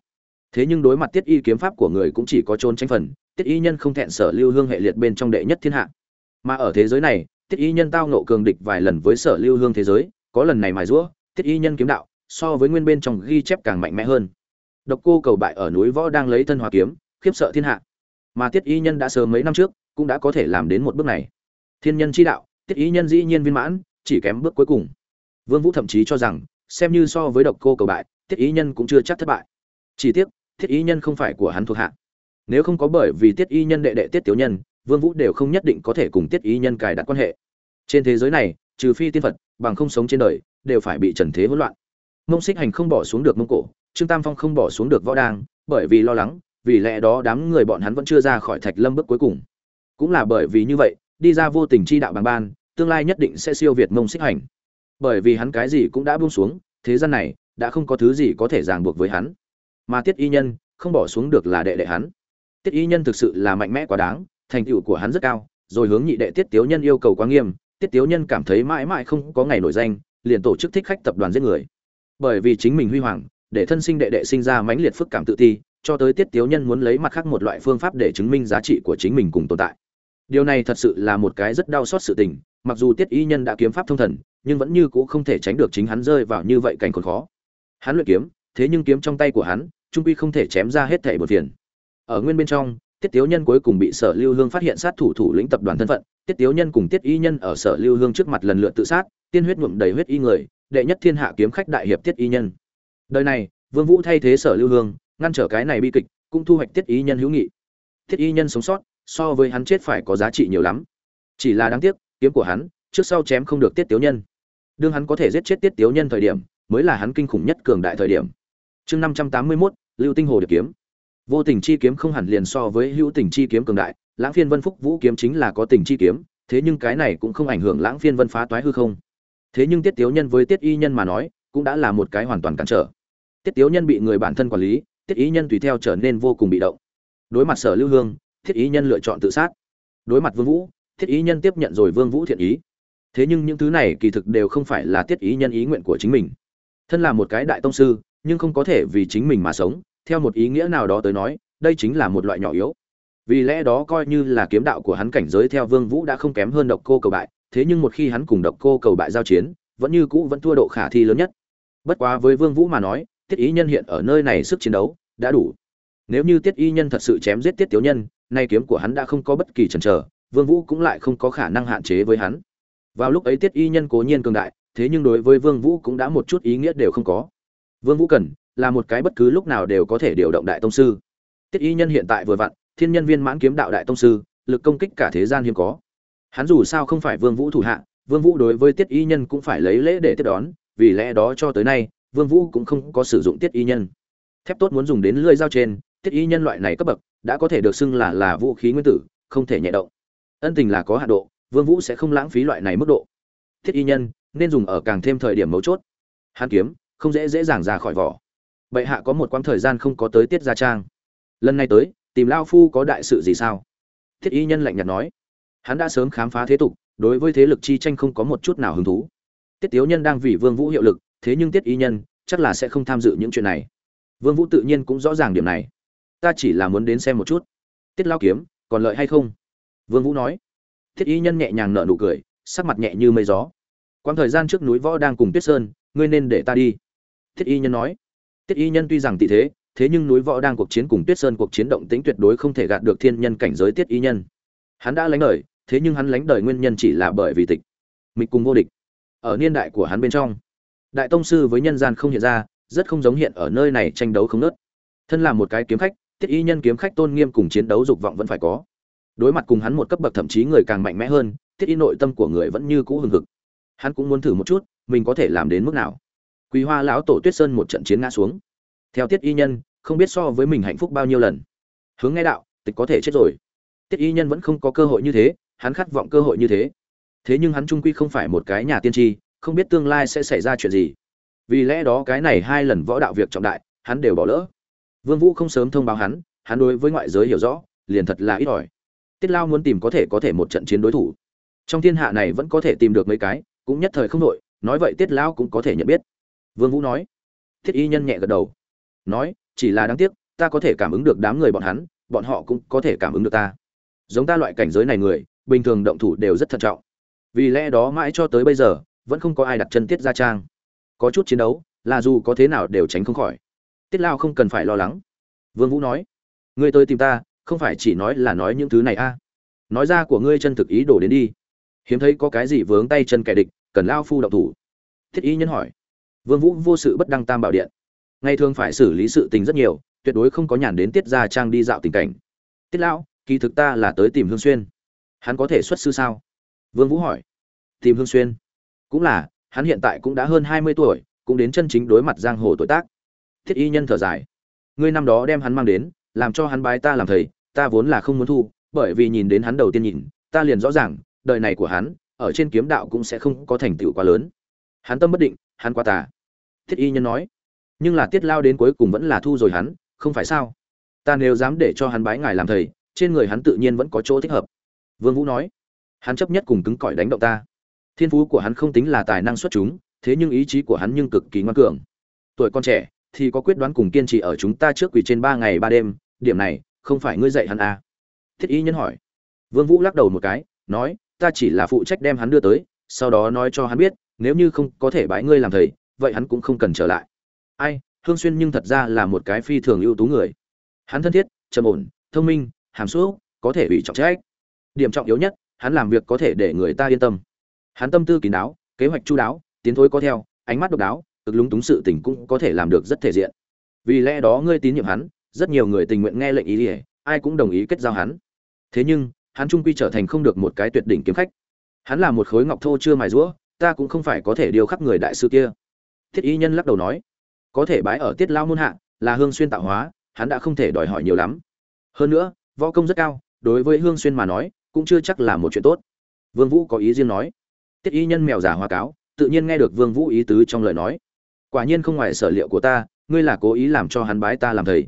Thế nhưng đối mặt tiết y kiếm pháp của người cũng chỉ có trốn tránh phần, tiết y nhân không thẹn sở lưu hương hệ liệt bên trong đệ nhất thiên hạ. Mà ở thế giới này, tiết y nhân tao nộ cường địch vài lần với sở lưu hương thế giới, có lần này mài rũa tiết y nhân kiếm đạo so với nguyên bên trong ghi chép càng mạnh mẽ hơn. Độc cô cầu bại ở núi võ đang lấy thân hòa kiếm, khiếp sợ thiên hạ. Mà tiết y nhân đã sớm mấy năm trước, cũng đã có thể làm đến một bước này. Thiên nhân chi đạo, tiết y nhân dĩ nhiên viên mãn, chỉ kém bước cuối cùng. Vương vũ thậm chí cho rằng xem như so với độc cô cầu bại tiết y nhân cũng chưa chắc thất bại. Chỉ tiếc tiết y nhân không phải của hắn thuộc hạ. Nếu không có bởi vì tiết y nhân đệ đệ tiết tiểu nhân, vương vũ đều không nhất định có thể cùng tiết y nhân cài đặt quan hệ. Trên thế giới này, trừ phi tiên phật, bằng không sống trên đời, đều phải bị trần thế hỗn loạn. Mông xích hành không bỏ xuống được mông cổ, trương tam phong không bỏ xuống được võ đang bởi vì lo lắng, vì lẽ đó đám người bọn hắn vẫn chưa ra khỏi thạch lâm bước cuối cùng. Cũng là bởi vì như vậy, đi ra vô tình chi đạo bằng ban, tương lai nhất định sẽ siêu việt mông xích hành bởi vì hắn cái gì cũng đã buông xuống, thế gian này đã không có thứ gì có thể ràng buộc với hắn. Mà tiết y nhân không bỏ xuống được là đệ đệ hắn. Tiết y nhân thực sự là mạnh mẽ quá đáng, thành tựu của hắn rất cao, rồi hướng nhị đệ tiết tiếu nhân yêu cầu quá nghiêm, tiết tiếu nhân cảm thấy mãi mãi không có ngày nổi danh, liền tổ chức thích khách tập đoàn giết người. Bởi vì chính mình huy hoàng, để thân sinh đệ đệ sinh ra mãnh liệt phức cảm tự ti, cho tới tiết tiếu nhân muốn lấy mặt khác một loại phương pháp để chứng minh giá trị của chính mình cùng tồn tại. Điều này thật sự là một cái rất đau xót sự tình, mặc dù tiết y nhân đã kiếm pháp thông thần nhưng vẫn như cũ không thể tránh được chính hắn rơi vào như vậy cảnh còn khó. Hắn luyện kiếm, thế nhưng kiếm trong tay của hắn, trung quy không thể chém ra hết thảy bột phiền. Ở nguyên bên trong, tiết tiếu nhân cuối cùng bị sở lưu hương phát hiện sát thủ thủ lĩnh tập đoàn thân phận. Tiết tiếu nhân cùng tiết y nhân ở sở lưu hương trước mặt lần lượt tự sát, tiên huyết nhuộm đầy huyết y người, đệ nhất thiên hạ kiếm khách đại hiệp tiết y nhân. Đời này, vương vũ thay thế sở lưu hương, ngăn trở cái này bi kịch, cũng thu hoạch tiết y nhân hữu nghị. Tiết y nhân sống sót, so với hắn chết phải có giá trị nhiều lắm. Chỉ là đáng tiếc, kiếm của hắn, trước sau chém không được tiết tiếu nhân đương hắn có thể giết chết tiết tiếu nhân thời điểm, mới là hắn kinh khủng nhất cường đại thời điểm. Chương năm trăm tám mươi mốt, lưu tinh hồ điệp kiếm. Vô tình chi kiếm không hẳn liền so với hữu tình chi kiếm cường đại, lãng phiên vân phúc vũ kiếm chính là có tình chi kiếm, thế nhưng cái này cũng không ảnh hưởng lãng phiên vân phá toái hư không. Thế nhưng tiết tiếu nhân với tiết y nhân mà nói, cũng đã là một cái hoàn toàn cản trở. Tiết tiếu nhân bị người bản thân quản lý, tiết y nhân tùy theo trở nên vô cùng bị động. Đối mặt sở lưu hương thiết y nhân lựa chọn tự sát. Đối mặt vương vũ thiết y nhân tiếp nhận rồi vương vũ thiện ý thế nhưng những thứ này kỳ thực đều không phải là tiết ý nhân ý nguyện của chính mình. Thân là một cái đại tông sư, nhưng không có thể vì chính mình mà sống, theo một ý nghĩa nào đó tới nói, đây chính là một loại nhỏ yếu. Vì lẽ đó coi như là kiếm đạo của hắn cảnh giới theo vương vũ đã không kém hơn độc cô cầu bại, thế nhưng một khi hắn cùng độc cô cầu bại giao chiến, vẫn như cũ vẫn thua độ khả thi lớn nhất. Bất quá với vương vũ mà nói, tiết ý nhân hiện ở nơi này sức chiến đấu đã đủ. Nếu như tiết y nhân thật sự chém giết tiết tiểu nhân, nay kiếm của hắn đã không có bất kỳ chần chờ, vương vũ cũng lại không có khả năng hạn chế với hắn vào lúc ấy tiết y nhân cố nhiên cường đại, thế nhưng đối với vương vũ cũng đã một chút ý nghĩa đều không có. Vương vũ cần, là một cái bất cứ lúc nào đều có thể điều động đại tông sư. Tiết y nhân hiện tại vừa vặn, thiên nhân viên mãn kiếm đạo đại tông sư, lực công kích cả thế gian hiếm có. Hắn dù sao không phải vương vũ thủ hạ, vương vũ đối với tiết y nhân cũng phải lấy lễ để tiếp đón, vì lẽ đó cho tới nay, vương vũ cũng không có sử dụng tiết y nhân. Thép tốt muốn dùng đến lưỡi dao trên, tiết y nhân loại này cấp bậc, đã có thể được xưng là là vũ khí nguyên tử, không thể nhẹ động. Ân tình là có hạn độ vương vũ sẽ không lãng phí loại này mức độ. Thiết y nhân, nên dùng ở càng thêm thời điểm mấu chốt. Hàn kiếm, không dễ dễ dàng ra khỏi vỏ. Bệ hạ có một quãng thời gian không có tới tiết gia trang. Lần này tới, tìm lao phu có đại sự gì sao? Thiết y nhân lạnh nhạt nói. Hắn đã sớm khám phá thế tục, đối với thế lực chi tranh không có một chút nào hứng thú. Tiết tiếu nhân đang vì vương vũ hiệu lực, thế nhưng tiết y nhân, chắc là sẽ không tham dự những chuyện này. Vương vũ tự nhiên cũng rõ ràng điểm này. Ta chỉ là muốn đến xem một chút. Tiết lao kiếm, còn lợi hay không? Vương vũ nói thiết y nhân nhẹ nhàng nở nụ cười, sắc mặt nhẹ như mây gió. Quãng thời gian trước núi võ đang cùng tuyết sơn, ngươi nên để ta đi. Thiết y nhân nói. Thiết y nhân tuy rằng tị thế thế nhưng núi võ đang cuộc chiến cùng tuyết sơn cuộc chiến động tĩnh tuyệt đối không thể gạt được thiên nhân cảnh giới tiết y nhân. Hắn đã lánh đời, thế nhưng hắn lánh đời nguyên nhân chỉ là bởi vì tịch, mịch cùng vô địch, ở niên đại của hắn bên trong. Đại tông sư với nhân gian không hiện ra, rất không giống hiện ở nơi này tranh đấu không nớt thân là một cái kiếm khách tiết y nhân kiếm khách tôn nghiêm cùng chiến đấu dục vọng vẫn phải có đối mặt cùng hắn một cấp bậc thậm chí người càng mạnh mẽ hơn, tiết y nội tâm của người vẫn như cũ hừng hực. Hắn cũng muốn thử một chút, mình có thể làm đến mức nào. Quý hoa lão tổ tuyết sơn một trận chiến ngã xuống. Theo tiết y nhân, không biết so với mình hạnh phúc bao nhiêu lần. Hướng nghe đạo, tịch có thể chết rồi. Tiết y nhân vẫn không có cơ hội như thế, hắn khát vọng cơ hội như thế. Thế nhưng hắn trung quy không phải một cái nhà tiên tri, không biết tương lai sẽ xảy ra chuyện gì. Vì lẽ đó cái này hai lần võ đạo việc trọng đại, hắn đều bỏ lỡ. Vương vũ không sớm thông báo hắn hắn đối với ngoại giới hiểu rõ, liền thật là ít ỏi tiết lao muốn tìm có thể có thể một trận chiến đối thủ. Trong thiên hạ này vẫn có thể tìm được mấy cái, cũng nhất thời không nội nói vậy tiết lao cũng có thể nhận biết. Vương vũ nói. Thiết y nhân nhẹ gật đầu. Nói, chỉ là đáng tiếc, ta có thể cảm ứng được đám người bọn hắn, bọn họ cũng có thể cảm ứng được ta. Giống ta loại cảnh giới này người, bình thường động thủ đều rất thận trọng. Vì lẽ đó mãi cho tới bây giờ, vẫn không có ai đặt chân tiết gia trang. Có chút chiến đấu, là dù có thế nào đều tránh không khỏi. Tiết lao không cần phải lo lắng. Vương vũ nói. Ngươi tới tìm ta không phải chỉ nói là nói những thứ này a. Nói ra của ngươi chân thực ý đồ đến đi. Hiếm thấy có cái gì vướng tay chân kẻ địch, cần lao phu động thủ. Thiết ý nhân hỏi. Vương vũ vô sự bất đăng tam bảo điện. Ngày thường phải xử lý sự tình rất nhiều, tuyệt đối không có nhàn đến tiết gia trang đi dạo tình cảnh. Tiết lão, kỳ thực ta là tới tìm hương xuyên. Hắn có thể xuất sư sao? Vương vũ hỏi. Tìm hương xuyên? Cũng là, hắn hiện tại cũng đã hơn hai mươi tuổi, cũng đến chân chính đối mặt giang hồ tuổi tác. Thiết y nhân thở dài. Ngươi năm đó đem hắn mang đến, làm cho hắn bái ta làm thầy ta vốn là không muốn thu, bởi vì nhìn đến hắn đầu tiên nhìn, ta liền rõ ràng, đời này của hắn, ở trên kiếm đạo cũng sẽ không có thành tựu quá lớn. Hắn tâm bất định, hắn quá tà. Thiết y nhân nói, nhưng là tiết lao đến cuối cùng vẫn là thu rồi hắn, không phải sao? Ta nếu dám để cho hắn bái ngài làm thầy, trên người hắn tự nhiên vẫn có chỗ thích hợp. Vương vũ nói, hắn chấp nhất cùng cứng cỏi đánh động ta. Thiên phú của hắn không tính là tài năng xuất chúng, thế nhưng ý chí của hắn nhưng cực kỳ ngoan cường. Tuổi con trẻ thì có quyết đoán cùng kiên trì ở chúng ta trước quỳ trên ba ngày ba đêm, điểm này không phải ngươi dạy hắn à. thiết y nhân hỏi. Vương vũ lắc đầu một cái, nói, ta chỉ là phụ trách đem hắn đưa tới, sau đó nói cho hắn biết, nếu như không có thể bái ngươi làm thầy, vậy hắn cũng không cần trở lại. Ai, hương xuyên nhưng thật ra là một cái phi thường ưu tú người. Hắn thân thiết, trầm ổn, thông minh, hàm xúc, có thể bị trọng trách. Điểm trọng yếu nhất, hắn làm việc có thể để người ta yên tâm. Hắn tâm tư kín đáo, kế hoạch chu đáo, tiến thối có theo, ánh mắt độc đáo cực lúng túng sự tình cũng có thể làm được rất thể diện. Vì lẽ đó ngươi tín nhiệm hắn rất nhiều người tình nguyện nghe lệnh ý ỉa, ai cũng đồng ý kết giao hắn. Thế nhưng, hắn trung quy trở thành không được một cái tuyệt đỉnh kiếm khách. Hắn là một khối ngọc thô chưa mài rũa, ta cũng không phải có thể điều khắc người đại sư kia. Thiết y nhân lắc đầu nói, có thể bái ở tiết lao môn hạ, là hương xuyên tạo hóa, hắn đã không thể đòi hỏi nhiều lắm. Hơn nữa, võ công rất cao, đối với hương xuyên mà nói, cũng chưa chắc là một chuyện tốt. Vương vũ có ý riêng nói. Tiết y nhân mèo giả hoa cáo, tự nhiên nghe được vương vũ ý tứ trong lời nói. Quả nhiên không ngoài sở liệu của ta, ngươi là cố ý làm cho hắn bái ta làm thầy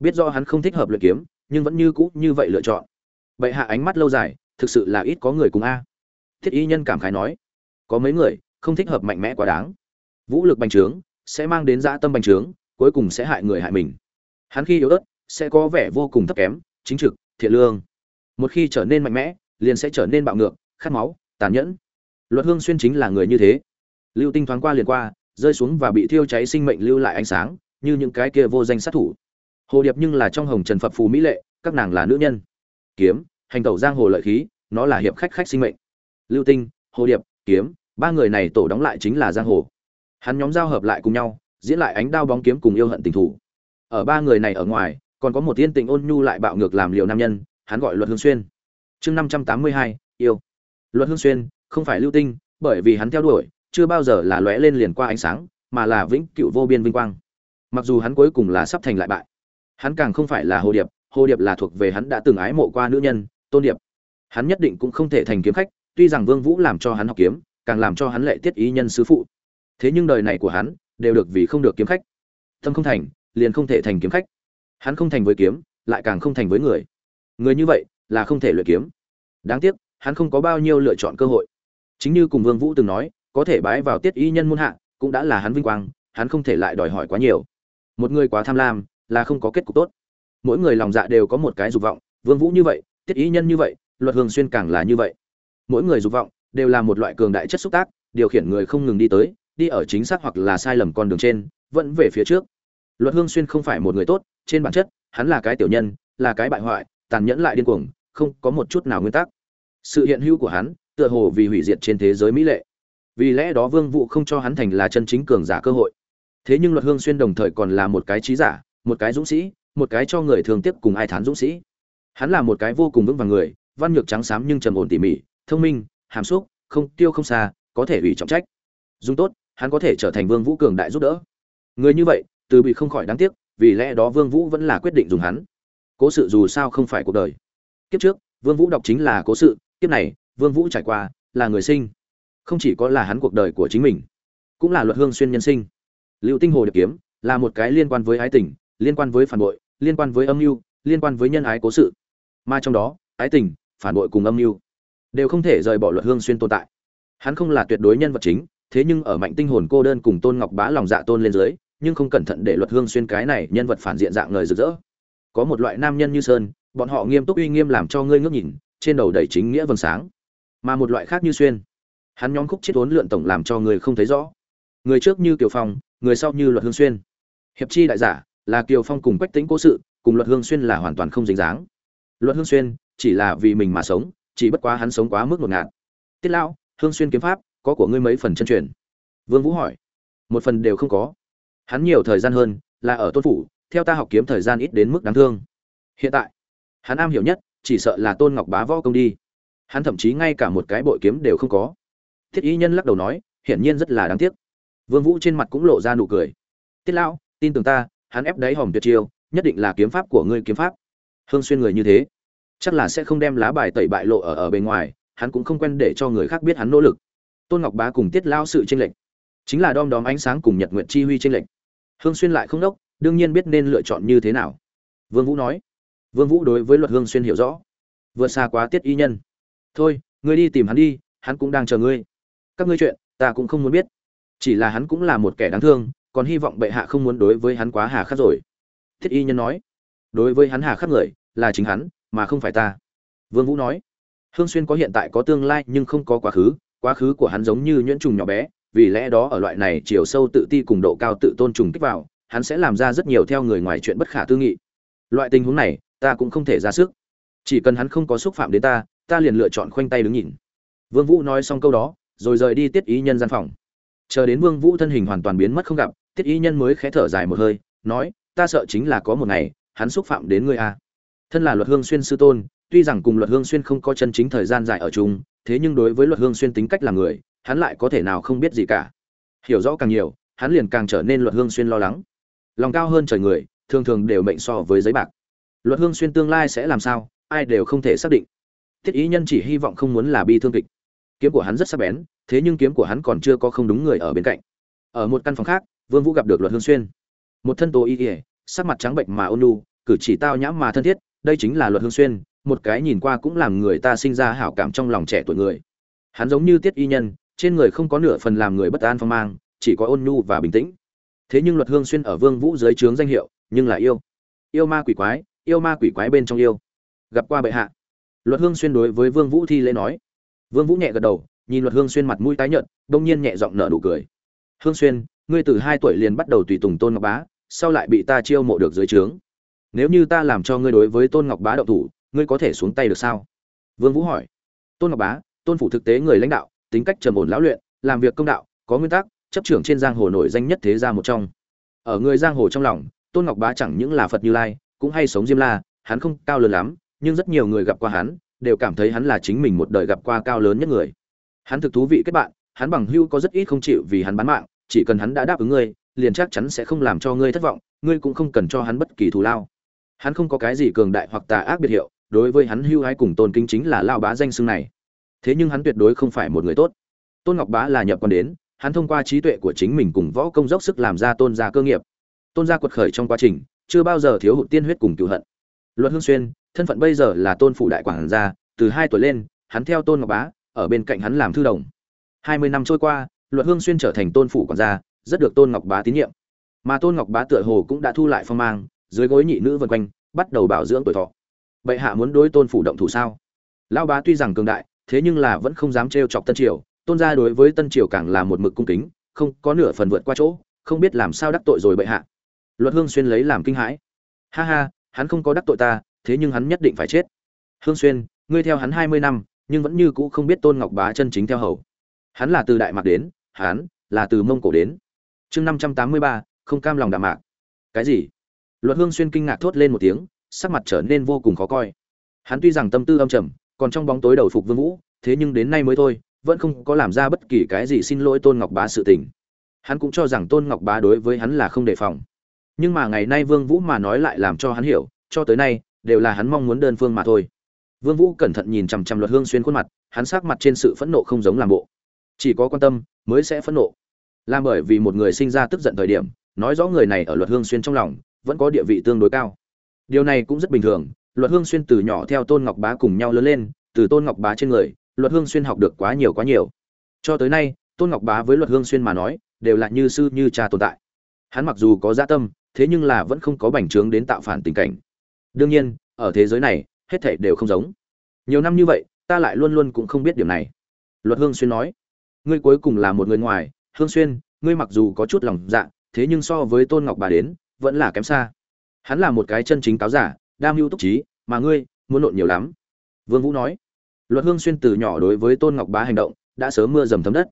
biết do hắn không thích hợp luyện kiếm, nhưng vẫn như cũ như vậy lựa chọn. Vậy hạ ánh mắt lâu dài, thực sự là ít có người cùng a. Thiết y nhân cảm khái nói, có mấy người không thích hợp mạnh mẽ quá đáng. Vũ lực bành trướng, sẽ mang đến dã tâm bành trướng, cuối cùng sẽ hại người hại mình. Hắn khi yếu ớt, sẽ có vẻ vô cùng thấp kém, chính trực, thiện lương. Một khi trở nên mạnh mẽ, liền sẽ trở nên bạo ngược, khát máu, tàn nhẫn. Luật hương xuyên chính là người như thế. Lưu tinh thoáng qua liền qua, rơi xuống và bị thiêu cháy sinh mệnh lưu lại ánh sáng, như những cái kia vô danh sát thủ hồ điệp nhưng là trong hồng trần phật phù mỹ lệ, các nàng là nữ nhân. Kiếm, hành tẩu giang hồ lợi khí, nó là hiệp khách khách sinh mệnh. Lưu tinh, hồ điệp, kiếm, ba người này tổ đóng lại chính là giang hồ. Hắn nhóm giao hợp lại cùng nhau, diễn lại ánh đao bóng kiếm cùng yêu hận tình thủ ở ba người này ở ngoài, còn có một tiên tình ôn nhu lại bạo ngược làm liều nam nhân, hắn gọi luật hương xuyên. Chương năm trăm tám mươi hai, yêu. Luật hương xuyên, không phải lưu tinh, bởi vì hắn theo đuổi, chưa bao giờ là lóe lên liền qua ánh sáng, mà là vĩnh cựu vô biên vinh quang. Mặc dù hắn cuối cùng là sắp thành lại bại hắn càng không phải là hồ điệp hồ điệp là thuộc về hắn đã từng ái mộ qua nữ nhân, tôn điệp. Hắn nhất định cũng không thể thành kiếm khách, tuy rằng vương vũ làm cho hắn học kiếm, càng làm cho hắn lệ tiết ý nhân sư phụ. Thế nhưng đời này của hắn, đều được vì không được kiếm khách. Tâm không thành, liền không thể thành kiếm khách. Hắn không thành với kiếm, lại càng không thành với người. Người như vậy, là không thể luyện kiếm. Đáng tiếc, hắn không có bao nhiêu lựa chọn cơ hội. Chính như cùng vương vũ từng nói, có thể bái vào tiết ý nhân môn hạ, cũng đã là hắn vinh quang, hắn không thể lại đòi hỏi quá nhiều. Một người quá tham lam là không có kết cục tốt. Mỗi người lòng dạ đều có một cái dục vọng, vương vũ như vậy, tiết ý nhân như vậy, luật hương xuyên càng là như vậy. Mỗi người dục vọng đều là một loại cường đại chất xúc tác, điều khiển người không ngừng đi tới, đi ở chính xác hoặc là sai lầm con đường trên, vẫn về phía trước. Luật hương xuyên không phải một người tốt, trên bản chất, hắn là cái tiểu nhân, là cái bại hoại, tàn nhẫn lại điên cuồng, không có một chút nào nguyên tắc. Sự hiện hữu của hắn, tựa hồ vì hủy diệt trên thế giới mỹ lệ. Vì lẽ đó vương vũ không cho hắn thành là chân chính cường giả cơ hội. Thế nhưng luật hương xuyên đồng thời còn là một cái trí giả một cái dũng sĩ, một cái cho người thường tiếp cùng ai thán dũng sĩ. Hắn là một cái vô cùng vững vàng người, văn nhược trắng xám nhưng trầm ổn tỉ mỉ, thông minh, hàm xúc, không tiêu không xa, có thể ủy trọng trách. Dùng tốt, hắn có thể trở thành vương vũ cường đại giúp đỡ. Người như vậy, từ bị không khỏi đáng tiếc, vì lẽ đó vương vũ vẫn là quyết định dùng hắn. Cố sự dù sao không phải cuộc đời. Kiếp trước, vương vũ đọc chính là cố sự, kiếp này, vương vũ trải qua, là người sinh. Không chỉ có là hắn cuộc đời của chính mình, cũng là luật hương xuyên nhân sinh. Lưu tinh hồ điệp kiếm là một cái liên quan với ái tình liên quan với phản bội, liên quan với âm mưu, liên quan với nhân ái cố sự. Mà trong đó, ái tình, phản bội cùng âm mưu đều không thể rời bỏ luật hương xuyên tồn tại. Hắn không là tuyệt đối nhân vật chính, thế nhưng ở mạnh tinh hồn cô đơn cùng tôn ngọc bá lòng dạ tôn lên dưới, nhưng không cẩn thận để luật hương xuyên cái này nhân vật phản diện dạng người rực rỡ. Có một loại nam nhân như sơn, bọn họ nghiêm túc uy nghiêm làm cho ngươi ngước nhìn, trên đầu đầy chính nghĩa vầng sáng. Mà một loại khác như xuyên, hắn nhóm khúc chết ốn lượn tổng làm cho người không thấy rõ. Người trước như kiều phong, người sau như luật hương xuyên. Hiệp chi đại giả là kiều phong cùng quách tính cố sự, cùng luật hương xuyên là hoàn toàn không dính dáng. Luật hương xuyên chỉ là vì mình mà sống, chỉ bất quá hắn sống quá mức ngột ngạt. Tiết lão, hương xuyên kiếm pháp, có của ngươi mấy phần chân truyền? Vương vũ hỏi. Một phần đều không có. Hắn nhiều thời gian hơn là ở tôn phủ, theo ta học kiếm thời gian ít đến mức đáng thương. Hiện tại, hắn am hiểu nhất chỉ sợ là tôn ngọc bá võ công đi. Hắn thậm chí ngay cả một cái bội kiếm đều không có. Thiết y nhân lắc đầu nói, hiển nhiên rất là đáng tiếc. Vương vũ trên mặt cũng lộ ra nụ cười. Tiết lão, tin tưởng ta hắn ép đáy hòm tuyệt chiêu, nhất định là kiếm pháp của ngươi kiếm pháp. Hương xuyên người như thế, chắc là sẽ không đem lá bài tẩy bại lộ ở ở bên ngoài, hắn cũng không quen để cho người khác biết hắn nỗ lực. Tôn ngọc bá cùng tiết lao sự tranh lệch, chính là đom đóm ánh sáng cùng nhật nguyện chi huy tranh lệch. Hương xuyên lại không đốc, đương nhiên biết nên lựa chọn như thế nào. Vương vũ nói, vương vũ đối với luật hương xuyên hiểu rõ. Vượt xa quá tiết y nhân. Thôi, ngươi đi tìm hắn đi, hắn cũng đang chờ ngươi. Các ngươi chuyện, ta cũng không muốn biết. Chỉ là hắn cũng là một kẻ đáng thương còn hy vọng bệ hạ không muốn đối với hắn quá hà khắc rồi. Thiết y nhân nói, đối với hắn hà khắc người, là chính hắn, mà không phải ta. Vương vũ nói, hương xuyên có hiện tại có tương lai nhưng không có quá khứ quá khứ của hắn giống như nhuyễn trùng nhỏ bé, vì lẽ đó ở loại này chiều sâu tự ti cùng độ cao tự tôn trùng kích vào, hắn sẽ làm ra rất nhiều theo người ngoài chuyện bất khả tư nghị. Loại tình huống này, ta cũng không thể ra sức. Chỉ cần hắn không có xúc phạm đến ta ta liền lựa chọn khoanh tay đứng nhìn. Vương vũ nói xong câu đó, rồi rời đi tiết ý nhân gian phòng. Chờ đến vương vũ thân hình hoàn toàn biến mất không gặp tiết Y nhân mới khẽ thở dài một hơi, nói, ta sợ chính là có một ngày, hắn xúc phạm đến ngươi a. Thân là luật hương xuyên sư tôn, tuy rằng cùng luật hương xuyên không có chân chính thời gian dài ở chung, thế nhưng đối với luật hương xuyên tính cách là người, hắn lại có thể nào không biết gì cả. Hiểu rõ càng nhiều, hắn liền càng trở nên luật hương xuyên lo lắng. Lòng cao hơn trời người, thường thường đều mệnh so với giấy bạc. Luật hương xuyên tương lai sẽ làm sao, ai đều không thể xác định. Thiết ý nhân chỉ hy vọng không muốn là bi thương kịch. Kiếm của hắn rất sắc bén, thế nhưng kiếm của hắn còn chưa có không đúng người ở bên cạnh. Ở một căn phòng khác vương vũ gặp được luật hương xuyên. Một thân tố y ỉa sắc mặt trắng bệnh mà ôn nu, cử chỉ tao nhãm mà thân thiết đây chính là luật hương xuyên một cái nhìn qua cũng làm người ta sinh ra hảo cảm trong lòng trẻ tuổi người. Hắn giống như tiết y nhân trên người không có nửa phần làm người bất an phong mang chỉ có ôn nhu và bình tĩnh. Thế nhưng luật hương xuyên ở vương vũ dưới trướng danh hiệu nhưng là yêu. Yêu ma quỷ quái yêu ma quỷ quái bên trong yêu. Gặp qua bệ hạ. Luật hương xuyên đối với vương vũ thi lễ nói. Vương vũ nhẹ gật đầu nhìn luật hương xuyên mặt mũi tái nhợt đông nhiên nhẹ giọng nở nụ cười. Hương xuyên ngươi từ hai tuổi liền bắt đầu tùy tùng tôn ngọc bá, sau lại bị ta chiêu mộ được dưới trướng. Nếu như ta làm cho ngươi đối với tôn ngọc bá đậu thủ, ngươi có thể xuống tay được sao? Vương vũ hỏi. Tôn ngọc bá, tôn phủ thực tế người lãnh đạo, tính cách trầm ổn lão luyện, làm việc công đạo, có nguyên tắc, chấp trưởng trên giang hồ nổi danh nhất thế gia một trong. Ở người giang hồ trong lòng, tôn ngọc bá chẳng những là phật như lai, cũng hay sống diêm la, hắn không cao lớn lắm, nhưng rất nhiều người gặp qua hắn, đều cảm thấy hắn là chính mình một đời gặp qua cao lớn nhất người. Hắn thực thú vị kết bạn, hắn bằng hưu có rất ít không chịu vì hắn bán mạng chỉ cần hắn đã đáp ứng ngươi, liền chắc chắn sẽ không làm cho ngươi thất vọng, ngươi cũng không cần cho hắn bất kỳ thù lao. Hắn không có cái gì cường đại hoặc tà ác biệt hiệu, đối với hắn hưu hái cùng tôn kính chính là lao bá danh xưng này. Thế nhưng hắn tuyệt đối không phải một người tốt. Tôn ngọc bá là nhập quan đến, hắn thông qua trí tuệ của chính mình cùng võ công dốc sức làm ra tôn gia cơ nghiệp. Tôn gia quật khởi trong quá trình, chưa bao giờ thiếu hụt tiên huyết cùng cửu hận. Luật hương xuyên, thân phận bây giờ là tôn phủ đại quản gia, từ hai tuổi lên, hắn theo tôn ngọc bá, ở bên cạnh hắn làm thư đồng. Hai mươi năm trôi qua luật hương xuyên trở thành tôn phủ quản gia, rất được tôn ngọc bá tín nhiệm. Mà tôn ngọc bá tựa hồ cũng đã thu lại phong mang, dưới gối nhị nữ vân quanh, bắt đầu bảo dưỡng tuổi thọ. Bệ hạ muốn đối tôn phủ động thủ sao? Lão bá tuy rằng cường đại, thế nhưng là vẫn không dám trêu chọc tân triều. Tôn gia đối với tân triều càng là một mực cung kính, không có nửa phần vượt qua chỗ, không biết làm sao đắc tội rồi bệ hạ. Luật hương xuyên lấy làm kinh hãi. Ha ha, hắn không có đắc tội ta, thế nhưng hắn nhất định phải chết. Hương xuyên, ngươi theo hắn hai mươi năm, nhưng vẫn như cũ không biết tôn ngọc bá chân chính theo hầu. Hắn là từ đại mạc đến hắn là từ mông cổ đến. Chương năm trăm tám mươi ba, không cam lòng đạm mạc. Cái gì? Luật hương xuyên kinh ngạc thốt lên một tiếng, sắc mặt trở nên vô cùng khó coi. Hắn tuy rằng tâm tư âm trầm, còn trong bóng tối đầu phục vương vũ, thế nhưng đến nay mới thôi, vẫn không có làm ra bất kỳ cái gì xin lỗi tôn ngọc bá sự tình. Hắn cũng cho rằng tôn ngọc bá đối với hắn là không đề phòng. Nhưng mà ngày nay vương vũ mà nói lại làm cho hắn hiểu, cho tới nay, đều là hắn mong muốn đơn phương mà thôi. Vương vũ cẩn thận nhìn chằm chằm luật hương xuyên khuôn mặt, hắn sắc mặt trên sự phẫn nộ không giống làm bộ chỉ có quan tâm mới sẽ phẫn nộ. Là bởi vì một người sinh ra tức giận thời điểm, nói rõ người này ở luật hương xuyên trong lòng, vẫn có địa vị tương đối cao. Điều này cũng rất bình thường, luật hương xuyên từ nhỏ theo tôn ngọc bá cùng nhau lớn lên, từ tôn ngọc bá trên người, luật hương xuyên học được quá nhiều quá nhiều. Cho tới nay, tôn ngọc bá với luật hương xuyên mà nói, đều là như sư như cha tồn tại. Hắn mặc dù có gia tâm, thế nhưng là vẫn không có bành trướng đến tạo phản tình cảnh. Đương nhiên, ở thế giới này, hết thảy đều không giống. Nhiều năm như vậy, ta lại luôn luôn cũng không biết điểm này. Luật hương xuyên nói ngươi cuối cùng là một người ngoài, hương xuyên, ngươi mặc dù có chút lòng dạ thế nhưng so với tôn ngọc bà đến, vẫn là kém xa. Hắn là một cái chân chính cáo giả, đam mưu túc trí, mà ngươi, muốn nộn nhiều lắm. Vương vũ nói. Luật hương xuyên từ nhỏ đối với tôn ngọc bá hành động, đã sớm mưa dầm thấm đất.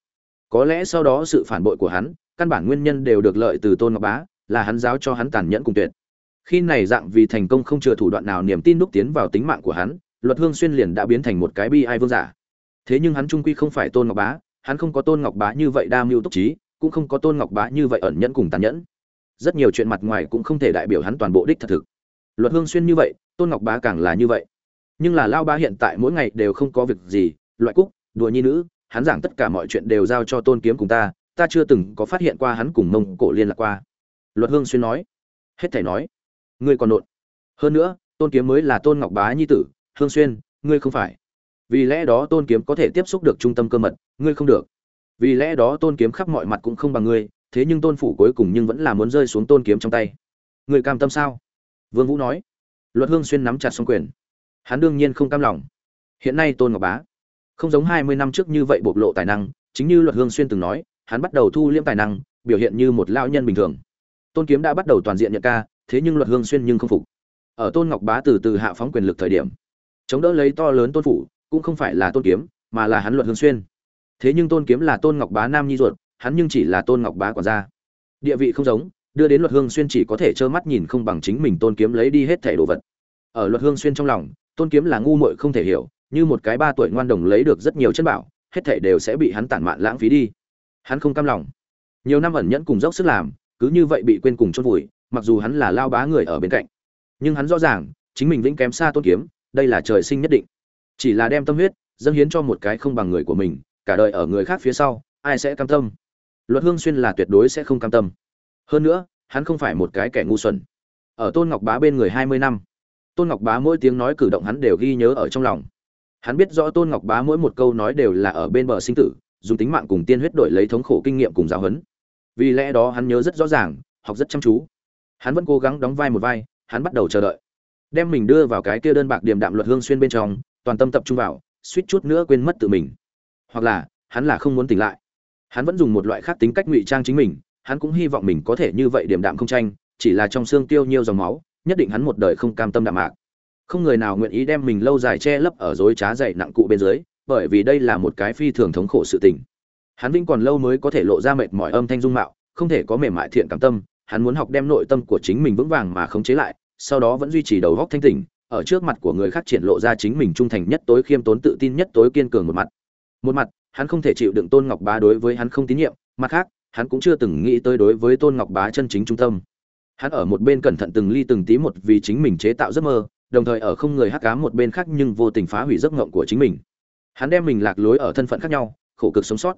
Có lẽ sau đó sự phản bội của hắn, căn bản nguyên nhân đều được lợi từ tôn ngọc bá, là hắn giáo cho hắn tàn nhẫn cùng tuyệt. Khi này dạng vì thành công không chừa thủ đoạn nào niềm tin đúc tiến vào tính mạng của hắn, luật hương xuyên liền đã biến thành một cái bi ai vương giả. Thế nhưng hắn trung quy không phải tôn ngọc bá hắn không có tôn ngọc bá như vậy đa mưu túc trí, cũng không có tôn ngọc bá như vậy ẩn nhẫn cùng tàn nhẫn. Rất nhiều chuyện mặt ngoài cũng không thể đại biểu hắn toàn bộ đích thật thực. Luật hương xuyên như vậy, tôn ngọc bá càng là như vậy. Nhưng là lao bá hiện tại mỗi ngày đều không có việc gì, loại cúc, đùa nhi nữ, hắn giảng tất cả mọi chuyện đều giao cho tôn kiếm cùng ta ta chưa từng có phát hiện qua hắn cùng mông cổ liên lạc qua. Luật hương xuyên nói, hết thảy nói, ngươi còn nộn. Hơn nữa, tôn kiếm mới là tôn ngọc bá nhi tử, hương xuyên, ngươi không phải vì lẽ đó tôn kiếm có thể tiếp xúc được trung tâm cơ mật, ngươi không được. Vì lẽ đó tôn kiếm khắp mọi mặt cũng không bằng ngươi, thế nhưng tôn phủ cuối cùng nhưng vẫn là muốn rơi xuống tôn kiếm trong tay. Người cam tâm sao? Vương vũ nói. Luật hương xuyên nắm chặt song quyền. Hắn đương nhiên không cam lòng. Hiện nay tôn ngọc bá, không giống hai mươi năm trước như vậy bộc lộ tài năng, chính như luật hương xuyên từng nói, hắn bắt đầu thu liễm tài năng, biểu hiện như một lão nhân bình thường. Tôn kiếm đã bắt đầu toàn diện nhận ca, thế nhưng luật hương xuyên nhưng không phục. Ở tôn ngọc bá từ từ hạ phóng quyền lực thời điểm, chống đỡ lấy to lớn tôn phủ cũng không phải là tôn kiếm, mà là hắn luật hương xuyên. Thế nhưng tôn kiếm là tôn ngọc bá nam nhi ruột, hắn nhưng chỉ là tôn ngọc bá quản gia. Địa vị không giống, đưa đến luật hương xuyên chỉ có thể trơ mắt nhìn không bằng chính mình tôn kiếm lấy đi hết thẻ đồ vật. Ở luật hương xuyên trong lòng, tôn kiếm là ngu muội không thể hiểu, như một cái ba tuổi ngoan đồng lấy được rất nhiều chân bảo, hết thảy đều sẽ bị hắn tản mạn lãng phí đi. Hắn không cam lòng. Nhiều năm ẩn nhẫn cùng dốc sức làm, cứ như vậy bị quên cùng chôn vùi, mặc dù hắn là lao bá người ở bên cạnh. Nhưng hắn rõ ràng, chính mình vĩnh kém xa tôn kiếm, đây là trời sinh nhất định chỉ là đem tâm huyết dâng hiến cho một cái không bằng người của mình, cả đời ở người khác phía sau, ai sẽ cam tâm? Luật hương xuyên là tuyệt đối sẽ không cam tâm. Hơn nữa, hắn không phải một cái kẻ ngu xuẩn. Ở tôn ngọc bá bên người hai mươi năm, tôn ngọc bá mỗi tiếng nói cử động hắn đều ghi nhớ ở trong lòng. Hắn biết rõ tôn ngọc bá mỗi một câu nói đều là ở bên bờ sinh tử, dùng tính mạng cùng tiên huyết đổi lấy thống khổ kinh nghiệm cùng giáo huấn. Vì lẽ đó hắn nhớ rất rõ ràng, học rất chăm chú. Hắn vẫn cố gắng đóng vai một vai, hắn bắt đầu chờ đợi. Đem mình đưa vào cái kia đơn bạc điềm đạm luật hương xuyên bên trong toàn tâm tập trung vào, suýt chút nữa quên mất tự mình. Hoặc là, hắn là không muốn tỉnh lại. Hắn vẫn dùng một loại khác tính cách ngụy trang chính mình, hắn cũng hy vọng mình có thể như vậy điểm đạm không tranh, chỉ là trong xương tiêu nhiều dòng máu, nhất định hắn một đời không cam tâm đạm mạc. Không người nào nguyện ý đem mình lâu dài che lấp ở dối trá dày nặng cụ bên dưới, bởi vì đây là một cái phi thường thống khổ sự tình. Hắn vinh còn lâu mới có thể lộ ra mệt mỏi âm thanh dung mạo, không thể có mềm mại thiện cảm tâm, hắn muốn học đem nội tâm của chính mình vững vàng mà khống chế lại, sau đó vẫn duy trì đầu góc thanh tỉnh ở trước mặt của người khác triển lộ ra chính mình trung thành nhất tối khiêm tốn tự tin nhất tối kiên cường một mặt. Một mặt, hắn không thể chịu đựng tôn ngọc bá đối với hắn không tín nhiệm, mặt khác, hắn cũng chưa từng nghĩ tới đối với tôn ngọc bá chân chính trung tâm. Hắn ở một bên cẩn thận từng ly từng tí một vì chính mình chế tạo giấc mơ, đồng thời ở không người hắc cám một bên khác nhưng vô tình phá hủy giấc ngộng của chính mình. Hắn đem mình lạc lối ở thân phận khác nhau, khổ cực sống sót.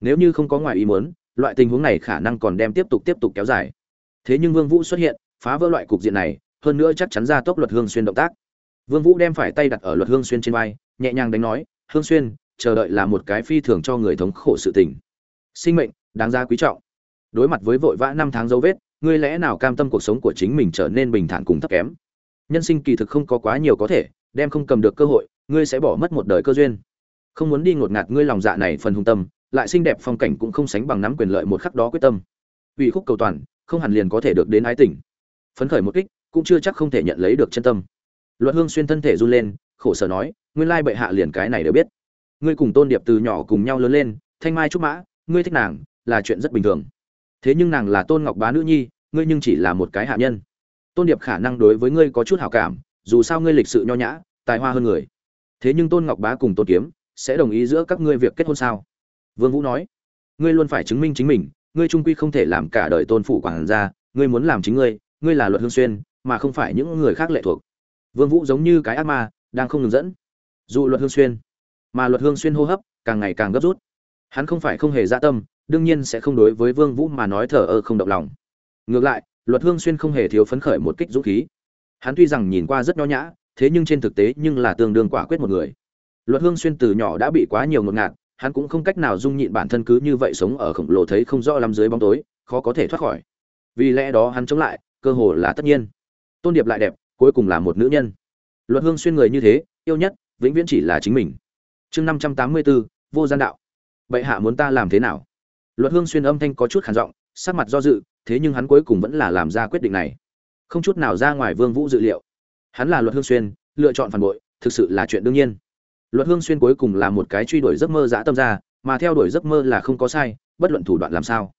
Nếu như không có ngoài ý muốn, loại tình huống này khả năng còn đem tiếp tục tiếp tục kéo dài. Thế nhưng vương vũ xuất hiện, phá vỡ loại cục diện này hơn nữa chắc chắn ra tốc luật hương xuyên động tác. Vương vũ đem phải tay đặt ở luật hương xuyên trên vai, nhẹ nhàng đánh nói, hương xuyên, chờ đợi là một cái phi thường cho người thống khổ sự tình. Sinh mệnh, đáng giá quý trọng. Đối mặt với vội vã năm tháng dấu vết, ngươi lẽ nào cam tâm cuộc sống của chính mình trở nên bình thản cùng thấp kém? Nhân sinh kỳ thực không có quá nhiều có thể, đem không cầm được cơ hội, ngươi sẽ bỏ mất một đời cơ duyên. Không muốn đi ngột ngạt ngươi lòng dạ này phần hung tâm, lại xinh đẹp phong cảnh cũng không sánh bằng nắm quyền lợi một khắc đó quyết tâm. Ủy khúc cầu toàn, không hẳn liền có thể được đến ái tình. Phấn khởi một kích cũng chưa chắc không thể nhận lấy được chân tâm. Luật hương xuyên thân thể run lên, khổ sở nói, nguyên lai bệ hạ liền cái này đều biết. Ngươi cùng tôn điệp từ nhỏ cùng nhau lớn lên, thanh mai trúc mã, ngươi thích nàng, là chuyện rất bình thường. Thế nhưng nàng là tôn ngọc bá nữ nhi, ngươi nhưng chỉ là một cái hạ nhân. Tôn điệp khả năng đối với ngươi có chút hảo cảm, dù sao ngươi lịch sự nho nhã, tài hoa hơn người. Thế nhưng tôn ngọc bá cùng tôn kiếm, sẽ đồng ý giữa các ngươi việc kết hôn sao? Vương vũ nói, ngươi luôn phải chứng minh chính mình, ngươi trung quy không thể làm cả đời tôn phụ quản gia, ngươi muốn làm chính ngươi ngươi là luật hương xuyên mà không phải những người khác lệ thuộc. Vương vũ giống như cái ác ma, đang không ngừng dẫn. Dù luật hương xuyên, mà luật hương xuyên hô hấp càng ngày càng gấp rút. Hắn không phải không hề dạ tâm, đương nhiên sẽ không đối với vương vũ mà nói thở ơ không động lòng. Ngược lại, luật hương xuyên không hề thiếu phấn khởi một kích dũng khí. Hắn tuy rằng nhìn qua rất nho nhã, thế nhưng trên thực tế nhưng là tương đương quả quyết một người. Luật hương xuyên từ nhỏ đã bị quá nhiều ngột ngạt, hắn cũng không cách nào dung nhịn bản thân cứ như vậy sống ở khổng lồ thấy không rõ lắm dưới bóng tối, khó có thể thoát khỏi. Vì lẽ đó hắn chống lại, cơ hồ là tất nhiên tôn điệp lại đẹp, cuối cùng là một nữ nhân. Luật hương xuyên người như thế, yêu nhất, vĩnh viễn chỉ là chính mình. Chương năm trăm tám mươi bốn vô gian đạo. Bệ hạ muốn ta làm thế nào? Luật hương xuyên âm thanh có chút khản giọng, sắc mặt do dự, thế nhưng hắn cuối cùng vẫn là làm ra quyết định này. Không chút nào ra ngoài vương vũ dự liệu. Hắn là luật hương xuyên, lựa chọn phản bội, thực sự là chuyện đương nhiên. Luật hương xuyên cuối cùng là một cái truy đuổi giấc mơ dã tâm ra, mà theo đuổi giấc mơ là không có sai, bất luận thủ đoạn làm sao.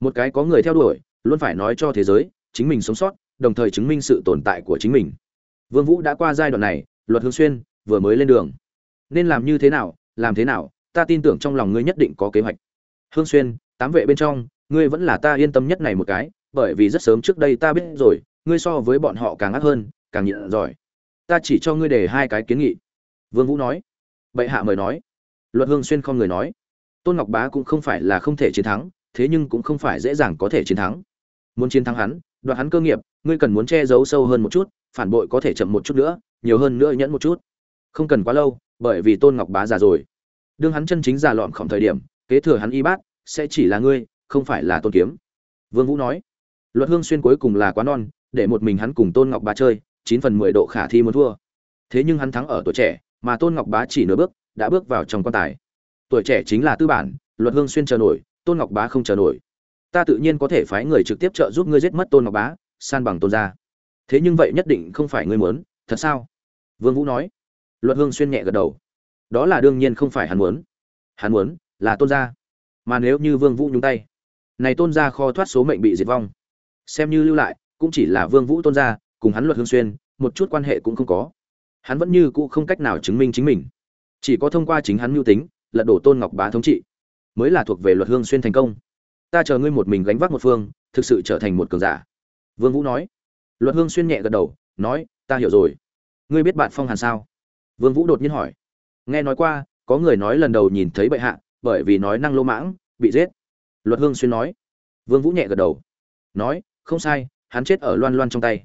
Một cái có người theo đuổi, luôn phải nói cho thế giới, chính mình sống sót đồng thời chứng minh sự tồn tại của chính mình. Vương vũ đã qua giai đoạn này, luật hương xuyên, vừa mới lên đường. Nên làm như thế nào, làm thế nào, ta tin tưởng trong lòng ngươi nhất định có kế hoạch. Hương xuyên, tám vệ bên trong, ngươi vẫn là ta yên tâm nhất này một cái, bởi vì rất sớm trước đây ta biết rồi, ngươi so với bọn họ càng ác hơn, càng nhịn giỏi. Ta chỉ cho ngươi để hai cái kiến nghị. Vương vũ nói. Bệ hạ mời nói. Luật hương xuyên không người nói. Tôn ngọc bá cũng không phải là không thể chiến thắng, thế nhưng cũng không phải dễ dàng có thể chiến thắng. Muốn chiến thắng hắn, đoạt hắn cơ nghiệp ngươi cần muốn che giấu sâu hơn một chút, phản bội có thể chậm một chút nữa, nhiều hơn nữa nhẫn một chút. Không cần quá lâu, bởi vì tôn ngọc bá già rồi. Đương hắn chân chính già lọn khổng thời điểm, kế thừa hắn y bát, sẽ chỉ là ngươi, không phải là tôn kiếm. Vương vũ nói, luật hương xuyên cuối cùng là quá non, để một mình hắn cùng tôn ngọc bá chơi, chín phần mười độ khả thi muốn thua. Thế nhưng hắn thắng ở tuổi trẻ, mà tôn ngọc bá chỉ nửa bước, đã bước vào trong quan tài. Tuổi trẻ chính là tư bản, luật hương xuyên chờ nổi, tôn ngọc bá không chờ nổi. Ta tự nhiên có thể phái người trực tiếp trợ giúp ngươi giết mất tôn ngọc bá san bằng tôn gia. Thế nhưng vậy nhất định không phải ngươi muốn, thật sao? Vương vũ nói. Luật hương xuyên nhẹ gật đầu. Đó là đương nhiên không phải hắn muốn. Hắn muốn là tôn gia. Mà nếu như vương vũ nhúng tay, này tôn gia kho thoát số mệnh bị diệt vong. Xem như lưu lại, cũng chỉ là vương vũ tôn gia, cùng hắn luật hương xuyên, một chút quan hệ cũng không có. Hắn vẫn như cũ không cách nào chứng minh chính mình. Chỉ có thông qua chính hắn mưu tính, lật đổ tôn ngọc bá thống trị, mới là thuộc về luật hương xuyên thành công. Ta chờ ngươi một mình gánh vác một phương, thực sự trở thành một cường giả vương vũ nói. Luật hương xuyên nhẹ gật đầu, nói, ta hiểu rồi. Ngươi biết bạn phong hàn sao? Vương vũ đột nhiên hỏi. Nghe nói qua, có người nói lần đầu nhìn thấy bệ hạ, bởi vì nói năng lô mãng, bị giết. Luật hương xuyên nói. Vương vũ nhẹ gật đầu. Nói, không sai, hắn chết ở loan loan trong tay.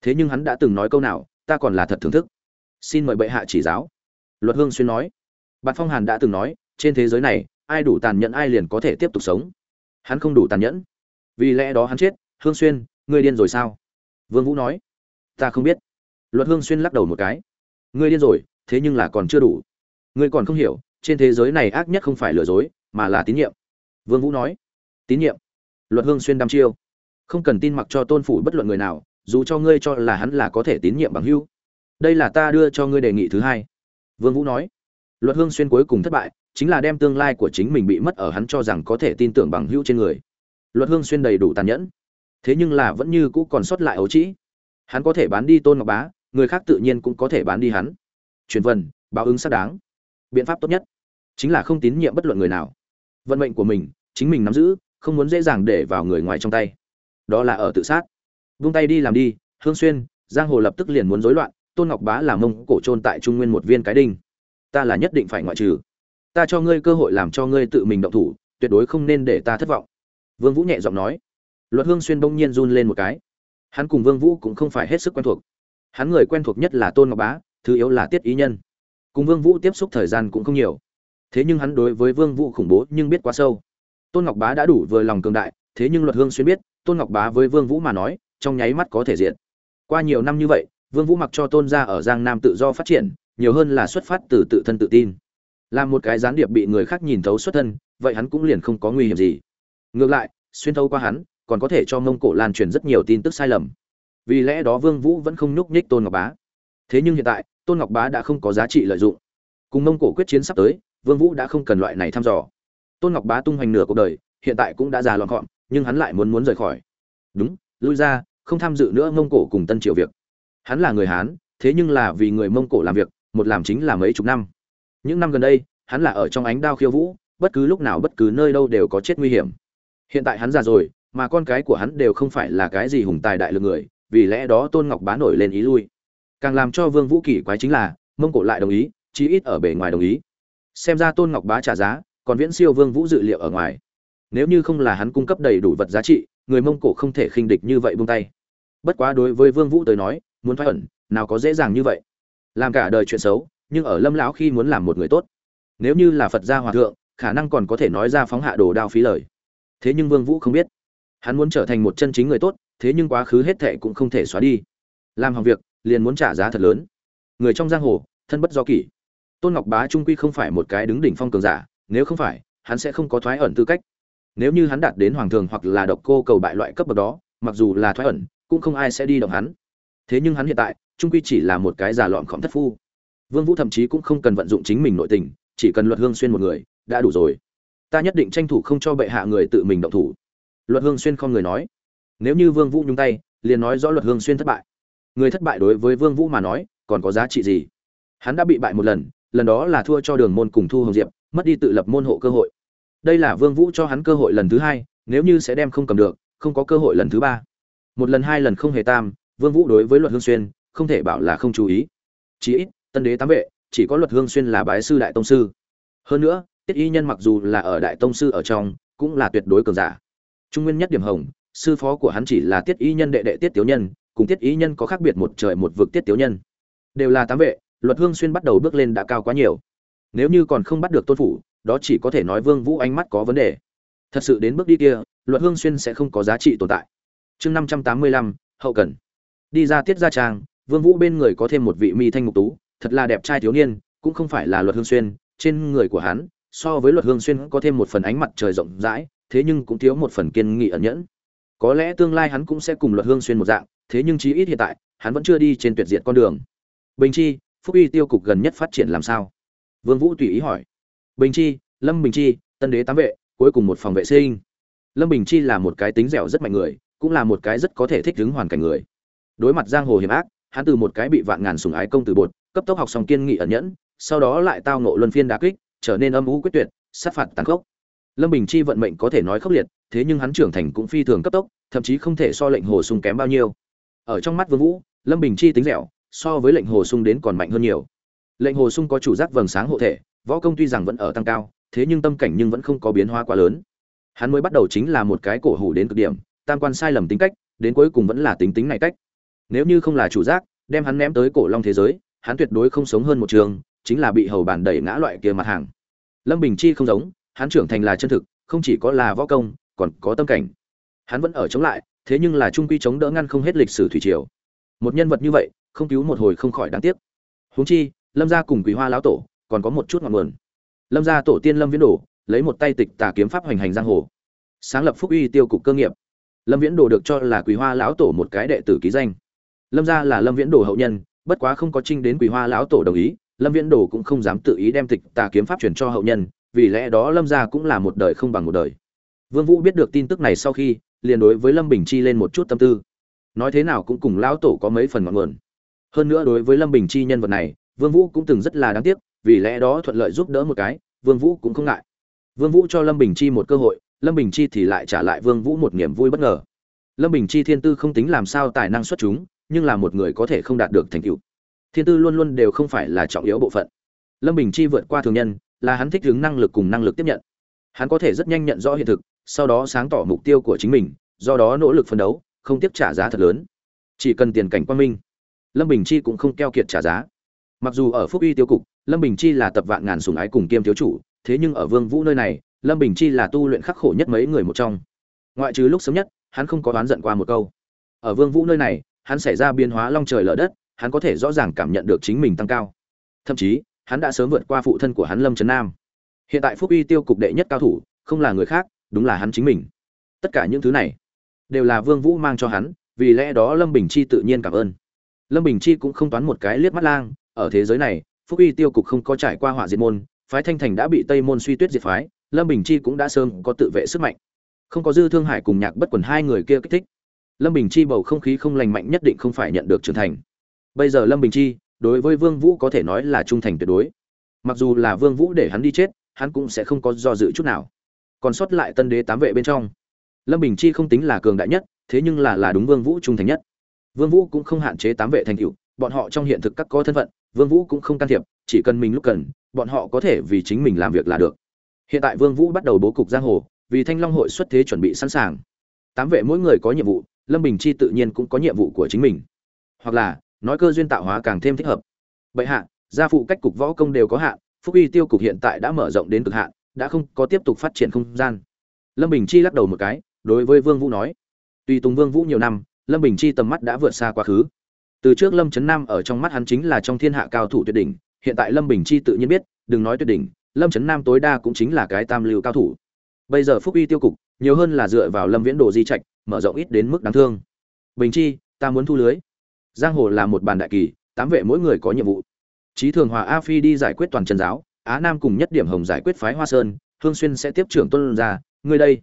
Thế nhưng hắn đã từng nói câu nào, ta còn là thật thưởng thức. Xin mời bệ hạ chỉ giáo. Luật hương xuyên nói. Bạn phong hàn đã từng nói, trên thế giới này, ai đủ tàn nhẫn ai liền có thể tiếp tục sống. Hắn không đủ tàn nhẫn. Vì lẽ đó hắn chết, hương xuyên ngươi điên rồi sao? Vương vũ nói. Ta không biết. Luật hương xuyên lắc đầu một cái. Ngươi điên rồi, thế nhưng là còn chưa đủ. Ngươi còn không hiểu, trên thế giới này ác nhất không phải lừa dối, mà là tín nhiệm. Vương vũ nói. Tín nhiệm. Luật hương xuyên đăm chiêu. Không cần tin mặc cho tôn phủ bất luận người nào, dù cho ngươi cho là hắn là có thể tín nhiệm bằng hữu. Đây là ta đưa cho ngươi đề nghị thứ hai. Vương vũ nói. Luật hương xuyên cuối cùng thất bại, chính là đem tương lai của chính mình bị mất ở hắn cho rằng có thể tin tưởng bằng hữu trên người. Luật hương xuyên đầy đủ tàn nhẫn thế nhưng là vẫn như cũ còn sót lại ấu trĩ. Hắn có thể bán đi tôn ngọc bá, người khác tự nhiên cũng có thể bán đi hắn. Truyền vần, báo ứng xác đáng. Biện pháp tốt nhất chính là không tín nhiệm bất luận người nào. Vận mệnh của mình, chính mình nắm giữ, không muốn dễ dàng để vào người ngoài trong tay. Đó là ở tự sát. Vung tay đi làm đi, hương xuyên, giang hồ lập tức liền muốn rối loạn, tôn ngọc bá làm mông cổ trôn tại trung nguyên một viên cái đinh. Ta là nhất định phải ngoại trừ. Ta cho ngươi cơ hội làm cho ngươi tự mình động thủ, tuyệt đối không nên để ta thất vọng. Vương vũ nhẹ giọng nói luật hương xuyên bỗng nhiên run lên một cái. Hắn cùng vương vũ cũng không phải hết sức quen thuộc. Hắn người quen thuộc nhất là tôn ngọc bá, thứ yếu là tiết ý nhân. Cùng vương vũ tiếp xúc thời gian cũng không nhiều. Thế nhưng hắn đối với vương vũ khủng bố nhưng biết quá sâu. Tôn ngọc bá đã đủ vừa lòng cường đại, thế nhưng luật hương xuyên biết, tôn ngọc bá với vương vũ mà nói, trong nháy mắt có thể diện qua nhiều năm như vậy, vương vũ mặc cho tôn gia ở giang nam tự do phát triển, nhiều hơn là xuất phát từ tự thân tự tin. Làm một cái gián điệp bị người khác nhìn thấu xuất thân, vậy hắn cũng liền không có nguy hiểm gì. Ngược lại, xuyên thấu qua hắn còn có thể cho mông cổ lan truyền rất nhiều tin tức sai lầm. Vì lẽ đó vương vũ vẫn không nhúc nhích tôn ngọc bá. Thế nhưng hiện tại, tôn ngọc bá đã không có giá trị lợi dụng. Cùng mông cổ quyết chiến sắp tới, vương vũ đã không cần loại này thăm dò. Tôn ngọc bá tung hoành nửa cuộc đời, hiện tại cũng đã già lọn gọn, nhưng hắn lại muốn muốn rời khỏi. Đúng, lui ra, không tham dự nữa mông cổ cùng tân triều việc. Hắn là người hán, thế nhưng là vì người mông cổ làm việc, một làm chính là mấy chục năm. Những năm gần đây, hắn là ở trong ánh đao khiêu vũ, bất cứ lúc nào bất cứ nơi đâu đều có chết nguy hiểm. Hiện tại hắn già rồi mà con cái của hắn đều không phải là cái gì hùng tài đại lượng người, vì lẽ đó tôn ngọc bá nổi lên ý lui. Càng làm cho vương vũ kỳ quái chính là, mông cổ lại đồng ý, chí ít ở bề ngoài đồng ý. Xem ra tôn ngọc bá trả giá, còn viễn siêu vương vũ dự liệu ở ngoài. Nếu như không là hắn cung cấp đầy đủ vật giá trị, người mông cổ không thể khinh địch như vậy buông tay. Bất quá đối với vương vũ tới nói, muốn thoát ẩn, nào có dễ dàng như vậy. Làm cả đời chuyện xấu, nhưng ở lâm lão khi muốn làm một người tốt. Nếu như là phật gia hòa thượng, khả năng còn có thể nói ra phóng hạ đồ đao phí lời. Thế nhưng vương vũ không biết hắn muốn trở thành một chân chính người tốt, thế nhưng quá khứ hết thệ cũng không thể xóa đi. Làm hỏng việc, liền muốn trả giá thật lớn. Người trong giang hồ, thân bất do kỷ. Tôn ngọc bá trung quy không phải một cái đứng đỉnh phong cường giả, nếu không phải, hắn sẽ không có thoái ẩn tư cách. Nếu như hắn đạt đến hoàng thường hoặc là độc cô cầu bại loại cấp bậc đó, mặc dù là thoái ẩn, cũng không ai sẽ đi động hắn. Thế nhưng hắn hiện tại, trung quy chỉ là một cái giả lọn khổng thất phu. Vương vũ thậm chí cũng không cần vận dụng chính mình nội tình, chỉ cần luật hương xuyên một người, đã đủ rồi. Ta nhất định tranh thủ không cho bệ hạ người tự mình động thủ luật hương xuyên không người nói. Nếu như vương vũ nhúng tay, liền nói rõ luật hương xuyên thất bại. Người thất bại đối với vương vũ mà nói, còn có giá trị gì? Hắn đã bị bại một lần lần đó là thua cho đường môn cùng thu hồng diệp, mất đi tự lập môn hộ cơ hội. Đây là vương vũ cho hắn cơ hội lần thứ hai, nếu như sẽ đem không cầm được, không có cơ hội lần thứ ba. Một lần hai lần không hề tam, vương vũ đối với luật hương xuyên, không thể bảo là không chú ý. Chỉ ít, tân đế tám vệ, chỉ có luật hương xuyên là bái sư đại tông sư. Hơn nữa, tiết y nhân mặc dù là ở đại tông sư ở trong, cũng là tuyệt đối cường giả trung nguyên nhất điểm hồng, sư phó của hắn chỉ là tiết ý nhân đệ đệ tiết tiểu nhân, cùng tiết ý nhân có khác biệt một trời một vực tiết tiểu nhân. Đều là tám vệ, luật hương xuyên bắt đầu bước lên đã cao quá nhiều. Nếu như còn không bắt được tôn phủ, đó chỉ có thể nói vương vũ ánh mắt có vấn đề. Thật sự đến bước đi kia, luật hương xuyên sẽ không có giá trị tồn tại. Chương năm trăm tám mươi lăm, hậu cần. Đi ra tiết gia trang, vương vũ bên người có thêm một vị mi thanh mục tú, thật là đẹp trai thiếu niên, cũng không phải là luật hương xuyên, trên người của hắn, so với luật hương xuyên có thêm một phần ánh mặt trời rộng rãi thế nhưng cũng thiếu một phần kiên nghị ẩn nhẫn. Có lẽ tương lai hắn cũng sẽ cùng luật hương xuyên một dạng, thế nhưng chí ít hiện tại, hắn vẫn chưa đi trên tuyệt diệt con đường. Bình chi, phúc uy tiêu cục gần nhất phát triển làm sao? Vương vũ tùy ý hỏi. Bình chi, lâm bình chi, tân đế tám vệ, cuối cùng một phòng vệ sinh. Lâm bình chi là một cái tính dẻo rất mạnh người, cũng là một cái rất có thể thích ứng hoàn cảnh người. Đối mặt giang hồ hiểm ác, hắn từ một cái bị vạn ngàn sủng ái công từ bột, cấp tốc học xong kiên nghị ẩn nhẫn, sau đó lại tao nộ luân phiên đả kích, trở nên âm u quyết tuyệt, sát phạt tàn khốc lâm bình chi vận mệnh có thể nói khốc liệt, thế nhưng hắn trưởng thành cũng phi thường cấp tốc, thậm chí không thể so lệnh hồ sung kém bao nhiêu. Ở trong mắt vương vũ, lâm bình chi tính dẻo, so với lệnh hồ sung đến còn mạnh hơn nhiều. Lệnh hồ sung có chủ giác vầng sáng hộ thể, võ công tuy rằng vẫn ở tăng cao, thế nhưng tâm cảnh nhưng vẫn không có biến hóa quá lớn. Hắn mới bắt đầu chính là một cái cổ hủ đến cực điểm, tam quan sai lầm tính cách, đến cuối cùng vẫn là tính tính này cách. Nếu như không là chủ giác, đem hắn ném tới cổ long thế giới, hắn tuyệt đối không sống hơn một trường, chính là bị hầu bản đẩy ngã loại kia mặt hàng. Lâm bình chi không giống hắn trưởng thành là chân thực, không chỉ có là võ công, còn có tâm cảnh. Hắn vẫn ở chống lại, thế nhưng là trung quy chống đỡ ngăn không hết lịch sử thủy triều. Một nhân vật như vậy, không cứu một hồi không khỏi đáng tiếc. Huống chi, lâm gia cùng quý hoa lão tổ, còn có một chút ngọn nguồn. Lâm gia tổ tiên lâm viễn đồ, lấy một tay tịch tà kiếm pháp hoành hành giang hồ. Sáng lập phúc uy tiêu cục cơ nghiệp. Lâm viễn đồ được cho là quý hoa lão tổ một cái đệ tử ký danh. Lâm gia là lâm viễn đồ hậu nhân, bất quá không có trinh đến quý hoa lão tổ đồng ý, lâm viễn đồ cũng không dám tự ý đem tịch tà kiếm pháp truyền cho hậu nhân vì lẽ đó lâm gia cũng là một đời không bằng một đời. Vương vũ biết được tin tức này sau khi, liền đối với lâm bình chi lên một chút tâm tư. Nói thế nào cũng cùng lão tổ có mấy phần ngọn nguồn. Hơn nữa đối với lâm bình chi nhân vật này, vương vũ cũng từng rất là đáng tiếc, vì lẽ đó thuận lợi giúp đỡ một cái, vương vũ cũng không ngại. Vương vũ cho lâm bình chi một cơ hội, lâm bình chi thì lại trả lại vương vũ một niềm vui bất ngờ. Lâm bình chi thiên tư không tính làm sao tài năng xuất chúng, nhưng là một người có thể không đạt được thành tựu. Thiên tư luôn luôn đều không phải là trọng yếu bộ phận. Lâm bình chi vượt qua thường nhân là hắn thích ứng năng lực cùng năng lực tiếp nhận. Hắn có thể rất nhanh nhận rõ hiện thực, sau đó sáng tỏ mục tiêu của chính mình, do đó nỗ lực phấn đấu, không tiếp trả giá thật lớn. Chỉ cần tiền cảnh quan minh, lâm bình chi cũng không keo kiệt trả giá. Mặc dù ở phúc uy tiêu cục, lâm bình chi là tập vạn ngàn sùng ái cùng kiêm thiếu chủ, thế nhưng ở vương vũ nơi này, lâm bình chi là tu luyện khắc khổ nhất mấy người một trong. Ngoại trừ lúc sớm nhất, hắn không có đoán giận qua một câu. Ở vương vũ nơi này, hắn xảy ra biến hóa long trời lở đất, hắn có thể rõ ràng cảm nhận được chính mình tăng cao. Thậm chí hắn đã sớm vượt qua phụ thân của hắn lâm trấn nam. Hiện tại phúc uy tiêu cục đệ nhất cao thủ, không là người khác, đúng là hắn chính mình. Tất cả những thứ này đều là vương vũ mang cho hắn, vì lẽ đó lâm bình chi tự nhiên cảm ơn. Lâm bình chi cũng không toán một cái liếc mắt lang, ở thế giới này, phúc uy tiêu cục không có trải qua họa diệt môn, phái thanh thành đã bị tây môn suy tuyết diệt phái, lâm bình chi cũng đã sớm có tự vệ sức mạnh. Không có dư thương hải cùng nhạc bất quần hai người kia kích thích, lâm bình chi bầu không khí không lành mạnh nhất định không phải nhận được trưởng thành. Bây giờ lâm bình chi đối với vương vũ có thể nói là trung thành tuyệt đối. Mặc dù là vương vũ để hắn đi chết hắn cũng sẽ không có do dự chút nào. Còn sót lại tân đế tám vệ bên trong. Lâm bình chi không tính là cường đại nhất thế nhưng là là đúng vương vũ trung thành nhất. Vương vũ cũng không hạn chế tám vệ thành tựu, bọn họ trong hiện thực các có thân phận vương vũ cũng không can thiệp chỉ cần mình lúc cần bọn họ có thể vì chính mình làm việc là được. Hiện tại vương vũ bắt đầu bố cục giang hồ vì thanh long hội xuất thế chuẩn bị sẵn sàng. Tám vệ mỗi người có nhiệm vụ lâm bình chi tự nhiên cũng có nhiệm vụ của chính mình. Hoặc là nói cơ duyên tạo hóa càng thêm thích hợp. Bệ hạ, gia phụ cách cục võ công đều có hạn, phúc uy tiêu cục hiện tại đã mở rộng đến cực hạn, đã không có tiếp tục phát triển không gian. Lâm bình chi lắc đầu một cái, đối với vương vũ nói, tuy tùng vương vũ nhiều năm, lâm bình chi tầm mắt đã vượt xa quá khứ. Từ trước lâm trấn nam ở trong mắt hắn chính là trong thiên hạ cao thủ tuyệt đỉnh, hiện tại lâm bình chi tự nhiên biết, đừng nói tuyệt đỉnh, lâm trấn nam tối đa cũng chính là cái tam lưu cao thủ. Bây giờ phúc uy tiêu cục, nhiều hơn là dựa vào lâm viễn đồ di trạch, mở rộng ít đến mức đáng thương. Bình chi, ta muốn thu lưới giang hồ là một bàn đại kỳ, tám vệ mỗi người có nhiệm vụ. Trí thường hòa a phi đi giải quyết toàn trần giáo, á nam cùng nhất điểm hồng giải quyết phái hoa sơn, hương xuyên sẽ tiếp trưởng tuân ra ngươi đây,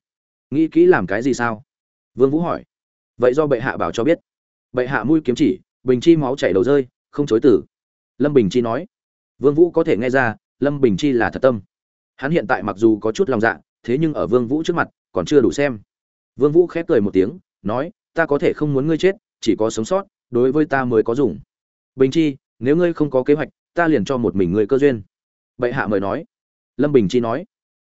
nghĩ kỹ làm cái gì sao? Vương vũ hỏi. Vậy do bệ hạ bảo cho biết. Bệ hạ mũi kiếm chỉ, bình chi máu chảy đầu rơi, không chối tử lâm bình chi nói. Vương vũ có thể nghe ra, lâm bình chi là thật tâm. Hắn hiện tại mặc dù có chút lòng dạ thế nhưng ở vương vũ trước mặt, còn chưa đủ xem. Vương vũ khép cười một tiếng, nói, ta có thể không muốn ngươi chết, chỉ có sống sót đối với ta mới có dùng. Bình chi, nếu ngươi không có kế hoạch, ta liền cho một mình ngươi cơ duyên. Bệ hạ mời nói. Lâm bình chi nói.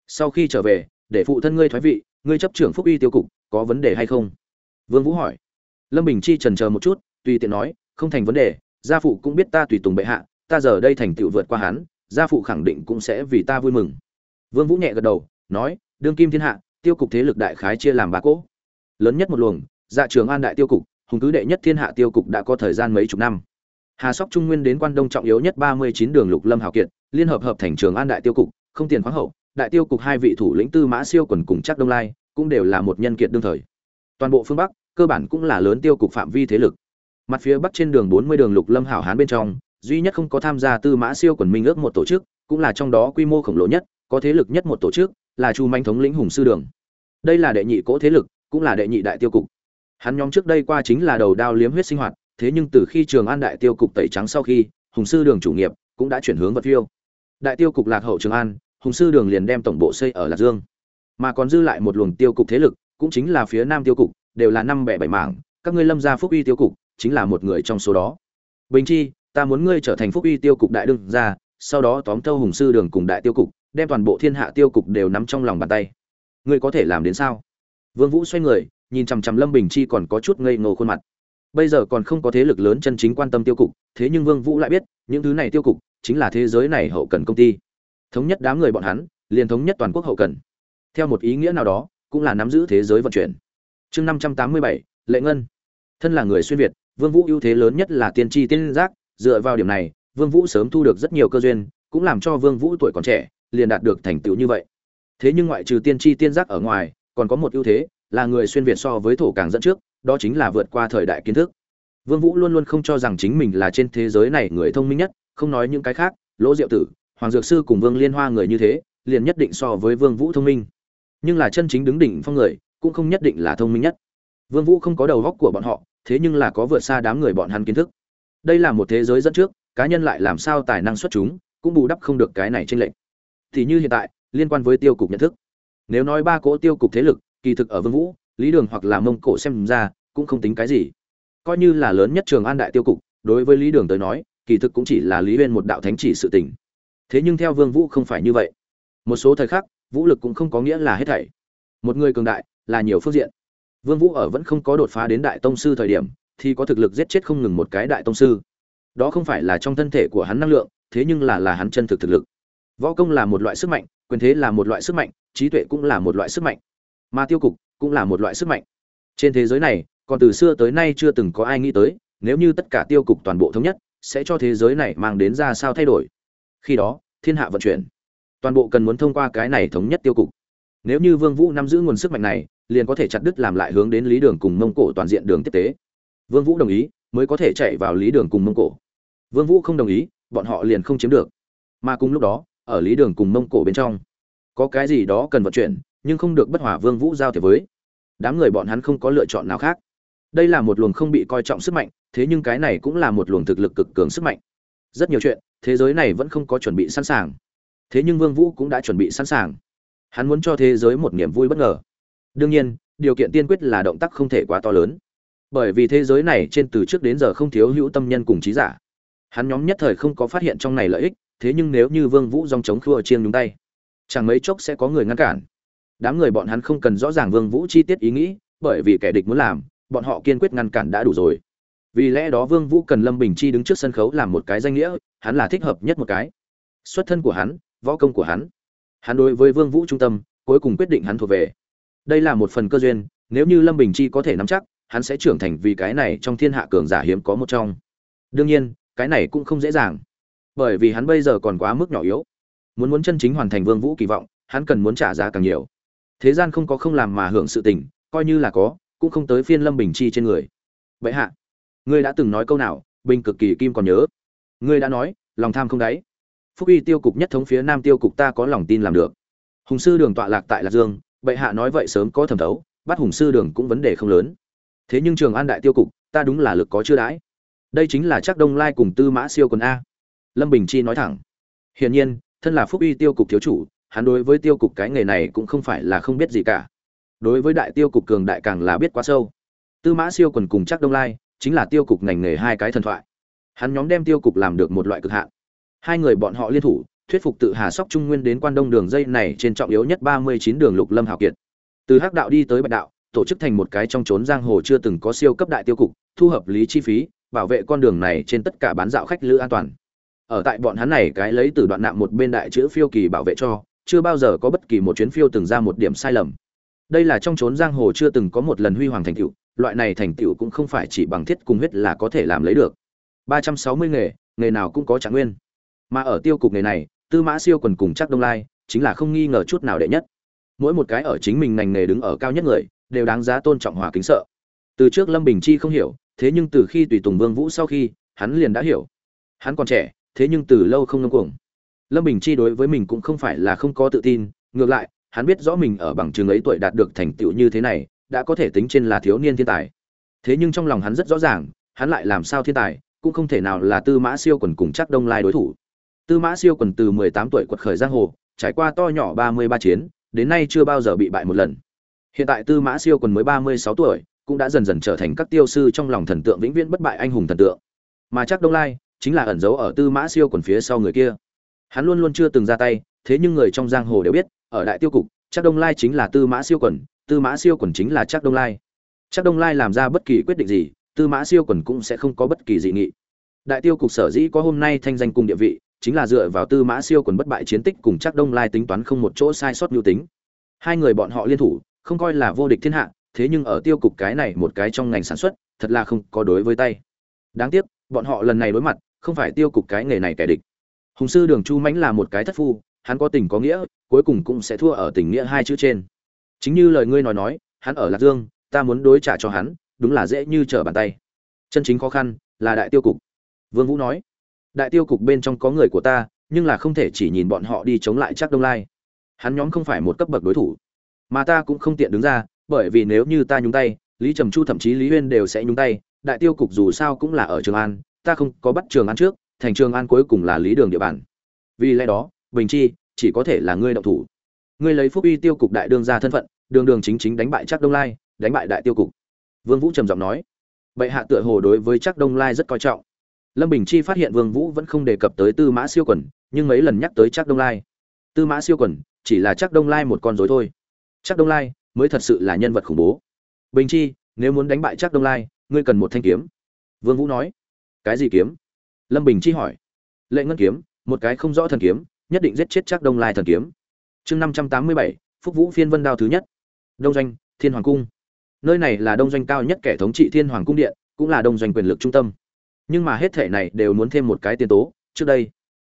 Sau khi trở về, để phụ thân ngươi thoái vị, ngươi chấp trưởng phúc Y tiêu cục, có vấn đề hay không? Vương vũ hỏi. Lâm bình chi trần chờ một chút, tùy tiện nói, không thành vấn đề, gia phụ cũng biết ta tùy tùng bệ hạ, ta giờ đây thành tựu vượt qua hắn, gia phụ khẳng định cũng sẽ vì ta vui mừng. Vương vũ nhẹ gật đầu, nói, đương kim thiên hạ, tiêu cục thế lực đại khái chia làm ba cỗ. Lớn nhất một luồng dạ trường an đại tiêu cục hùng cứ đệ nhất thiên hạ tiêu cục đã có thời gian mấy chục năm. Hà sóc trung nguyên đến quan đông trọng yếu nhất ba mươi chín đường lục lâm hào kiệt, liên hợp hợp thành trường an đại tiêu cục, không tiền khoáng hậu, đại tiêu cục hai vị thủ lĩnh tư mã siêu quần cùng chắc đông lai cũng đều là một nhân kiệt đương thời. Toàn bộ phương bắc, cơ bản cũng là lớn tiêu cục phạm vi thế lực. Mặt phía bắc trên đường bốn mươi đường lục lâm hảo hán bên trong, duy nhất không có tham gia tư mã siêu quần minh ước một tổ chức, cũng là trong đó quy mô khổng lồ nhất, có thế lực nhất một tổ chức, là chu manh thống lĩnh hùng sư đường. Đây là đệ nhị cỗ thế lực, cũng là đệ nhị đại tiêu cục hắn nhóm trước đây qua chính là đầu đao liếm huyết sinh hoạt, thế nhưng từ khi trường an đại tiêu cục tẩy trắng sau khi, hùng sư đường chủ nghiệp cũng đã chuyển hướng vật phiêu. Đại tiêu cục lạc hậu trường an, hùng sư đường liền đem tổng bộ xây ở lạc dương. Mà còn dư lại một luồng tiêu cục thế lực, cũng chính là phía nam tiêu cục, đều là năm bẻ bảy mảng, các ngươi lâm gia phúc uy tiêu cục chính là một người trong số đó. Bình chi, ta muốn ngươi trở thành phúc uy tiêu cục đại đương gia, sau đó tóm thâu hùng sư đường cùng đại tiêu cục, đem toàn bộ thiên hạ tiêu cục đều nắm trong lòng bàn tay. Ngươi có thể làm đến sao? Vương vũ xoay người nhìn chằm chằm lâm bình chi còn có chút ngây ngô khuôn mặt. Bây giờ còn không có thế lực lớn chân chính quan tâm tiêu cục, thế nhưng vương vũ lại biết, những thứ này tiêu cục chính là thế giới này hậu cần công ty. Thống nhất đám người bọn hắn, liền thống nhất toàn quốc hậu cần. Theo một ý nghĩa nào đó, cũng là nắm giữ thế giới vận chuyển. Chương năm trăm tám mươi bảy, lệ ngân. Thân là người xuyên việt, vương vũ ưu thế lớn nhất là tiên tri tiên giác. Dựa vào điểm này, vương vũ sớm thu được rất nhiều cơ duyên, cũng làm cho vương vũ tuổi còn trẻ, liền đạt được thành tựu như vậy. Thế nhưng ngoại trừ tiên tri tiên giác ở ngoài, còn có một ưu thế là người xuyên việt so với thổ càng dẫn trước, đó chính là vượt qua thời đại kiến thức. Vương vũ luôn luôn không cho rằng chính mình là trên thế giới này người thông minh nhất, không nói những cái khác, lỗ diệu tử, hoàng dược sư cùng vương liên hoa người như thế, liền nhất định so với vương vũ thông minh. Nhưng là chân chính đứng đỉnh phong người, cũng không nhất định là thông minh nhất. Vương vũ không có đầu óc của bọn họ, thế nhưng là có vượt xa đám người bọn hắn kiến thức. Đây là một thế giới dẫn trước, cá nhân lại làm sao tài năng xuất chúng, cũng bù đắp không được cái này trên lệnh thì như hiện tại, liên quan với tiêu cục nhận thức. Nếu nói ba cỗ tiêu cục thế lực kỳ thực ở vương vũ, lý đường hoặc là mông cổ xem ra, cũng không tính cái gì. Coi như là lớn nhất trường an đại tiêu cục, đối với lý đường tới nói, kỳ thực cũng chỉ là lý uyên một đạo thánh chỉ sự tình. Thế nhưng theo vương vũ không phải như vậy. Một số thời khắc, vũ lực cũng không có nghĩa là hết thảy. Một người cường đại, là nhiều phương diện. Vương vũ ở vẫn không có đột phá đến đại tông sư thời điểm, thì có thực lực giết chết không ngừng một cái đại tông sư. Đó không phải là trong thân thể của hắn năng lượng, thế nhưng là là hắn chân thực thực lực. Võ công là một loại sức mạnh, quyền thế là một loại sức mạnh, trí tuệ cũng là một loại sức mạnh mà tiêu cục cũng là một loại sức mạnh. Trên thế giới này, còn từ xưa tới nay chưa từng có ai nghĩ tới, nếu như tất cả tiêu cục toàn bộ thống nhất, sẽ cho thế giới này mang đến ra sao thay đổi. Khi đó, thiên hạ vận chuyển. Toàn bộ cần muốn thông qua cái này thống nhất tiêu cục. Nếu như vương vũ nắm giữ nguồn sức mạnh này, liền có thể chặt đứt làm lại hướng đến lý đường cùng mông cổ toàn diện đường tiếp tế. Vương vũ đồng ý, mới có thể chạy vào lý đường cùng mông cổ. Vương vũ không đồng ý, bọn họ liền không chiếm được. Mà cùng lúc đó, ở lý đường cùng mông cổ bên trong, có cái gì đó cần vận chuyển nhưng không được bất hòa vương vũ giao thiệp với. Đám người bọn hắn không có lựa chọn nào khác. Đây là một luồng không bị coi trọng sức mạnh, thế nhưng cái này cũng là một luồng thực lực cực cường sức mạnh. Rất nhiều chuyện, thế giới này vẫn không có chuẩn bị sẵn sàng. Thế nhưng vương vũ cũng đã chuẩn bị sẵn sàng. Hắn muốn cho thế giới một niềm vui bất ngờ. Đương nhiên, điều kiện tiên quyết là động tác không thể quá to lớn. Bởi vì thế giới này trên từ trước đến giờ không thiếu hữu tâm nhân cùng trí giả. Hắn nhóm nhất thời không có phát hiện trong này lợi ích, thế nhưng nếu như vương vũ dòng chống khua chiêng nhúng tay, chẳng mấy chốc sẽ có người ngăn cản đám người bọn hắn không cần rõ ràng vương vũ chi tiết ý nghĩ, bởi vì kẻ địch muốn làm, bọn họ kiên quyết ngăn cản đã đủ rồi. Vì lẽ đó vương vũ cần lâm bình chi đứng trước sân khấu làm một cái danh nghĩa, hắn là thích hợp nhất một cái. Xuất thân của hắn, võ công của hắn. Hắn đối với vương vũ trung tâm, cuối cùng quyết định hắn thuộc về. Đây là một phần cơ duyên, nếu như lâm bình chi có thể nắm chắc, hắn sẽ trưởng thành vì cái này trong thiên hạ cường giả hiếm có một trong. Đương nhiên, cái này cũng không dễ dàng. Bởi vì hắn bây giờ còn quá mức nhỏ yếu. Muốn muốn chân chính hoàn thành vương vũ kỳ vọng, hắn cần muốn trả giá càng nhiều thế gian không có không làm mà hưởng sự tình, coi như là có, cũng không tới phiên lâm bình chi trên người. Vậy hạ, ngươi đã từng nói câu nào, bình cực kỳ kim còn nhớ. Ngươi đã nói, lòng tham không đáy. Phúc uy tiêu cục nhất thống phía nam tiêu cục ta có lòng tin làm được. Hùng sư đường tọa lạc tại lạc dương, bệ hạ nói vậy sớm có thẩm thấu, bắt hùng sư đường cũng vấn đề không lớn. Thế nhưng trường an đại tiêu cục, ta đúng là lực có chưa đãi. Đây chính là chắc đông lai cùng tư mã siêu quần a. Lâm bình chi nói thẳng. Hiển nhiên, thân là phúc uy tiêu cục thiếu chủ hắn đối với tiêu cục cái nghề này cũng không phải là không biết gì cả. Đối với đại tiêu cục cường đại càng là biết quá sâu. Tư mã siêu quần cùng chắc đông lai chính là tiêu cục ngành nghề hai cái thần thoại. Hắn nhóm đem tiêu cục làm được một loại cực hạn. Hai người bọn họ liên thủ, thuyết phục tự hà sóc trung nguyên đến quan đông đường dây này trên trọng yếu nhất ba mươi chín đường lục lâm hào kiệt. Từ hắc đạo đi tới bạch đạo, tổ chức thành một cái trong trốn giang hồ chưa từng có siêu cấp đại tiêu cục, thu hợp lý chi phí, bảo vệ con đường này trên tất cả bán dạo khách lữ an toàn. Ở tại bọn hắn này cái lấy từ đoạn nạm một bên đại chữ phiêu kỳ bảo vệ cho chưa bao giờ có bất kỳ một chuyến phiêu từng ra một điểm sai lầm. Đây là trong chốn giang hồ chưa từng có một lần huy hoàng thành tựu, loại này thành tựu cũng không phải chỉ bằng thiết cùng huyết là có thể làm lấy được. Ba trăm sáu mươi nghề nghề nào cũng có trạng nguyên. Mà ở tiêu cục nghề này, tư mã siêu quần cùng chắc đông lai chính là không nghi ngờ chút nào đệ nhất. Mỗi một cái ở chính mình ngành nghề đứng ở cao nhất người, đều đáng giá tôn trọng hòa kính sợ. Từ trước lâm bình chi không hiểu, thế nhưng từ khi tùy tùng vương vũ sau khi, hắn liền đã hiểu. Hắn còn trẻ, thế nhưng từ lâu không ngông cuồng lâm bình chi đối với mình cũng không phải là không có tự tin, ngược lại, hắn biết rõ mình ở bằng trường ấy tuổi đạt được thành tựu như thế này, đã có thể tính trên là thiếu niên thiên tài. Thế nhưng trong lòng hắn rất rõ ràng, hắn lại làm sao thiên tài, cũng không thể nào là tư mã siêu quần cùng chắc đông lai đối thủ. Tư mã siêu quần từ 18 tuổi quật khởi giang hồ, trải qua to nhỏ 33 chiến, đến nay chưa bao giờ bị bại một lần. Hiện tại tư mã siêu quần mới 36 tuổi, cũng đã dần dần trở thành các tiêu sư trong lòng thần tượng vĩnh viễn bất bại anh hùng thần tượng. Mà chắc đông lai chính là ẩn giấu ở tư mã siêu quần phía sau người kia hắn luôn luôn chưa từng ra tay, thế nhưng người trong giang hồ đều biết, ở đại tiêu cục chắc đông lai chính là tư mã siêu quần, tư mã siêu quần chính là chắc đông lai. Chắc đông lai làm ra bất kỳ quyết định gì, tư mã siêu quần cũng sẽ không có bất kỳ dị nghị. Đại tiêu cục sở dĩ có hôm nay thanh danh cùng địa vị, chính là dựa vào tư mã siêu quần bất bại chiến tích cùng chắc đông lai tính toán không một chỗ sai sót mưu tính. Hai người bọn họ liên thủ, không coi là vô địch thiên hạ, thế nhưng ở tiêu cục cái này một cái trong ngành sản xuất, thật là không có đối với tay. Đáng tiếc, bọn họ lần này đối mặt, không phải tiêu cục cái nghề này kẻ địch hùng sư đường chu mãnh là một cái thất phu, hắn có tình có nghĩa, cuối cùng cũng sẽ thua ở tình nghĩa hai chữ trên. Chính như lời ngươi nói nói, hắn ở lạc dương, ta muốn đối trả cho hắn, đúng là dễ như trở bàn tay. Chân chính khó khăn là đại tiêu cục. Vương vũ nói, đại tiêu cục bên trong có người của ta, nhưng là không thể chỉ nhìn bọn họ đi chống lại chắc đông lai. Hắn nhóm không phải một cấp bậc đối thủ. Mà ta cũng không tiện đứng ra, bởi vì nếu như ta nhúng tay, lý trầm chu thậm chí lý huyên đều sẽ nhúng tay. Đại tiêu cục dù sao cũng là ở trường an, ta không có bắt trường an trước thành trường an cuối cùng là lý đường địa bàn. Vì lẽ đó, bình chi, chỉ có thể là ngươi động thủ. Ngươi lấy phúc uy tiêu cục đại đương ra thân phận, đường đường chính chính đánh bại chắc đông lai, đánh bại đại tiêu cục. Vương vũ trầm giọng nói. Bệ hạ tựa hồ đối với chắc đông lai rất coi trọng. Lâm bình chi phát hiện vương vũ vẫn không đề cập tới tư mã siêu quần, nhưng mấy lần nhắc tới chắc đông lai. Tư mã siêu quần, chỉ là chắc đông lai một con rối thôi. Chắc đông lai mới thật sự là nhân vật khủng bố. Bình chi, nếu muốn đánh bại chắc đông lai, ngươi cần một thanh kiếm. Vương vũ nói. Cái gì kiếm? Lâm bình chi hỏi. Lệ ngân kiếm, một cái không rõ thần kiếm, nhất định giết chết chắc đông lai thần kiếm. Chương năm trăm tám mươi bảy, phúc vũ phiên vân đao thứ nhất. Đông doanh, thiên hoàng cung. Nơi này là đông doanh cao nhất kẻ thống trị thiên hoàng cung điện, cũng là đông doanh quyền lực trung tâm. Nhưng mà hết thể này đều muốn thêm một cái tiền tố, trước đây.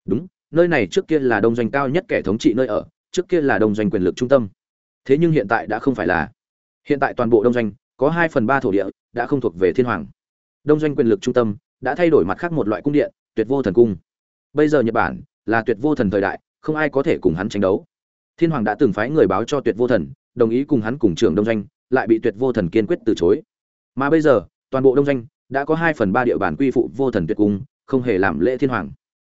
Đúng, nơi này trước kia là đông doanh cao nhất kẻ thống trị nơi ở, trước kia là đông doanh quyền lực trung tâm. Thế nhưng hiện tại đã không phải là. Hiện tại toàn bộ đông doanh, có hai phần ba thổ địa, đã không thuộc về thiên hoàng. Đông doanh quyền lực trung tâm đã thay đổi mặt khác một loại cung điện, tuyệt vô thần cung. Bây giờ nhật bản là tuyệt vô thần thời đại, không ai có thể cùng hắn tranh đấu. Thiên hoàng đã từng phái người báo cho tuyệt vô thần, đồng ý cùng hắn cùng trưởng đông doanh, lại bị tuyệt vô thần kiên quyết từ chối. Mà bây giờ, toàn bộ đông doanh đã có hai phần ba địa bàn quy phụ vô thần tuyệt cung, không hề làm lễ thiên hoàng.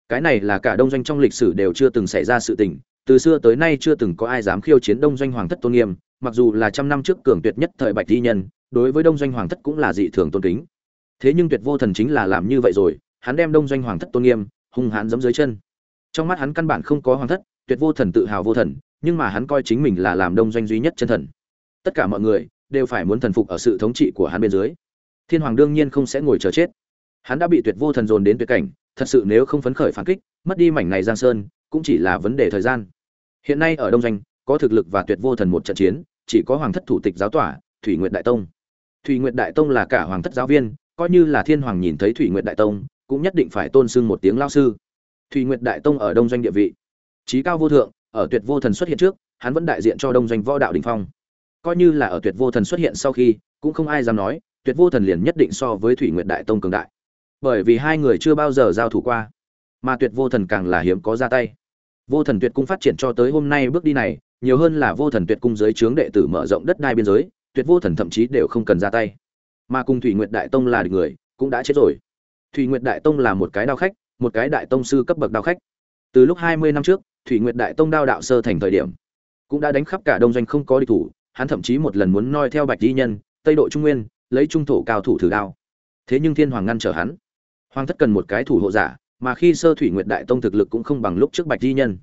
Cái này là cả đông doanh trong lịch sử đều chưa từng xảy ra sự tình, từ xưa tới nay chưa từng có ai dám khiêu chiến đông doanh hoàng thất tôn nghiêm, mặc dù là trăm năm trước cường tuyệt nhất thời bạch thi nhân, đối với đông doanh hoàng thất cũng là dị thường tôn kính thế nhưng tuyệt vô thần chính là làm như vậy rồi, hắn đem đông doanh hoàng thất tôn nghiêm, hung hãn giẫm dưới chân. Trong mắt hắn căn bản không có hoàng thất, tuyệt vô thần tự hào vô thần, nhưng mà hắn coi chính mình là làm đông doanh duy nhất chân thần. Tất cả mọi người đều phải muốn thần phục ở sự thống trị của hắn bên dưới. Thiên hoàng đương nhiên không sẽ ngồi chờ chết. Hắn đã bị tuyệt vô thần dồn đến tuyệt cảnh, thật sự nếu không phấn khởi phản kích, mất đi mảnh này giang sơn, cũng chỉ là vấn đề thời gian. Hiện nay ở đông doanh, có thực lực và tuyệt vô thần một trận chiến, chỉ có hoàng thất thủ tịch giáo tỏa thủy nguyện đại tông. Thủy nguyện đại tông là cả hoàng thất giáo viên coi như là thiên hoàng nhìn thấy thủy nguyệt đại tông, cũng nhất định phải tôn sưng một tiếng lao sư. Thủy nguyệt đại tông ở đông doanh địa vị trí cao vô thượng, ở tuyệt vô thần xuất hiện trước, hắn vẫn đại diện cho đông doanh võ đạo đình phong. Coi như là ở tuyệt vô thần xuất hiện sau khi, cũng không ai dám nói, tuyệt vô thần liền nhất định so với thủy nguyệt đại tông cường đại. Bởi vì hai người chưa bao giờ giao thủ qua, mà tuyệt vô thần càng là hiếm có ra tay. Vô thần tuyệt cung phát triển cho tới hôm nay bước đi này, nhiều hơn là vô thần tuyệt cung dưới trướng đệ tử mở rộng đất đai biên giới, tuyệt vô thần thậm chí đều không cần ra tay mà cùng thủy nguyệt đại tông là địch người, cũng đã chết rồi. Thủy nguyệt đại tông là một cái đao khách, một cái đại tông sư cấp bậc đao khách. Từ lúc hai mươi năm trước, thủy nguyệt đại tông đao đạo sơ thành thời điểm, cũng đã đánh khắp cả đông doanh không có địch thủ, hắn thậm chí một lần muốn noi theo bạch di nhân, tây độ trung nguyên, lấy trung thổ cao thủ thử đao. Thế nhưng thiên hoàng ngăn trở hắn. Hoàng thất cần một cái thủ hộ giả, mà khi sơ thủy nguyệt đại tông thực lực cũng không bằng lúc trước bạch di nhân.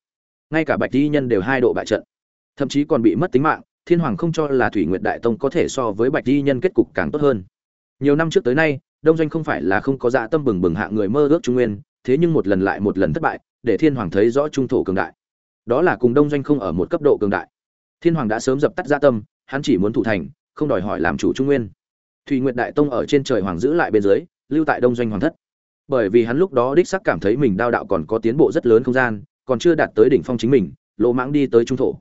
Ngay cả bạch di nhân đều hai độ bại trận, thậm chí còn bị mất tính mạng thiên hoàng không cho là thủy nguyệt đại tông có thể so với bạch di nhân kết cục càng tốt hơn. Nhiều năm trước tới nay, đông doanh không phải là không có dạ tâm bừng bừng hạ người mơ ước trung nguyên, thế nhưng một lần lại một lần thất bại, để thiên hoàng thấy rõ trung thổ cường đại. Đó là cùng đông doanh không ở một cấp độ cường đại. Thiên hoàng đã sớm dập tắt dạ tâm, hắn chỉ muốn thủ thành, không đòi hỏi làm chủ trung nguyên. Thủy nguyệt đại tông ở trên trời hoàng giữ lại bên dưới, lưu tại đông doanh hoàng thất. Bởi vì hắn lúc đó đích sắc cảm thấy mình đao đạo còn có tiến bộ rất lớn không gian, còn chưa đạt tới đỉnh phong chính mình lộ mãng đi tới trung thổ.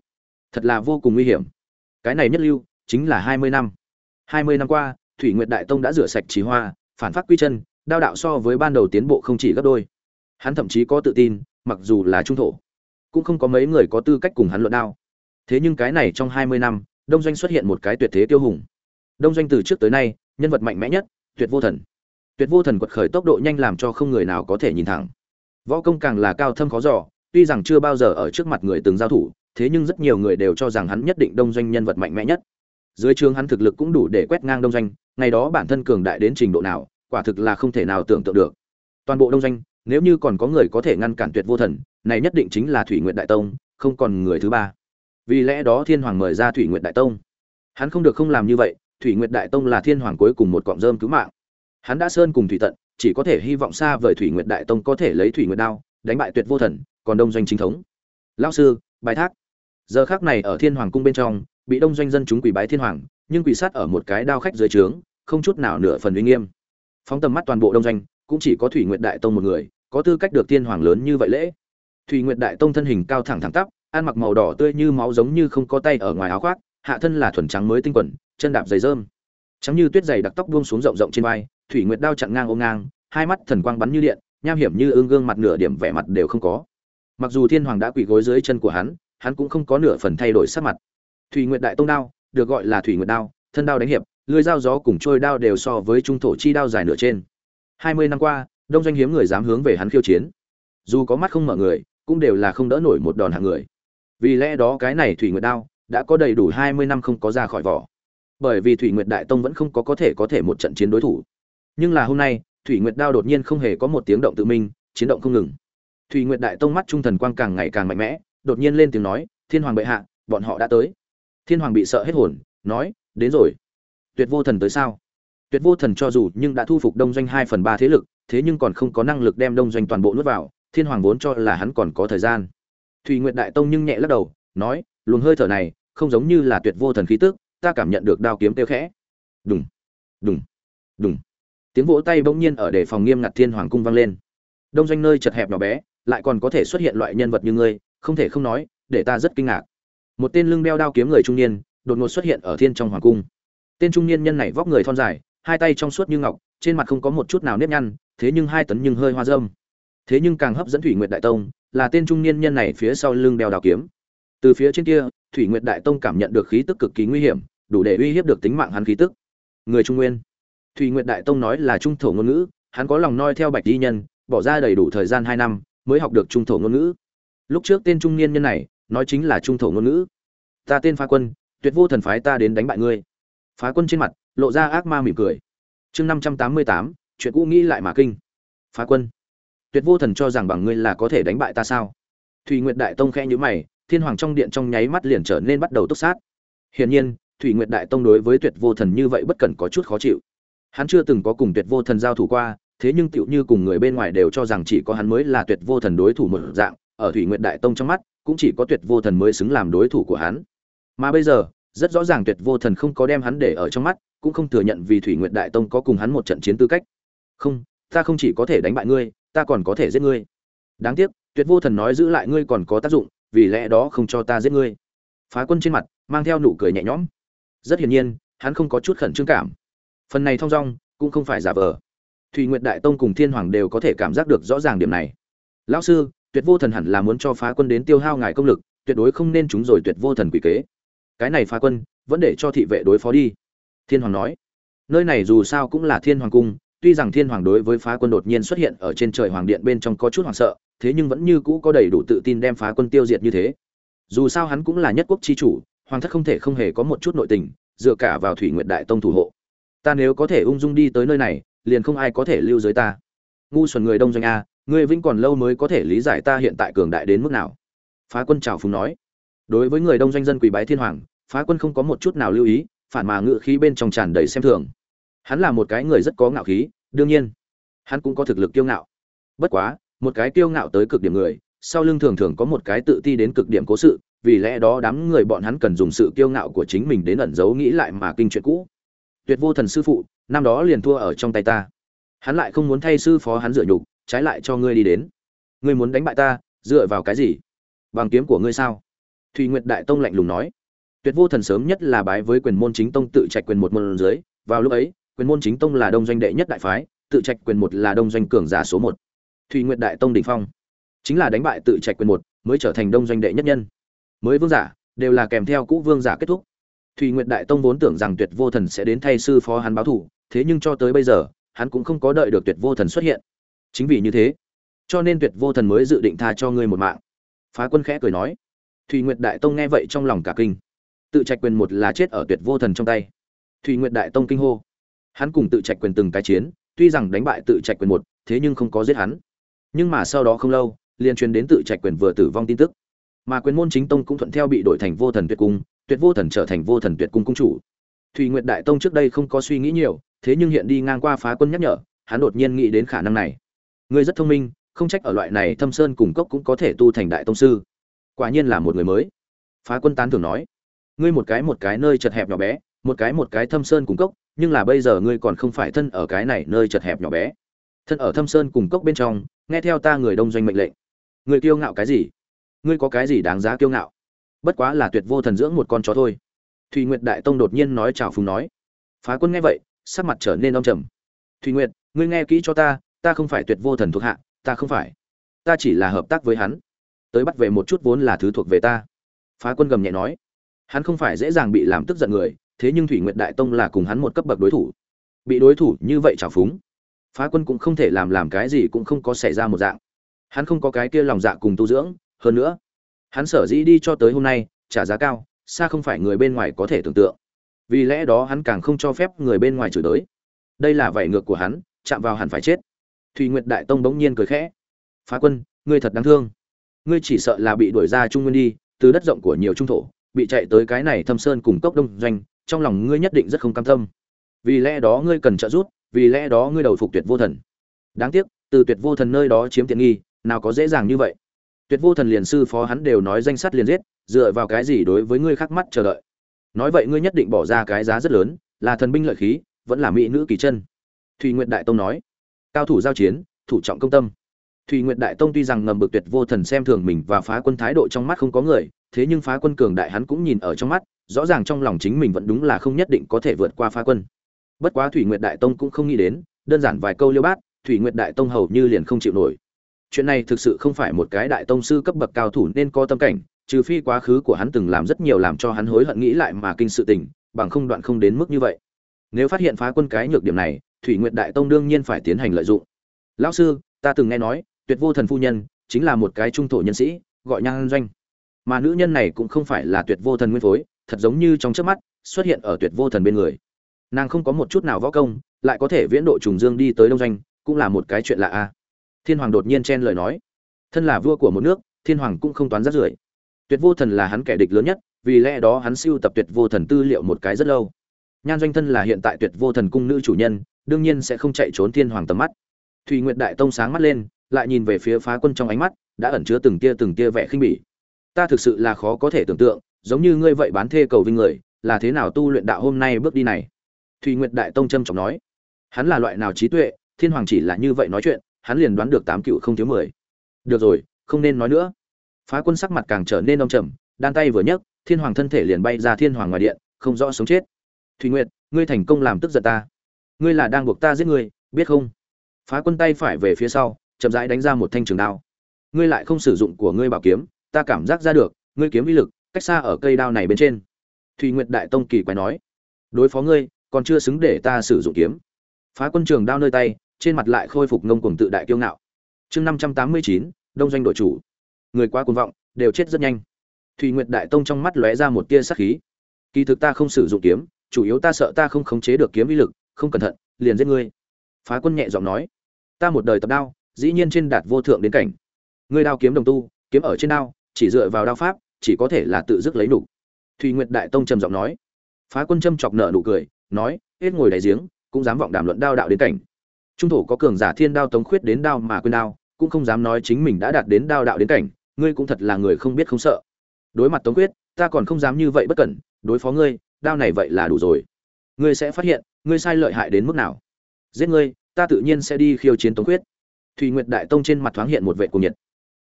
Thật là vô cùng nguy hiểm cái này nhất lưu chính là hai mươi năm. Hai mươi năm qua, thủy nguyệt đại tông đã rửa sạch trí hoa, phản phát quy chân, đao đạo so với ban đầu tiến bộ không chỉ gấp đôi. Hắn thậm chí có tự tin, mặc dù là trung thổ, cũng không có mấy người có tư cách cùng hắn luận đao. Thế nhưng cái này trong hai mươi năm, đông doanh xuất hiện một cái tuyệt thế tiêu hùng. Đông doanh từ trước tới nay, nhân vật mạnh mẽ nhất, tuyệt vô thần. Tuyệt vô thần quật khởi tốc độ nhanh làm cho không người nào có thể nhìn thẳng. Võ công càng là cao thâm khó giỏ tuy rằng chưa bao giờ ở trước mặt người từng giao thủ thế nhưng rất nhiều người đều cho rằng hắn nhất định đông doanh nhân vật mạnh mẽ nhất. Dưới trường hắn thực lực cũng đủ để quét ngang đông doanh, ngày đó bản thân cường đại đến trình độ nào, quả thực là không thể nào tưởng tượng được. Toàn bộ đông doanh, nếu như còn có người có thể ngăn cản tuyệt vô thần, này nhất định chính là thủy nguyện đại tông, không còn người thứ ba. Vì lẽ đó thiên hoàng mời ra thủy nguyện đại tông. Hắn không được không làm như vậy, thủy nguyện đại tông là thiên hoàng cuối cùng một cọng rơm cứu mạng. Hắn đã sơn cùng thủy tận, chỉ có thể hy vọng xa vời thủy nguyện đại tông có thể lấy thủy nguyện đao, đánh bại tuyệt vô thần, còn đông doanh chính thống. Lao sư, bài thác giờ khác này ở thiên hoàng cung bên trong, bị đông doanh dân chúng quỷ bái thiên hoàng, nhưng quỷ sát ở một cái đao khách dưới trướng, không chút nào nửa phần uy nghiêm. Phóng tầm mắt toàn bộ đông doanh, cũng chỉ có thủy nguyện đại tông một người, có tư cách được thiên hoàng lớn như vậy lễ. Thủy nguyện đại tông thân hình cao thẳng thẳng tắp, ăn mặc màu đỏ tươi như máu giống như không có tay ở ngoài áo khoác, hạ thân là thuần trắng mới tinh quẩn chân đạp giày rơm. Trắng như tuyết dày đặc tóc buông xuống rộng rộng trên vai, thủy nguyệt đao chặn ngang ôm ngang, hai mắt thần quang bắn như điện, nham hiểm như ương gương mặt nửa điểm vẻ mặt đều không có. Mặc dù thiên hoàng đã quỳ gối dưới chân của hắn hắn cũng không có nửa phần thay đổi sắc mặt. Thủy nguyệt đại tông đao, được gọi là thủy nguyệt đao, thân đao đánh hiệp lưỡi dao gió cùng trôi đao đều so với trung thổ chi đao dài nửa trên. Hai mươi năm qua, đông doanh hiếm người dám hướng về hắn khiêu chiến. Dù có mắt không mở người, cũng đều là không đỡ nổi một đòn hạng người. Vì lẽ đó cái này thủy nguyệt đao đã có đầy đủ hai mươi năm không có ra khỏi vỏ. Bởi vì thủy nguyệt đại tông vẫn không có có thể có thể một trận chiến đối thủ. Nhưng là hôm nay, thủy nguyệt đao đột nhiên không hề có một tiếng động tự mình chiến động không ngừng. Thủy nguyệt đại tông mắt trung thần quang càng ngày càng mạnh mẽ đột nhiên lên tiếng nói, thiên hoàng bệ hạ, bọn họ đã tới. Thiên hoàng bị sợ hết hồn, nói, đến rồi. Tuyệt vô thần tới sao? Tuyệt vô thần cho dù nhưng đã thu phục đông doanh hai phần ba thế lực, thế nhưng còn không có năng lực đem đông doanh toàn bộ nuốt vào, thiên hoàng vốn cho là hắn còn có thời gian. Thủy nguyệt đại tông nhưng nhẹ lắc đầu, nói, luồng hơi thở này, không giống như là tuyệt vô thần khí tức, ta cảm nhận được đao kiếm tiêu khẽ. Đùng đùng đùng. Tiếng vỗ tay bỗng nhiên ở để phòng nghiêm ngặt thiên hoàng cung vang lên. Đông doanh nơi chật hẹp nhỏ bé, lại còn có thể xuất hiện loại nhân vật như ngươi không thể không nói, để ta rất kinh ngạc. Một tên lưng đeo đao kiếm người trung niên, đột ngột xuất hiện ở thiên trong hoàng cung. Tên trung niên nhân này vóc người thon dài, hai tay trong suốt như ngọc, trên mặt không có một chút nào nếp nhăn, thế nhưng hai tấn nhưng hơi hoa dâm. Thế nhưng càng hấp dẫn thủy nguyệt đại tông, là tên trung niên nhân này phía sau lưng đeo đao kiếm. Từ phía trên kia, thủy nguyệt đại tông cảm nhận được khí tức cực kỳ nguy hiểm, đủ để uy hiếp được tính mạng hắn khí tức. Người trung nguyên. Thủy nguyệt đại tông nói là trung thổ ngôn ngữ, hắn có lòng noi theo bạch di nhân, bỏ ra đầy đủ thời gian hai năm, mới học được trung thổ ngôn ngữ lúc trước tên trung niên nhân này, nói chính là trung thổ ngôn ngữ. Ta tên phá quân, tuyệt vô thần phái ta đến đánh bại ngươi. Phá quân trên mặt, lộ ra ác ma mỉm cười. Chương năm trăm tám mươi tám, chuyện cũ nghĩ lại mà kinh. Phá quân, tuyệt vô thần cho rằng bằng ngươi là có thể đánh bại ta sao? Thủy nguyệt đại tông khẽ nhữ mày, thiên hoàng trong điện trong nháy mắt liền trở nên bắt đầu túc sát. Hiển nhiên, thủy nguyệt đại tông đối với tuyệt vô thần như vậy bất cần có chút khó chịu. Hắn chưa từng có cùng tuyệt vô thần giao thủ qua, thế nhưng tựu như cùng người bên ngoài đều cho rằng chỉ có hắn mới là tuyệt vô thần đối thủ một dạng ở thủy nguyệt đại tông trong mắt, cũng chỉ có tuyệt vô thần mới xứng làm đối thủ của hắn. Mà bây giờ, rất rõ ràng tuyệt vô thần không có đem hắn để ở trong mắt, cũng không thừa nhận vì thủy nguyệt đại tông có cùng hắn một trận chiến tư cách. Không, ta không chỉ có thể đánh bại ngươi, ta còn có thể giết ngươi. Đáng tiếc, tuyệt vô thần nói giữ lại ngươi còn có tác dụng, vì lẽ đó không cho ta giết ngươi. Phá quân trên mặt, mang theo nụ cười nhẹ nhõm. Rất hiển nhiên, hắn không có chút khẩn trương cảm. Phần này thong dong, cũng không phải giả vờ. Thủy nguyệt đại tông cùng thiên hoàng đều có thể cảm giác được rõ ràng điểm này. Lão sư tuyệt vô thần hẳn là muốn cho phá quân đến tiêu hao ngài công lực, tuyệt đối không nên chúng rồi tuyệt vô thần quỷ kế. Cái này phá quân, vẫn để cho thị vệ đối phó đi. Thiên hoàng nói. Nơi này dù sao cũng là thiên hoàng cung, tuy rằng thiên hoàng đối với phá quân đột nhiên xuất hiện ở trên trời hoàng điện bên trong có chút hoảng sợ, thế nhưng vẫn như cũ có đầy đủ tự tin đem phá quân tiêu diệt như thế. Dù sao hắn cũng là nhất quốc chi chủ, hoàng thất không thể không hề có một chút nội tình, dựa cả vào thủy nguyệt đại tông thủ hộ. Ta nếu có thể ung dung đi tới nơi này, liền không ai có thể lưu dưới ta. Ngu xuẩn người đông doanh a ngươi vĩnh còn lâu mới có thể lý giải ta hiện tại cường đại đến mức nào. Phá quân trào phúng nói. Đối với người đông doanh dân quỳ bái thiên hoàng, phá quân không có một chút nào lưu ý, phản mà ngự khí bên trong tràn đầy xem thường. Hắn là một cái người rất có ngạo khí, đương nhiên, hắn cũng có thực lực kiêu ngạo. Bất quá, một cái kiêu ngạo tới cực điểm người, sau lưng thường thường có một cái tự ti đến cực điểm cố sự, vì lẽ đó đám người bọn hắn cần dùng sự kiêu ngạo của chính mình đến ẩn giấu nghĩ lại mà kinh chuyện cũ. Tuyệt vô thần sư phụ, năm đó liền thua ở trong tay ta. Hắn lại không muốn thay sư phó hắn dựa nhục trái lại cho ngươi đi đến. Ngươi muốn đánh bại ta, dựa vào cái gì? Bằng kiếm của ngươi sao? Thùy nguyệt đại tông lạnh lùng nói. Tuyệt vô thần sớm nhất là bái với quyền môn chính tông tự trạch quyền một môn dưới. Vào lúc ấy, quyền môn chính tông là đông doanh đệ nhất đại phái, tự trạch quyền một là đông doanh cường giả số một. Thùy nguyệt đại tông đỉnh phong. Chính là đánh bại tự trạch quyền một mới trở thành đông doanh đệ nhất nhân. Mới vương giả, đều là kèm theo cũ vương giả kết thúc. Thùy nguyệt đại tông vốn tưởng rằng tuyệt vô thần sẽ đến thay sư phó hắn báo thủ, thế nhưng cho tới bây giờ, hắn cũng không có đợi được tuyệt vô thần xuất hiện chính vì như thế, cho nên tuyệt vô thần mới dự định tha cho ngươi một mạng. Phá quân khẽ cười nói. Thùy nguyệt đại tông nghe vậy trong lòng cả kinh. Tự trạch quyền một là chết ở tuyệt vô thần trong tay. Thùy nguyệt đại tông kinh hô. Hắn cùng tự trạch quyền từng cái chiến, tuy rằng đánh bại tự trạch quyền một, thế nhưng không có giết hắn. Nhưng mà sau đó không lâu liên truyền đến tự trạch quyền vừa tử vong tin tức. Mà quyền môn chính tông cũng thuận theo bị đổi thành vô thần tuyệt cung, tuyệt vô thần trở thành vô thần tuyệt cung cung chủ. Thùy nguyệt đại tông trước đây không có suy nghĩ nhiều, thế nhưng hiện đi ngang qua phá quân nhắc nhở, hắn đột nhiên nghĩ đến khả năng này ngươi rất thông minh, không trách ở loại này thâm sơn cùng cốc cũng có thể tu thành đại tông sư. Quả nhiên là một người mới. Phá quân tán thường nói, ngươi một cái một cái nơi chật hẹp nhỏ bé, một cái một cái thâm sơn cùng cốc, nhưng là bây giờ ngươi còn không phải thân ở cái này nơi chật hẹp nhỏ bé. Thân ở thâm sơn cùng cốc bên trong, nghe theo ta người đông doanh mệnh lệnh. Ngươi kiêu ngạo cái gì? Ngươi có cái gì đáng giá kiêu ngạo? Bất quá là tuyệt vô thần dưỡng một con chó thôi. Thùy nguyệt đại tông đột nhiên nói chào phùng nói. Phá quân nghe vậy, sắc mặt trở nên đông trầm. Thùy nguyệt, ngươi nghe kỹ cho ta ta không phải tuyệt vô thần thuộc hạ, ta không phải. Ta chỉ là hợp tác với hắn. Tới bắt về một chút vốn là thứ thuộc về ta. Phá quân gầm nhẹ nói. Hắn không phải dễ dàng bị làm tức giận người, thế nhưng thủy nguyệt đại tông là cùng hắn một cấp bậc đối thủ. Bị đối thủ như vậy trào phúng, phá quân cũng không thể làm làm cái gì cũng không có xảy ra một dạng. Hắn không có cái kia lòng dạ cùng tu dưỡng, hơn nữa, hắn sở dĩ đi cho tới hôm nay, trả giá cao, xa không phải người bên ngoài có thể tưởng tượng. Vì lẽ đó hắn càng không cho phép người bên ngoài chửi tới đây là vảy ngược của hắn, chạm vào hẳn phải chết. Thủy nguyệt đại tông bỗng nhiên cười khẽ. Phá quân, ngươi thật đáng thương. Ngươi chỉ sợ là bị đuổi ra trung nguyên đi, từ đất rộng của nhiều trung thổ, bị chạy tới cái này thâm sơn cùng cốc đông doanh, trong lòng ngươi nhất định rất không cam tâm. Vì lẽ đó ngươi cần trợ giúp, vì lẽ đó ngươi đầu phục tuyệt vô thần. Đáng tiếc, từ tuyệt vô thần nơi đó chiếm tiện nghi, nào có dễ dàng như vậy. Tuyệt vô thần liền sư phó hắn đều nói danh sát liền giết, dựa vào cái gì đối với ngươi khắc mắt chờ đợi. Nói vậy ngươi nhất định bỏ ra cái giá rất lớn, là thần binh lợi khí, vẫn là mỹ nữ kỳ chân. Thủy Nguyệt đại tông nói cao thủ giao chiến, thủ trọng công tâm. Thùy nguyện đại tông tuy rằng ngầm bực tuyệt vô thần xem thường mình và phá quân thái độ trong mắt không có người, thế nhưng phá quân cường đại hắn cũng nhìn ở trong mắt, rõ ràng trong lòng chính mình vẫn đúng là không nhất định có thể vượt qua phá quân. Bất quá thủy nguyệt đại tông cũng không nghĩ đến, đơn giản vài câu liêu bát, thủy nguyệt đại tông hầu như liền không chịu nổi. Chuyện này thực sự không phải một cái đại tông sư cấp bậc cao thủ nên có tâm cảnh, trừ phi quá khứ của hắn từng làm rất nhiều làm cho hắn hối hận nghĩ lại mà kinh sự tình, bằng không đoạn không đến mức như vậy. Nếu phát hiện phá quân cái nhược điểm này thủy nguyệt đại tông đương nhiên phải tiến hành lợi dụng. Lão sư, ta từng nghe nói, tuyệt vô thần phu nhân chính là một cái trung thổ nhân sĩ, gọi nhan doanh. Mà nữ nhân này cũng không phải là tuyệt vô thần nguyên phối, thật giống như trong trước mắt, xuất hiện ở tuyệt vô thần bên người. Nàng không có một chút nào võ công, lại có thể viễn độ trùng dương đi tới đông doanh, cũng là một cái chuyện lạ a. Thiên hoàng đột nhiên chen lời nói. Thân là vua của một nước, thiên hoàng cũng không toán rất rưởi. Tuyệt vô thần là hắn kẻ địch lớn nhất, vì lẽ đó hắn siêu tập tuyệt vô thần tư liệu một cái rất lâu. Nhan doanh thân là hiện tại tuyệt vô thần cung nữ chủ nhân đương nhiên sẽ không chạy trốn thiên hoàng tầm mắt. Thùy nguyệt đại tông sáng mắt lên, lại nhìn về phía phá quân trong ánh mắt, đã ẩn chứa từng tia từng tia vẻ khinh bỉ. Ta thực sự là khó có thể tưởng tượng, giống như ngươi vậy bán thê cầu vinh người, là thế nào tu luyện đạo hôm nay bước đi này? Thùy nguyệt đại tông trâm trọng nói. Hắn là loại nào trí tuệ, thiên hoàng chỉ là như vậy nói chuyện, hắn liền đoán được tám cựu không thiếu mười. Được rồi, không nên nói nữa. Phá quân sắc mặt càng trở nên đông trầm, đan tay vừa nhấc, thiên hoàng thân thể liền bay ra thiên hoàng ngoài điện, không rõ sống chết. Thùy nguyệt, ngươi thành công làm tức giận ta ngươi là đang buộc ta giết ngươi, biết không? Phá quân tay phải về phía sau, chậm rãi đánh ra một thanh trường đao. Ngươi lại không sử dụng của ngươi bảo kiếm, ta cảm giác ra được, ngươi kiếm uy lực, cách xa ở cây đao này bên trên. Thùy nguyệt đại tông kỳ quái nói, đối phó ngươi, còn chưa xứng để ta sử dụng kiếm. Phá quân trường đao nơi tay, trên mặt lại khôi phục ngông cuồng tự đại kiêu ngạo. Chương năm trăm tám mươi chín, đông doanh đội chủ. Người quá cuồng vọng, đều chết rất nhanh. Thùy nguyệt đại tông trong mắt lóe ra một tia sắc khí. Kỳ thực ta không sử dụng kiếm, chủ yếu ta sợ ta không khống chế được kiếm uy lực không cẩn thận, liền giết ngươi. Phá quân nhẹ giọng nói. Ta một đời tập đao, dĩ nhiên trên đạt vô thượng đến cảnh. Ngươi đao kiếm đồng tu, kiếm ở trên đao, chỉ dựa vào đao pháp, chỉ có thể là tự dứt lấy đủ. thùy nguyệt đại tông trầm giọng nói. Phá quân châm chọc nợ nụ cười, nói, hết ngồi đáy giếng, cũng dám vọng đàm luận đao đạo đến cảnh. Trung thổ có cường giả thiên đao tống khuyết đến đao mà quên đao, cũng không dám nói chính mình đã đạt đến đao đạo đến cảnh, ngươi cũng thật là người không biết không sợ. Đối mặt tống khuyết, ta còn không dám như vậy bất cẩn, đối phó ngươi, đao này vậy là đủ rồi. Ngươi sẽ phát hiện ngươi sai lợi hại đến mức nào? Giết ngươi, ta tự nhiên sẽ đi khiêu chiến tống khuyết. Thùy nguyệt đại tông trên mặt thoáng hiện một vệ cuồng nhiệt.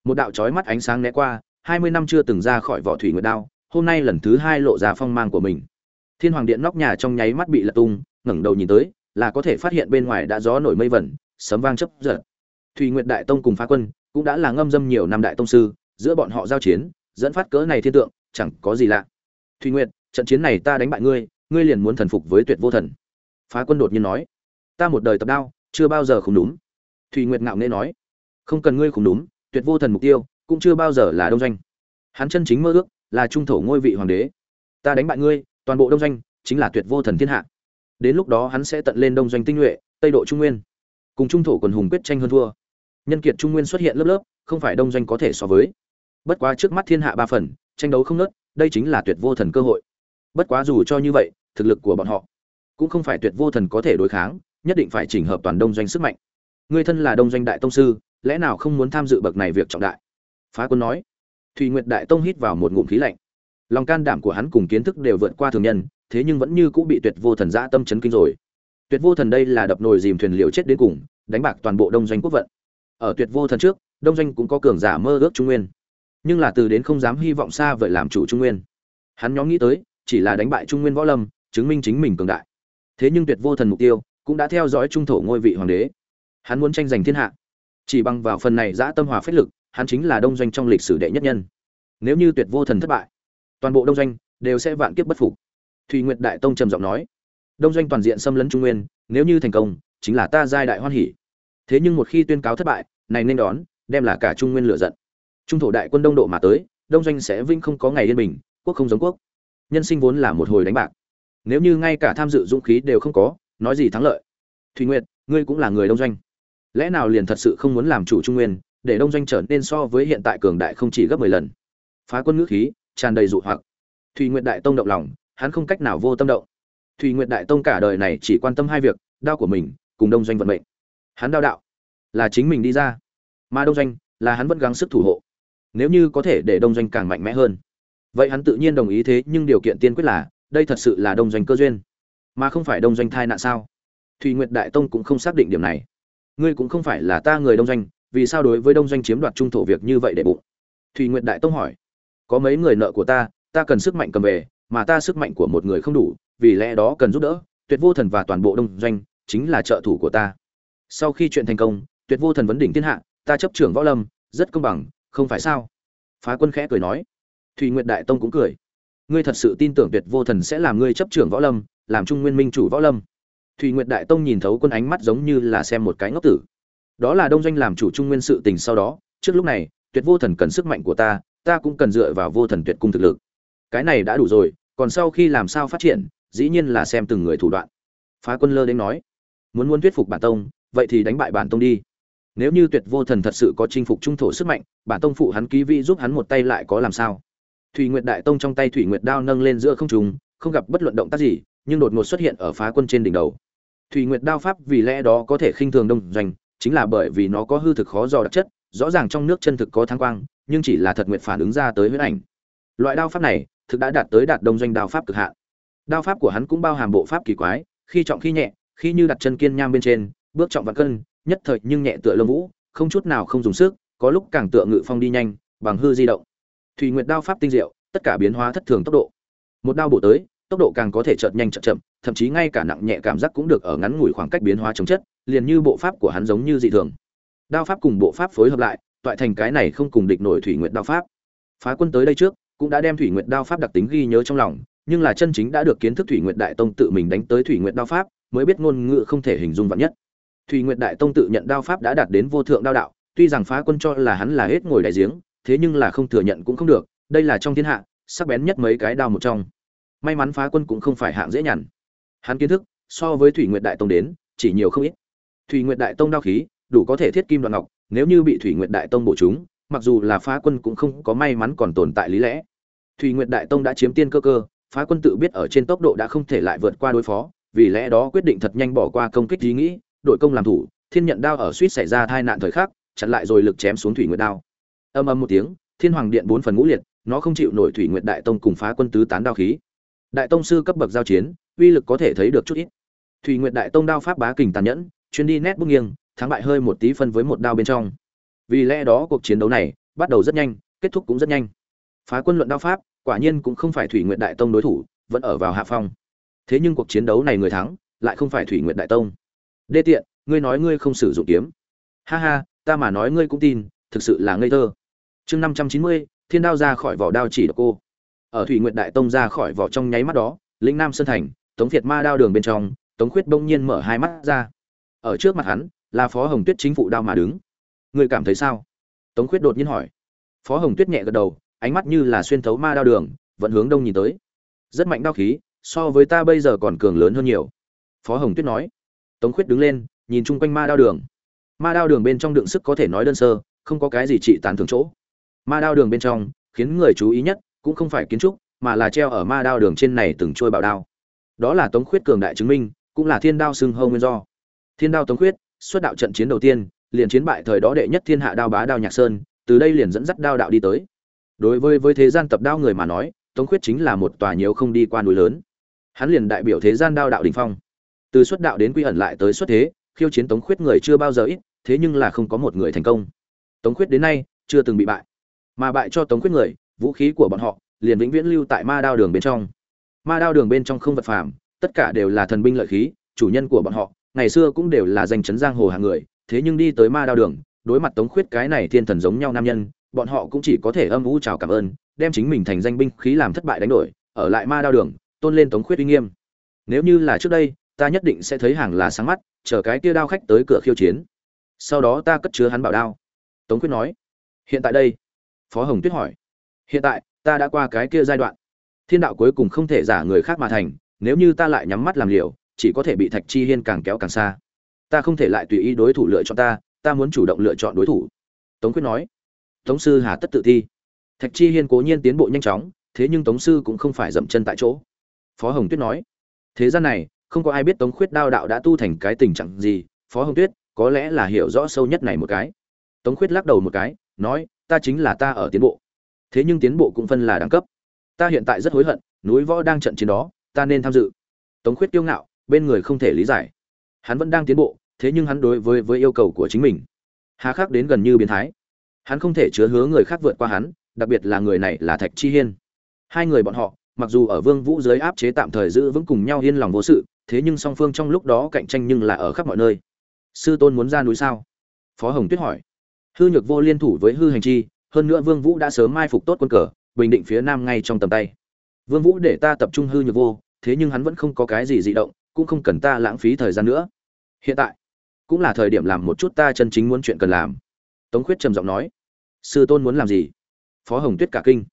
Một đạo chói mắt ánh sáng né qua, hai mươi năm chưa từng ra khỏi vỏ thủy nguyệt đao, hôm nay lần thứ hai lộ ra phong mang của mình. Thiên hoàng điện nóc nhà trong nháy mắt bị lật tung, ngẩng đầu nhìn tới, là có thể phát hiện bên ngoài đã gió nổi mây vẩn, sấm vang chấp giật. Thùy nguyệt đại tông cùng phá quân cũng đã là ngâm dâm nhiều năm đại tông sư, giữa bọn họ giao chiến, dẫn phát cỡ này thiên tượng, chẳng có gì lạ. Thùy nguyệt, trận chiến này ta đánh bại ngươi ngươi liền muốn thần phục với tuyệt vô thần phá quân đột nhiên nói, ta một đời tập đao, chưa bao giờ không đúng thùy nguyệt ngạo nghễ nói, không cần ngươi không đúng tuyệt vô thần mục tiêu, cũng chưa bao giờ là đông doanh. Hắn chân chính mơ ước là trung thổ ngôi vị hoàng đế. Ta đánh bại ngươi, toàn bộ đông doanh chính là tuyệt vô thần thiên hạ. Đến lúc đó hắn sẽ tận lên đông doanh tinh nhuệ, tây độ trung nguyên. Cùng trung thổ quần hùng quyết tranh hơn thua. Nhân kiệt trung nguyên xuất hiện lớp lớp, không phải đông doanh có thể so với. Bất quá trước mắt thiên hạ ba phần, tranh đấu không nớt đây chính là tuyệt vô thần cơ hội. Bất quá dù cho như vậy, thực lực của bọn họ cũng không phải tuyệt vô thần có thể đối kháng, nhất định phải chỉnh hợp toàn đông doanh sức mạnh. Người thân là đông doanh đại tông sư, lẽ nào không muốn tham dự bậc này việc trọng đại? Phá quân nói. Thùy nguyệt đại tông hít vào một ngụm khí lạnh. Lòng can đảm của hắn cùng kiến thức đều vượt qua thường nhân, thế nhưng vẫn như cũng bị tuyệt vô thần dã tâm chấn kinh rồi. Tuyệt vô thần đây là đập nồi dìm thuyền liều chết đến cùng, đánh bạc toàn bộ đông doanh quốc vận. Ở tuyệt vô thần trước, đông doanh cũng có cường giả mơ ước trung nguyên. Nhưng là từ đến không dám hy vọng xa vậy làm chủ trung nguyên. Hắn nhóm nghĩ tới, chỉ là đánh bại trung nguyên võ lâm, chứng minh chính mình cường đại thế nhưng tuyệt vô thần mục tiêu cũng đã theo dõi trung thổ ngôi vị hoàng đế. Hắn muốn tranh giành thiên hạ. Chỉ bằng vào phần này giã tâm hòa phách lực, hắn chính là đông doanh trong lịch sử đệ nhất nhân. Nếu như tuyệt vô thần thất bại, toàn bộ đông doanh đều sẽ vạn kiếp bất phục. Thùy nguyệt đại tông trầm giọng nói, đông doanh toàn diện xâm lấn trung nguyên, nếu như thành công, chính là ta giai đại hoan hỉ thế nhưng một khi tuyên cáo thất bại, này nên đón, đem là cả trung nguyên lựa giận. Trung thổ đại quân đông độ mà tới, đông doanh sẽ vinh không có ngày yên bình, quốc không giống quốc. Nhân sinh vốn là một hồi đánh bạc nếu như ngay cả tham dự dũng khí đều không có, nói gì thắng lợi? Thùy nguyệt, ngươi cũng là người đông doanh. Lẽ nào liền thật sự không muốn làm chủ trung nguyên, để đông doanh trở nên so với hiện tại cường đại không chỉ gấp mười lần? Phá quân ngữ khí, tràn đầy dụ hoặc. Thùy nguyệt đại tông động lòng, hắn không cách nào vô tâm động. Thùy nguyệt đại tông cả đời này chỉ quan tâm hai việc, đao của mình, cùng đông doanh vận mệnh. Hắn đao đạo, là chính mình đi ra. Mà đông doanh, là hắn vẫn gắng sức thủ hộ. Nếu như có thể để đông doanh càng mạnh mẽ hơn. Vậy hắn tự nhiên đồng ý thế, nhưng điều kiện tiên quyết là đây thật sự là đông doanh cơ duyên. Mà không phải đông doanh thai nạn sao? Thùy nguyệt đại tông cũng không xác định điểm này. Ngươi cũng không phải là ta người đông doanh, vì sao đối với đông doanh chiếm đoạt trung thổ việc như vậy để bụng? Thùy nguyệt đại tông hỏi. Có mấy người nợ của ta ta cần sức mạnh cầm về, mà ta sức mạnh của một người không đủ, vì lẽ đó cần giúp đỡ, tuyệt vô thần và toàn bộ đông doanh, chính là trợ thủ của ta. Sau khi chuyện thành công, tuyệt vô thần vấn đỉnh thiên hạ, ta chấp trưởng võ lâm, rất công bằng, không phải sao? Phá quân khẽ cười nói. Thùy nguyệt đại tông cũng cười ngươi thật sự tin tưởng tuyệt vô thần sẽ làm ngươi chấp trưởng võ lâm, làm trung nguyên minh chủ võ lâm. Thùy nguyệt đại tông nhìn thấu quân ánh mắt giống như là xem một cái ngốc tử. Đó là đông doanh làm chủ trung nguyên sự tình sau đó, trước lúc này, tuyệt vô thần cần sức mạnh của ta ta cũng cần dựa vào vô thần tuyệt cung thực lực. Cái này đã đủ rồi, còn sau khi làm sao phát triển, dĩ nhiên là xem từng người thủ đoạn. Phá quân lơ đến nói, muốn muốn thuyết phục bản tông, vậy thì đánh bại bản tông đi. Nếu như tuyệt vô thần thật sự có chinh phục trung thổ sức mạnh, bản tông phụ hắn ký vị giúp hắn một tay lại có làm sao? Thủy nguyệt đại tông trong tay thủy nguyệt đao nâng lên giữa không trung, không gặp bất luận động tác gì nhưng đột ngột xuất hiện ở phá quân trên đỉnh đầu. Thủy nguyệt đao pháp vì lẽ đó có thể khinh thường đông doanh chính là bởi vì nó có hư thực khó dò đặc chất rõ ràng trong nước chân thực có thắng quang nhưng chỉ là thật nguyệt phản ứng ra tới huyết ảnh. Loại đao pháp này thực đã đạt tới đạt đông doanh đao pháp cực hạn. Đao pháp của hắn cũng bao hàm bộ pháp kỳ quái khi trọng khi nhẹ khi như đặt chân kiên nham bên trên bước trọng vạn cân nhất thời nhưng nhẹ tựa lông vũ không chút nào không dùng sức có lúc càng tựa ngự phong đi nhanh bằng hư di động thủy nguyệt đao pháp tinh diệu, tất cả biến hóa thất thường tốc độ. Một đao bổ tới, tốc độ càng có thể chợt nhanh chợt chậm, thậm chí ngay cả nặng nhẹ cảm giác cũng được ở ngắn ngủi khoảng cách biến hóa chống chất, liền như bộ pháp của hắn giống như dị thường. Đao pháp cùng bộ pháp phối hợp lại, toại thành cái này không cùng địch nổi thủy nguyệt đao pháp. Phá quân tới đây trước, cũng đã đem thủy nguyệt đao pháp đặc tính ghi nhớ trong lòng, nhưng là chân chính đã được kiến thức thủy nguyệt đại tông tự mình đánh tới thủy nguyệt đao pháp, mới biết ngôn ngữ không thể hình dung vạn nhất. Thủy nguyệt đại tông tự nhận đao pháp đã đạt đến vô thượng đao đạo, tuy rằng phá quân cho là hắn là hết ngồi đại giếng thế nhưng là không thừa nhận cũng không được, đây là trong thiên hạ, sắc bén nhất mấy cái đao một trong. May mắn phá quân cũng không phải hạng dễ nhằn. Hắn kiến thức, so với thủy nguyệt đại tông đến, chỉ nhiều không ít. Thủy nguyệt đại tông đao khí, đủ có thể thiết kim đoạn ngọc, nếu như bị thủy nguyệt đại tông bổ chúng, mặc dù là phá quân cũng không có may mắn còn tồn tại lý lẽ. Thủy nguyệt đại tông đã chiếm tiên cơ cơ, phá quân tự biết ở trên tốc độ đã không thể lại vượt qua đối phó, vì lẽ đó quyết định thật nhanh bỏ qua công kích ý nghĩ, đội công làm thủ, thiên nhận đao ở suýt xảy ra tai nạn thời khắc, chặn lại rồi lực chém xuống thủy nguyệt đao âm âm một tiếng, thiên hoàng điện bốn phần ngũ liệt, nó không chịu nổi thủy nguyệt đại tông cùng phá quân tứ tán đao khí. Đại tông sư cấp bậc giao chiến, uy lực có thể thấy được chút ít. Thủy nguyệt đại tông đao pháp bá kình tàn nhẫn, chuyên đi nét bước nghiêng, thắng bại hơi một tí phân với một đao bên trong. Vì lẽ đó cuộc chiến đấu này bắt đầu rất nhanh, kết thúc cũng rất nhanh. Phá quân luận đao pháp, quả nhiên cũng không phải thủy nguyệt đại tông đối thủ, vẫn ở vào hạ phong. Thế nhưng cuộc chiến đấu này người thắng, lại không phải thủy nguyệt đại tông. Đê tiện, ngươi nói ngươi không sử dụng kiếm. Ha ha, ta mà nói ngươi cũng tin thực sự là ngây thơ. Chương năm trăm chín mươi, thiên đao ra khỏi vỏ đao chỉ độc cô. Ở thủy nguyệt đại tông ra khỏi vỏ trong nháy mắt đó, lĩnh nam sơn thành, tống việt ma đao đường bên trong, tống khuyết bỗng nhiên mở hai mắt ra. Ở trước mặt hắn, là phó hồng tuyết chính phủ đao mà đứng. Người cảm thấy sao? Tống khuyết đột nhiên hỏi. Phó hồng tuyết nhẹ gật đầu, ánh mắt như là xuyên thấu ma đao đường vẫn hướng đông nhìn tới. Rất mạnh đao khí, so với ta bây giờ còn cường lớn hơn nhiều. Phó hồng tuyết nói. Tống khuyết đứng lên, nhìn chung quanh ma đao đường. Ma đao đường bên trong đựng sức có thể nói đơn sơ không có cái gì trị tàn thường chỗ. Ma đao đường bên trong, khiến người chú ý nhất cũng không phải kiến trúc, mà là treo ở ma đao đường trên này từng trôi bảo đao. Đó là tống khuyết cường đại chứng minh, cũng là thiên đao xưng hâu nguyên do. Thiên đao tống khuyết, xuất đạo trận chiến đầu tiên, liền chiến bại thời đó đệ nhất thiên hạ đao bá đao nhạc sơn, từ đây liền dẫn dắt đao đạo đi tới. Đối với với thế gian tập đao người mà nói, tống khuyết chính là một tòa nhiều không đi qua núi lớn. Hắn liền đại biểu thế gian đao đạo đình phong. Từ xuất đạo đến quy ẩn lại tới xuất thế, khiêu chiến tống khuyết người chưa bao giờ ít, thế nhưng là không có một người thành công tống khuyết đến nay chưa từng bị bại. Mà bại cho tống khuyết người, vũ khí của bọn họ liền vĩnh viễn lưu tại ma đao đường bên trong. Ma đao đường bên trong không vật phàm, tất cả đều là thần binh lợi khí, chủ nhân của bọn họ, ngày xưa cũng đều là danh chấn giang hồ hàng người, thế nhưng đi tới ma đao đường, đối mặt tống khuyết cái này thiên thần giống nhau nam nhân, bọn họ cũng chỉ có thể âm u chào cảm ơn, đem chính mình thành danh binh khí làm thất bại đánh đổi, ở lại ma đao đường, tôn lên tống khuyết uy nghiêm. Nếu như là trước đây, ta nhất định sẽ thấy hàng là sáng mắt, chờ cái kia đao khách tới cửa khiêu chiến. Sau đó ta cất chứa hắn bảo đao tống Quyết nói. Hiện tại đây? Phó hồng tuyết hỏi. Hiện tại, ta đã qua cái kia giai đoạn. Thiên đạo cuối cùng không thể giả người khác mà thành, nếu như ta lại nhắm mắt làm liều, chỉ có thể bị thạch chi hiên càng kéo càng xa. Ta không thể lại tùy ý đối thủ lựa chọn ta ta muốn chủ động lựa chọn đối thủ. Tống quyết nói. Tống sư hà tất tự thi. Thạch chi hiên cố nhiên tiến bộ nhanh chóng, thế nhưng tống sư cũng không phải dậm chân tại chỗ. Phó hồng tuyết nói. Thế gian này, không có ai biết tống khuyết đao đạo đã tu thành cái tình trạng gì. Phó hồng tuyết, có lẽ là hiểu rõ sâu nhất này một cái tống khuyết lắc đầu một cái, nói, ta chính là ta ở tiến bộ. Thế nhưng tiến bộ cũng phân là đẳng cấp. Ta hiện tại rất hối hận, núi võ đang trận chiến đó, ta nên tham dự. Tống khuyết kiêu ngạo, bên người không thể lý giải. Hắn vẫn đang tiến bộ, thế nhưng hắn đối với với yêu cầu của chính mình. Hà khắc đến gần như biến thái. Hắn không thể chứa hứa người khác vượt qua hắn, đặc biệt là người này là thạch chi hiên. Hai người bọn họ, mặc dù ở vương vũ dưới áp chế tạm thời giữ vững cùng nhau yên lòng vô sự, thế nhưng song phương trong lúc đó cạnh tranh nhưng là ở khắp mọi nơi. Sư tôn muốn ra núi sao? Phó hồng tuyết hỏi hư nhược vô liên thủ với hư hành chi, hơn nữa vương vũ đã sớm mai phục tốt quân cờ, bình định phía nam ngay trong tầm tay. Vương vũ để ta tập trung hư nhược vô, thế nhưng hắn vẫn không có cái gì dị động, cũng không cần ta lãng phí thời gian nữa. Hiện tại, cũng là thời điểm làm một chút ta chân chính muốn chuyện cần làm. Tống khuyết trầm giọng nói, sư tôn muốn làm gì? Phó hồng tuyết cả kinh.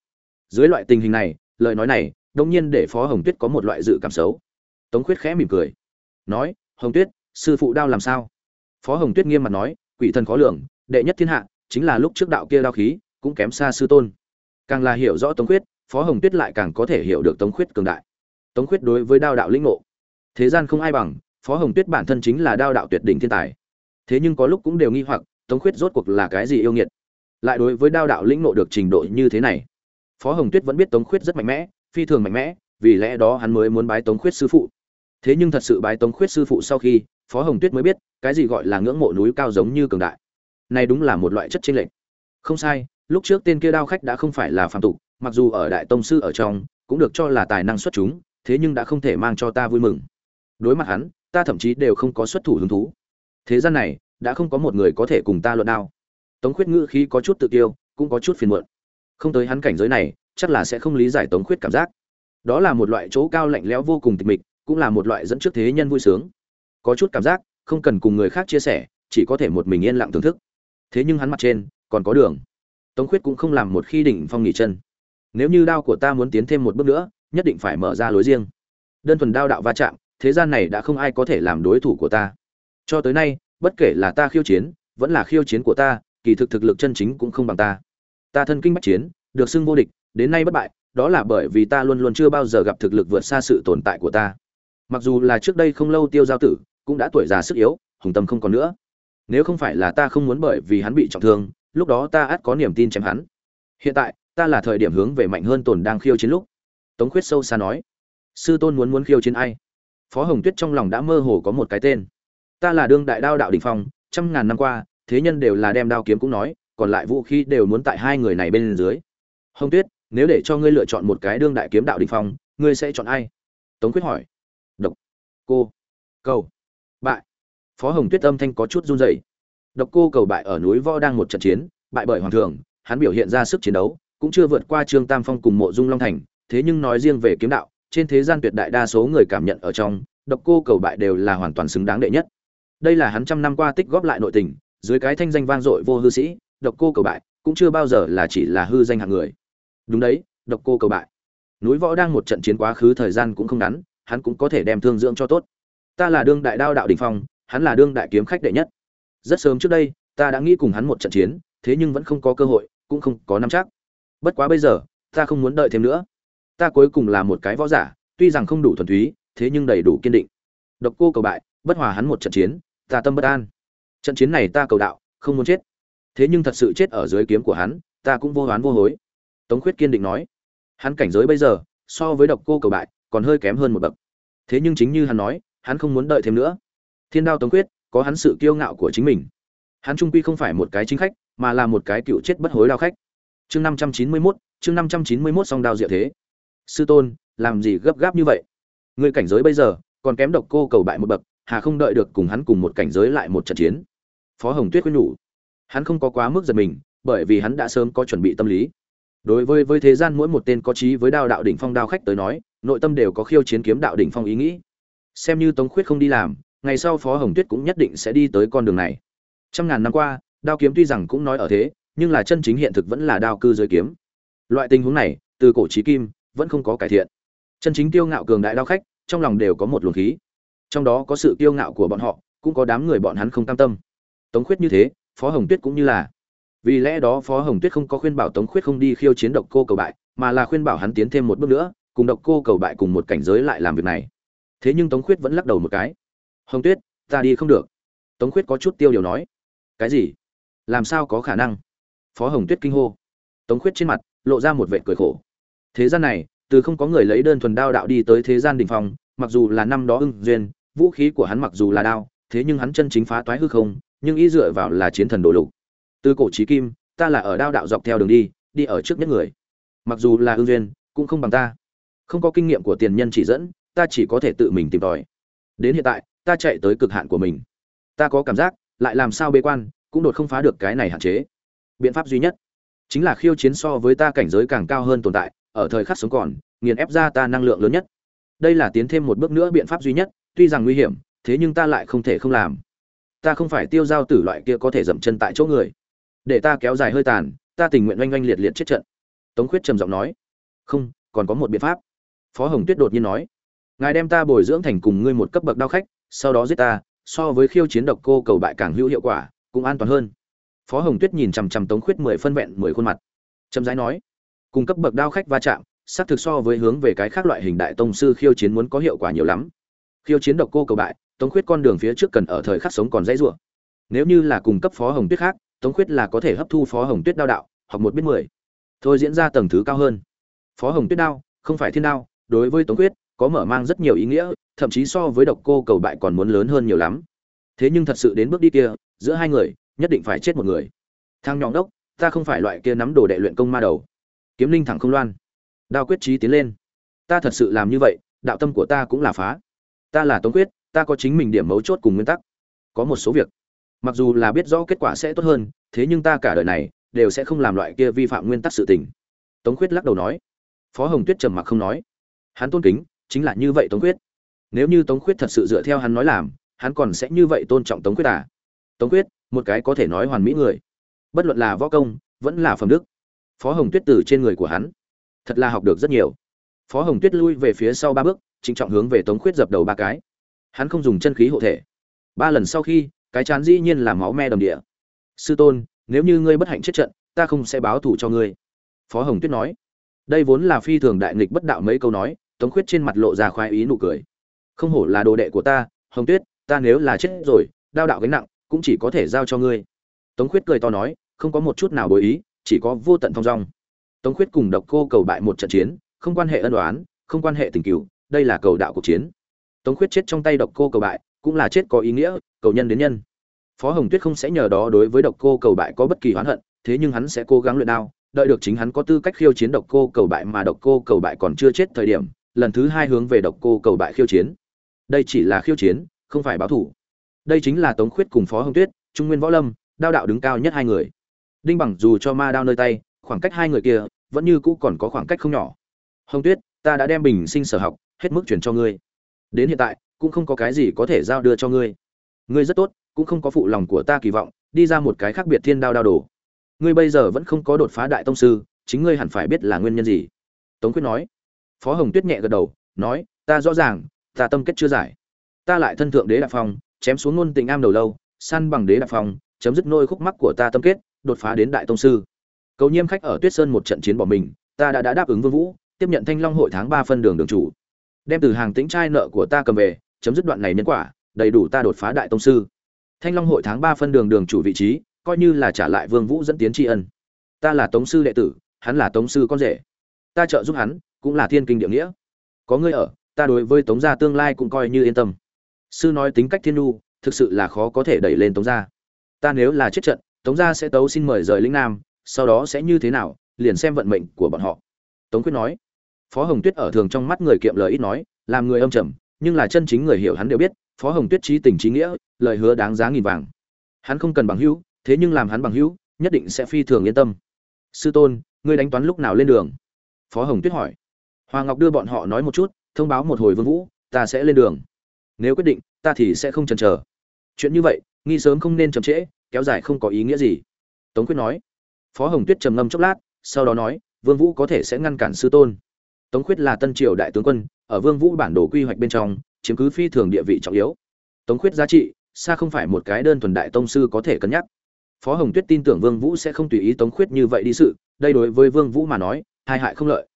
Dưới loại tình hình này, lời nói này đông nhiên để phó hồng tuyết có một loại dự cảm xấu. Tống khuyết khẽ mỉm cười, nói, hồng tuyết, sư phụ đao làm sao? Phó hồng tuyết nghiêm mặt nói, quỷ thần khó lường đệ nhất thiên hạ, chính là lúc trước đạo kia đao khí, cũng kém xa sư tôn. Càng là hiểu rõ tống khuyết, phó hồng tuyết lại càng có thể hiểu được tống khuyết cường đại. Tống khuyết đối với đao đạo lĩnh ngộ, thế gian không ai bằng, phó hồng tuyết bản thân chính là đao đạo tuyệt đỉnh thiên tài. Thế nhưng có lúc cũng đều nghi hoặc, tống khuyết rốt cuộc là cái gì yêu nghiệt? Lại đối với đao đạo lĩnh ngộ được trình độ như thế này, phó hồng tuyết vẫn biết tống khuyết rất mạnh mẽ, phi thường mạnh mẽ, vì lẽ đó hắn mới muốn bái tống khuyết sư phụ. Thế nhưng thật sự bái tống khuyết sư phụ sau khi, phó hồng tuyết mới biết, cái gì gọi là ngưỡng mộ núi cao giống như cường đại này đúng là một loại chất chênh lệch. Không sai, lúc trước tên kia đao khách đã không phải là phàm tục, mặc dù ở đại tông sư ở trong, cũng được cho là tài năng xuất chúng, thế nhưng đã không thể mang cho ta vui mừng. Đối mặt hắn, ta thậm chí đều không có xuất thủ hứng thú. Thế gian này, đã không có một người có thể cùng ta luận đao. Tống khuyết ngữ khí có chút tự tiêu cũng có chút phiền muộn. Không tới hắn cảnh giới này, chắc là sẽ không lý giải tống khuyết cảm giác. Đó là một loại chỗ cao lạnh lẽo vô cùng tịch mịch, cũng là một loại dẫn trước thế nhân vui sướng. Có chút cảm giác, không cần cùng người khác chia sẻ, chỉ có thể một mình yên lặng thưởng thức thế nhưng hắn mặt trên còn có đường. Tống khuyết cũng không làm một khi đỉnh phong nghỉ chân. Nếu như đao của ta muốn tiến thêm một bước nữa, nhất định phải mở ra lối riêng. Đơn thuần đao đạo va chạm, thế gian này đã không ai có thể làm đối thủ của ta. Cho tới nay, bất kể là ta khiêu chiến, vẫn là khiêu chiến của ta, kỳ thực thực lực chân chính cũng không bằng ta. Ta thân kinh bách chiến, được xưng vô địch, đến nay bất bại, đó là bởi vì ta luôn luôn chưa bao giờ gặp thực lực vượt xa sự tồn tại của ta. Mặc dù là trước đây không lâu tiêu giao tử, cũng đã tuổi già sức yếu, hùng tâm không còn nữa nếu không phải là ta không muốn bởi vì hắn bị trọng thương, lúc đó ta ắt có niềm tin chém hắn. Hiện tại, ta là thời điểm hướng về mạnh hơn tồn đang khiêu chiến lúc. Tống khuyết sâu xa nói. Sư tôn muốn muốn khiêu chiến ai? Phó hồng tuyết trong lòng đã mơ hồ có một cái tên. Ta là đương đại đao đạo đình phong, trăm ngàn năm qua, thế nhân đều là đem đao kiếm cũng nói, còn lại vũ khí đều muốn tại hai người này bên dưới. Hồng tuyết, nếu để cho ngươi lựa chọn một cái đương đại kiếm đạo đình phong, ngươi sẽ chọn ai? Tống quyết hỏi. Độc. Cô. Cầu phó hồng tuyết âm thanh có chút run rẩy. Độc cô cầu bại ở núi võ đang một trận chiến, bại bởi hoàng thường, hắn biểu hiện ra sức chiến đấu, cũng chưa vượt qua trương tam phong cùng mộ dung long thành, thế nhưng nói riêng về kiếm đạo, trên thế gian tuyệt đại đa số người cảm nhận ở trong, độc cô cầu bại đều là hoàn toàn xứng đáng đệ nhất. Đây là hắn trăm năm qua tích góp lại nội tình, dưới cái thanh danh vang dội vô hư sĩ, độc cô cầu bại cũng chưa bao giờ là chỉ là hư danh hạng người. Đúng đấy, độc cô cầu bại. Núi võ đang một trận chiến quá khứ thời gian cũng không ngắn, hắn cũng có thể đem thương dưỡng cho tốt. Ta là đương đại đao đạo đình phong hắn là đương đại kiếm khách đệ nhất. Rất sớm trước đây, ta đã nghĩ cùng hắn một trận chiến, thế nhưng vẫn không có cơ hội, cũng không có nắm chắc. Bất quá bây giờ, ta không muốn đợi thêm nữa. Ta cuối cùng là một cái võ giả, tuy rằng không đủ thuần túy, thế nhưng đầy đủ kiên định. Độc cô cầu bại, bất hòa hắn một trận chiến, ta tâm bất an. Trận chiến này ta cầu đạo, không muốn chết. Thế nhưng thật sự chết ở dưới kiếm của hắn, ta cũng vô oán vô hối. Tống khuyết kiên định nói. Hắn cảnh giới bây giờ, so với độc cô cầu bại, còn hơi kém hơn một bậc. Thế nhưng chính như hắn nói, hắn không muốn đợi thêm nữa thiên đao tống quyết, có hắn sự kiêu ngạo của chính mình. Hắn trung quy không phải một cái chính khách, mà là một cái cựu chết bất hối đao khách. Chương năm trăm chín mươi mốt, chương năm trăm chín mươi mốt song đao diệu thế. Sư tôn, làm gì gấp gáp như vậy? Người cảnh giới bây giờ, còn kém độc cô cầu bại một bậc, hà không đợi được cùng hắn cùng một cảnh giới lại một trận chiến. Phó hồng tuyết khuyên nhủ. Hắn không có quá mức giật mình, bởi vì hắn đã sớm có chuẩn bị tâm lý. Đối với với thế gian mỗi một tên có trí với đao đạo đỉnh phong đao khách tới nói, nội tâm đều có khiêu chiến kiếm đạo đỉnh phong ý nghĩ. Xem như tống khuyết không đi làm ngày sau phó hồng tuyết cũng nhất định sẽ đi tới con đường này. Trăm ngàn năm qua, đao kiếm tuy rằng cũng nói ở thế, nhưng là chân chính hiện thực vẫn là đao cư giới kiếm. Loại tình huống này, từ cổ trí kim, vẫn không có cải thiện. Chân chính tiêu ngạo cường đại đao khách, trong lòng đều có một luồng khí. Trong đó có sự tiêu ngạo của bọn họ, cũng có đám người bọn hắn không cam tâm. Tống khuyết như thế, phó hồng tuyết cũng như là. Vì lẽ đó phó hồng tuyết không có khuyên bảo tống khuyết không đi khiêu chiến độc cô cầu bại, mà là khuyên bảo hắn tiến thêm một bước nữa, cùng độc cô cầu bại cùng một cảnh giới lại làm việc này. Thế nhưng tống khuyết vẫn lắc đầu một cái hồng tuyết, ta đi không được. Tống khuyết có chút tiêu điều nói. Cái gì? Làm sao có khả năng? Phó hồng tuyết kinh hô. Tống khuyết trên mặt lộ ra một vệ cười khổ. Thế gian này, từ không có người lấy đơn thuần đao đạo đi tới thế gian đình phong, mặc dù là năm đó ưng duyên, vũ khí của hắn mặc dù là đao, thế nhưng hắn chân chính phá toái hư không, nhưng ý dựa vào là chiến thần đồ lục. Từ cổ trí kim, ta là ở đao đạo dọc theo đường đi đi ở trước nhất người. Mặc dù là ưng duyên, cũng không bằng ta. Không có kinh nghiệm của tiền nhân chỉ dẫn, ta chỉ có thể tự mình tìm tòi. Đến hiện tại ta chạy tới cực hạn của mình. Ta có cảm giác, lại làm sao bế quan, cũng đột không phá được cái này hạn chế. Biện pháp duy nhất chính là khiêu chiến so với ta cảnh giới càng cao hơn tồn tại, ở thời khắc sống còn, nghiền ép ra ta năng lượng lớn nhất. Đây là tiến thêm một bước nữa biện pháp duy nhất, tuy rằng nguy hiểm, thế nhưng ta lại không thể không làm. Ta không phải tiêu giao tử loại kia có thể dậm chân tại chỗ người. Để ta kéo dài hơi tàn, ta tình nguyện oanh oanh liệt liệt chết trận. Tống khuyết trầm giọng nói. Không, còn có một biện pháp. Phó hồng tuyết đột nhiên nói. Ngài đem ta bồi dưỡng thành cùng ngươi một cấp bậc đao khách sau đó giết ta, so với khiêu chiến độc cô cầu bại càng hữu hiệu quả, cũng an toàn hơn. Phó hồng tuyết nhìn chằm chằm tống khuyết mười phân vẹn mười khuôn mặt. Trầm rãi nói cùng cấp bậc đao khách va chạm, xác thực so với hướng về cái khác loại hình đại tông sư khiêu chiến muốn có hiệu quả nhiều lắm. Khiêu chiến độc cô cầu bại, tống khuyết con đường phía trước cần ở thời khắc sống còn dãy rủa. Nếu như là cùng cấp phó hồng tuyết khác, tống khuyết là có thể hấp thu phó hồng tuyết đao đạo hoặc một biết mười. Thôi diễn ra tầng thứ cao hơn. Phó hồng tuyết đao, không phải thiên đao, đối với tống khuyết có mở mang rất nhiều ý nghĩa, thậm chí so với độc cô cầu bại còn muốn lớn hơn nhiều lắm. Thế nhưng thật sự đến bước đi kia, giữa hai người, nhất định phải chết một người. Thang nhọn đốc, ta không phải loại kia nắm đồ đệ luyện công ma đầu. Kiếm linh thẳng không loan. Đao quyết trí tiến lên. Ta thật sự làm như vậy, đạo tâm của ta cũng là phá. Ta là tống quyết, ta có chính mình điểm mấu chốt cùng nguyên tắc. Có một số việc, mặc dù là biết rõ kết quả sẽ tốt hơn, thế nhưng ta cả đời này, đều sẽ không làm loại kia vi phạm nguyên tắc sự tình. Tống quyết lắc đầu nói. Phó hồng tuyết trầm mặc không nói. Hắn tôn kính chính là như vậy tống quyết nếu như tống quyết thật sự dựa theo hắn nói làm, hắn còn sẽ như vậy tôn trọng tống quyết à? Tống quyết một cái có thể nói hoàn mỹ người. Bất luận là võ công, vẫn là phẩm đức. Phó hồng tuyết từ trên người của hắn, thật là học được rất nhiều. Phó hồng tuyết lui về phía sau ba bước, trịnh trọng hướng về tống khuyết dập đầu ba cái. Hắn không dùng chân khí hộ thể. Ba lần sau khi, cái chán dĩ nhiên là máu me đầm địa. Sư tôn, nếu như ngươi bất hạnh chết trận, ta không sẽ báo thù cho ngươi. Phó hồng tuyết nói. Đây vốn là phi thường đại nghịch bất đạo mấy câu nói tống khuyết trên mặt lộ ra khoái ý nụ cười. Không hổ là đồ đệ của ta, hồng tuyết, ta nếu là chết rồi, đao đạo gánh nặng cũng chỉ có thể giao cho ngươi. Tống khuyết cười to nói, không có một chút nào bối ý, chỉ có vô tận thong dong. Tống khuyết cùng độc cô cầu bại một trận chiến, không quan hệ ân đoán không quan hệ tình cựu, đây là cầu đạo cuộc chiến. Tống khuyết chết trong tay độc cô cầu bại, cũng là chết có ý nghĩa, cầu nhân đến nhân. Phó hồng tuyết không sẽ nhờ đó đối với độc cô cầu bại có bất kỳ oán hận, thế nhưng hắn sẽ cố gắng luyện đao, đợi được chính hắn có tư cách khiêu chiến độc cô cầu bại mà độc cô cầu bại còn chưa chết thời điểm lần thứ hai hướng về độc cô cầu bại khiêu chiến. Đây chỉ là khiêu chiến, không phải báo thủ. Đây chính là tống khuyết cùng phó hồng tuyết, trung nguyên võ lâm, đao đạo đứng cao nhất hai người. Đinh bằng dù cho ma đao nơi tay, khoảng cách hai người kia vẫn như cũ còn có khoảng cách không nhỏ. Hồng tuyết, ta đã đem bình sinh sở học hết mức chuyển cho ngươi. Đến hiện tại, cũng không có cái gì có thể giao đưa cho ngươi. Ngươi rất tốt, cũng không có phụ lòng của ta kỳ vọng, đi ra một cái khác biệt thiên đao đao đồ. Ngươi bây giờ vẫn không có đột phá đại tông sư, chính ngươi hẳn phải biết là nguyên nhân gì. Tống quyết nói phó hồng tuyết nhẹ gật đầu nói ta rõ ràng ta tâm kết chưa giải. Ta lại thân thượng đế đạp phong chém xuống ngôn tình am đầu lâu săn bằng đế đạp phong chấm dứt nôi khúc mắc của ta tâm kết đột phá đến đại tông sư. Cầu nhiêm khách ở tuyết sơn một trận chiến bỏ mình ta đã, đã đáp ứng vương vũ tiếp nhận thanh long hội tháng ba phân đường đường chủ. Đem từ hàng tĩnh trai nợ của ta cầm về chấm dứt đoạn này nhân quả đầy đủ ta đột phá đại tông sư. Thanh long hội tháng ba phân đường đường chủ vị trí coi như là trả lại vương vũ dẫn tiến tri ân. Ta là tống sư đệ tử hắn là tống sư con rể. Ta trợ giúp hắn cũng là thiên kinh địa nghĩa. Có ngươi ở, ta đối với tống gia tương lai cũng coi như yên tâm. Sư nói tính cách thiên nhu, thực sự là khó có thể đẩy lên tống gia. Ta nếu là chết trận, tống gia sẽ tấu xin mời rời lĩnh nam, sau đó sẽ như thế nào, liền xem vận mệnh của bọn họ. Tống quyết nói. Phó hồng tuyết ở thường trong mắt người kiệm lời ít nói, làm người âm trầm, nhưng là chân chính người hiểu hắn đều biết, phó hồng tuyết trí tình trí nghĩa, lời hứa đáng giá nghìn vàng. Hắn không cần bằng hữu, thế nhưng làm hắn bằng hữu, nhất định sẽ phi thường yên tâm. Sư tôn, ngươi đánh toán lúc nào lên đường? Phó hồng tuyết hỏi hoàng ngọc đưa bọn họ nói một chút, thông báo một hồi vương vũ, ta sẽ lên đường. Nếu quyết định, ta thì sẽ không chần chờ. Chuyện như vậy, nghi sớm không nên chậm trễ, kéo dài không có ý nghĩa gì. Tống quyết nói. Phó hồng tuyết trầm ngâm chốc lát, sau đó nói, vương vũ có thể sẽ ngăn cản sư tôn. Tống Khuyết là tân triều đại tướng quân, ở vương vũ bản đồ quy hoạch bên trong, chiếm cứ phi thường địa vị trọng yếu. Tống Khuyết giá trị, xa không phải một cái đơn thuần đại tông sư có thể cân nhắc. Phó hồng tuyết tin tưởng vương vũ sẽ không tùy ý tống khuyết như vậy đi sự, đây đối với vương vũ mà nói, hai hại không lợi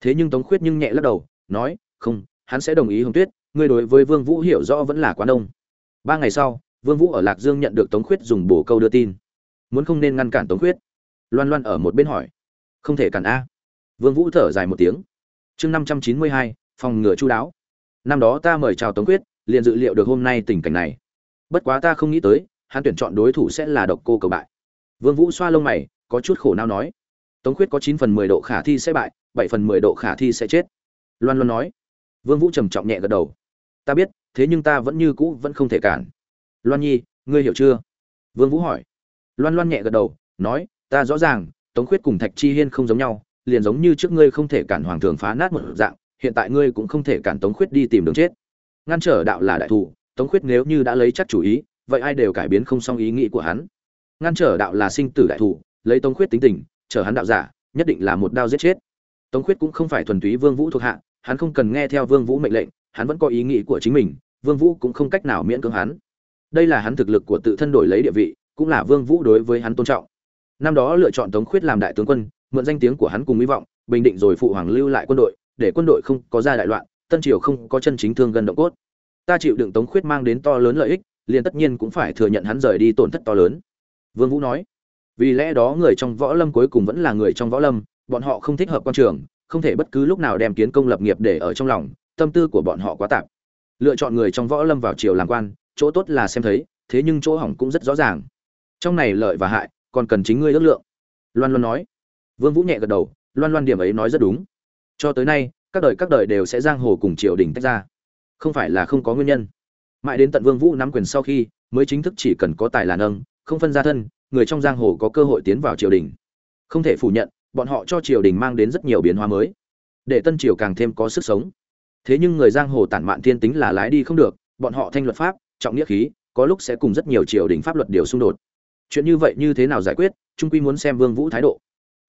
thế nhưng tống khuyết nhưng nhẹ lắc đầu, nói, không, hắn sẽ đồng ý hồng tuyết, ngươi đối với vương vũ hiểu rõ vẫn là quá đông. Ba ngày sau, vương vũ ở lạc dương nhận được tống khuyết dùng bổ câu đưa tin. Muốn không nên ngăn cản tống khuyết. Loan loan ở một bên hỏi, không thể cản a. Vương vũ thở dài một tiếng. Chương năm trăm chín mươi hai, phòng ngừa chu đáo. Năm đó ta mời chào tống khuyết, liền dự liệu được hôm nay tình cảnh này. Bất quá ta không nghĩ tới, hắn tuyển chọn đối thủ sẽ là độc cô cầu bại. Vương vũ xoa lông mày, có chút khổ não nói tống khuyết có chín phần mười độ khả thi sẽ bại, bảy phần mười độ khả thi sẽ chết. Loan loan nói. Vương vũ trầm trọng nhẹ gật đầu. Ta biết, thế nhưng ta vẫn như cũ vẫn không thể cản. Loan nhi, ngươi hiểu chưa? Vương vũ hỏi. Loan loan nhẹ gật đầu, nói, ta rõ ràng, tống khuyết cùng thạch chi hiên không giống nhau, liền giống như trước ngươi không thể cản hoàng thường phá nát một dạng, hiện tại ngươi cũng không thể cản tống khuyết đi tìm đường chết. Ngăn trở đạo là đại thủ, tống khuyết nếu như đã lấy chắc chủ ý, vậy ai đều cải biến không xong ý nghĩ của hắn. Ngăn trở đạo là sinh tử đại thủ, lấy tống khuyết tính tình chở hắn đạo giả, nhất định là một đao giết chết. Tống khuyết cũng không phải thuần túy vương vũ thuộc hạ, hắn không cần nghe theo vương vũ mệnh lệnh, hắn vẫn có ý nghĩ của chính mình, vương vũ cũng không cách nào miễn cưỡng hắn. Đây là hắn thực lực của tự thân đổi lấy địa vị, cũng là vương vũ đối với hắn tôn trọng. Năm đó lựa chọn tống khuyết làm đại tướng quân, mượn danh tiếng của hắn cùng hy vọng, bình định rồi phụ hoàng lưu lại quân đội, để quân đội không có ra đại loạn, tân triều không có chân chính thương gần động cốt. Ta chịu đựng tống khuyết mang đến to lớn lợi ích, liền tất nhiên cũng phải thừa nhận hắn rời đi tổn thất to lớn. Vương vũ nói vì lẽ đó người trong võ lâm cuối cùng vẫn là người trong võ lâm, bọn họ không thích hợp quan trường, không thể bất cứ lúc nào đem kiến công lập nghiệp để ở trong lòng, tâm tư của bọn họ quá tạp. Lựa chọn người trong võ lâm vào triều làm quan, chỗ tốt là xem thấy, thế nhưng chỗ hỏng cũng rất rõ ràng. Trong này lợi và hại, còn cần chính ngươi ước lượng. Loan loan nói. Vương vũ nhẹ gật đầu, loan loan điểm ấy nói rất đúng. Cho tới nay, các đời các đời đều sẽ giang hồ cùng triều đình tách ra. Không phải là không có nguyên nhân. Mãi đến tận vương vũ nắm quyền sau khi, mới chính thức chỉ cần có tài là nâng, không phân gia thân người trong giang hồ có cơ hội tiến vào triều đình. Không thể phủ nhận, bọn họ cho triều đình mang đến rất nhiều biến hóa mới, để tân triều càng thêm có sức sống. Thế nhưng người giang hồ tản mạn thiên tính là lái đi không được, bọn họ thanh luật pháp, trọng nghĩa khí, có lúc sẽ cùng rất nhiều triều đình pháp luật điều xung đột. Chuyện như vậy như thế nào giải quyết, trung quy muốn xem vương vũ thái độ.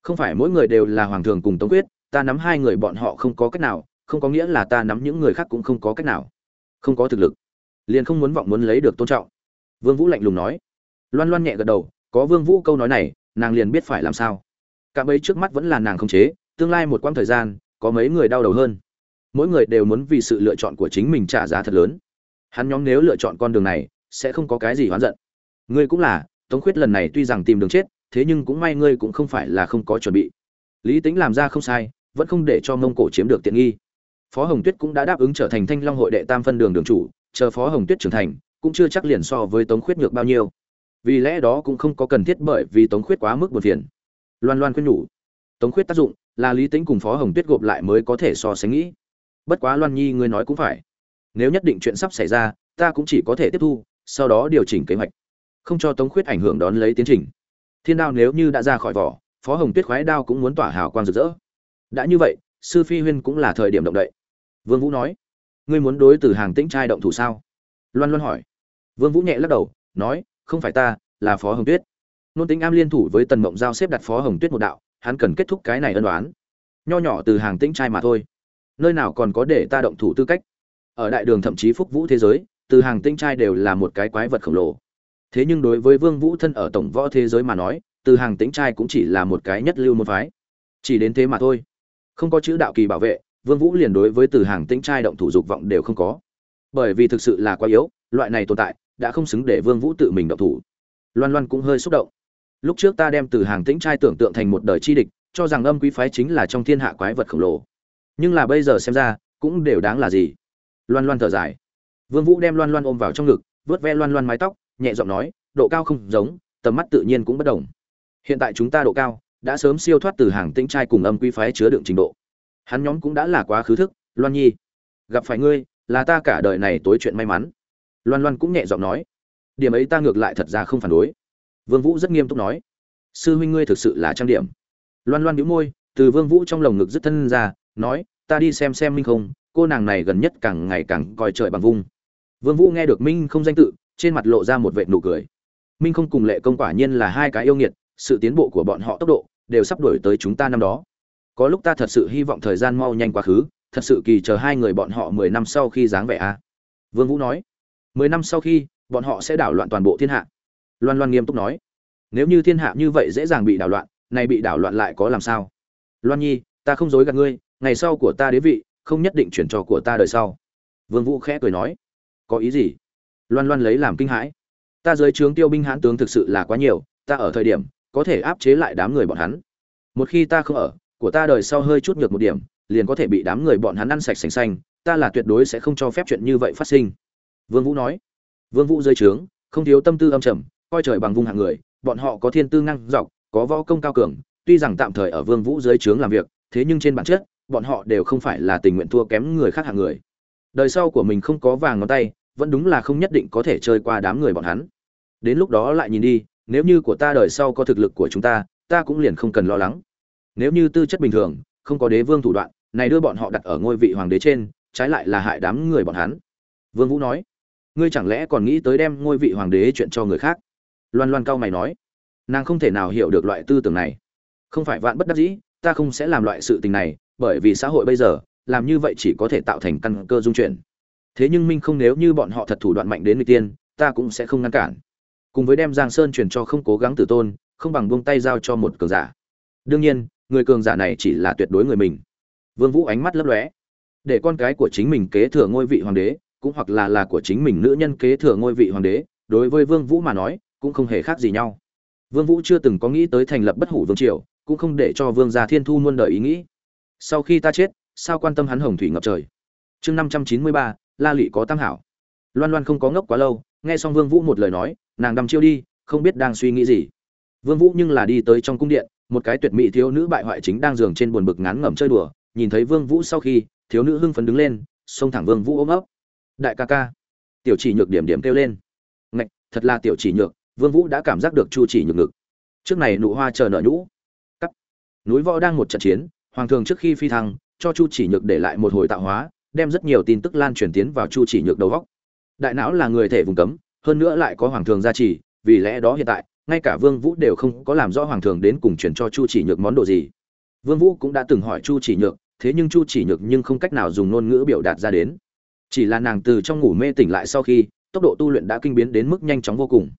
Không phải mỗi người đều là hoàng thường cùng tống quyết, ta nắm hai người bọn họ không có cách nào, không có nghĩa là ta nắm những người khác cũng không có cách nào. Không có thực lực. Liền không muốn vọng muốn lấy được tôn trọng. Vương vũ lạnh lùng nói. Loan loan nhẹ gật đầu có vương vũ câu nói này, nàng liền biết phải làm sao. Cả mấy trước mắt vẫn là nàng không chế, tương lai một quãng thời gian, có mấy người đau đầu hơn. Mỗi người đều muốn vì sự lựa chọn của chính mình trả giá thật lớn. Hắn nhóm nếu lựa chọn con đường này, sẽ không có cái gì oán giận. Ngươi cũng là, tống khuyết lần này tuy rằng tìm đường chết, thế nhưng cũng may ngươi cũng không phải là không có chuẩn bị. Lý tính làm ra không sai, vẫn không để cho mông cổ chiếm được tiện nghi. Phó hồng tuyết cũng đã đáp ứng trở thành thanh long hội đệ tam phân đường đường chủ, chờ phó hồng tuyết trưởng thành, cũng chưa chắc liền so với tống khuyết nhược bao nhiêu vì lẽ đó cũng không có cần thiết bởi vì tống khuyết quá mức buồn phiền. Loan loan khuyên nhủ. Tống khuyết tác dụng là lý tính cùng phó hồng tuyết gộp lại mới có thể so sánh nghĩ. Bất quá loan nhi ngươi nói cũng phải. Nếu nhất định chuyện sắp xảy ra, ta cũng chỉ có thể tiếp thu, sau đó điều chỉnh kế hoạch. Không cho tống khuyết ảnh hưởng đón lấy tiến trình. Thiên đao nếu như đã ra khỏi vỏ, phó hồng tuyết khoái đao cũng muốn tỏa hào quang rực rỡ. Đã như vậy, sư phi huyên cũng là thời điểm động đậy. Vương vũ nói, ngươi muốn đối từ hàng tĩnh trai động thủ sao? Loan loan hỏi. Vương vũ nhẹ lắc đầu, nói không phải ta, là phó hồng tuyết. Nôn tính am liên thủ với tần mộng giao xếp đặt phó hồng tuyết một đạo, hắn cần kết thúc cái này ân đoán nho nhỏ từ hàng tĩnh trai mà thôi. Nơi nào còn có để ta động thủ tư cách? Ở đại đường thậm chí phúc vũ thế giới, từ hàng tĩnh trai đều là một cái quái vật khổng lồ. Thế nhưng đối với vương vũ thân ở tổng võ thế giới mà nói, từ hàng tĩnh trai cũng chỉ là một cái nhất lưu môn phái. Chỉ đến thế mà thôi. Không có chữ đạo kỳ bảo vệ, vương vũ liền đối với từ hàng tĩnh trai động thủ dục vọng đều không có. Bởi vì thực sự là quá yếu, loại này tồn tại đã không xứng để vương vũ tự mình động thủ. Loan loan cũng hơi xúc động. Lúc trước ta đem từ hàng tĩnh trai tưởng tượng thành một đời chi địch, cho rằng âm quý phái chính là trong thiên hạ quái vật khổng lồ. Nhưng là bây giờ xem ra, cũng đều đáng là gì? Loan loan thở dài. Vương vũ đem loan loan ôm vào trong ngực, vớt ve loan loan mái tóc, nhẹ giọng nói, độ cao không giống, tầm mắt tự nhiên cũng bất đồng. Hiện tại chúng ta độ cao đã sớm siêu thoát từ hàng tĩnh trai cùng âm quý phái chứa đựng trình độ. Hắn nhóm cũng đã là quá khứ thức, loan nhi, gặp phải ngươi là ta cả đời này tối chuyện may mắn loan loan cũng nhẹ giọng nói, điểm ấy ta ngược lại thật ra không phản đối. Vương vũ rất nghiêm túc nói, sư huynh ngươi thực sự là trang điểm. Loan loan nhíu môi, từ vương vũ trong lồng ngực dứt thân ra, nói, ta đi xem xem minh không, cô nàng này gần nhất càng ngày càng coi trời bằng vung vương vũ nghe được minh không danh tự, trên mặt lộ ra một vệt nụ cười. Minh không cùng lệ công quả nhiên là hai cái yêu nghiệt, sự tiến bộ của bọn họ tốc độ đều sắp đuổi tới chúng ta năm đó. Có lúc ta thật sự hy vọng thời gian mau nhanh quá khứ, thật sự kỳ chờ hai người bọn họ mười năm sau khi dáng vẻ a. À. vương vũ nói mười năm sau khi, bọn họ sẽ đảo loạn toàn bộ thiên hạ. Loan loan nghiêm túc nói, nếu như thiên hạ như vậy dễ dàng bị đảo loạn, này bị đảo loạn lại có làm sao? Loan nhi, ta không dối gạt ngươi, ngày sau của ta đế vị, không nhất định chuyển cho của ta đời sau. Vương vũ khẽ cười nói, có ý gì? Loan loan lấy làm kinh hãi, ta dưới trướng tiêu binh hãn tướng thực sự là quá nhiều, ta ở thời điểm, có thể áp chế lại đám người bọn hắn. Một khi ta không ở, của ta đời sau hơi chút ngược một điểm, liền có thể bị đám người bọn hắn ăn sạch sành xanh, ta là tuyệt đối sẽ không cho phép chuyện như vậy phát sinh vương vũ nói. Vương vũ dưới trướng, không thiếu tâm tư âm trầm, coi trời bằng vung hạng người, bọn họ có thiên tư năng dọc, có võ công cao cường, tuy rằng tạm thời ở vương vũ dưới trướng làm việc, thế nhưng trên bản chất, bọn họ đều không phải là tình nguyện thua kém người khác hạng người. Đời sau của mình không có vàng ngón tay, vẫn đúng là không nhất định có thể chơi qua đám người bọn hắn. Đến lúc đó lại nhìn đi, nếu như của ta đời sau có thực lực của chúng ta ta cũng liền không cần lo lắng. Nếu như tư chất bình thường, không có đế vương thủ đoạn, này đưa bọn họ đặt ở ngôi vị hoàng đế trên, trái lại là hại đám người bọn hắn. Vương vũ nói ngươi chẳng lẽ còn nghĩ tới đem ngôi vị hoàng đế chuyện cho người khác? Loan loan cao mày nói. Nàng không thể nào hiểu được loại tư tưởng này. Không phải vạn bất đắc dĩ, ta không sẽ làm loại sự tình này, bởi vì xã hội bây giờ, làm như vậy chỉ có thể tạo thành căn cơ dung chuyển. Thế nhưng minh không nếu như bọn họ thật thủ đoạn mạnh đến người tiên, ta cũng sẽ không ngăn cản. Cùng với đem giang sơn truyền cho không cố gắng tử tôn, không bằng buông tay giao cho một cường giả. Đương nhiên, người cường giả này chỉ là tuyệt đối người mình. Vương vũ ánh mắt lấp lóe. Để con cái của chính mình kế thừa ngôi vị hoàng đế cũng hoặc là là của chính mình nữ nhân kế thừa ngôi vị hoàng đế, đối với vương vũ mà nói, cũng không hề khác gì nhau. Vương vũ chưa từng có nghĩ tới thành lập bất hủ vương triều, cũng không để cho vương gia thiên thu muôn đời ý nghĩ. Sau khi ta chết, sao quan tâm hắn hồng thủy ngập trời? Chương năm trăm chín mươi ba, la lị có tam hảo. Loan loan không có ngốc quá lâu, nghe xong vương vũ một lời nói, nàng đăm chiêu đi, không biết đang suy nghĩ gì. Vương vũ nhưng là đi tới trong cung điện, một cái tuyệt mỹ thiếu nữ bại hoại chính đang giường trên buồn bực ngán ngẩm chơi đùa, nhìn thấy vương vũ sau khi, thiếu nữ hưng phấn đứng lên, xông thẳng vương vũ ôm ấp đại ca ca. Tiểu chỉ nhược điểm điểm kêu lên. Ngạch, thật là tiểu chỉ nhược, vương vũ đã cảm giác được chu chỉ nhược ngực. Trước này nụ hoa chờ nở nhũ. Cắt. Núi võ đang một trận chiến, hoàng thường trước khi phi thăng, cho chu chỉ nhược để lại một hồi tạo hóa, đem rất nhiều tin tức lan truyền tiến vào chu chỉ nhược đầu góc. Đại não là người thể vùng cấm, hơn nữa lại có hoàng thường gia trì, vì lẽ đó hiện tại, ngay cả vương vũ đều không có làm rõ hoàng thường đến cùng truyền cho chu chỉ nhược món đồ gì. Vương vũ cũng đã từng hỏi chu chỉ nhược, thế nhưng chu chỉ nhược nhưng không cách nào dùng ngôn ngữ biểu đạt ra đến chỉ là nàng từ trong ngủ mê tỉnh lại sau khi, tốc độ tu luyện đã kinh biến đến mức nhanh chóng vô cùng.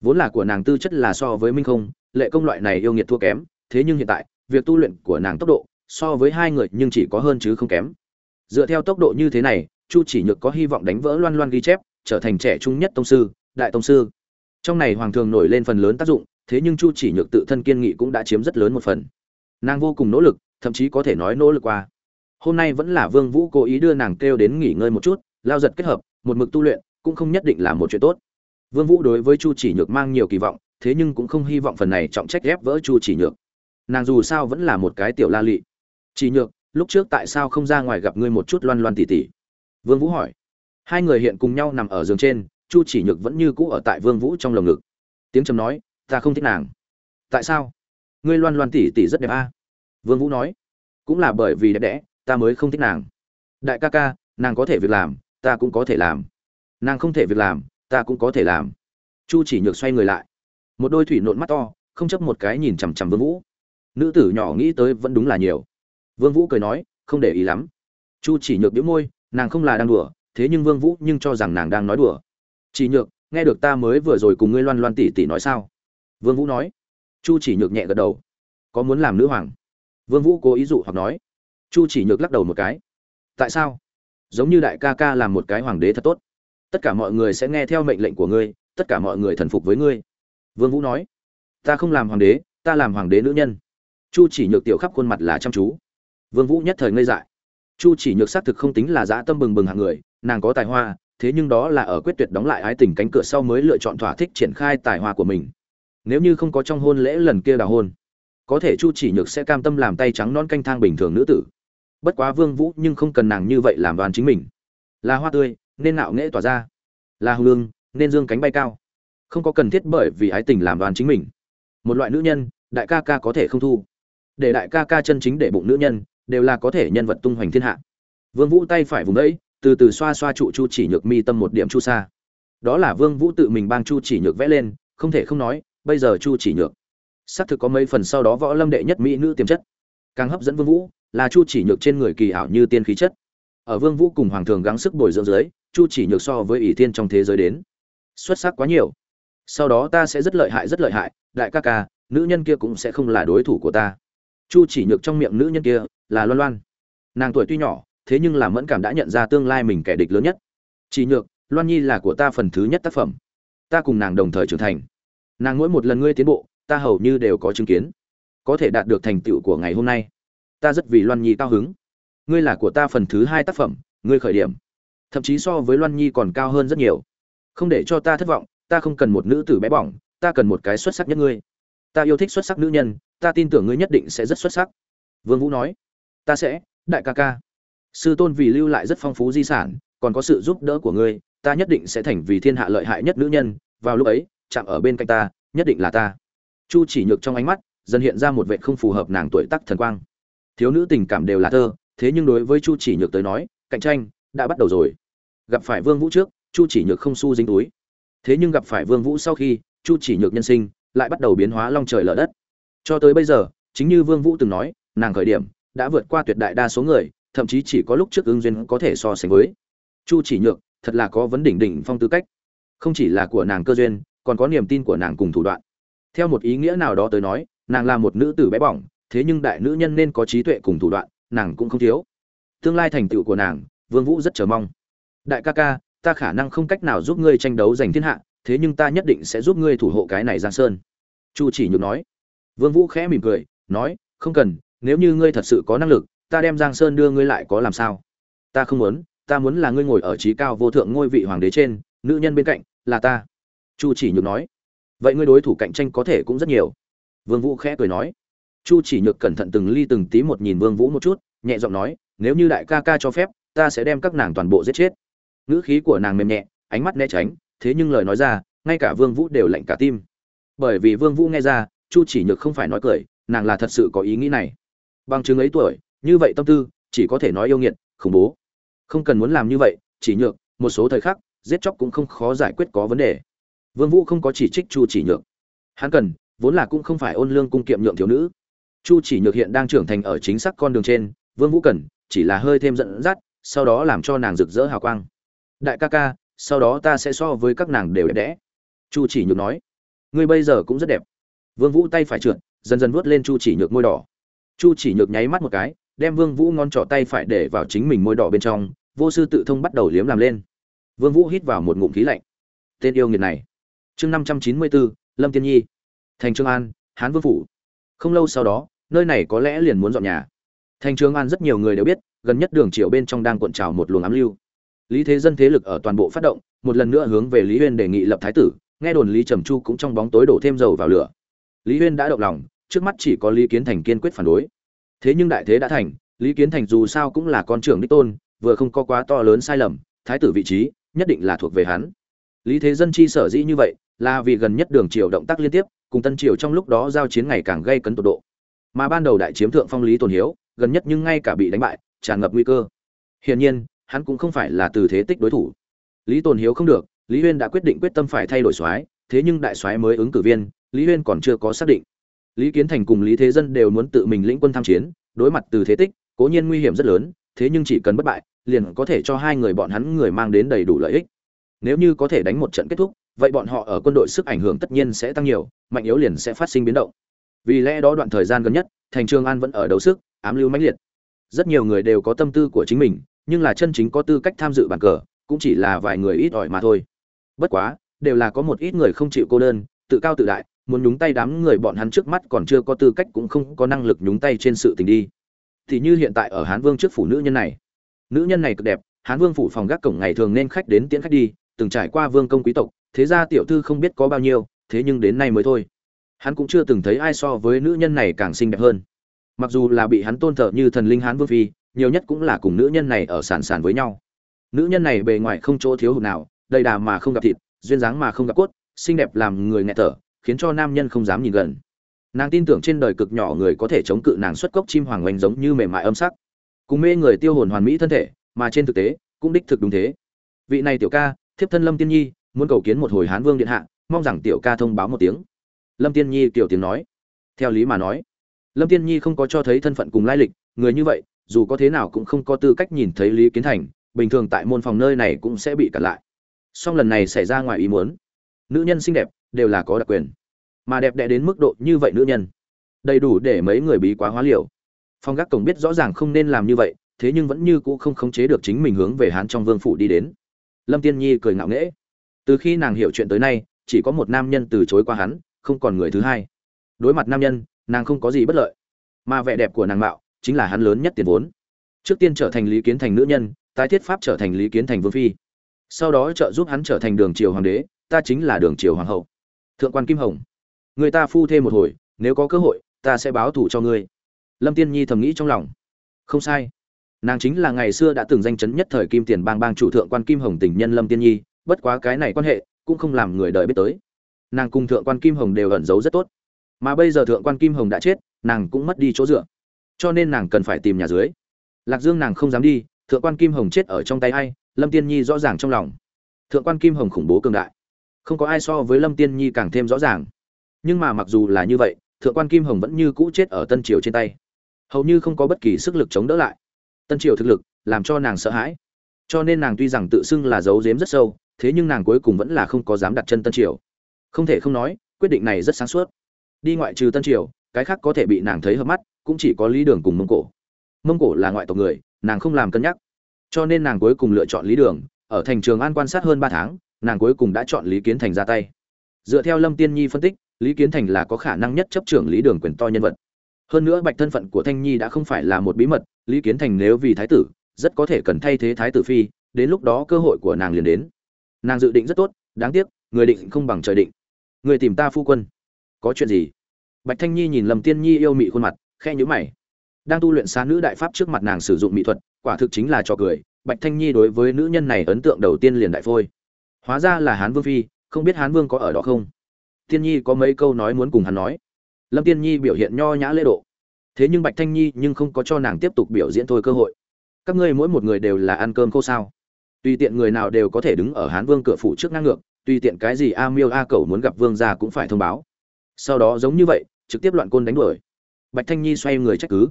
Vốn là của nàng tư chất là so với minh không, lệ công loại này yêu nghiệt thua kém, thế nhưng hiện tại, việc tu luyện của nàng tốc độ, so với hai người nhưng chỉ có hơn chứ không kém. Dựa theo tốc độ như thế này, chu chỉ nhược có hy vọng đánh vỡ loan loan ghi chép, trở thành trẻ trung nhất tông sư, đại tông sư. Trong này hoàng thường nổi lên phần lớn tác dụng, thế nhưng chu chỉ nhược tự thân kiên nghị cũng đã chiếm rất lớn một phần. Nàng vô cùng nỗ lực, thậm chí có thể nói nỗ lực qua hôm nay vẫn là vương vũ cố ý đưa nàng kêu đến nghỉ ngơi một chút, lao giật kết hợp, một mực tu luyện, cũng không nhất định là một chuyện tốt. Vương vũ đối với chu chỉ nhược mang nhiều kỳ vọng, thế nhưng cũng không hy vọng phần này trọng trách ghép vỡ chu chỉ nhược. Nàng dù sao vẫn là một cái tiểu la lị. Chỉ nhược, lúc trước tại sao không ra ngoài gặp ngươi một chút loan loan tỉ tỉ? Vương vũ hỏi. Hai người hiện cùng nhau nằm ở giường trên, chu chỉ nhược vẫn như cũ ở tại vương vũ trong lồng ngực. Tiếng trầm nói, ta không thích nàng. Tại sao? Ngươi loan loan tỉ tỉ rất đẹp a. Vương vũ nói. Cũng là bởi vì đẹp đẽ ta mới không thích nàng. Đại ca ca, nàng có thể việc làm, ta cũng có thể làm. Nàng không thể việc làm, ta cũng có thể làm. Chu chỉ nhược xoay người lại. Một đôi thủy nộn mắt to, không chấp một cái nhìn chằm chằm vương vũ. Nữ tử nhỏ nghĩ tới vẫn đúng là nhiều. Vương vũ cười nói, không để ý lắm. Chu chỉ nhược bĩu môi, nàng không là đang đùa, thế nhưng vương vũ nhưng cho rằng nàng đang nói đùa. Chỉ nhược, nghe được ta mới vừa rồi cùng ngươi loan loan tỷ tỷ nói sao? Vương vũ nói. Chu chỉ nhược nhẹ gật đầu. Có muốn làm nữ hoàng? Vương vũ cố ý dụ hoặc nói chu chỉ nhược lắc đầu một cái. Tại sao? Giống như đại ca ca làm một cái hoàng đế thật tốt. Tất cả mọi người sẽ nghe theo mệnh lệnh của ngươi, tất cả mọi người thần phục với ngươi. Vương vũ nói. Ta không làm hoàng đế, ta làm hoàng đế nữ nhân. Chu chỉ nhược tiểu khắp khuôn mặt là chăm chú. Vương vũ nhất thời ngây dại. Chu chỉ nhược xác thực không tính là dã tâm bừng bừng hạng người, nàng có tài hoa, thế nhưng đó là ở quyết tuyệt đóng lại ái tình cánh cửa sau mới lựa chọn thỏa thích triển khai tài hoa của mình. Nếu như không có trong hôn lễ lần kia đào hôn, có thể chu chỉ nhược sẽ cam tâm làm tay trắng non canh thang bình thường nữ tử bất quá vương vũ nhưng không cần nàng như vậy làm đoàn chính mình. Là hoa tươi, nên nạo nghệ tỏa ra. Là hương, nên dương cánh bay cao. Không có cần thiết bởi vì ái tình làm đoàn chính mình. Một loại nữ nhân, đại ca ca có thể không thu. Để đại ca ca chân chính để bụng nữ nhân, đều là có thể nhân vật tung hoành thiên hạ. Vương vũ tay phải vùng đấy, từ từ xoa xoa trụ chu chỉ nhược mi tâm một điểm chu xa. đó là vương vũ tự mình bang chu chỉ nhược vẽ lên, không thể không nói, bây giờ chu chỉ nhược, xác thực có mấy phần sau đó võ lâm đệ nhất mỹ nữ tiềm chất. Càng hấp dẫn vương vũ là chu chỉ nhược trên người kỳ ảo như tiên khí chất. Ở vương vũ cùng hoàng thường gắng sức bồi dưỡng dưới, chu chỉ nhược so với ỷ thiên trong thế giới đến xuất sắc quá nhiều. Sau đó ta sẽ rất lợi hại, rất lợi hại, đại ca ca, nữ nhân kia cũng sẽ không là đối thủ của ta. Chu chỉ nhược trong miệng nữ nhân kia là loan loan. Nàng tuổi tuy nhỏ, thế nhưng là mẫn cảm đã nhận ra tương lai mình kẻ địch lớn nhất. Chỉ nhược, loan nhi là của ta phần thứ nhất tác phẩm. Ta cùng nàng đồng thời trưởng thành. Nàng mỗi một lần ngươi tiến bộ, ta hầu như đều có chứng kiến. Có thể đạt được thành tựu của ngày hôm nay ta rất vì loan nhi cao hứng. Ngươi là của ta phần thứ hai tác phẩm, ngươi khởi điểm. Thậm chí so với loan nhi còn cao hơn rất nhiều. Không để cho ta thất vọng, ta không cần một nữ tử bé bỏng, ta cần một cái xuất sắc nhất ngươi. Ta yêu thích xuất sắc nữ nhân, ta tin tưởng ngươi nhất định sẽ rất xuất sắc. Vương vũ nói, ta sẽ, đại ca ca. Sư tôn vì lưu lại rất phong phú di sản, còn có sự giúp đỡ của ngươi, ta nhất định sẽ thành vì thiên hạ lợi hại nhất nữ nhân. Vào lúc ấy, chạm ở bên cạnh ta, nhất định là ta. Chu chỉ nhược trong ánh mắt, dần hiện ra một vệ không phù hợp nàng tuổi tác thần quang thiếu nữ tình cảm đều là thơ, thế nhưng đối với chu chỉ nhược tới nói, cạnh tranh đã bắt đầu rồi. Gặp phải vương vũ trước, chu chỉ nhược không su dính túi. Thế nhưng gặp phải vương vũ sau khi, chu chỉ nhược nhân sinh lại bắt đầu biến hóa long trời lở đất. Cho tới bây giờ, chính như vương vũ từng nói, nàng khởi điểm đã vượt qua tuyệt đại đa số người, thậm chí chỉ có lúc trước ứng duyên có thể so sánh với. Chu chỉ nhược thật là có vấn đỉnh đỉnh phong tư cách. Không chỉ là của nàng cơ duyên, còn có niềm tin của nàng cùng thủ đoạn. Theo một ý nghĩa nào đó tới nói, nàng là một nữ tử bé bỏng thế nhưng đại nữ nhân nên có trí tuệ cùng thủ đoạn, nàng cũng không thiếu. Tương lai thành tựu của nàng, vương vũ rất chờ mong. Đại ca ca, ta khả năng không cách nào giúp ngươi tranh đấu giành thiên hạ, thế nhưng ta nhất định sẽ giúp ngươi thủ hộ cái này giang sơn. Chu chỉ nhược nói. Vương vũ khẽ mỉm cười, nói, không cần, nếu như ngươi thật sự có năng lực, ta đem giang sơn đưa ngươi lại có làm sao? Ta không muốn, ta muốn là ngươi ngồi ở trí cao vô thượng ngôi vị hoàng đế trên, nữ nhân bên cạnh, là ta. Chu chỉ nhược nói. Vậy ngươi đối thủ cạnh tranh có thể cũng rất nhiều. Vương vũ khẽ cười nói chu chỉ nhược cẩn thận từng ly từng tí một nhìn vương vũ một chút, nhẹ giọng nói, nếu như đại ca ca cho phép, ta sẽ đem các nàng toàn bộ giết chết. Ngữ khí của nàng mềm nhẹ, ánh mắt né tránh, thế nhưng lời nói ra, ngay cả vương vũ đều lạnh cả tim. Bởi vì vương vũ nghe ra, chu chỉ nhược không phải nói cười, nàng là thật sự có ý nghĩ này. Bằng chứng ấy tuổi, như vậy tâm tư, chỉ có thể nói yêu nghiệt, khủng bố. Không cần muốn làm như vậy, chỉ nhược, một số thời khắc, giết chóc cũng không khó giải quyết có vấn đề. Vương vũ không có chỉ trích chu chỉ nhược. Hắn cần, vốn là cũng không phải ôn lương cung kiệm nhượng thiếu nữ chu chỉ nhược hiện đang trưởng thành ở chính xác con đường trên, vương vũ cần chỉ là hơi thêm giận dắt, sau đó làm cho nàng rực rỡ hào quang. Đại ca ca, sau đó ta sẽ so với các nàng đều đẹp đẽ. Chu chỉ nhược nói. Ngươi bây giờ cũng rất đẹp. Vương vũ tay phải trượt, dần dần vuốt lên chu chỉ nhược môi đỏ. Chu chỉ nhược nháy mắt một cái, đem vương vũ ngon trỏ tay phải để vào chính mình môi đỏ bên trong, vô sư tự thông bắt đầu liếm làm lên. Vương vũ hít vào một ngụm khí lạnh. Tên yêu nghiệt này. Chương năm trăm chín mươi bốn, lâm tiên nhi. Thành trương an, hán vương phủ. Không lâu sau đó nơi này có lẽ liền muốn dọn nhà. Thành trương an rất nhiều người đều biết, gần nhất đường triều bên trong đang cuộn trào một luồng ám lưu. Lý thế dân thế lực ở toàn bộ phát động, một lần nữa hướng về lý huyên đề nghị lập thái tử, nghe đồn lý trầm chu cũng trong bóng tối đổ thêm dầu vào lửa. Lý huyên đã động lòng, trước mắt chỉ có lý kiến thành kiên quyết phản đối. Thế nhưng đại thế đã thành, lý kiến thành dù sao cũng là con trưởng đích tôn, vừa không có quá to lớn sai lầm, thái tử vị trí, nhất định là thuộc về hắn. Lý thế dân chi sở dĩ như vậy, là vì gần nhất đường triều động tác liên tiếp, cùng tân triều trong lúc đó giao chiến ngày càng gây cấn tột độ mà ban đầu đại chiếm thượng phong lý tồn hiếu, gần nhất nhưng ngay cả bị đánh bại, tràn ngập nguy cơ. Hiển nhiên, hắn cũng không phải là từ thế tích đối thủ. Lý tồn hiếu không được, lý huyên đã quyết định quyết tâm phải thay đổi soái, thế nhưng đại soái mới ứng cử viên, lý huyên còn chưa có xác định. Lý kiến thành cùng lý thế dân đều muốn tự mình lĩnh quân tham chiến, đối mặt từ thế tích, cố nhiên nguy hiểm rất lớn, thế nhưng chỉ cần bất bại, liền có thể cho hai người bọn hắn người mang đến đầy đủ lợi ích. Nếu như có thể đánh một trận kết thúc, vậy bọn họ ở quân đội sức ảnh hưởng tất nhiên sẽ tăng nhiều, mạnh yếu liền sẽ phát sinh biến động vì lẽ đó đoạn thời gian gần nhất, thành trường an vẫn ở đấu sức, ám lưu mãnh liệt. Rất nhiều người đều có tâm tư của chính mình, nhưng là chân chính có tư cách tham dự bàn cờ, cũng chỉ là vài người ít ỏi mà thôi. Bất quá, đều là có một ít người không chịu cô đơn, tự cao tự đại, muốn nhúng tay đám người bọn hắn trước mắt còn chưa có tư cách cũng không có năng lực nhúng tay trên sự tình đi. Thì như hiện tại ở hán vương trước phủ nữ nhân này. Nữ nhân này cực đẹp, hán vương phủ phòng gác cổng ngày thường nên khách đến tiễn khách đi, từng trải qua vương công quý tộc, thế ra tiểu thư không biết có bao nhiêu, thế nhưng đến nay mới thôi hắn cũng chưa từng thấy ai so với nữ nhân này càng xinh đẹp hơn. Mặc dù là bị hắn tôn thờ như thần linh hán vương phi, nhiều nhất cũng là cùng nữ nhân này ở sàn sàn với nhau. Nữ nhân này bề ngoài không chỗ thiếu hụt nào, đầy đà mà không gặp thịt, duyên dáng mà không gặp cốt, xinh đẹp làm người nghẹt thở, khiến cho nam nhân không dám nhìn gần. Nàng tin tưởng trên đời cực nhỏ người có thể chống cự nàng xuất cốc chim hoàng oanh giống như mềm mại âm sắc. Cùng mê người tiêu hồn hoàn mỹ thân thể, mà trên thực tế, cũng đích thực đúng thế. Vị này tiểu ca, thiếp thân lâm tiên nhi, muốn cầu kiến một hồi hán vương điện hạ, mong rằng tiểu ca thông báo một tiếng lâm tiên nhi tiểu tiếng nói. Theo lý mà nói, lâm tiên nhi không có cho thấy thân phận cùng lai lịch, người như vậy, dù có thế nào cũng không có tư cách nhìn thấy lý kiến thành, bình thường tại môn phòng nơi này cũng sẽ bị cặn lại. Song lần này xảy ra ngoài ý muốn, nữ nhân xinh đẹp đều là có đặc quyền, mà đẹp đẽ đến mức độ như vậy nữ nhân, đầy đủ để mấy người bí quá hóa liều. Phong gác cổng biết rõ ràng không nên làm như vậy, thế nhưng vẫn như cũ không khống chế được chính mình hướng về hán trong vương phủ đi đến. Lâm tiên nhi cười ngạo nghễ. Từ khi nàng hiểu chuyện tới nay, chỉ có một nam nhân từ chối qua hắn không còn người thứ hai. Đối mặt nam nhân, nàng không có gì bất lợi. Mà vẻ đẹp của nàng mạo chính là hắn lớn nhất tiền vốn. Trước tiên trở thành lý kiến thành nữ nhân, tái thiết pháp trở thành lý kiến thành vương phi. Sau đó trợ giúp hắn trở thành đường triều hoàng đế, ta chính là đường triều hoàng hậu. Thượng quan kim hồng, người ta phu thêm một hồi, nếu có cơ hội, ta sẽ báo thủ cho ngươi. Lâm tiên nhi thầm nghĩ trong lòng. Không sai. Nàng chính là ngày xưa đã từng danh chấn nhất thời kim tiền bang bang chủ thượng quan kim hồng tình nhân lâm tiên nhi, bất quá cái này quan hệ cũng không làm người đợi biết tới nàng cùng thượng quan kim hồng đều ẩn giấu rất tốt. Mà bây giờ thượng quan kim hồng đã chết, nàng cũng mất đi chỗ dựa. Cho nên nàng cần phải tìm nhà dưới. Lạc dương nàng không dám đi, thượng quan kim hồng chết ở trong tay ai, lâm tiên nhi rõ ràng trong lòng. Thượng quan kim hồng khủng bố cường đại. Không có ai so với lâm tiên nhi càng thêm rõ ràng. Nhưng mà mặc dù là như vậy, thượng quan kim hồng vẫn như cũ chết ở tân triều trên tay. Hầu như không có bất kỳ sức lực chống đỡ lại. Tân triều thực lực làm cho nàng sợ hãi. Cho nên nàng tuy rằng tự xưng là giấu giếm rất sâu, thế nhưng nàng cuối cùng vẫn là không có dám đặt chân tân triều không thể không nói, quyết định này rất sáng suốt. Đi ngoại trừ tân triều, cái khác có thể bị nàng thấy hợp mắt, cũng chỉ có lý đường cùng mông cổ. Mông cổ là ngoại tộc người, nàng không làm cân nhắc. Cho nên nàng cuối cùng lựa chọn lý đường, ở thành trường an quan sát hơn ba tháng, nàng cuối cùng đã chọn lý kiến thành ra tay. Dựa theo lâm tiên nhi phân tích, lý kiến thành là có khả năng nhất chấp trưởng lý đường quyền to nhân vật. Hơn nữa bạch thân phận của thanh nhi đã không phải là một bí mật, lý kiến thành nếu vì thái tử, rất có thể cần thay thế thái tử phi, đến lúc đó cơ hội của nàng liền đến. Nàng dự định rất tốt, đáng tiếc, người định không bằng trời định người tìm ta phu quân. Có chuyện gì? Bạch thanh nhi nhìn lầm tiên nhi yêu mị khuôn mặt khe nhữ mày. Đang tu luyện xá nữ đại pháp trước mặt nàng sử dụng mỹ thuật, quả thực chính là trò cười. Bạch thanh nhi đối với nữ nhân này ấn tượng đầu tiên liền đại phôi. Hóa ra là hán vương phi, không biết hán vương có ở đó không? Tiên nhi có mấy câu nói muốn cùng hắn nói. Lâm tiên nhi biểu hiện nho nhã lễ độ. Thế nhưng bạch thanh nhi nhưng không có cho nàng tiếp tục biểu diễn thôi cơ hội. Các ngươi mỗi một người đều là ăn cơm khô sao? Tùy tiện người nào đều có thể đứng ở hán vương cửa phủ trước ngang ngược tùy tiện cái gì a miêu a Cẩu muốn gặp vương gia cũng phải thông báo. Sau đó giống như vậy, trực tiếp loạn côn đánh đuổi. Bạch thanh nhi xoay người trách cứ.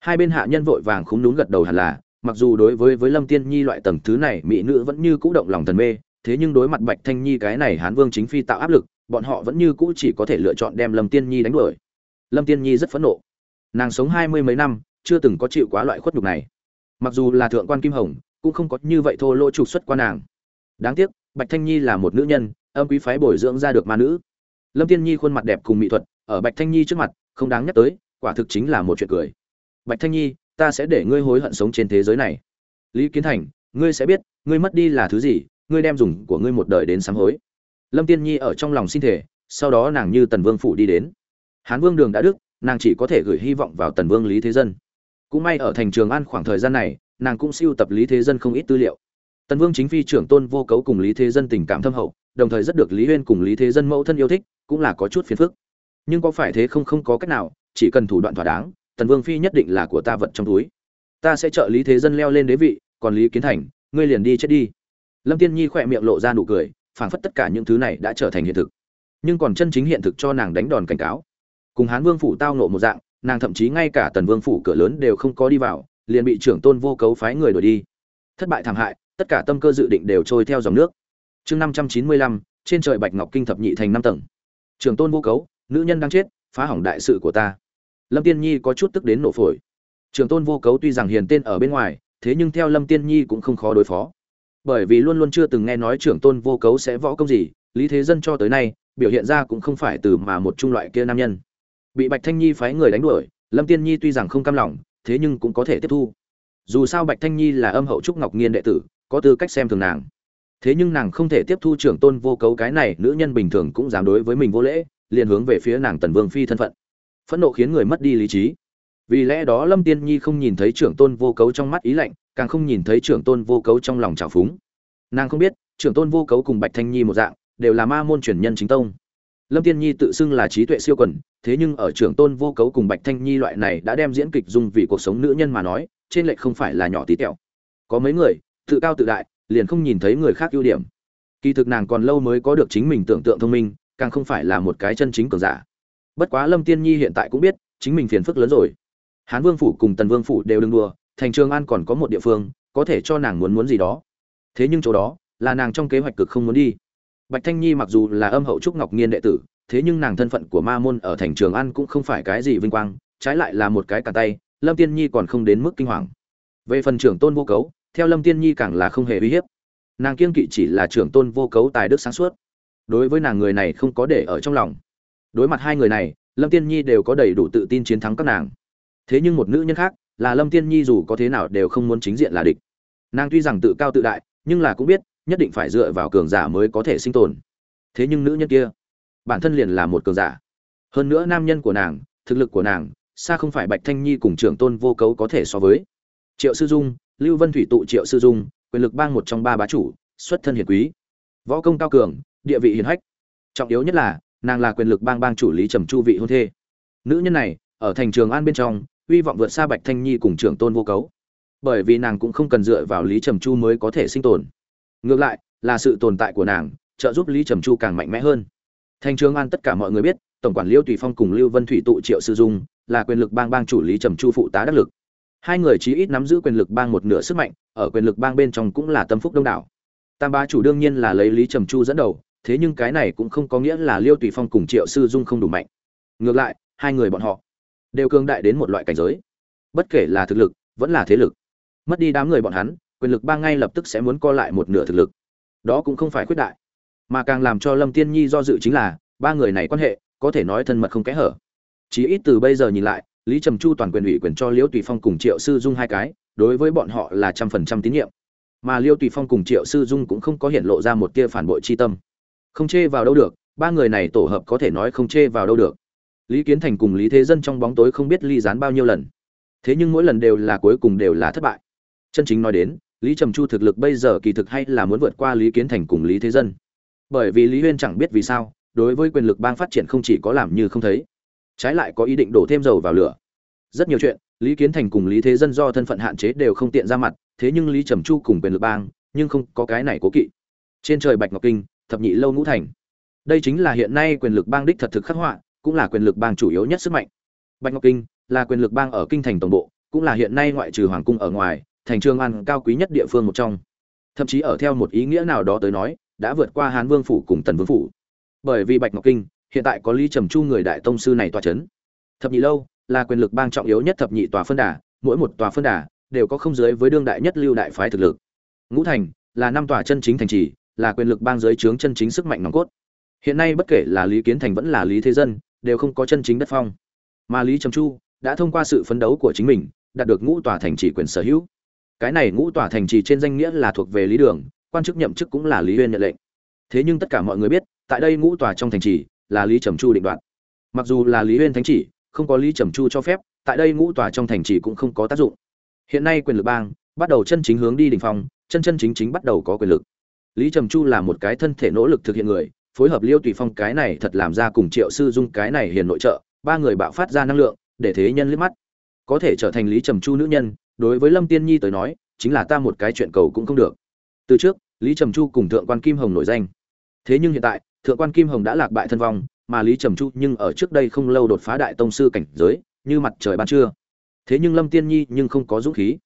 Hai bên hạ nhân vội vàng khúng đúng gật đầu hẳn là, mặc dù đối với với lâm tiên nhi loại tầng thứ này, mỹ nữ vẫn như cũ động lòng thần mê, thế nhưng đối mặt bạch thanh nhi cái này hán vương chính phi tạo áp lực, bọn họ vẫn như cũ chỉ có thể lựa chọn đem lâm tiên nhi đánh đuổi. Lâm tiên nhi rất phẫn nộ. Nàng sống hai mươi mấy năm, chưa từng có chịu quá loại khuất nhục này. Mặc dù là thượng quan kim hồng, cũng không có như vậy thô lỗ trục xuất qua nàng. Đáng tiếc bạch thanh nhi là một nữ nhân, âm quý phái bồi dưỡng ra được ma nữ. Lâm tiên nhi khuôn mặt đẹp cùng mỹ thuật, ở bạch thanh nhi trước mặt, không đáng nhắc tới, quả thực chính là một chuyện cười. Bạch thanh nhi, ta sẽ để ngươi hối hận sống trên thế giới này. Lý kiến thành, ngươi sẽ biết, ngươi mất đi là thứ gì, ngươi đem dùng của ngươi một đời đến sám hối. Lâm tiên nhi ở trong lòng xin thể sau đó nàng như tần vương phủ đi đến. Hán vương đường đã đức, nàng chỉ có thể gửi hy vọng vào tần vương lý thế dân. Cũng may ở thành trường an khoảng thời gian này, nàng cũng siêu tập lý thế dân không ít tư liệu tần vương chính phi trưởng tôn vô cấu cùng lý thế dân tình cảm thâm hậu, đồng thời rất được lý huyên cùng lý thế dân mẫu thân yêu thích, cũng là có chút phiền phức. Nhưng có phải thế không không có cách nào, chỉ cần thủ đoạn thỏa đáng, tần vương phi nhất định là của ta vật trong túi. Ta sẽ trợ lý thế dân leo lên đế vị, còn lý kiến thành, ngươi liền đi chết đi. Lâm tiên nhi khỏe miệng lộ ra nụ cười, phảng phất tất cả những thứ này đã trở thành hiện thực. Nhưng còn chân chính hiện thực cho nàng đánh đòn cảnh cáo. Cùng hán vương phủ tao nộ một dạng, nàng thậm chí ngay cả tần vương phủ cửa lớn đều không có đi vào, liền bị trưởng tôn vô cấu phái người đuổi đi. Thất bại thảm hại tất cả tâm cơ dự định đều trôi theo dòng nước. Chương năm trăm chín mươi lăm, trên trời bạch ngọc kinh thập nhị thành năm tầng. Trường tôn vô cấu, nữ nhân đang chết, phá hỏng đại sự của ta. Lâm tiên nhi có chút tức đến nổ phổi. Trường tôn vô cấu tuy rằng hiền tên ở bên ngoài, thế nhưng theo lâm tiên nhi cũng không khó đối phó. Bởi vì luôn luôn chưa từng nghe nói trưởng tôn vô cấu sẽ võ công gì, lý thế dân cho tới nay, biểu hiện ra cũng không phải từ mà một trung loại kia nam nhân. Bị bạch thanh nhi phái người đánh đuổi, lâm tiên nhi tuy rằng không cam lòng, thế nhưng cũng có thể tiếp thu. Dù sao bạch thanh nhi là âm hậu trúc ngọc nghiên đệ tử có tư cách xem thường nàng. Thế nhưng nàng không thể tiếp thu trưởng tôn vô cấu cái này, nữ nhân bình thường cũng dám đối với mình vô lễ, liền hướng về phía nàng tần vương phi thân phận. Phẫn nộ khiến người mất đi lý trí. Vì lẽ đó lâm tiên nhi không nhìn thấy trưởng tôn vô cấu trong mắt ý lạnh, càng không nhìn thấy trưởng tôn vô cấu trong lòng trào phúng. Nàng không biết, trưởng tôn vô cấu cùng bạch thanh nhi một dạng, đều là ma môn truyền nhân chính tông. Lâm tiên nhi tự xưng là trí tuệ siêu quần, thế nhưng ở trưởng tôn vô cấu cùng bạch thanh nhi loại này đã đem diễn kịch dùng vì cuộc sống nữ nhân mà nói, trên lệch không phải là nhỏ tí tẹo. Có mấy người tự cao tự đại, liền không nhìn thấy người khác ưu điểm. Kỳ thực nàng còn lâu mới có được chính mình tưởng tượng thông minh, càng không phải là một cái chân chính cường giả. Bất quá lâm tiên nhi hiện tại cũng biết, chính mình phiền phức lớn rồi. Hán vương phủ cùng tần vương phủ đều đừng đùa, thành trường an còn có một địa phương, có thể cho nàng muốn muốn gì đó. Thế nhưng chỗ đó, là nàng trong kế hoạch cực không muốn đi. Bạch thanh nhi mặc dù là âm hậu trúc ngọc nghiên đệ tử, thế nhưng nàng thân phận của ma môn ở thành trường an cũng không phải cái gì vinh quang, trái lại là một cái cả tay, lâm tiên nhi còn không đến mức kinh hoàng. Về phần trưởng tôn vô cấu theo lâm tiên nhi càng là không hề uy hiếp. Nàng kiên kỵ chỉ là trưởng tôn vô cấu tài đức sáng suốt. Đối với nàng người này không có để ở trong lòng. Đối mặt hai người này, lâm tiên nhi đều có đầy đủ tự tin chiến thắng các nàng. Thế nhưng một nữ nhân khác, là lâm tiên nhi dù có thế nào đều không muốn chính diện là địch. Nàng tuy rằng tự cao tự đại, nhưng là cũng biết, nhất định phải dựa vào cường giả mới có thể sinh tồn. Thế nhưng nữ nhân kia, bản thân liền là một cường giả. Hơn nữa nam nhân của nàng, thực lực của nàng, xa không phải bạch thanh nhi cùng trưởng tôn vô cấu có thể so với. Triệu sư dung lưu vân thủy tụ triệu sư dung, quyền lực bang một trong ba bá chủ, xuất thân hiển quý. Võ công cao cường, địa vị hiển hách. Trọng yếu nhất là, nàng là quyền lực bang bang chủ lý trầm chu vị hôn thê. Nữ nhân này, ở thành trường an bên trong, hy vọng vượt xa bạch thanh nhi cùng trưởng tôn vô cấu. Bởi vì nàng cũng không cần dựa vào lý trầm chu mới có thể sinh tồn. Ngược lại, là sự tồn tại của nàng, trợ giúp lý trầm chu càng mạnh mẽ hơn. Thành trường an tất cả mọi người biết, tổng quản liêu tùy phong cùng lưu vân thủy tụ triệu sư dung, là quyền lực bang bang chủ lý trầm chu phụ tá đắc lực hai người chí ít nắm giữ quyền lực bang một nửa sức mạnh, ở quyền lực bang bên trong cũng là tâm phúc đông đảo. Tam bá chủ đương nhiên là lấy lý trầm chu dẫn đầu, thế nhưng cái này cũng không có nghĩa là liêu tùy phong cùng triệu sư dung không đủ mạnh. Ngược lại, hai người bọn họ đều cương đại đến một loại cảnh giới. Bất kể là thực lực, vẫn là thế lực, mất đi đám người bọn hắn, quyền lực bang ngay lập tức sẽ muốn co lại một nửa thực lực. Đó cũng không phải khuyết đại, mà càng làm cho lâm tiên nhi do dự chính là, ba người này quan hệ, có thể nói thân mật không kẽ hở. Chỉ ít từ bây giờ nhìn lại lý trầm chu toàn quyền ủy quyền cho liễu tùy phong cùng triệu sư dung hai cái, đối với bọn họ là trăm phần trăm tín nhiệm. Mà liêu tùy phong cùng triệu sư dung cũng không có hiện lộ ra một tia phản bội chi tâm. Không chê vào đâu được, ba người này tổ hợp có thể nói không chê vào đâu được. Lý kiến thành cùng lý thế dân trong bóng tối không biết ly dán bao nhiêu lần. Thế nhưng mỗi lần đều là cuối cùng đều là thất bại. Chân chính nói đến, lý trầm chu thực lực bây giờ kỳ thực hay là muốn vượt qua lý kiến thành cùng lý thế dân. Bởi vì lý huyên chẳng biết vì sao, đối với quyền lực bang phát triển không chỉ có làm như không thấy trái lại có ý định đổ thêm dầu vào lửa. Rất nhiều chuyện, lý kiến thành cùng lý thế dân do thân phận hạn chế đều không tiện ra mặt, thế nhưng lý trầm chu cùng quyền lực bang, nhưng không có cái này cố kỵ. Trên trời bạch ngọc kinh, thập nhị lâu ngũ thành. Đây chính là hiện nay quyền lực bang đích thật thực khắc họa, cũng là quyền lực bang chủ yếu nhất sức mạnh. Bạch ngọc kinh là quyền lực bang ở kinh thành tổng bộ, cũng là hiện nay ngoại trừ hoàng cung ở ngoài, thành trường an cao quý nhất địa phương một trong. Thậm chí ở theo một ý nghĩa nào đó tới nói, đã vượt qua hán vương phủ cùng tần vương phủ. Bởi vì bạch ngọc kinh hiện tại có lý trầm chu người đại tông sư này tòa chấn. Thập nhị lâu là quyền lực bang trọng yếu nhất thập nhị tòa phân đà, mỗi một tòa phân đà đều có không dưới với đương đại nhất lưu đại phái thực lực. Ngũ thành là năm tòa chân chính thành trì, là quyền lực bang giới trướng chân chính sức mạnh nòng cốt. Hiện nay bất kể là lý kiến thành vẫn là lý thế dân, đều không có chân chính đất phong. Mà lý trầm chu đã thông qua sự phấn đấu của chính mình, đạt được ngũ tòa thành trì quyền sở hữu. Cái này ngũ tòa thành trì trên danh nghĩa là thuộc về lý đường, quan chức nhậm chức cũng là lý uyên nhận lệnh. Thế nhưng tất cả mọi người biết, tại đây ngũ tòa trong thành trì là lý trầm chu định đoạt. Mặc dù là lý huyên thánh chỉ, không có lý trầm chu cho phép, tại đây ngũ tòa trong thành trì cũng không có tác dụng. Hiện nay quyền lực bang bắt đầu chân chính hướng đi đỉnh phong, chân chân chính chính bắt đầu có quyền lực. Lý trầm chu là một cái thân thể nỗ lực thực hiện người, phối hợp liêu tùy phong cái này thật làm ra cùng triệu sư dung cái này hiền nội trợ, ba người bạo phát ra năng lượng, để thế nhân liếc mắt. Có thể trở thành lý trầm chu nữ nhân, đối với lâm tiên nhi tới nói, chính là ta một cái chuyện cầu cũng không được. Từ trước, lý trầm chu cùng thượng quan kim hồng nổi danh. Thế nhưng hiện tại thượng quan kim hồng đã lạc bại thân vong, mà lý trầm chu nhưng ở trước đây không lâu đột phá đại tông sư cảnh giới, như mặt trời ban trưa. Thế nhưng lâm tiên nhi nhưng không có dũng khí.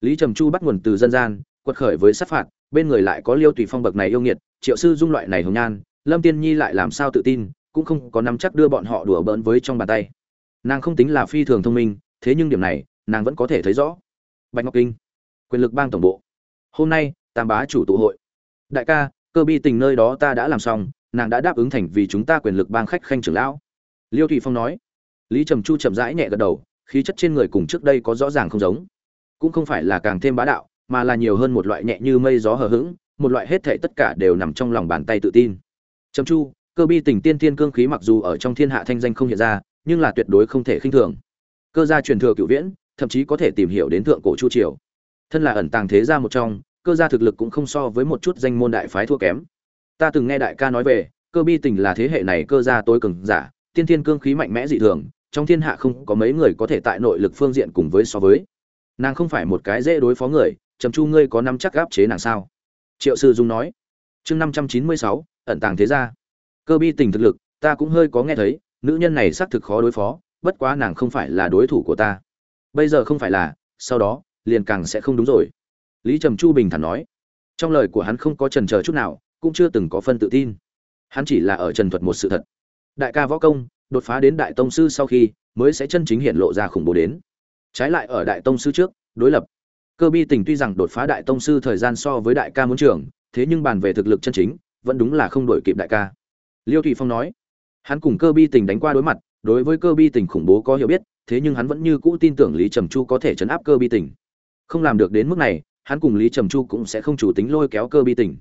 Lý trầm chu bắt nguồn từ dân gian, quật khởi với sát phạt, bên người lại có liêu tùy phong bậc này yêu nghiệt, triệu sư dung loại này hồng nhan, lâm tiên nhi lại làm sao tự tin, cũng không có nắm chắc đưa bọn họ đùa bỡn với trong bàn tay. Nàng không tính là phi thường thông minh, thế nhưng điểm này, nàng vẫn có thể thấy rõ. Bạch ngọc kinh, quyền lực bang tổng bộ. Hôm nay, tam bá chủ tụ hội. Đại ca, cơ bi tình nơi đó ta đã làm xong nàng đã đáp ứng thành vì chúng ta quyền lực bang khách khanh trưởng lão. Liêu thụy phong nói. Lý trầm chu chậm rãi nhẹ gật đầu, khí chất trên người cùng trước đây có rõ ràng không giống. Cũng không phải là càng thêm bá đạo, mà là nhiều hơn một loại nhẹ như mây gió hờ hững, một loại hết thể tất cả đều nằm trong lòng bàn tay tự tin. Trầm chu, cơ bi tình tiên tiên cương khí mặc dù ở trong thiên hạ thanh danh không hiện ra, nhưng là tuyệt đối không thể khinh thường. Cơ gia truyền thừa cựu viễn, thậm chí có thể tìm hiểu đến thượng cổ chu triều. Thân là ẩn tàng thế gia một trong, cơ gia thực lực cũng không so với một chút danh môn đại phái thua kém ta từng nghe đại ca nói về, cơ bi tình là thế hệ này cơ gia tối cường giả, tiên thiên cương khí mạnh mẽ dị thường, trong thiên hạ không có mấy người có thể tại nội lực phương diện cùng với so với. Nàng không phải một cái dễ đối phó người, trầm chu ngươi có năm chắc gáp chế nàng sao? Triệu sư dung nói. Chương năm trăm chín mươi sáu, ẩn tàng thế gia. Cơ bi tình thực lực, ta cũng hơi có nghe thấy, nữ nhân này xác thực khó đối phó, bất quá nàng không phải là đối thủ của ta. Bây giờ không phải là, sau đó, liền càng sẽ không đúng rồi. Lý trầm chu bình thản nói. Trong lời của hắn không có trần chờ chút nào cũng chưa từng có phân tự tin. Hắn chỉ là ở trần thuật một sự thật. Đại ca võ công, đột phá đến đại tông sư sau khi, mới sẽ chân chính hiện lộ ra khủng bố đến. Trái lại ở đại tông sư trước, đối lập. Cơ bi tình tuy rằng đột phá đại tông sư thời gian so với đại ca muốn trưởng, thế nhưng bàn về thực lực chân chính, vẫn đúng là không đổi kịp đại ca. Liêu thụy phong nói, hắn cùng cơ bi tình đánh qua đối mặt, đối với cơ bi tình khủng bố có hiểu biết, thế nhưng hắn vẫn như cũ tin tưởng lý trầm chu có thể chấn áp cơ bi tình. Không làm được đến mức này, hắn cùng lý trầm chu cũng sẽ không chủ tính lôi kéo cơ bi tình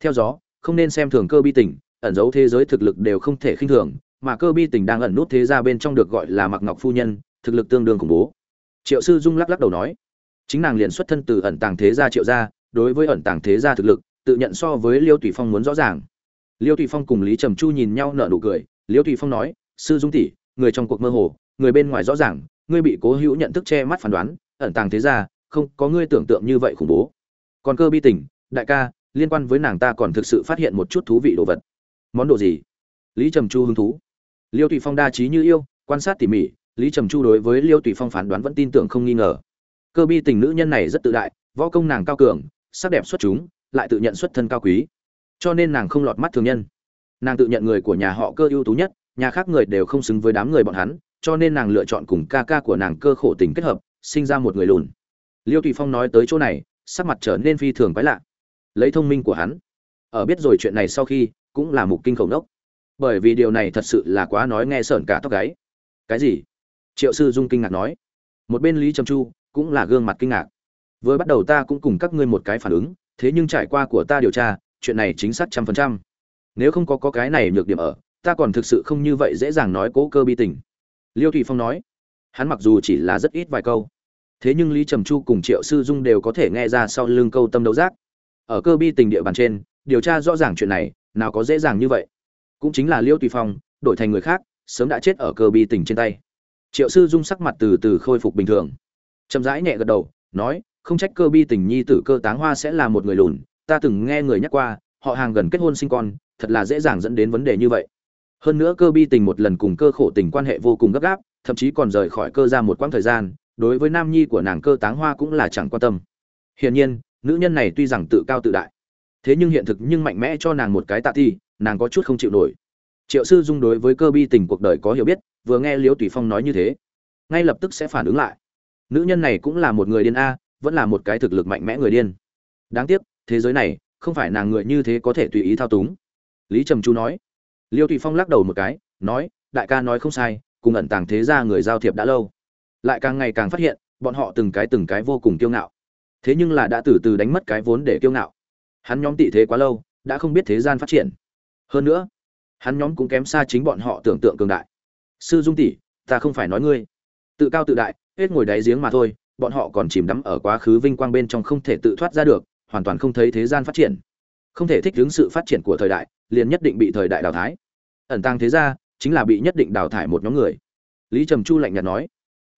theo gió, không nên xem thường cơ bi tình, ẩn giấu thế giới thực lực đều không thể khinh thường, mà cơ bi tình đang ẩn nút thế ra bên trong được gọi là mặc ngọc phu nhân, thực lực tương đương khủng bố. Triệu sư dung lắc lắc đầu nói, chính nàng liền xuất thân từ ẩn tàng thế gia triệu gia, đối với ẩn tàng thế gia thực lực, tự nhận so với liêu tùy phong muốn rõ ràng. Liêu tùy phong cùng lý trầm chu nhìn nhau nở nụ cười, liêu tùy phong nói, sư dung tỷ, người trong cuộc mơ hồ, người bên ngoài rõ ràng, ngươi bị cố hữu nhận thức che mắt phán đoán, ẩn tàng thế gia, không có ngươi tưởng tượng như vậy khủng bố. Còn cơ bi tình, đại ca liên quan với nàng ta còn thực sự phát hiện một chút thú vị đồ vật. Món đồ gì? Lý trầm chu hứng thú. Liêu tùy phong đa trí như yêu, quan sát tỉ mỉ, lý trầm chu đối với liêu tùy phong phán đoán vẫn tin tưởng không nghi ngờ. Cơ bi tình nữ nhân này rất tự đại, võ công nàng cao cường, sắc đẹp xuất chúng, lại tự nhận xuất thân cao quý. Cho nên nàng không lọt mắt thường nhân. Nàng tự nhận người của nhà họ cơ ưu tú nhất, nhà khác người đều không xứng với đám người bọn hắn, cho nên nàng lựa chọn cùng ca ca của nàng cơ khổ tình kết hợp, sinh ra một người lùn. Liêu tùy phong nói tới chỗ này, sắc mặt trở nên phi thường quái lạ lấy thông minh của hắn. Ở biết rồi chuyện này sau khi cũng là mục kinh khổng đốc bởi vì điều này thật sự là quá nói nghe sởn cả tóc gáy. Cái gì? Triệu sư dung kinh ngạc nói. Một bên lý trầm chu cũng là gương mặt kinh ngạc. Vừa bắt đầu ta cũng cùng các ngươi một cái phản ứng thế nhưng trải qua của ta điều tra chuyện này chính xác trăm phần trăm. Nếu không có, có cái này nhược điểm ở ta còn thực sự không như vậy dễ dàng nói cố cơ bi tình. Liêu thụy phong nói. Hắn mặc dù chỉ là rất ít vài câu. Thế nhưng lý trầm chu cùng triệu sư dung đều có thể nghe ra sau lưng câu tâm đấu giác ở cơ bi tình địa bàn trên, điều tra rõ ràng chuyện này, nào có dễ dàng như vậy. Cũng chính là liêu tùy phong, đổi thành người khác, sớm đã chết ở cơ bi tình trên tay. Triệu sư dung sắc mặt từ từ khôi phục bình thường. Chậm rãi nhẹ gật đầu, nói, không trách cơ bi tình nhi tử cơ táng hoa sẽ là một người lùn, ta từng nghe người nhắc qua, họ hàng gần kết hôn sinh con, thật là dễ dàng dẫn đến vấn đề như vậy. Hơn nữa cơ bi tình một lần cùng cơ khổ tình quan hệ vô cùng gấp gáp, thậm chí còn rời khỏi cơ ra một quãng thời gian, đối với nam nhi của nàng cơ táng hoa cũng là chẳng quan tâm. Hiển nhiên nữ nhân này tuy rằng tự cao tự đại, thế nhưng hiện thực nhưng mạnh mẽ cho nàng một cái tạ thi, nàng có chút không chịu nổi. Triệu sư dung đối với cơ bi tình cuộc đời có hiểu biết, vừa nghe liễu tùy phong nói như thế, ngay lập tức sẽ phản ứng lại. Nữ nhân này cũng là một người điên a, vẫn là một cái thực lực mạnh mẽ người điên. Đáng tiếc, thế giới này, không phải nàng người như thế có thể tùy ý thao túng. Lý trầm chu nói. Liêu tùy phong lắc đầu một cái, nói, đại ca nói không sai, cùng ẩn tàng thế ra người giao thiệp đã lâu. Lại càng ngày càng phát hiện, bọn họ từng cái từng cái vô cùng kiêu ngạo thế nhưng là đã từ từ đánh mất cái vốn để kiêu ngạo. Hắn nhóm tị thế quá lâu, đã không biết thế gian phát triển. Hơn nữa, hắn nhóm cũng kém xa chính bọn họ tưởng tượng cường đại. Sư dung tỷ, ta không phải nói ngươi. Tự cao tự đại, hết ngồi đáy giếng mà thôi, bọn họ còn chìm đắm ở quá khứ vinh quang bên trong không thể tự thoát ra được, hoàn toàn không thấy thế gian phát triển. Không thể thích ứng sự phát triển của thời đại, liền nhất định bị thời đại đào thái ẩn tăng thế ra chính là bị nhất định đào thải một nhóm người. Lý trầm chu lạnh nhạt nói,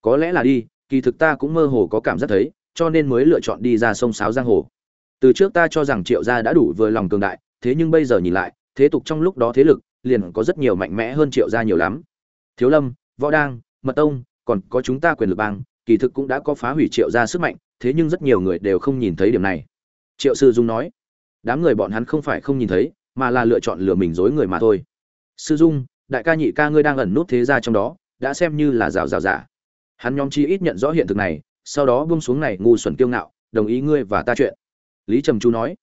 có lẽ là đi, kỳ thực ta cũng mơ hồ có cảm giác thấy cho nên mới lựa chọn đi ra sông sáo giang hồ. Từ trước ta cho rằng triệu gia đã đủ vừa lòng cường đại, thế nhưng bây giờ nhìn lại, thế tục trong lúc đó thế lực liền có rất nhiều mạnh mẽ hơn triệu gia nhiều lắm. Thiếu lâm, võ đang, mật tông, còn có chúng ta quyền lực bang, kỳ thực cũng đã có phá hủy triệu gia sức mạnh, thế nhưng rất nhiều người đều không nhìn thấy điểm này. Triệu sư dung nói, đám người bọn hắn không phải không nhìn thấy, mà là lựa chọn lừa mình dối người mà thôi. Sư dung, đại ca nhị ca ngươi đang ẩn nút thế gia trong đó, đã xem như là rào rào giả. Hắn nhóm chi ít nhận rõ hiện thực này sau đó buông xuống này ngu xuẩn kiêu ngạo, đồng ý ngươi và ta chuyện. Lý trầm chu nói,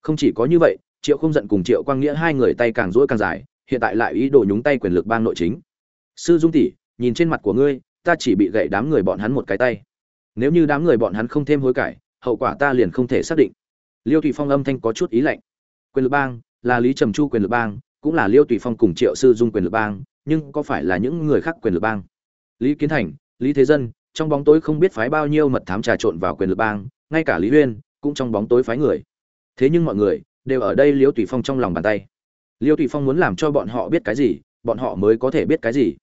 không chỉ có như vậy, triệu không giận cùng triệu quang nghĩa hai người tay càng rỗi càng dài, hiện tại lại ý đồ nhúng tay quyền lực bang nội chính. Sư dung tỷ, nhìn trên mặt của ngươi, ta chỉ bị gậy đám người bọn hắn một cái tay. Nếu như đám người bọn hắn không thêm hối cải, hậu quả ta liền không thể xác định. Liêu thủy phong âm thanh có chút ý lạnh. Quyền lực bang, là lý trầm chu quyền lực bang, cũng là liêu thủy phong cùng triệu sư dung quyền lực bang, nhưng có phải là những người khác quyền lực bang? Lý kiến thành, lý thế dân trong bóng tối không biết phái bao nhiêu mật thám trà trộn vào quyền lực bang, ngay cả lý uyên cũng trong bóng tối phái người. Thế nhưng mọi người đều ở đây liêu thủy phong trong lòng bàn tay. Liêu thủy phong muốn làm cho bọn họ biết cái gì, bọn họ mới có thể biết cái gì.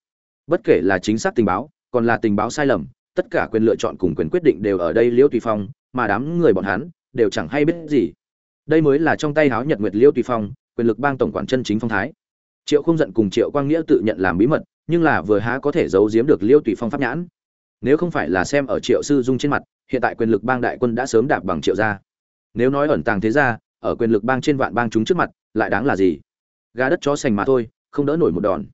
Bất kể là chính xác tình báo, còn là tình báo sai lầm, tất cả quyền lựa chọn cùng quyền quyết định đều ở đây liêu thủy phong, mà đám người bọn hắn đều chẳng hay biết gì. Đây mới là trong tay háo nhật nguyệt liêu thủy phong, quyền lực bang tổng quản chân chính phong thái. Triệu không giận cùng triệu quang nghĩa tự nhận làm bí mật, nhưng là vừa há có thể giấu giếm được liêu tùy phong pháp nhãn nếu không phải là xem ở triệu sư dung trên mặt, hiện tại quyền lực bang đại quân đã sớm đạp bằng triệu gia. Nếu nói ẩn tàng thế gia, ở quyền lực bang trên vạn bang chúng trước mặt, lại đáng là gì? Gà đất chó sành mà thôi, không đỡ nổi một đòn.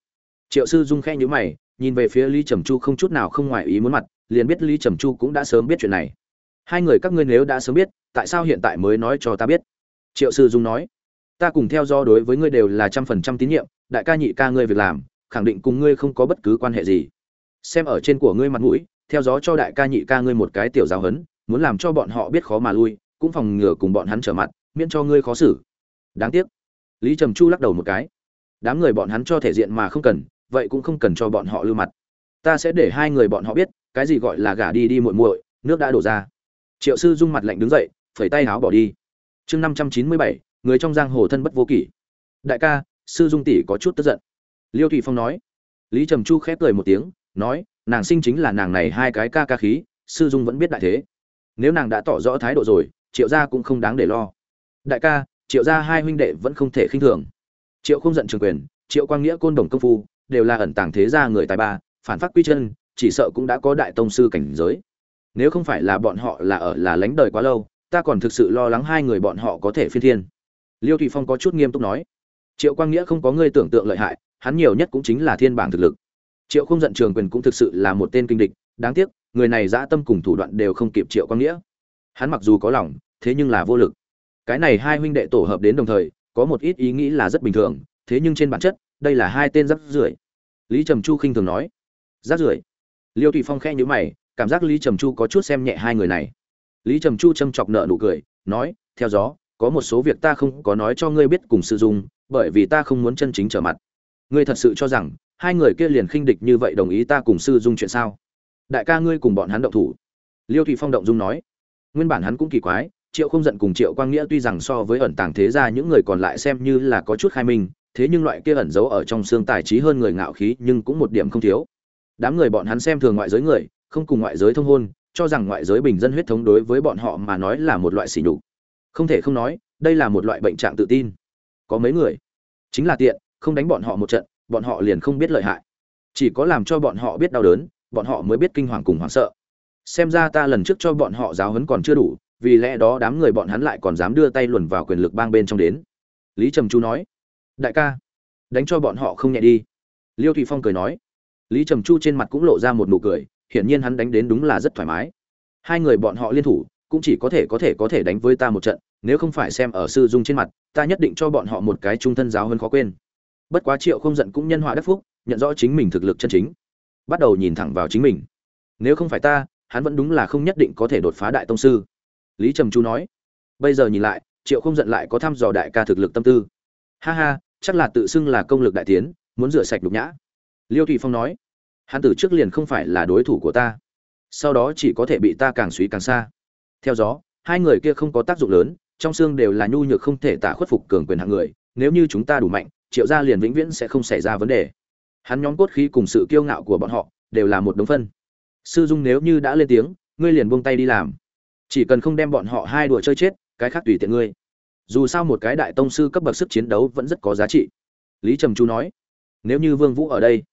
Triệu sư dung khe nhíu mày, nhìn về phía lý trầm chu không chút nào không ngoài ý muốn mặt, liền biết lý trầm chu cũng đã sớm biết chuyện này. Hai người các ngươi nếu đã sớm biết, tại sao hiện tại mới nói cho ta biết? Triệu sư dung nói, ta cùng theo do đối với ngươi đều là trăm phần trăm tín nhiệm, đại ca nhị ca ngươi việc làm, khẳng định cùng ngươi không có bất cứ quan hệ gì. Xem ở trên của ngươi mặt mũi theo gió cho đại ca nhị ca ngươi một cái tiểu giáo hấn, muốn làm cho bọn họ biết khó mà lui, cũng phòng ngừa cùng bọn hắn trở mặt, miễn cho ngươi khó xử. Đáng tiếc. Lý trầm chu lắc đầu một cái. Đám người bọn hắn cho thể diện mà không cần, vậy cũng không cần cho bọn họ lưu mặt. Ta sẽ để hai người bọn họ biết, cái gì gọi là gả đi đi muội muội, nước đã đổ ra. Triệu sư dung mặt lạnh đứng dậy, phẩy tay áo bỏ đi. Chương năm trăm chín mươi bảy, người trong giang hồ thân bất vô kỷ. Đại ca, sư dung tỷ có chút tức giận. Liêu thủy phong nói. Lý trầm chu khép cười một tiếng, nói nàng sinh chính là nàng này hai cái ca ca khí, sư dung vẫn biết đại thế. Nếu nàng đã tỏ rõ thái độ rồi, triệu gia cũng không đáng để lo. Đại ca, triệu gia hai huynh đệ vẫn không thể khinh thường. Triệu không giận trường quyền, triệu quang nghĩa côn đồng công phu, đều là ẩn tàng thế gia người tài ba, phản phát quy chân, chỉ sợ cũng đã có đại tông sư cảnh giới. Nếu không phải là bọn họ là ở, là lánh đời quá lâu, ta còn thực sự lo lắng hai người bọn họ có thể phi thiên. Liêu thụy phong có chút nghiêm túc nói. Triệu quang nghĩa không có ngươi tưởng tượng lợi hại, hắn nhiều nhất cũng chính là thiên bảng thực lực triệu không giận trường quyền cũng thực sự là một tên kinh địch đáng tiếc người này dã tâm cùng thủ đoạn đều không kịp triệu quang nghĩa. Hắn mặc dù có lòng thế nhưng là vô lực. Cái này hai huynh đệ tổ hợp đến đồng thời có một ít ý nghĩ là rất bình thường thế nhưng trên bản chất đây là hai tên rắc rưởi lý trầm chu khinh thường nói rắc rưởi liêu Thụy phong khe nhữ mày cảm giác lý trầm chu có chút xem nhẹ hai người này. Lý trầm chu châm chọc nợ nụ cười nói theo gió có một số việc ta không có nói cho ngươi biết cùng sử dụng, bởi vì ta không muốn chân chính trở mặt. Ngươi thật sự cho rằng hai người kia liền khinh địch như vậy đồng ý ta cùng sư dung chuyện sao? Đại ca ngươi cùng bọn hắn động thủ. Liêu thủy phong động dung nói. Nguyên bản hắn cũng kỳ quái, triệu không giận cùng triệu quang nghĩa tuy rằng so với ẩn tàng thế gia những người còn lại xem như là có chút khai minh, thế nhưng loại kia ẩn giấu ở trong xương tài trí hơn người ngạo khí nhưng cũng một điểm không thiếu. Đám người bọn hắn xem thường ngoại giới người, không cùng ngoại giới thông hôn, cho rằng ngoại giới bình dân huyết thống đối với bọn họ mà nói là một loại sỉ nhục. Không thể không nói, đây là một loại bệnh trạng tự tin. Có mấy người? Chính là tiện, không đánh bọn họ một trận bọn họ liền không biết lợi hại. Chỉ có làm cho bọn họ biết đau đớn, bọn họ mới biết kinh hoàng cùng hoảng sợ. Xem ra ta lần trước cho bọn họ giáo huấn còn chưa đủ, vì lẽ đó đám người bọn hắn lại còn dám đưa tay luồn vào quyền lực bang bên trong đến. Lý trầm chu nói, đại ca, đánh cho bọn họ không nhẹ đi. Liêu thụy phong cười nói. Lý trầm chu trên mặt cũng lộ ra một nụ cười, hiển nhiên hắn đánh đến đúng là rất thoải mái. Hai người bọn họ liên thủ, cũng chỉ có thể có thể có thể đánh với ta một trận, nếu không phải xem ở sư dung trên mặt, ta nhất định cho bọn họ một cái trung thân giáo hơn khó quên bất quá triệu không giận cũng nhân họa đắc phúc, nhận rõ chính mình thực lực chân chính. Bắt đầu nhìn thẳng vào chính mình. Nếu không phải ta, hắn vẫn đúng là không nhất định có thể đột phá đại tông sư. Lý trầm chu nói. Bây giờ nhìn lại, triệu không giận lại có thăm dò đại ca thực lực tâm tư. Ha ha, chắc là tự xưng là công lực đại tiến, muốn rửa sạch nhục nhã. Liêu thụy phong nói. Hắn từ trước liền không phải là đối thủ của ta. Sau đó chỉ có thể bị ta càng suy càng xa. Theo gió, hai người kia không có tác dụng lớn, trong xương đều là nhu nhược không thể tả khuất phục cường quyền hạng người. Nếu như chúng ta đủ mạnh triệu gia liền vĩnh viễn sẽ không xảy ra vấn đề. Hắn nhóm cốt khí cùng sự kiêu ngạo của bọn họ đều là một đống phân. Sư dung nếu như đã lên tiếng, ngươi liền buông tay đi làm. Chỉ cần không đem bọn họ hai đùa chơi chết, cái khác tùy tiện ngươi. Dù sao một cái đại tông sư cấp bậc sức chiến đấu vẫn rất có giá trị. Lý trầm chu nói, nếu như vương vũ ở đây,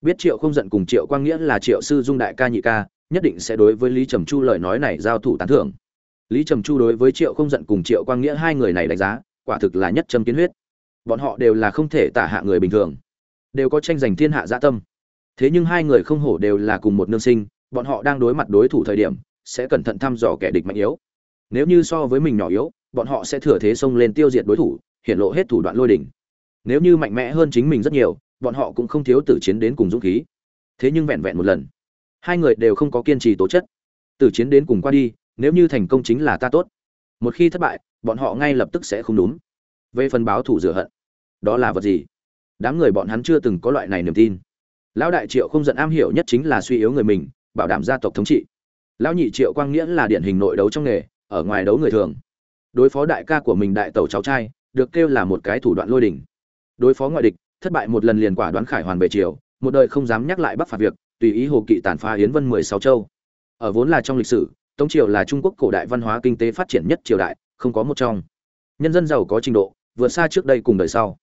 biết triệu không giận cùng triệu quang nghĩa là triệu sư dung đại ca nhị ca, nhất định sẽ đối với lý trầm chu lời nói này giao thủ tán thưởng. Lý trầm chu đối với triệu không giận cùng triệu quang nghĩa hai người này đánh giá, quả thực là nhất trầm kiến huyết bọn họ đều là không thể tả hạ người bình thường, đều có tranh giành thiên hạ dạ tâm. Thế nhưng hai người không hổ đều là cùng một nương sinh, bọn họ đang đối mặt đối thủ thời điểm, sẽ cẩn thận thăm dò kẻ địch mạnh yếu. Nếu như so với mình nhỏ yếu, bọn họ sẽ thừa thế xông lên tiêu diệt đối thủ hiện lộ hết thủ đoạn lôi đỉnh. Nếu như mạnh mẽ hơn chính mình rất nhiều, bọn họ cũng không thiếu tử chiến đến cùng dũng khí. Thế nhưng vẹn vẹn một lần, hai người đều không có kiên trì tố chất. Tử chiến đến cùng qua đi, nếu như thành công chính là ta tốt. Một khi thất bại, bọn họ ngay lập tức sẽ không đúng. Về phần báo thủ rửa hận đó là vật gì? Đám người bọn hắn chưa từng có loại này niềm tin. Lão đại triệu không giận am hiểu nhất chính là suy yếu người mình, bảo đảm gia tộc thống trị. Lão nhị triệu quang nghĩa là điển hình nội đấu trong nghề, ở ngoài đấu người thường. Đối phó đại ca của mình đại tẩu cháu trai, được kêu là một cái thủ đoạn lôi đỉnh đối phó ngoại địch, thất bại một lần liền quả đoán khải hoàn về triều, một đời không dám nhắc lại bắc phạt việc, tùy ý hồ kỵ tàn phá yến vân mười sáu châu. Ở vốn là trong lịch sử, tống triều là trung quốc cổ đại văn hóa kinh tế phát triển nhất triều đại, không có một trong. Nhân dân giàu có trình độ, vượt xa trước đây cùng đời sau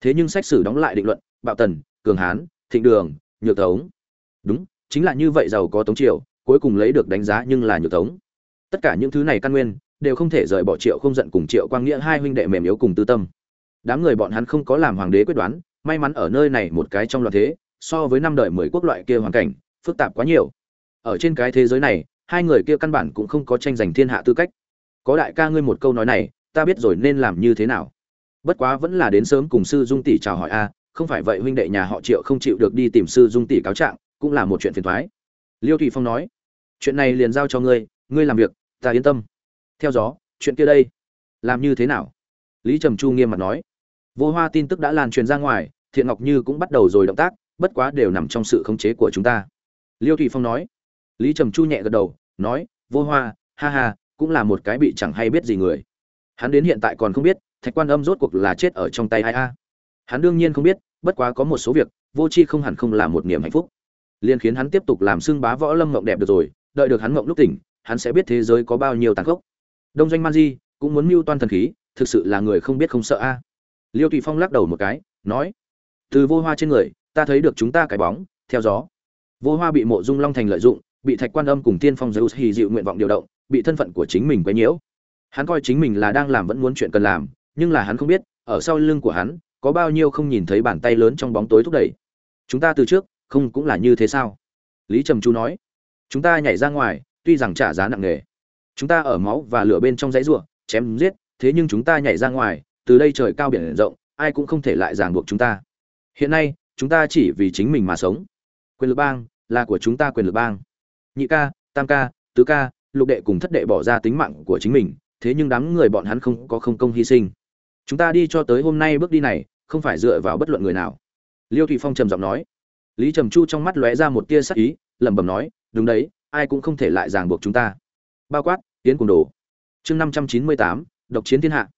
thế nhưng sách sử đóng lại định luận, bạo tần, cường hán, thịnh đường, nhược tống đúng, chính là như vậy giàu có tống triều, cuối cùng lấy được đánh giá nhưng là nhược tống tất cả những thứ này căn nguyên, đều không thể rời bỏ triệu không giận cùng triệu quang nghĩa hai huynh đệ mềm yếu cùng tư tâm. Đám người bọn hắn không có làm hoàng đế quyết đoán, may mắn ở nơi này một cái trong loạn thế, so với năm đời mười quốc loại kia hoàn cảnh, phức tạp quá nhiều. Ở trên cái thế giới này, hai người kia căn bản cũng không có tranh giành thiên hạ tư cách. Có đại ca ngươi một câu nói này, ta biết rồi nên làm như thế nào bất quá vẫn là đến sớm cùng sư dung tỷ chào hỏi a, không phải vậy huynh đệ nhà họ triệu không chịu được đi tìm sư dung tỷ cáo trạng, cũng là một chuyện phiền thoái liêu thụy phong nói, chuyện này liền giao cho ngươi ngươi làm việc, ta yên tâm. Theo gió, chuyện kia đây, làm như thế nào? Lý trầm chu nghiêm mặt nói, vô hoa tin tức đã lan truyền ra ngoài, thiện ngọc như cũng bắt đầu rồi động tác, bất quá đều nằm trong sự khống chế của chúng ta. Liêu thụy phong nói, lý trầm chu nhẹ gật đầu, nói, vô hoa, ha ha, cũng là một cái bị chẳng hay biết gì người. Hắn đến hiện tại còn không biết thạch quan âm rốt cuộc là chết ở trong tay ai a? Hắn đương nhiên không biết, bất quá có một số việc, vô c h i không hẳn không là một niềm hạnh phúc. Liền khiến hắn tiếp tục làm xưng bá võ lâm mộng đẹp được rồi, đợi được hắn mộng lúc tỉnh, hắn sẽ biết thế giới có bao nhiêu tàn khốc. Đông doanh man di cũng muốn mưu toan thần khí, thực sự là người không biết không sợ a. Liêu tùy phong lắc đầu một cái, nói, từ vô hoa trên người, ta thấy được chúng ta cái bóng, theo gió. Vô hoa bị mộ dung long thành lợi dụng, bị thạch quan âm cùng tiên phong zeus hy dịu nguyện vọng điều động, bị thân phận của chính mình quấy nhiễu. Hắn coi chính mình là đang làm vẫn muốn chuyện cần làm nhưng là hắn không biết ở sau lưng của hắn có bao nhiêu không nhìn thấy bàn tay lớn trong bóng tối thúc đẩy. Chúng ta từ trước không cũng là như thế sao? Lý trầm chu nói. Chúng ta nhảy ra ngoài tuy rằng trả giá nặng nề. Chúng ta ở máu và lửa bên trong dãy rủa, chém giết thế nhưng chúng ta nhảy ra ngoài từ đây trời cao biển rộng ai cũng không thể lại ràng buộc chúng ta. Hiện nay chúng ta chỉ vì chính mình mà sống. Quyền lực bang là của chúng ta quyền lực bang. Nhị ca tam ca tứ ca lục đệ cùng thất đệ bỏ ra tính mạng của chính mình thế nhưng đám người bọn hắn không có không công hy sinh chúng ta đi cho tới hôm nay bước đi này, không phải dựa vào bất luận người nào. Liêu thụy phong trầm giọng nói. Lý trầm chu trong mắt lóe ra một tia sắc ý, lẩm bẩm nói, đúng đấy, ai cũng không thể lại ràng buộc chúng ta. Bao quát tiến cùng đồ. Chương năm trăm chín mươi tám, độc chiến thiên hạ.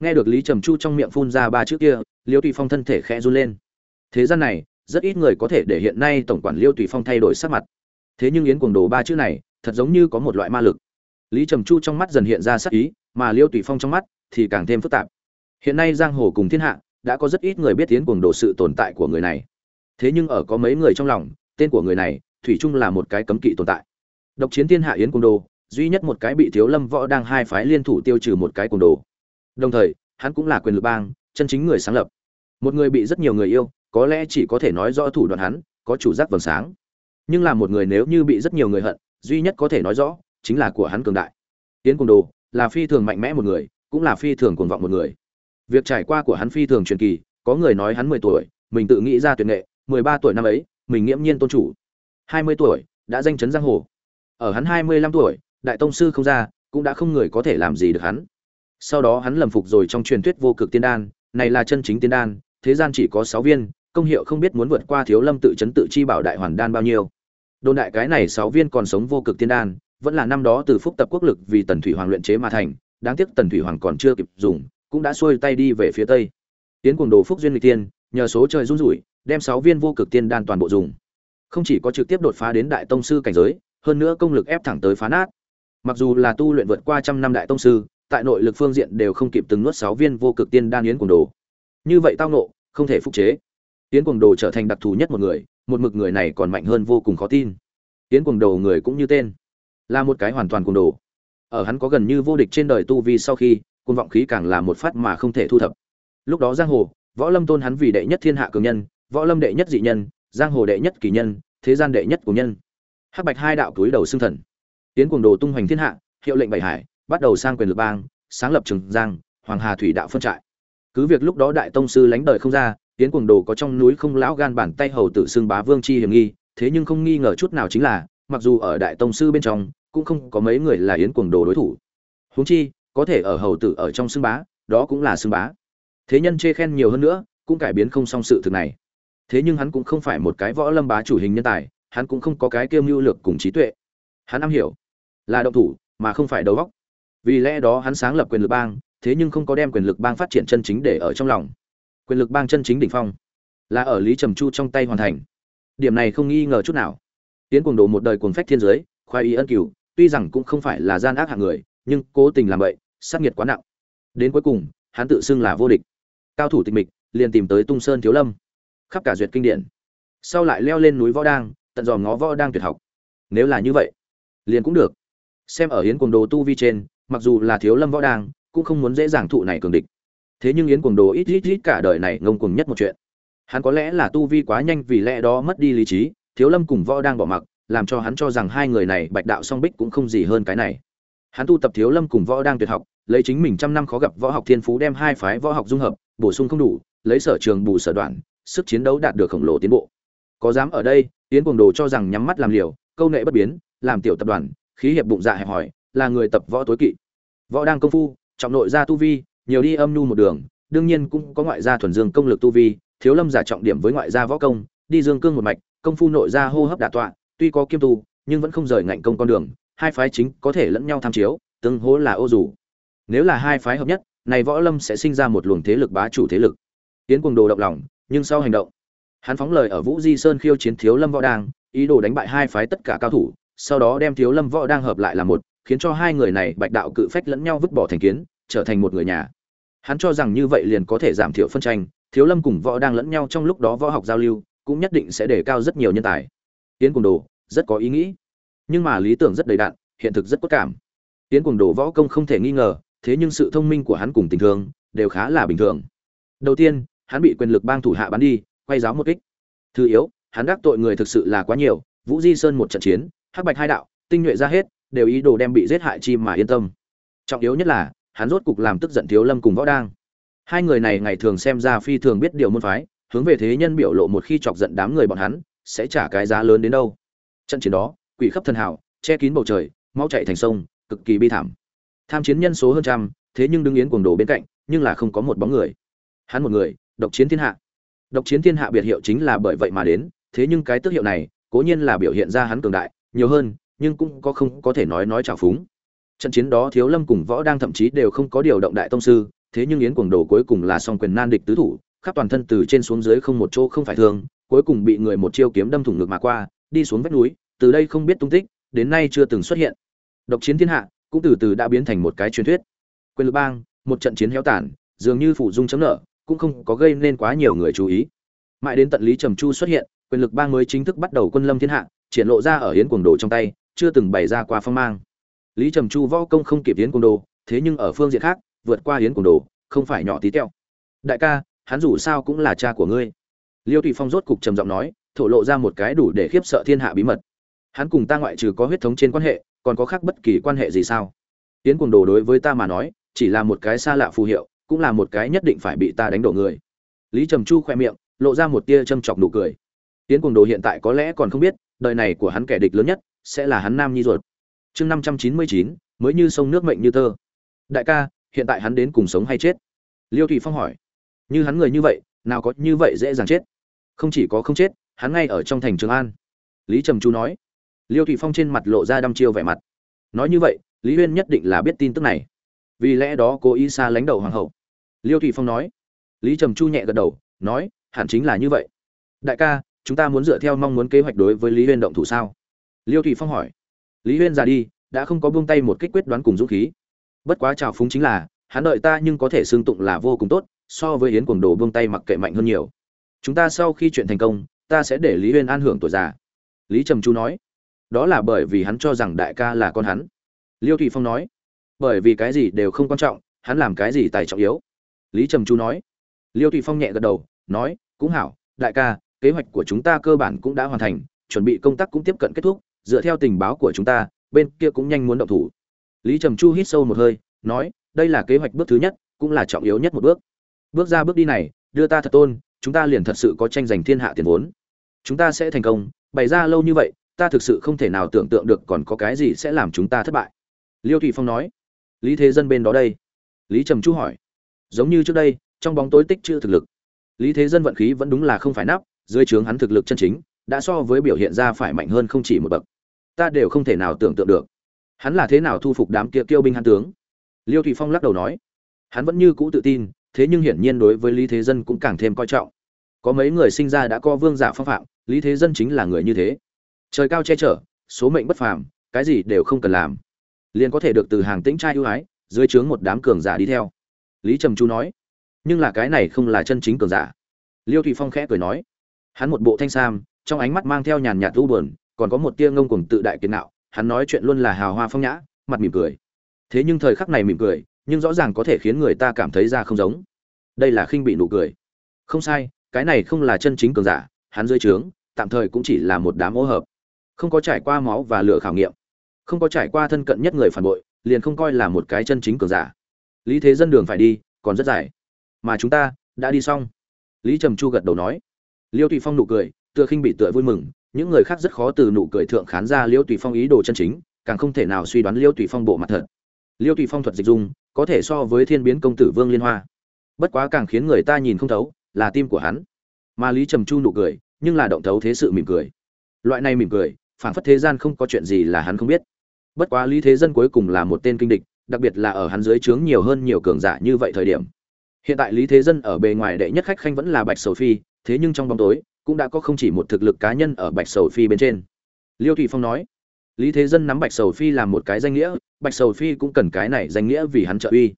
Nghe được lý trầm chu trong miệng phun ra ba chữ kia, liêu thụy phong thân thể khẽ run lên. Thế gian này, rất ít người có thể để hiện nay tổng quản liêu tùy phong thay đổi sắc mặt. Thế nhưng yến cuồng đồ ba chữ này, thật giống như có một loại ma lực. Lý trầm chu trong mắt dần hiện ra sắc ý, mà liêu tùy phong trong mắt thì càng thêm phức tạp hiện nay giang hồ cùng thiên hạ, đã có rất ít người biết tiến cuồng đồ sự tồn tại của người này. Thế nhưng ở có mấy người trong lòng, tên của người này, thủy chung là một cái cấm kỵ tồn tại. Độc chiến thiên hạ yến cuồng đồ, duy nhất một cái bị thiếu lâm võ đang hai phái liên thủ tiêu trừ một cái cuồng đồ. Đồng thời, hắn cũng là quyền lực bang, chân chính người sáng lập. Một người bị rất nhiều người yêu, có lẽ chỉ có thể nói rõ thủ đoạn hắn, có chủ giác vầng sáng. Nhưng là một người nếu như bị rất nhiều người hận, duy nhất có thể nói rõ, chính là của hắn cường đại. Yến cuồng đồ, là phi thường mạnh mẽ một người, cũng là phi thường cuồng vọng một người việc trải qua của hắn phi thường truyền kỳ, có người nói hắn mười tuổi, mình tự nghĩ ra tuyệt nghệ, mười ba tuổi năm ấy, mình nghiễm nhiên tôn chủ. Hai mươi tuổi, đã danh chấn giang hồ. Ở hắn hai mươi lăm tuổi, đại tông sư không ra, cũng đã không người có thể làm gì được hắn. Sau đó hắn lầm phục rồi trong truyền thuyết vô cực tiên đan, này là chân chính tiên đan, thế gian chỉ có sáu viên, công hiệu không biết muốn vượt qua thiếu lâm tự chấn tự chi bảo đại hoàn đan bao nhiêu. Đồn đại cái này sáu viên còn sống vô cực tiên đan, vẫn là năm đó từ phúc tập quốc lực vì tần thủy hoàng luyện chế mà thành, đáng tiếc tần thủy hoàng còn chưa kịp dùng cũng đã xuôi tay đi về phía tây. Tiến cùng đồ phúc duyên lịch tiên, nhờ số trời run rủi, đem sáu viên vô cực tiên đan toàn bộ dùng. Không chỉ có trực tiếp đột phá đến đại tông sư cảnh giới, hơn nữa công lực ép thẳng tới phá nát. Mặc dù là tu luyện vượt qua trăm năm đại tông sư, tại nội lực phương diện đều không kịp từng nuốt sáu viên vô cực tiên đan yến cuồng đồ. Như vậy tao nộ không thể phục chế. Yến cuồng đồ trở thành đặc thù nhất một người, một mực người này còn mạnh hơn vô cùng khó tin. Yến cuồng đồ người cũng như tên, là một cái hoàn toàn cuồng đồ. Ở hắn có gần như vô địch trên đời tu vi sau khi côn vọng khí càng là một phát mà không thể thu thập. Lúc đó giang hồ, võ lâm tôn hắn vì đệ nhất thiên hạ cường nhân, võ lâm đệ nhất dị nhân, giang hồ đệ nhất kỳ nhân, thế gian đệ nhất của nhân. Hắc bạch hai đạo túi đầu xương thần. Tiến cuồng đồ tung hoành thiên hạ, hiệu lệnh bảy hải, bắt đầu sang quyền lực bang, sáng lập trường giang, hoàng hà thủy đạo phân trại. Cứ việc lúc đó đại tông sư lánh đời không ra, tiến cuồng đồ có trong núi không lão gan bản tay hầu tự sương bá vương chi hiểm nghi, thế nhưng không nghi ngờ chút nào chính là, mặc dù ở đại tông sư bên trong, cũng không có mấy người là yến cuồng đồ đối thủ. Huống chi có thể ở hầu tử ở trong xưng bá, đó cũng là xưng bá. Thế nhân chê khen nhiều hơn nữa, cũng cải biến không xong sự thực này. Thế nhưng hắn cũng không phải một cái võ lâm bá chủ hình nhân tài, hắn cũng không có cái kiêm mưu lược cùng trí tuệ. Hắn am hiểu, là động thủ, mà không phải đầu góc vì lẽ đó hắn sáng lập quyền lực bang, thế nhưng không có đem quyền lực bang phát triển chân chính để ở trong lòng. Quyền lực bang chân chính đỉnh phong, là ở lý trầm chu trong tay hoàn thành. Điểm này không nghi ngờ chút nào. Tiến cuồng đồ một đời cuồng phách thiên giới, khoai y ân cửu, tuy rằng cũng không phải là gian ác hạng người, nhưng cố tình làm vậy sát nghiệt quá nặng. Đến cuối cùng, hắn tự xưng là vô địch. Cao thủ tịch mịch, liền tìm tới tung sơn thiếu lâm. Khắp cả duyệt kinh điển. Sau lại leo lên núi võ đang, tận dòm ngó võ đang tuyệt học. Nếu là như vậy, liền cũng được. Xem ở yến cuồng đồ tu vi trên, mặc dù là thiếu lâm võ đang, cũng không muốn dễ dàng thụ này cường địch. Thế nhưng yến cuồng đồ ít ít ít cả đời này ngông cuồng nhất một chuyện. Hắn có lẽ là tu vi quá nhanh vì lẽ đó mất đi lý trí, thiếu lâm cùng võ đang bỏ mặc, làm cho hắn cho rằng hai người này bạch đạo song bích cũng không gì hơn cái này hắn tu tập thiếu lâm cùng võ đang tuyệt học, lấy chính mình trăm năm khó gặp võ học thiên phú đem hai phái võ học dung hợp, bổ sung không đủ, lấy sở trường bù sở đoạn, sức chiến đấu đạt được khổng lồ tiến bộ. Có dám ở đây tiến cuồng đồ cho rằng nhắm mắt làm liều, câu nệ bất biến, làm tiểu tập đoàn, khí hiệp bụng dạ hẹp hòi, là người tập võ tối kỵ. Võ đang công phu, trọng nội gia tu vi, nhiều đi âm nhu một đường, đương nhiên cũng có ngoại gia thuần dương công lực tu vi, thiếu lâm giả trọng điểm với ngoại gia võ công, đi dương cương một mạch, công phu nội gia hô hấp đả tọa, tuy có kiêm tu, nhưng vẫn không rời ngạnh công con đường hai phái chính có thể lẫn nhau tham chiếu, tương hỗ là ô dù. Nếu là hai phái hợp nhất, này võ lâm sẽ sinh ra một luồng thế lực bá chủ thế lực. Tiến cùng đồ động lòng, nhưng sau hành động. Hắn phóng lời ở vũ di sơn khiêu chiến thiếu lâm võ đang, ý đồ đánh bại hai phái tất cả cao thủ, sau đó đem thiếu lâm võ đang hợp lại là một, khiến cho hai người này bạch đạo cự phách lẫn nhau vứt bỏ thành kiến, trở thành một người nhà. Hắn cho rằng như vậy liền có thể giảm thiểu phân tranh, thiếu lâm cùng võ đang lẫn nhau trong lúc đó võ học giao lưu, cũng nhất định sẽ đề cao rất nhiều nhân tài. Tiến cùng đồ, rất có ý nghĩ nhưng mà lý tưởng rất đầy đạn hiện thực rất cốt cảm. Tiến cùng đồ võ công không thể nghi ngờ, thế nhưng sự thông minh của hắn cùng tình thương đều khá là bình thường. Đầu tiên, hắn bị quyền lực bang thủ hạ bắn đi, quay giáo một kích. Thứ yếu, hắn đắc tội người thực sự là quá nhiều, vũ di sơn một trận chiến, hắc bạch hai đạo, tinh nhuệ ra hết, đều ý đồ đem bị giết hại chi mà yên tâm. Trọng yếu nhất là, hắn rốt cục làm tức giận thiếu lâm cùng võ đang. Hai người này ngày thường xem ra phi thường biết điều môn phái, hướng về thế nhân biểu lộ một khi chọc giận đám người bọn hắn, sẽ trả cái giá lớn đến đâu. Trận chiến đó quỷ khắp thần hảo, che kín bầu trời máu chạy thành sông, cực kỳ bi thảm. Tham chiến nhân số hơn trăm, thế nhưng đứng yến cuồng đồ bên cạnh, nhưng là không có một bóng người. Hắn một người, độc chiến thiên hạ. Độc chiến thiên hạ biệt hiệu chính là bởi vậy mà đến, thế nhưng cái tước hiệu này, cố nhiên là biểu hiện ra hắn cường đại, nhiều hơn, nhưng cũng có không có thể nói nói trào phúng. Trận chiến đó thiếu lâm cùng võ đang thậm chí đều không có điều động đại tông sư, thế nhưng yến cuồng đồ cuối cùng là song quyền nan địch tứ thủ, khắp toàn thân từ trên xuống dưới không một chỗ không phải thương, cuối cùng bị người một chiêu kiếm đâm thủng ngực mà qua, đi xuống vách núi từ đây không biết tung tích, đến nay chưa từng xuất hiện. Độc chiến thiên hạ, cũng từ từ đã biến thành một cái truyền thuyết. Quyền lực bang, một trận chiến héo tàn, dường như phụ dung chấm nợ, cũng không có gây nên quá nhiều người chú ý. Mãi đến tận lý trầm chu xuất hiện, quyền lực bang mới chính thức bắt đầu quân lâm thiên hạ, triển lộ ra ở hiến cuồng đồ trong tay, chưa từng bày ra qua phong mang. Lý trầm chu võ công không kịp hiến cuồng đồ, thế nhưng ở phương diện khác, vượt qua hiến cuồng đồ, không phải nhỏ tí teo. Đại ca, hắn dù sao cũng là cha của ngươi. Liêu tùy phong rốt cục trầm giọng nói, thổ lộ ra một cái đủ để khiếp sợ thiên hạ bí mật hắn cùng ta ngoại trừ có huyết thống trên quan hệ, còn có khác bất kỳ quan hệ gì sao? Tiến cuồng đồ đối với ta mà nói, chỉ là một cái xa lạ phù hiệu, cũng là một cái nhất định phải bị ta đánh đổ người. Lý trầm chu khoe miệng, lộ ra một tia châm chọc nụ cười. Tiến cuồng đồ hiện tại có lẽ còn không biết, đời này của hắn kẻ địch lớn nhất, sẽ là hắn nam nhi ruột. Chương năm trăm chín mươi chín, mới như sông nước mệnh như tơ. Đại ca, hiện tại hắn đến cùng sống hay chết? Liêu thủy phong hỏi. Như hắn người như vậy, nào có như vậy dễ dàng chết? Không chỉ có không chết, hắn ngay ở trong thành trường an. Lý trầm chu nói liêu thủy phong trên mặt lộ ra đăm chiêu vẻ mặt. Nói như vậy, lý huyên nhất định là biết tin tức này. Vì lẽ đó cố ý xa lãnh đầu hoàng hậu. Liêu thủy phong nói. Lý trầm chu nhẹ gật đầu, nói, hẳn chính là như vậy. Đại ca, chúng ta muốn dựa theo mong muốn kế hoạch đối với lý huyên động thủ sao? Liêu thủy phong hỏi. Lý huyên ra đi, đã không có buông tay một cách quyết đoán cùng dũng khí. Bất quá trào phúng chính là, hắn đợi ta nhưng có thể xương tụng là vô cùng tốt, so với yến cuồng đồ buông tay mặc kệ mạnh hơn nhiều. Chúng ta sau khi chuyện thành công, ta sẽ để lý huyên an hưởng tuổi già. Lý trầm chu nói đó là bởi vì hắn cho rằng đại ca là con hắn. Liêu thụy phong nói, bởi vì cái gì đều không quan trọng, hắn làm cái gì tài trọng yếu. Lý trầm chu nói, liêu thụy phong nhẹ gật đầu, nói, cũng hảo, đại ca, kế hoạch của chúng ta cơ bản cũng đã hoàn thành, chuẩn bị công tác cũng tiếp cận kết thúc, dựa theo tình báo của chúng ta, bên kia cũng nhanh muốn động thủ. Lý trầm chu hít sâu một hơi, nói, đây là kế hoạch bước thứ nhất, cũng là trọng yếu nhất một bước. Bước ra bước đi này, đưa ta thật tôn, chúng ta liền thật sự có tranh giành thiên hạ tiền vốn. Chúng ta sẽ thành công, bày ra lâu như vậy ta thực sự không thể nào tưởng tượng được còn có cái gì sẽ làm chúng ta thất bại. Liêu thụy phong nói. Lý thế dân bên đó đây. Lý trầm chu hỏi. Giống như trước đây, trong bóng tối tích chữ thực lực. Lý thế dân vận khí vẫn đúng là không phải nắp, dưới trướng hắn thực lực chân chính, đã so với biểu hiện ra phải mạnh hơn không chỉ một bậc. Ta đều không thể nào tưởng tượng được. Hắn là thế nào thu phục đám kia kiêu binh hắn tướng? Liêu thụy phong lắc đầu nói. Hắn vẫn như cũ tự tin, thế nhưng hiển nhiên đối với lý thế dân cũng càng thêm coi trọng. Có mấy người sinh ra đã có vương giả phong phạm, lý thế dân chính là người như thế trời cao che chở, số mệnh bất phàm, cái gì đều không cần làm. Liền có thể được từ hàng tĩnh trai ưu ái, dưới trướng một đám cường giả đi theo. Lý trầm chu nói, nhưng là cái này không là chân chính cường giả. Liêu thụy phong khẽ cười nói, hắn một bộ thanh sam, trong ánh mắt mang theo nhàn nhạt u buồn, còn có một tia ngông cuồng tự đại kiến nạo hắn nói chuyện luôn là hào hoa phong nhã, mặt mỉm cười. Thế nhưng thời khắc này mỉm cười, nhưng rõ ràng có thể khiến người ta cảm thấy ra không giống. Đây là khinh bị nụ cười. Không sai, cái này không là chân chính cường giả, hắn dưới trướng, tạm thời cũng chỉ là một đám ô hợp không có trải qua máu và lửa khảo nghiệm, không có trải qua thân cận nhất người phản bội, liền không coi là một cái chân chính cường giả. Lý thế dân đường phải đi, còn rất dài. Mà chúng ta đã đi xong. Lý trầm chu gật đầu nói. Liêu tùy phong nụ cười, tựa khinh bị tựa vui mừng, những người khác rất khó từ nụ cười thượng khán ra liêu tùy phong ý đồ chân chính, càng không thể nào suy đoán liêu tùy phong bộ mặt thật. Liêu tùy phong thuật dịch dung, có thể so với thiên biến công tử vương liên hoa. Bất quá càng khiến người ta nhìn không thấu, là tim của hắn. Mà lý trầm chu nụ cười, nhưng là động thấu thế sự mỉm cười. Loại này mỉm cười phản phất thế gian không có chuyện gì là hắn không biết. Bất quá lý thế dân cuối cùng là một tên kinh địch, đặc biệt là ở hắn dưới trướng nhiều hơn nhiều cường giả như vậy thời điểm. Hiện tại lý thế dân ở bề ngoài đệ nhất khách khanh vẫn là bạch sầu phi, thế nhưng trong bóng tối, cũng đã có không chỉ một thực lực cá nhân ở bạch sầu phi bên trên. Liêu thụy phong nói, lý thế dân nắm bạch sầu phi làm một cái danh nghĩa, bạch sầu phi cũng cần cái này danh nghĩa vì hắn trợ uy.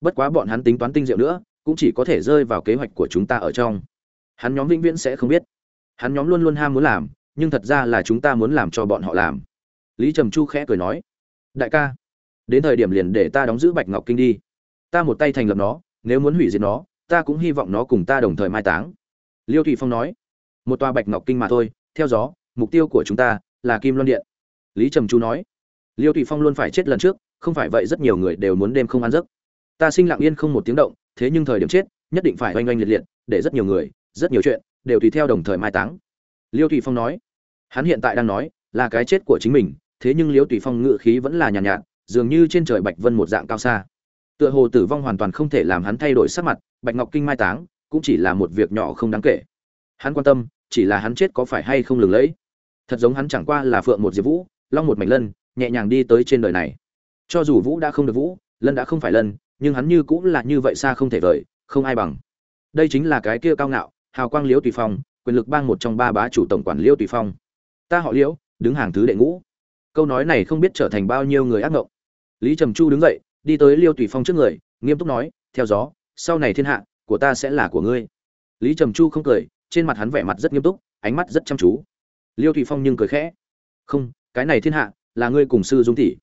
Bất quá bọn hắn tính toán tinh diệu nữa, cũng chỉ có thể rơi vào kế hoạch của chúng ta ở trong. Hắn nhóm vĩnh viễn sẽ không biết. Hắn nhóm luôn luôn ham muốn làm nhưng thật ra là chúng ta muốn làm cho bọn họ làm. Lý trầm chu khẽ cười nói, đại ca, đến thời điểm liền để ta đóng giữ bạch ngọc kinh đi. Ta một tay thành lập nó, nếu muốn hủy diệt nó, ta cũng hy vọng nó cùng ta đồng thời mai táng. Liêu thụy phong nói, một tòa bạch ngọc kinh mà thôi, theo gió, mục tiêu của chúng ta là kim loan điện. Lý trầm chu nói, liêu thụy phong luôn phải chết lần trước, không phải vậy rất nhiều người đều muốn đêm không ăn giấc. Ta sinh lặng yên không một tiếng động, thế nhưng thời điểm chết, nhất định phải oanh oanh liệt liệt, để rất nhiều người, rất nhiều chuyện, đều tùy theo đồng thời mai táng liêu thủy phong nói hắn hiện tại đang nói là cái chết của chính mình thế nhưng liêu thủy phong ngự khí vẫn là nhàn nhạt, nhạt dường như trên trời bạch vân một dạng cao xa. Tựa hồ tử vong hoàn toàn không thể làm hắn thay đổi sắc mặt bạch ngọc kinh mai táng cũng chỉ là một việc nhỏ không đáng kể. Hắn quan tâm chỉ là hắn chết có phải hay không lừng lẫy. Thật giống hắn chẳng qua là phượng một diệp vũ long một mảnh lân nhẹ nhàng đi tới trên đời này. Cho dù vũ đã không được vũ lân đã không phải lân nhưng hắn như cũng là như vậy xa không thể vời không ai bằng. Đây chính là cái kia cao ngạo hào quang liếu tùy phong quyền lực bang một trong ba bá chủ tổng quản Liêu tùy phong. Ta họ liễu đứng hàng thứ đệ ngũ. Câu nói này không biết trở thành bao nhiêu người ác ngộng. Lý trầm chu đứng dậy, đi tới liêu tùy phong trước người, nghiêm túc nói, theo gió, sau này thiên hạ của ta sẽ là của ngươi. Lý trầm chu không cười, trên mặt hắn vẻ mặt rất nghiêm túc, ánh mắt rất chăm chú. Liêu tùy phong nhưng cười khẽ, không, cái này thiên hạ là ngươi cùng sư dung tỷ.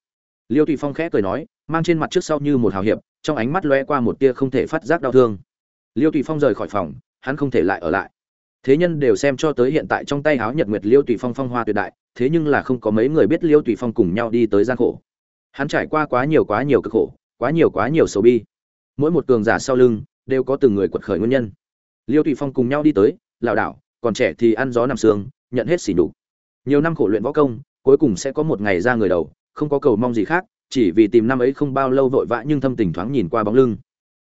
Liêu tùy phong khẽ cười nói, mang trên mặt trước sau như một hào hiệp, trong ánh mắt lóe qua một tia không thể phát giác đau thương. Liêu tùy phong rời khỏi phòng, hắn không thể lại ở lại thế nhân đều xem cho tới hiện tại trong tay áo nhật nguyệt liêu tùy phong phong hoa tuyệt đại, thế nhưng là không có mấy người biết liêu tùy phong cùng nhau đi tới gian khổ. Hắn trải qua quá nhiều quá nhiều cực khổ, quá nhiều quá nhiều sầu bi. Mỗi một cường giả sau lưng đều có từng người quật khởi nguyên nhân. Liêu tùy phong cùng nhau đi tới, lảo đảo, còn trẻ thì ăn gió nằm sương, nhận hết xỉ nhục. Nhiều năm khổ luyện võ công, cuối cùng sẽ có một ngày ra người đầu, không có cầu mong gì khác, chỉ vì tìm năm ấy không bao lâu vội vã nhưng thâm tình thoáng nhìn qua bóng lưng.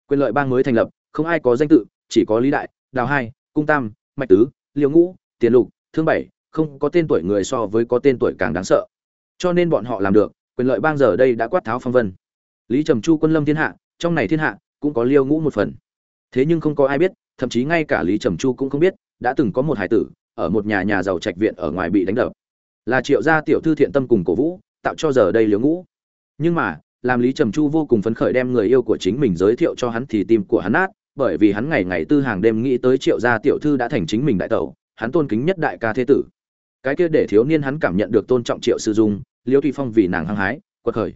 Quyền lợi bang mới thành lập, không ai có danh tự, chỉ có lý đại, đào hai, cung tam mạch tứ liêu ngũ, tiền lục, thương bảy, không có tên tuổi người so với có tên tuổi càng đáng sợ. Cho nên bọn họ làm được, quyền lợi bang giờ đây đã quát tháo phong vân. Lý trầm chu quân lâm thiên hạ, trong này thiên hạ cũng có liêu ngũ một phần. Thế nhưng không có ai biết, thậm chí ngay cả lý trầm chu cũng không biết, đã từng có một hải tử ở một nhà nhà giàu trạch viện ở ngoài bị đánh đập. Là triệu gia tiểu thư thiện tâm cùng cổ vũ, tạo cho giờ đây liêu ngũ. Nhưng mà, làm lý trầm chu vô cùng phấn khởi đem người yêu của chính mình giới thiệu cho hắn thì tim của hắn nát bởi vì hắn ngày ngày tư hàng đêm nghĩ tới triệu gia tiểu thư đã thành chính mình đại tẩu, hắn tôn kính nhất đại ca thế tử. Cái kia để thiếu niên hắn cảm nhận được tôn trọng triệu sư dung, liễu thủy phong vì nàng hăng hái, quật khởi.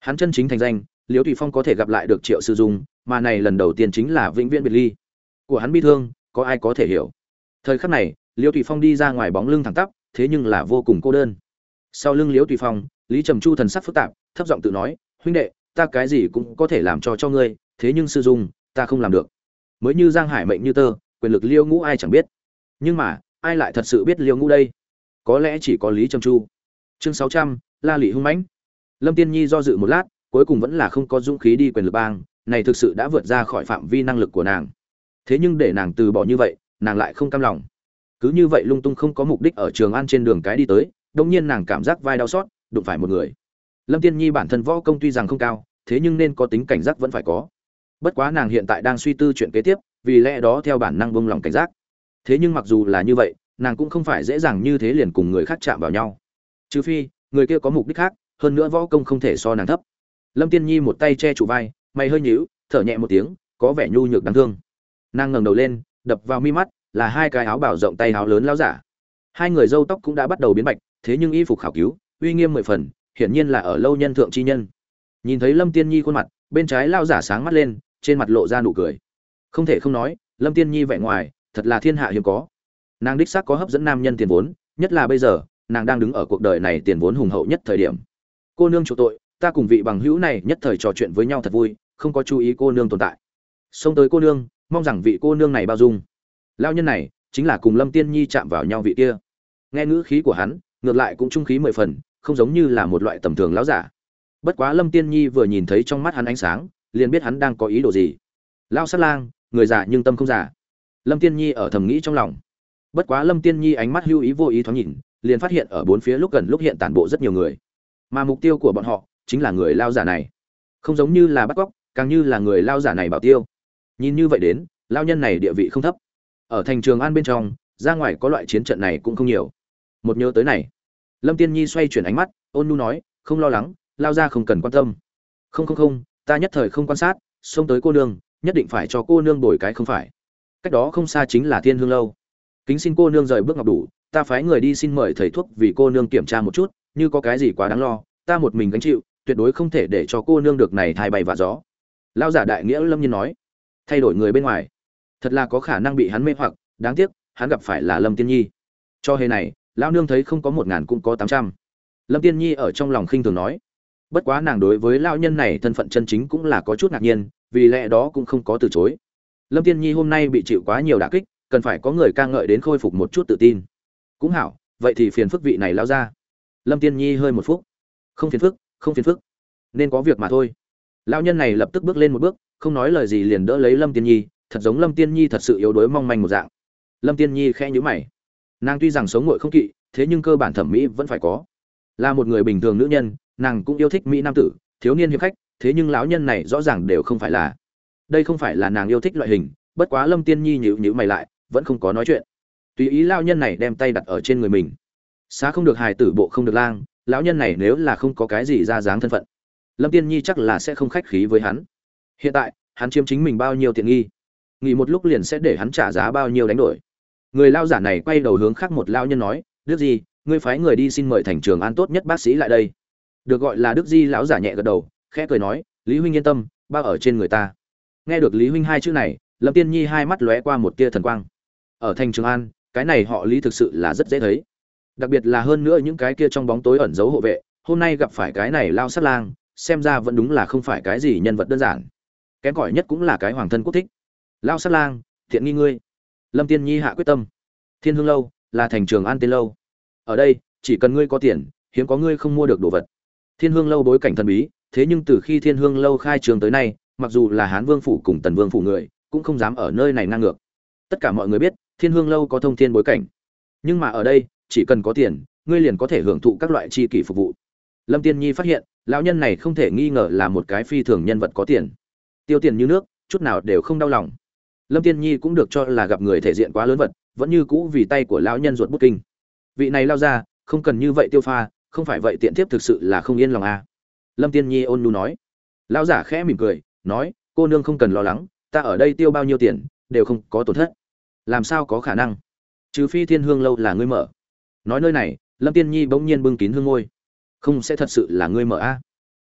Hắn chân chính thành danh, liễu thủy phong có thể gặp lại được triệu sư dung, mà này lần đầu tiên chính là vĩnh viễn biệt ly. Của hắn bi thương, có ai có thể hiểu? Thời khắc này, liễu thủy phong đi ra ngoài bóng lưng thẳng tắp, thế nhưng là vô cùng cô đơn. Sau lưng liễu thủy phong, lý trầm chu thần sắc phức tạp, thấp giọng tự nói, huynh đệ, ta cái gì cũng có thể làm cho cho ngươi, thế nhưng sư dung, ta không làm được mới như giang hải mệnh như tơ, quyền lực liêu ngũ ai chẳng biết. Nhưng mà, ai lại thật sự biết liêu ngũ đây? Có lẽ chỉ có lý trầm chu. Chương sáu trăm, la lị hung mãnh. Lâm tiên nhi do dự một lát, cuối cùng vẫn là không có dũng khí đi quyền lực bang, này thực sự đã vượt ra khỏi phạm vi năng lực của nàng. Thế nhưng để nàng từ bỏ như vậy, nàng lại không cam lòng. Cứ như vậy lung tung không có mục đích ở trường an trên đường cái đi tới đông nhiên nàng cảm giác vai đau xót, đụng phải một người. Lâm tiên nhi bản thân võ công tuy rằng không cao, thế nhưng nên có tính cảnh giác vẫn phải có bất quá nàng hiện tại đang suy tư chuyện kế tiếp, vì lẽ đó theo bản năng bông lòng cảnh giác. Thế nhưng mặc dù là như vậy, nàng cũng không phải dễ dàng như thế liền cùng người khác chạm vào nhau. Trừ phi, người kia có mục đích khác, hơn nữa võ công không thể so nàng thấp. Lâm tiên nhi một tay che trụ vai, mày hơi nhíu, thở nhẹ một tiếng, có vẻ nhu nhược đáng thương. Nàng ngẩng đầu lên, đập vào mi mắt, là hai cái áo bảo rộng tay áo lớn lao giả. Hai người râu tóc cũng đã bắt đầu biến bạch, thế nhưng y phục khảo cứu, uy nghiêm mười phần, hiển nhiên là ở lâu nhân thượng chi nhân. Nhìn thấy lâm tiên nhi khuôn mặt, bên trái lao giả sáng mắt lên trên mặt lộ ra nụ cười. Không thể không nói, lâm tiên nhi vẻ ngoài, thật là thiên hạ hiếm có. Nàng đích xác có hấp dẫn nam nhân tiền vốn, nhất là bây giờ, nàng đang đứng ở cuộc đời này tiền vốn hùng hậu nhất thời điểm. Cô nương chủ tội, ta cùng vị bằng hữu này nhất thời trò chuyện với nhau thật vui, không có chú ý cô nương tồn tại. Xông tới cô nương, mong rằng vị cô nương này bao dung. Lao nhân này, chính là cùng lâm tiên nhi chạm vào nhau vị kia. Nghe ngữ khí của hắn, ngược lại cũng trung khí mười phần, không giống như là một loại tầm thường lão giả. Bất quá lâm tiên nhi vừa nhìn thấy trong mắt hắn ánh sáng liền biết hắn đang có ý đồ gì. Lao sát lang, người già nhưng tâm không già. Lâm tiên nhi ở thầm nghĩ trong lòng. Bất quá lâm tiên nhi ánh mắt hưu ý vô ý thoáng nhìn, liền phát hiện ở bốn phía lúc gần lúc hiện tản bộ rất nhiều người. Mà mục tiêu của bọn họ chính là người lao giả này. Không giống như là bắt cóc, càng như là người lao giả này bảo tiêu. Nhìn như vậy đến lao nhân này địa vị không thấp. Ở thành trường an bên trong, ra ngoài có loại chiến trận này cũng không nhiều. Một nhớ tới này, lâm tiên nhi xoay chuyển ánh mắt, ôn nu nói, không lo lắng lao ra không cần quan tâm. Không không không ta nhất thời không quan sát, xông tới cô nương, nhất định phải cho cô nương đổi cái không phải. Cách đó không xa chính là thiên hương lâu. Kính xin cô nương rời bước ngọc đủ, ta phái người đi xin mời thầy thuốc vì cô nương kiểm tra một chút, như có cái gì quá đáng lo, ta một mình gánh chịu, tuyệt đối không thể để cho cô nương được này thai bay và gió. Lao giả đại nghĩa lâm nhiên nói, thay đổi người bên ngoài. Thật là có khả năng bị hắn mê hoặc, đáng tiếc, hắn gặp phải là lâm tiên nhi. Cho hề này lao nương thấy không có một ngàn cũng có tám trăm. Lâm tiên nhi ở trong lòng khinh thường nói bất quá nàng đối với lao nhân này thân phận chân chính cũng là có chút ngạc nhiên, vì lẽ đó cũng không có từ chối. Lâm tiên nhi hôm nay bị chịu quá nhiều đả kích, cần phải có người ca ngợi đến khôi phục một chút tự tin. Cũng hảo, vậy thì phiền phức vị này lao ra lâm tiên nhi hơi một phút không phiền phức, không phiền phức. Nên có việc mà thôi. Lao nhân này lập tức bước lên một bước, không nói lời gì liền đỡ lấy lâm tiên nhi, thật giống lâm tiên nhi thật sự yếu đuối mong manh một dạng. Lâm tiên nhi khẽ nhữ mày. Nàng tuy rằng sống ngội không kỵ, thế nhưng cơ bản thẩm mỹ vẫn phải có. Là một người bình thường nữ nhân nàng cũng yêu thích mỹ nam tử, thiếu niên hiệp khách, thế nhưng lão nhân này rõ ràng đều không phải là. Đây không phải là nàng yêu thích loại hình, bất quá lâm tiên nhi nhíu nhíu mày lại, vẫn không có nói chuyện. Tùy ý lão nhân này đem tay đặt ở trên người mình. Xá không được hài tử, bộ không được lang, lão nhân này nếu là không có cái gì ra dáng thân phận, lâm tiên nhi chắc là sẽ không khách khí với hắn. Hiện tại, hắn chiếm chính mình bao nhiêu tiện nghi? Nghỉ một lúc liền sẽ để hắn trả giá bao nhiêu đánh đổi. Người lao giả này quay đầu hướng khác một lao nhân nói, đức gì, ngươi phái người đi xin mời thành trường an tốt nhất bác sĩ lại đây được gọi là đức di lão giả nhẹ gật đầu, khẽ cười nói, lý huynh yên tâm, bao ở trên người ta. Nghe được lý huynh hai chữ này, lâm tiên nhi hai mắt lóe qua một tia thần quang. Ở thành trường an, cái này họ lý thực sự là rất dễ thấy. Đặc biệt là hơn nữa những cái kia trong bóng tối ẩn giấu hộ vệ, hôm nay gặp phải cái này lao sát lang, xem ra vẫn đúng là không phải cái gì nhân vật đơn giản. Kém cỏi nhất cũng là cái hoàng thân quốc thích. Lao sát lang, thiện nghi ngươi. Lâm tiên nhi hạ quyết tâm. Thiên hương lâu, là thành trường an tên lâu. Ở đây, chỉ cần ngươi có tiền, hiếm có ngươi không mua được đồ vật thiên hương lâu bối cảnh thần bí, thế nhưng từ khi thiên hương lâu khai trường tới nay, mặc dù là hán vương phủ cùng tần vương phủ người, cũng không dám ở nơi này ngang ngược. Tất cả mọi người biết, thiên hương lâu có thông thiên bối cảnh. Nhưng mà ở đây, chỉ cần có tiền, ngươi liền có thể hưởng thụ các loại chi kỷ phục vụ. Lâm tiên nhi phát hiện, lão nhân này không thể nghi ngờ là một cái phi thường nhân vật có tiền. Tiêu tiền như nước, chút nào đều không đau lòng. Lâm tiên nhi cũng được cho là gặp người thể diện quá lớn vật, vẫn như cũ vì tay của lão nhân ruột bút kinh. Vị này lao ra, không cần như vậy tiêu pha không phải vậy tiện tiếp thực sự là không yên lòng à. lâm tiên nhi ôn nhu nói. Lão giả khẽ mỉm cười, nói, cô nương không cần lo lắng, ta ở đây tiêu bao nhiêu tiền, đều không có tổn thất. Làm sao có khả năng? Trừ phi thiên hương lâu là ngươi mở. Nói nơi này, lâm tiên nhi bỗng nhiên bưng kín hương ngôi. Không sẽ thật sự là ngươi mở a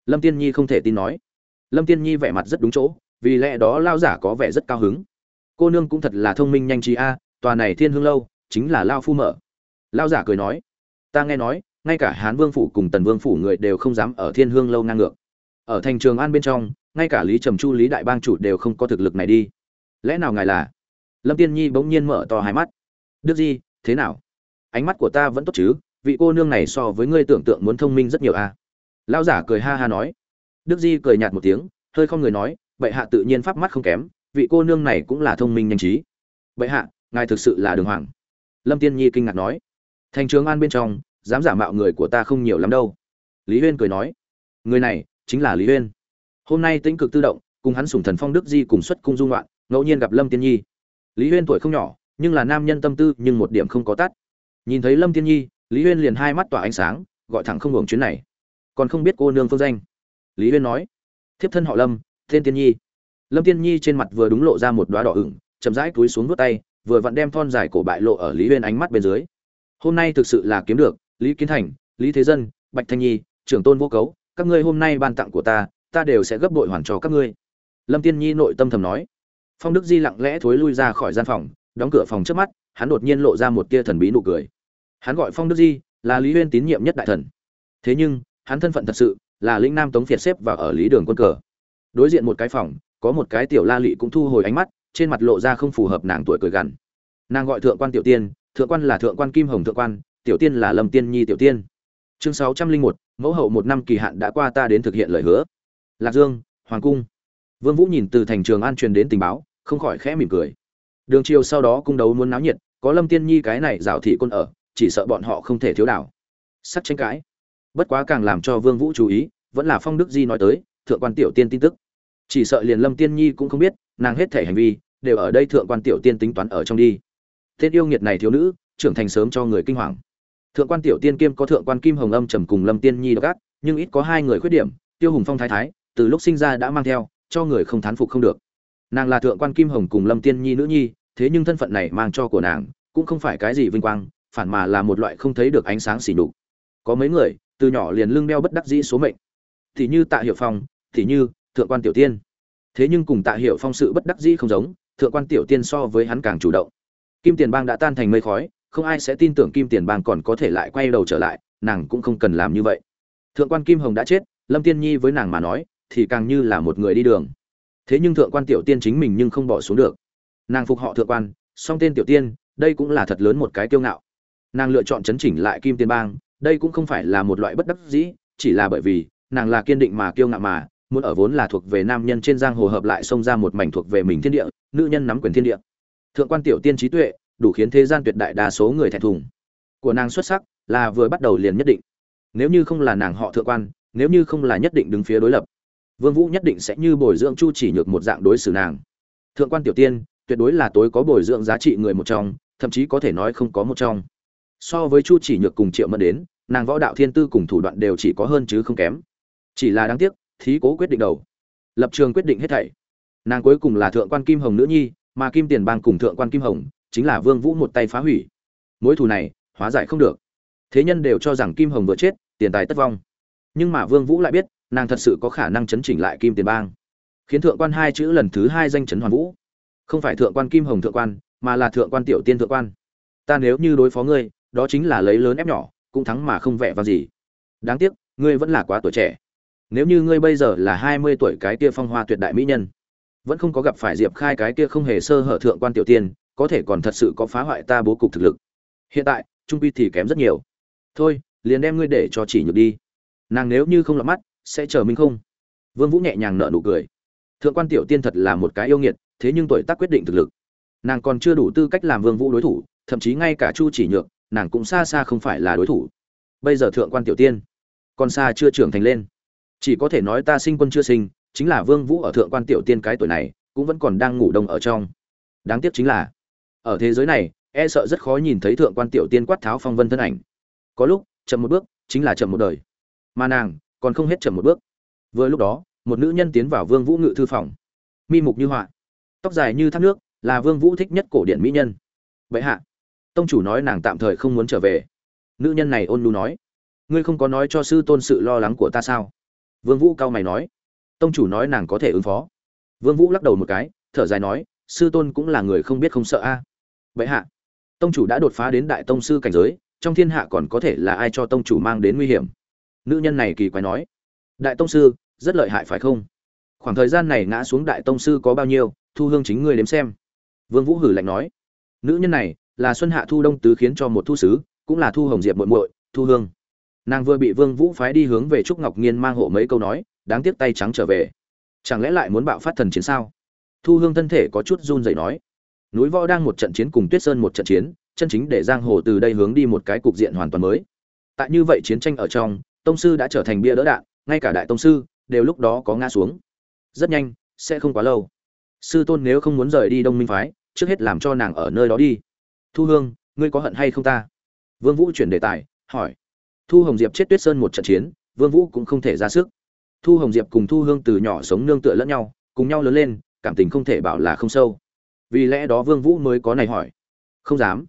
lâm tiên nhi không thể tin nói. Lâm tiên nhi vẻ mặt rất đúng chỗ, vì lẽ đó lao giả có vẻ rất cao hứng. Cô nương cũng thật là thông minh nhanh trí a, tòa này thiên hương lâu chính là lao phu mở. Lao giả cười nói. Ta nghe nói ngay cả hán vương phủ cùng tần vương phủ người đều không dám ở thiên hương lâu ngang ngược. Ở thành trường an bên trong, ngay cả lý trầm chu, lý đại bang chủ đều không có thực lực này đi. Lẽ nào ngài là? Lâm tiên nhi bỗng nhiên mở to hai mắt. Đức di, thế nào? Ánh mắt của ta vẫn tốt chứ? Vị cô nương này so với ngươi tưởng tượng muốn thông minh rất nhiều a à? lão giả cười ha ha nói. Đức di cười nhạt một tiếng, hơi không người nói, bệ hạ tự nhiên pháp mắt không kém, vị cô nương này cũng là thông minh nhanh trí. Bệ hạ, ngài thực sự là đường hoàng. Lâm tiên nhi kinh ngạc nói. Thành trường an bên trong dám giả mạo người của ta không nhiều lắm đâu. Lý huyên cười nói, người này chính là lý huyên. Hôm nay tĩnh cực tự động, cùng hắn sủng thần phong đức di cùng xuất cung dung loạn, ngẫu nhiên gặp lâm tiên nhi. Lý huyên tuổi không nhỏ, nhưng là nam nhân tâm tư nhưng một điểm không có tắt. Nhìn thấy lâm tiên nhi, lý huyên liền hai mắt tỏa ánh sáng, gọi thẳng không hưởng chuyến này. Còn không biết cô nương phương danh. Lý huyên nói, thiếp thân họ lâm, tên tiên nhi. Lâm tiên nhi trên mặt vừa đúng lộ ra một đoá đỏ ửng, chậm rãi túi xuống vút tay, vừa vặn đem thon dài cổ bại lộ ở lý huyên ánh mắt bên dưới. Hôm nay thực sự là kiếm được lý kiến thành, lý thế dân, bạch thanh nhi, trưởng tôn vô cấu, các ngươi hôm nay ban tặng của ta ta đều sẽ gấp đội hoàn cho các ngươi. Lâm tiên nhi nội tâm thầm nói. Phong đức di lặng lẽ thối lui ra khỏi gian phòng, đóng cửa phòng trước mắt, hắn đột nhiên lộ ra một tia thần bí nụ cười. Hắn gọi phong đức di là lý huyên tín nhiệm nhất đại thần. Thế nhưng, hắn thân phận thật sự là lĩnh nam tống phiệt xếp và ở lý đường quân cờ. Đối diện một cái phòng, có một cái tiểu la lị cũng thu hồi ánh mắt, trên mặt lộ ra không phù hợp nàng tuổi cười gằn. Nàng gọi thượng quan tiểu tiên, thượng quan là thượng quan kim hồng thượng quan tiểu tiên là lâm tiên nhi tiểu tiên. Chương sáu trăm linh một, mẫu hậu một năm kỳ hạn đã qua ta đến thực hiện lời hứa. Lạc dương, hoàng cung. Vương vũ nhìn từ thành trường an truyền đến tình báo, không khỏi khẽ mỉm cười. Đường chiều sau đó cung đấu muốn náo nhiệt, có lâm tiên nhi cái này rào thị quân ở, chỉ sợ bọn họ không thể thiếu đảo. Sắc tranh cãi. Bất quá càng làm cho vương vũ chú ý, vẫn là phong đức di nói tới, thượng quan tiểu tiên tin tức. Chỉ sợ liền lâm tiên nhi cũng không biết, nàng hết thể hành vi, đều ở đây thượng quan tiểu tiên tính toán ở trong đi. Tên yêu nghiệt này thiếu nữ, trưởng thành sớm cho người kinh hoàng thượng quan tiểu tiên kiêm có thượng quan kim hồng âm, trầm cùng lâm tiên nhi độc ác, nhưng ít có hai người khuyết điểm, tiêu hùng phong thái thái, từ lúc sinh ra đã mang theo, cho người không thán phục không được. Nàng là thượng quan kim hồng cùng lâm tiên nhi nữ nhi, thế nhưng thân phận này mang cho của nàng cũng không phải cái gì vinh quang, phản mà là một loại không thấy được ánh sáng xỉ đục có mấy người, từ nhỏ liền lưng đeo bất đắc dĩ số mệnh. Thì như tạ hiệu phong, thì như thượng quan tiểu tiên. Thế nhưng cùng tạ hiệu phong sự bất đắc dĩ không giống, thượng quan tiểu tiên so với hắn càng chủ động. Kim tiền bang đã tan thành mây khói không ai sẽ tin tưởng kim tiền bang còn có thể lại quay đầu trở lại, nàng cũng không cần làm như vậy. Thượng quan kim hồng đã chết, lâm tiên nhi với nàng mà nói, thì càng như là một người đi đường. Thế nhưng thượng quan tiểu tiên chính mình nhưng không bỏ xuống được. Nàng phục họ thượng quan, song tên tiểu tiên, đây cũng là thật lớn một cái kiêu ngạo. Nàng lựa chọn chấn chỉnh lại kim Tiền bang, đây cũng không phải là một loại bất đắc dĩ, chỉ là bởi vì, nàng là kiên định mà kiêu ngạo mà, muốn ở vốn là thuộc về nam nhân trên giang hồ hợp lại xông ra một mảnh thuộc về mình thiên địa, nữ nhân nắm quyền thiên địa. Thượng quan tiểu tiên trí tuệ đủ khiến thế gian tuyệt đại đa số người thẹn thùng. Của nàng xuất sắc là vừa bắt đầu liền nhất định. Nếu như không là nàng họ thượng quan, nếu như không là nhất định đứng phía đối lập, vương vũ nhất định sẽ như bồi dưỡng chu chỉ nhược một dạng đối xử nàng. Thượng quan tiểu tiên, tuyệt đối là tối có bồi dưỡng giá trị người một trong, thậm chí có thể nói không có một trong. So với chu chỉ nhược cùng triệu mẫn đến, nàng võ đạo thiên tư cùng thủ đoạn đều chỉ có hơn chứ không kém. Chỉ là đáng tiếc, thí cố quyết định đầu. Lập trường quyết định hết thảy. Nàng cuối cùng là thượng quan kim hồng nữ nhi, mà kim tiền bang cùng thượng quan kim hồng chính là vương vũ một tay phá hủy. Mối thù này, hóa giải không được. Thế nhân đều cho rằng kim hồng vừa chết, tiền tài tất vong. Nhưng mà vương vũ lại biết, nàng thật sự có khả năng chấn chỉnh lại kim tiền bang. Khiến thượng quan hai chữ lần thứ hai danh chấn hoàn vũ. Không phải thượng quan kim hồng thượng quan, mà là thượng quan tiểu tiên thượng quan. Ta nếu như đối phó ngươi, đó chính là lấy lớn ép nhỏ, cũng thắng mà không vẻ vào gì. Đáng tiếc, ngươi vẫn là quá tuổi trẻ. Nếu như ngươi bây giờ là hai mươi tuổi cái kia phong hoa tuyệt đại mỹ nhân, vẫn không có gặp phải diệp khai cái kia không hề sơ hở thượng quan tiểu tiên có thể còn thật sự có phá hoại ta bố cục thực lực. Hiện tại, trung pi thì kém rất nhiều. Thôi, liền đem ngươi để cho chỉ nhược đi. Nàng nếu như không lọt mắt, sẽ chờ minh không? Vương vũ nhẹ nhàng nở nụ cười. Thượng quan tiểu tiên thật là một cái yêu nghiệt, thế nhưng tuổi tác quyết định thực lực. Nàng còn chưa đủ tư cách làm vương vũ đối thủ, thậm chí ngay cả chu chỉ nhược, nàng cũng xa xa không phải là đối thủ. Bây giờ thượng quan tiểu tiên, còn xa chưa trưởng thành lên. Chỉ có thể nói ta sinh quân chưa sinh, chính là vương vũ ở thượng quan tiểu tiên cái tuổi này, cũng vẫn còn đang ngủ đông ở trong. Đáng tiếc chính là ở thế giới này e sợ rất khó nhìn thấy thượng quan tiểu tiên quát tháo phong vân thân ảnh. Có lúc, chậm một bước, chính là chậm một đời. Mà nàng, còn không hết chậm một bước. Vừa lúc đó, một nữ nhân tiến vào vương vũ ngự thư phòng. Mi mục như họa. Tóc dài như thác nước, là vương vũ thích nhất cổ điển mỹ nhân. Vậy hạ. Tông chủ nói nàng tạm thời không muốn trở về. Nữ nhân này ôn nhu nói. Ngươi không có nói cho sư tôn sự lo lắng của ta sao? Vương vũ cao mày nói. Tông chủ nói nàng có thể ứng phó. Vương vũ lắc đầu một cái, thở dài nói, sư tôn cũng là người không biết không sợ a. à. Bệ hạ. Tông chủ đã đột phá đến đại tông sư cảnh giới, trong thiên hạ còn có thể là ai cho tông chủ mang đến nguy hiểm? Nữ nhân này kỳ quái nói. Đại tông sư, rất lợi hại phải không? Khoảng thời gian này ngã xuống đại tông sư có bao nhiêu, thu hương chính ngươi đếm xem. Vương vũ hử lạnh nói. Nữ nhân này, là xuân hạ thu đông tứ khiến cho một thu sứ, cũng là thu hồng diệp muội muội, thu hương. Nàng vừa bị vương vũ phái đi hướng về trúc ngọc nghiên mang hộ mấy câu nói, đáng tiếc tay trắng trở về. Chẳng lẽ lại muốn bạo phát thần chiến sao? Thu hương thân thể có chút run rẩy nói núi võ đang một trận chiến cùng tuyết sơn một trận chiến, chân chính để giang hồ từ đây hướng đi một cái cục diện hoàn toàn mới. Tại như vậy chiến tranh ở trong, tông sư đã trở thành bia đỡ đạn, ngay cả đại tông sư đều lúc đó có ngã xuống. Rất nhanh, sẽ không quá lâu. Sư tôn nếu không muốn rời đi đông minh phái, trước hết làm cho nàng ở nơi đó đi. Thu hương, ngươi có hận hay không ta? Vương vũ chuyển đề tài, hỏi. Thu hồng diệp chết tuyết sơn một trận chiến, vương vũ cũng không thể ra sức. Thu hồng diệp cùng thu hương từ nhỏ sống nương tựa lẫn nhau, cùng nhau lớn lên, cảm tình không thể bảo là không sâu vì lẽ đó vương vũ mới có này hỏi. Không dám.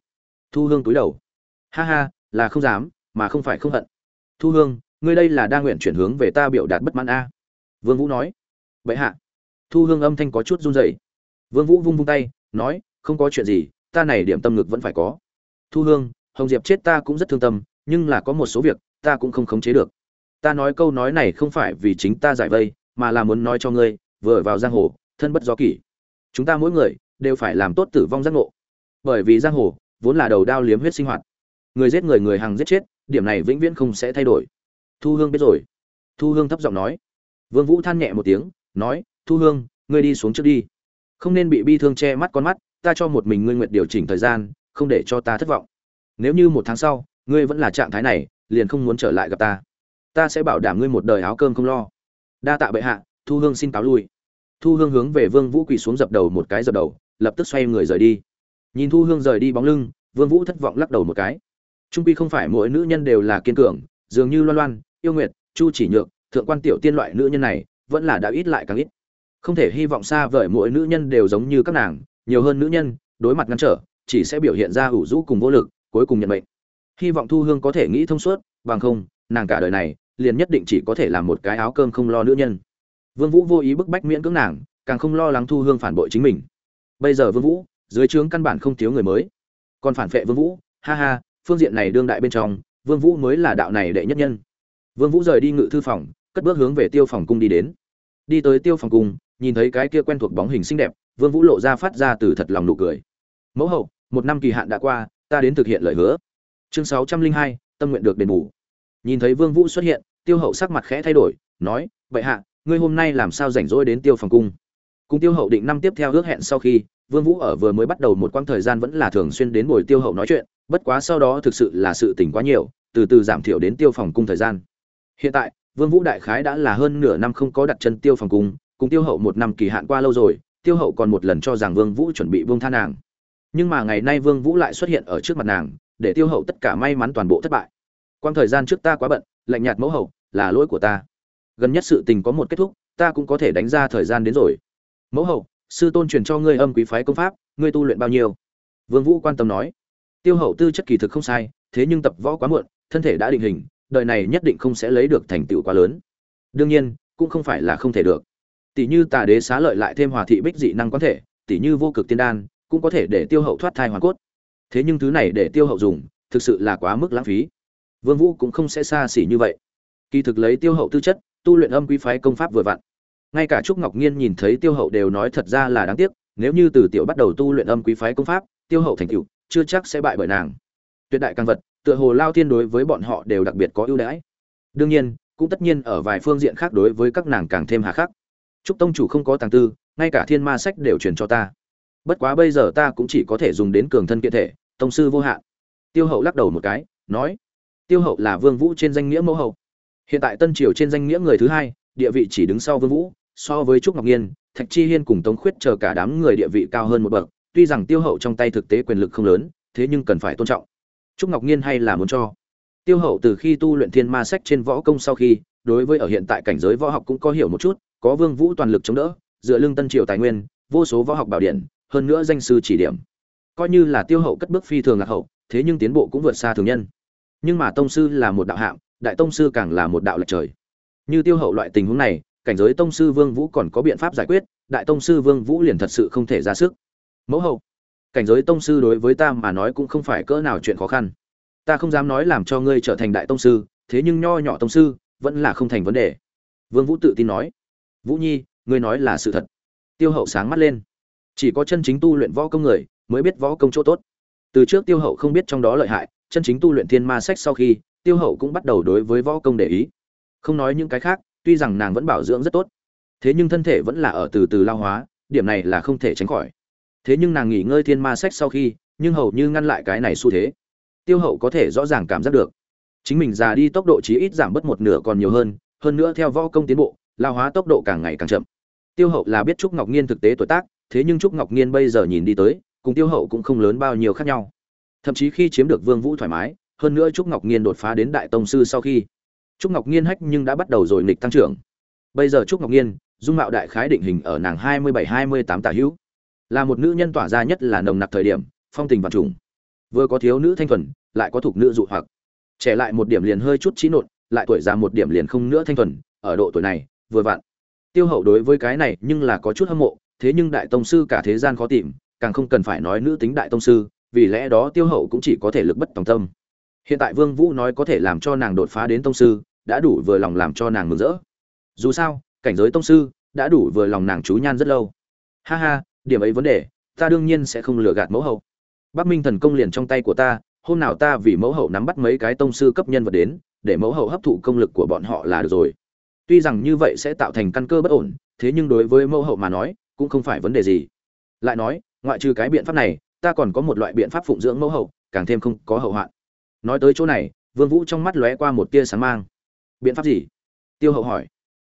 Thu hương túi đầu. Ha ha, là không dám, mà không phải không hận. Thu hương, ngươi đây là đang nguyện chuyển hướng về ta biểu đạt bất mãn a. Vương vũ nói. Vậy hạ. Thu hương âm thanh có chút run rẩy. Vương vũ vung vung tay, nói, không có chuyện gì, ta này điểm tâm ngực vẫn phải có. Thu hương, hồng diệp chết ta cũng rất thương tâm, nhưng là có một số việc, ta cũng không khống chế được. Ta nói câu nói này không phải vì chính ta giải vây, mà là muốn nói cho ngươi, vừa vào giang hồ, thân bất do kỷ. Chúng ta mỗi người đều phải làm tốt tử vong giác ngộ. Bởi vì giang hồ vốn là đầu đao liếm huyết sinh hoạt. Người giết người người hàng giết chết, điểm này vĩnh viễn không sẽ thay đổi. Thu hương biết rồi. Thu hương thấp giọng nói. Vương vũ than nhẹ một tiếng, nói, thu hương, ngươi đi xuống trước đi. Không nên bị bi thương che mắt con mắt, ta cho một mình ngươi nguyện điều chỉnh thời gian, không để cho ta thất vọng. Nếu như một tháng sau, ngươi vẫn là trạng thái này, liền không muốn trở lại gặp ta. Ta sẽ bảo đảm ngươi một đời áo cơm không lo. Đa tạ bệ hạ, thu hương xin cáo lui. Thu hương hướng về vương vũ quỳ xuống dập đầu một cái dập đầu lập tức xoay người rời đi. Nhìn thu hương rời đi bóng lưng, vương vũ thất vọng lắc đầu một cái. Trung quy không phải mỗi nữ nhân đều là kiên cường, dường như loan loan, yêu nguyệt, chu chỉ nhược, thượng quan tiểu tiên loại nữ nhân này, vẫn là đã ít lại càng ít. Không thể hy vọng xa vời mỗi nữ nhân đều giống như các nàng, nhiều hơn nữ nhân, đối mặt ngăn trở, chỉ sẽ biểu hiện ra ủ rũ cùng vô lực, cuối cùng nhận mệnh. Hy vọng thu hương có thể nghĩ thông suốt, bằng không, nàng cả đời này, liền nhất định chỉ có thể làm một cái áo cơm không lo nữ nhân. Vương vũ vô ý bức bách miễn cưỡng nàng, càng không lo lắng thu hương phản bội chính mình bây giờ vương vũ, dưới trướng căn bản không thiếu người mới. Còn phản phệ vương vũ, ha ha, phương diện này đương đại bên trong, vương vũ mới là đạo này đệ nhất nhân. Vương vũ rời đi ngự thư phòng, cất bước hướng về tiêu phòng cung đi đến. Đi tới tiêu phòng cung, nhìn thấy cái kia quen thuộc bóng hình xinh đẹp, vương vũ lộ ra phát ra từ thật lòng nụ cười. Mẫu hậu, một năm kỳ hạn đã qua, ta đến thực hiện lời hứa. Chương sáu trăm linh hai, tâm nguyện được đền bù. Nhìn thấy vương vũ xuất hiện, tiêu hậu sắc mặt khẽ thay đổi, nói vậy hạ, ngươi hôm nay làm sao rảnh rỗi đến tiêu phòng cung? Cùng tiêu hậu định năm tiếp theo ước hẹn sau khi, vương vũ ở vừa mới bắt đầu một quãng thời gian vẫn là thường xuyên đến buổi tiêu hậu nói chuyện, bất quá sau đó thực sự là sự tình quá nhiều, từ từ giảm thiểu đến tiêu phòng cung thời gian. Hiện tại, vương vũ đại khái đã là hơn nửa năm không có đặt chân tiêu phòng cung, cùng tiêu hậu một năm kỳ hạn qua lâu rồi, tiêu hậu còn một lần cho rằng vương vũ chuẩn bị buông tha nàng. Nhưng mà ngày nay vương vũ lại xuất hiện ở trước mặt nàng, để tiêu hậu tất cả may mắn toàn bộ thất bại. Quang thời gian trước ta quá bận, lạnh nhạt mẫu hậu, là lỗi của ta. Gần nhất sự tình có một kết thúc, ta cũng có thể đánh ra thời gian đến rồi mẫu hậu, sư tôn truyền cho ngươi âm quý phái công pháp, ngươi tu luyện bao nhiêu? Vương vũ quan tâm nói. Tiêu hậu tư chất kỳ thực không sai, thế nhưng tập võ quá muộn, thân thể đã định hình, đời này nhất định không sẽ lấy được thành tựu quá lớn. Đương nhiên, cũng không phải là không thể được. Tỷ như tà đế xá lợi lại thêm hòa thị bích dị năng quán thể, tỷ như vô cực tiên đan, cũng có thể để tiêu hậu thoát thai hoàn cốt. Thế nhưng thứ này để tiêu hậu dùng, thực sự là quá mức lãng phí. Vương vũ cũng không sẽ xa xỉ như vậy. Kỳ thực lấy tiêu hậu tư chất, tu luyện âm quý phái công pháp vừa vặn ngay cả trúc ngọc nhiên nhìn thấy tiêu hậu đều nói thật ra là đáng tiếc, nếu như từ tiểu bắt đầu tu luyện âm quý phái công pháp, tiêu hậu thành tựu, chưa chắc sẽ bại bởi nàng. Tuyệt đại càng vật, tựa hồ lao thiên đối với bọn họ đều đặc biệt có ưu đãi. Đương nhiên, cũng tất nhiên ở vài phương diện khác đối với các nàng càng thêm hà khắc. Trúc tông chủ không có tàng tư, ngay cả thiên ma sách đều truyền cho ta. Bất quá bây giờ ta cũng chỉ có thể dùng đến cường thân kiện thể, tông sư vô hạn. Tiêu hậu lắc đầu một cái, nói, tiêu hậu là vương vũ trên danh nghĩa mẫu hậu. Hiện tại tân triều trên danh nghĩa người thứ hai địa vị chỉ đứng sau vương vũ so với trúc ngọc nhiên thạch chi hiên cùng tống khuyết chờ cả đám người địa vị cao hơn một bậc tuy rằng tiêu hậu trong tay thực tế quyền lực không lớn thế nhưng cần phải tôn trọng. Trúc ngọc nhiên hay là muốn cho? Tiêu hậu từ khi tu luyện thiên ma sách trên võ công sau khi đối với ở hiện tại cảnh giới võ học cũng có hiểu một chút có vương vũ toàn lực chống đỡ dựa lưng tân triều tài nguyên vô số võ học bảo điển, hơn nữa danh sư chỉ điểm. Coi như là tiêu hậu cất bước phi thường lạc hậu thế nhưng tiến bộ cũng vượt xa thường nhân. Nhưng mà tông sư là một đạo hạng đại tông sư càng là một đạo lệch trời như tiêu hậu loại tình huống này, cảnh giới tông sư vương vũ còn có biện pháp giải quyết, đại tông sư vương vũ liền thật sự không thể ra sức. Mẫu hậu, cảnh giới tông sư đối với ta mà nói cũng không phải cỡ nào chuyện khó khăn. Ta không dám nói làm cho ngươi trở thành đại tông sư, thế nhưng nho nhỏ tông sư vẫn là không thành vấn đề. Vương vũ tự tin nói. Vũ nhi, ngươi nói là sự thật. Tiêu hậu sáng mắt lên. Chỉ có chân chính tu luyện võ công người mới biết võ công chỗ tốt. Từ trước tiêu hậu không biết trong đó lợi hại, chân chính tu luyện thiên ma sách sau khi, tiêu hậu cũng bắt đầu đối với võ công để ý không nói những cái khác, tuy rằng nàng vẫn bảo dưỡng rất tốt, thế nhưng thân thể vẫn là ở từ từ lao hóa, điểm này là không thể tránh khỏi. Thế nhưng nàng nghỉ ngơi thiên ma sách sau khi, nhưng hầu như ngăn lại cái này xu thế. Tiêu hậu có thể rõ ràng cảm giác được. Chính mình già đi tốc độ chí ít giảm bớt một nửa còn nhiều hơn hơn nữa theo võ công tiến bộ, lao hóa tốc độ càng ngày càng chậm. Tiêu hậu là biết trúc ngọc nhiên thực tế tuổi tác, thế nhưng trúc ngọc nhiên bây giờ nhìn đi tới, cùng tiêu hậu cũng không lớn bao nhiêu khác nhau. Thậm chí khi chiếm được vương vũ thoải mái, hơn nữa trúc ngọc nhiên đột phá đến đại tông sư sau khi trúc ngọc nhiên hách nhưng đã bắt đầu rồi nghịch tăng trưởng. Bây giờ trúc ngọc nhiên dung mạo đại khái định hình ở nàng hai mươi bảy, hai mươi tám tả hữu. Là một nữ nhân tỏa ra nhất là nồng nặc thời điểm, phong tình và trùng. Vừa có thiếu nữ thanh thuần, lại có thục nữ dụ hoặc. Trẻ lại một điểm liền hơi chút trí nộn, lại tuổi già một điểm liền không nữa thanh thuần, ở độ tuổi này, vừa vặn. Tiêu hậu đối với cái này nhưng là có chút hâm mộ, thế nhưng đại tông sư cả thế gian khó tìm, càng không cần phải nói nữ tính đại tông sư, vì lẽ đó tiêu hậu cũng chỉ có thể lực bất tòng tâm. Hiện tại vương vũ nói có thể làm cho nàng đột phá đến tông sư đã đủ vừa lòng làm cho nàng mừng rỡ. Dù sao, cảnh giới tông sư đã đủ vừa lòng nàng chú nhan rất lâu. Ha ha, điểm ấy vấn đề, ta đương nhiên sẽ không lừa gạt mẫu hậu. Bắc minh thần công liền trong tay của ta, hôm nào ta vì mẫu hậu nắm bắt mấy cái tông sư cấp nhân vật đến, để mẫu hậu hấp thụ công lực của bọn họ là được rồi. Tuy rằng như vậy sẽ tạo thành căn cơ bất ổn, thế nhưng đối với mẫu hậu mà nói, cũng không phải vấn đề gì. Lại nói, ngoại trừ cái biện pháp này, ta còn có một loại biện pháp phụng dưỡng mẫu hậu, càng thêm không có hậu hoạn. Nói tới chỗ này, vương vũ trong mắt lóe qua một tia sáng mang biện pháp gì? Tiêu hậu hỏi.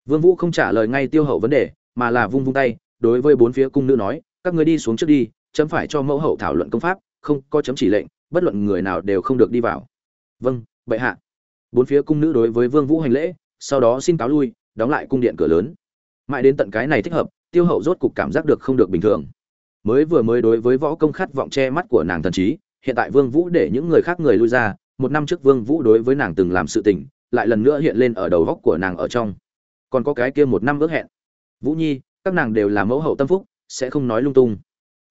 Vương vũ không trả lời ngay tiêu hậu vấn đề, mà là vung vung tay, đối với bốn phía cung nữ nói, các người đi xuống trước đi, chấm phải cho mẫu hậu thảo luận công pháp, không có chấm chỉ lệnh, bất luận người nào đều không được đi vào. Vâng bệ hạ. Bốn phía cung nữ đối với vương vũ hành lễ, sau đó xin cáo lui, đóng lại cung điện cửa lớn. Mãi đến tận cái này thích hợp, tiêu hậu rốt cục cảm giác được không được bình thường. Mới vừa mới đối với võ công khát vọng che mắt của nàng thần trí, hiện tại vương vũ để những người khác người lui ra, một năm trước vương vũ đối với nàng từng làm sự tình lại lần nữa hiện lên ở đầu góc của nàng ở trong. Còn có cái kia một năm ước hẹn. Vũ nhi, các nàng đều là mẫu hậu tâm phúc, sẽ không nói lung tung.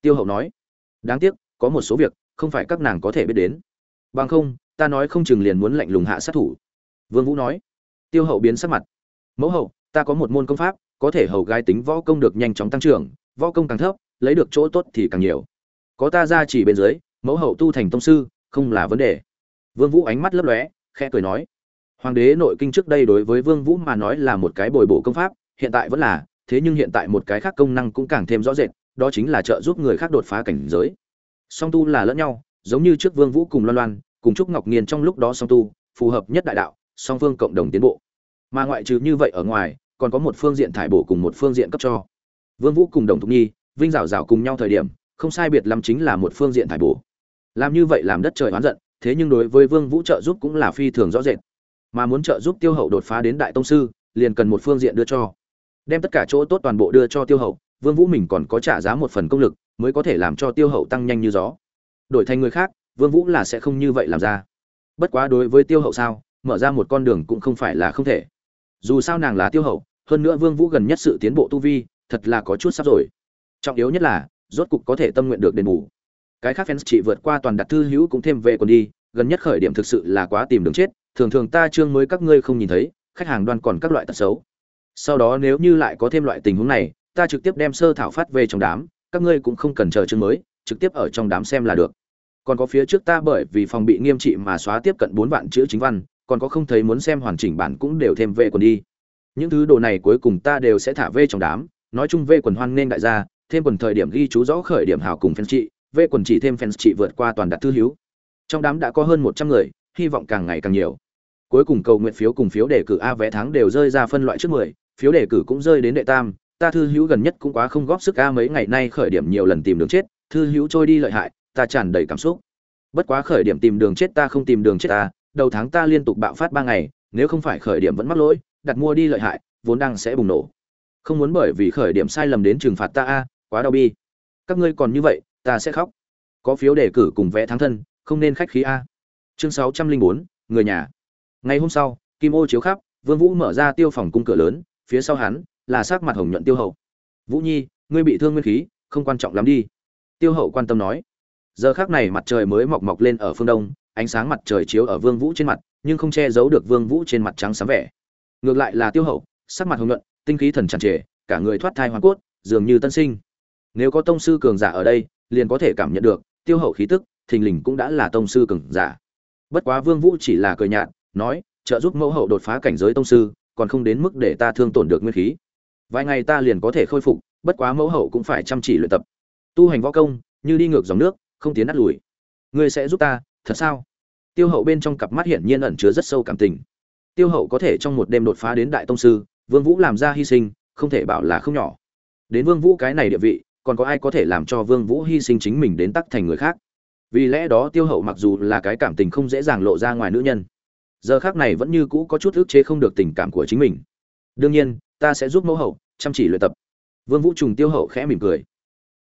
Tiêu hậu nói, đáng tiếc, có một số việc, không phải các nàng có thể biết đến. Bằng không, ta nói không chừng liền muốn lạnh lùng hạ sát thủ. Vương vũ nói. Tiêu hậu biến sắc mặt. Mẫu hậu, ta có một môn công pháp, có thể hầu gái tính võ công được nhanh chóng tăng trưởng, võ công càng thấp, lấy được chỗ tốt thì càng nhiều. Có ta ra chỉ bên dưới, mẫu hậu tu thành tông sư, không là vấn đề. Vương vũ ánh mắt lấp lóe, khẽ cười nói hoàng đế nội kinh trước đây đối với vương vũ mà nói là một cái bồi bổ công pháp, hiện tại vẫn là, thế nhưng hiện tại một cái khác công năng cũng càng thêm rõ rệt, đó chính là trợ giúp người khác đột phá cảnh giới. Song tu là lẫn nhau, giống như trước vương vũ cùng loan loan, cùng trúc ngọc Nghiên trong lúc đó song tu, phù hợp nhất đại đạo, song phương cộng đồng tiến bộ. Mà ngoại trừ như vậy ở ngoài, còn có một phương diện thải bổ cùng một phương diện cấp cho. Vương vũ cùng đồng thục nhi, vinh Giảo Giảo cùng nhau thời điểm, không sai biệt lắm chính là một phương diện thải bổ. Làm như vậy làm đất trời oán giận, thế nhưng đối với vương vũ trợ giúp cũng là phi thường rõ rệt mà muốn trợ giúp tiêu hậu đột phá đến đại tông sư, liền cần một phương diện đưa cho. Đem tất cả chỗ tốt toàn bộ đưa cho tiêu hậu, vương vũ mình còn có trả giá một phần công lực, mới có thể làm cho tiêu hậu tăng nhanh như gió. Đổi thành người khác, vương vũ là sẽ không như vậy làm ra. Bất quá đối với tiêu hậu sao, mở ra một con đường cũng không phải là không thể. Dù sao nàng là tiêu hậu, hơn nữa vương vũ gần nhất sự tiến bộ tu vi, thật là có chút sắp rồi. Trọng yếu nhất là, rốt cục có thể tâm nguyện được đền bù. Cái khác fans chỉ vượt qua toàn đặt thư hữu cũng thêm về còn đi, gần nhất khởi điểm thực sự là quá tìm đường chết thường thường ta trương mới các ngươi không nhìn thấy, khách hàng đoan còn các loại tật xấu. Sau đó nếu như lại có thêm loại tình huống này, ta trực tiếp đem sơ thảo phát về trong đám, các ngươi cũng không cần chờ chương mới, trực tiếp ở trong đám xem là được. Còn có phía trước ta bởi vì phòng bị nghiêm trị mà xóa tiếp cận bốn vạn chữ chính văn, còn có không thấy muốn xem hoàn chỉnh bản cũng đều thêm về quần đi. Những thứ đồ này cuối cùng ta đều sẽ thả về trong đám, nói chung về quần hoan nên đại gia, thêm quần thời điểm ghi chú rõ khởi điểm hào cùng fan trị, về quần chỉ thêm fans trị vượt qua toàn đặt thư hiếu. Trong đám đã có hơn một trăm người, hy vọng càng ngày càng nhiều cuối cùng cầu nguyện phiếu cùng phiếu đề cử a vé tháng đều rơi ra phân loại trước mười, phiếu đề cử cũng rơi đến đệ tam. Ta thư hữu gần nhất cũng quá không góp sức a mấy ngày nay khởi điểm nhiều lần tìm đường chết, thư hữu trôi đi lợi hại, ta tràn đầy cảm xúc. Bất quá khởi điểm tìm đường chết ta không tìm đường chết ta, đầu tháng ta liên tục bạo phát ba ngày, nếu không phải khởi điểm vẫn mắc lỗi, đặt mua đi lợi hại, vốn đang sẽ bùng nổ. Không muốn bởi vì khởi điểm sai lầm đến trừng phạt ta a, quá đau bi. Các ngươi còn như vậy, ta sẽ khóc. Có phiếu đề cử cùng vẽ thắng thân, không nên khách khí a. Chương sáu trăm linh bốn, người nhà ngày hôm sau, kim ô chiếu khắp, vương vũ mở ra tiêu phòng cung cửa lớn, phía sau hắn là sắc mặt hồng nhuận tiêu hậu. Vũ nhi, ngươi bị thương nguyên khí, không quan trọng lắm đi. Tiêu hậu quan tâm nói. Giờ khác này mặt trời mới mọc mọc lên ở phương đông, ánh sáng mặt trời chiếu ở vương vũ trên mặt, nhưng không che giấu được vương vũ trên mặt trắng sáng vẻ. Ngược lại là tiêu hậu, sắc mặt hồng nhuận, tinh khí thần tràn trề, cả người thoát thai hoàn cốt, dường như tân sinh. Nếu có tông sư cường giả ở đây, liền có thể cảm nhận được, tiêu hậu khí tức, thình lình cũng đã là tông sư cường giả. Bất quá vương vũ chỉ là cười nhạt nói, trợ giúp mẫu hậu đột phá cảnh giới tông sư, còn không đến mức để ta thương tổn được nguyên khí. Vài ngày ta liền có thể khôi phục, bất quá mẫu hậu cũng phải chăm chỉ luyện tập. Tu hành võ công, như đi ngược dòng nước, không tiến đắt lùi. Ngươi sẽ giúp ta, thật sao? Tiêu hậu bên trong cặp mắt hiển nhiên ẩn chứa rất sâu cảm tình. Tiêu hậu có thể trong một đêm đột phá đến đại tông sư, vương vũ làm ra hy sinh, không thể bảo là không nhỏ. Đến vương vũ cái này địa vị, còn có ai có thể làm cho vương vũ hy sinh chính mình đến tắc thành người khác? Vì lẽ đó tiêu hậu mặc dù là cái cảm tình không dễ dàng lộ ra ngoài nữ nhân giờ khác này vẫn như cũ có chút ức chế không được tình cảm của chính mình. Đương nhiên, ta sẽ giúp mẫu hậu, chăm chỉ luyện tập. Vương vũ trùng tiêu hậu khẽ mỉm cười.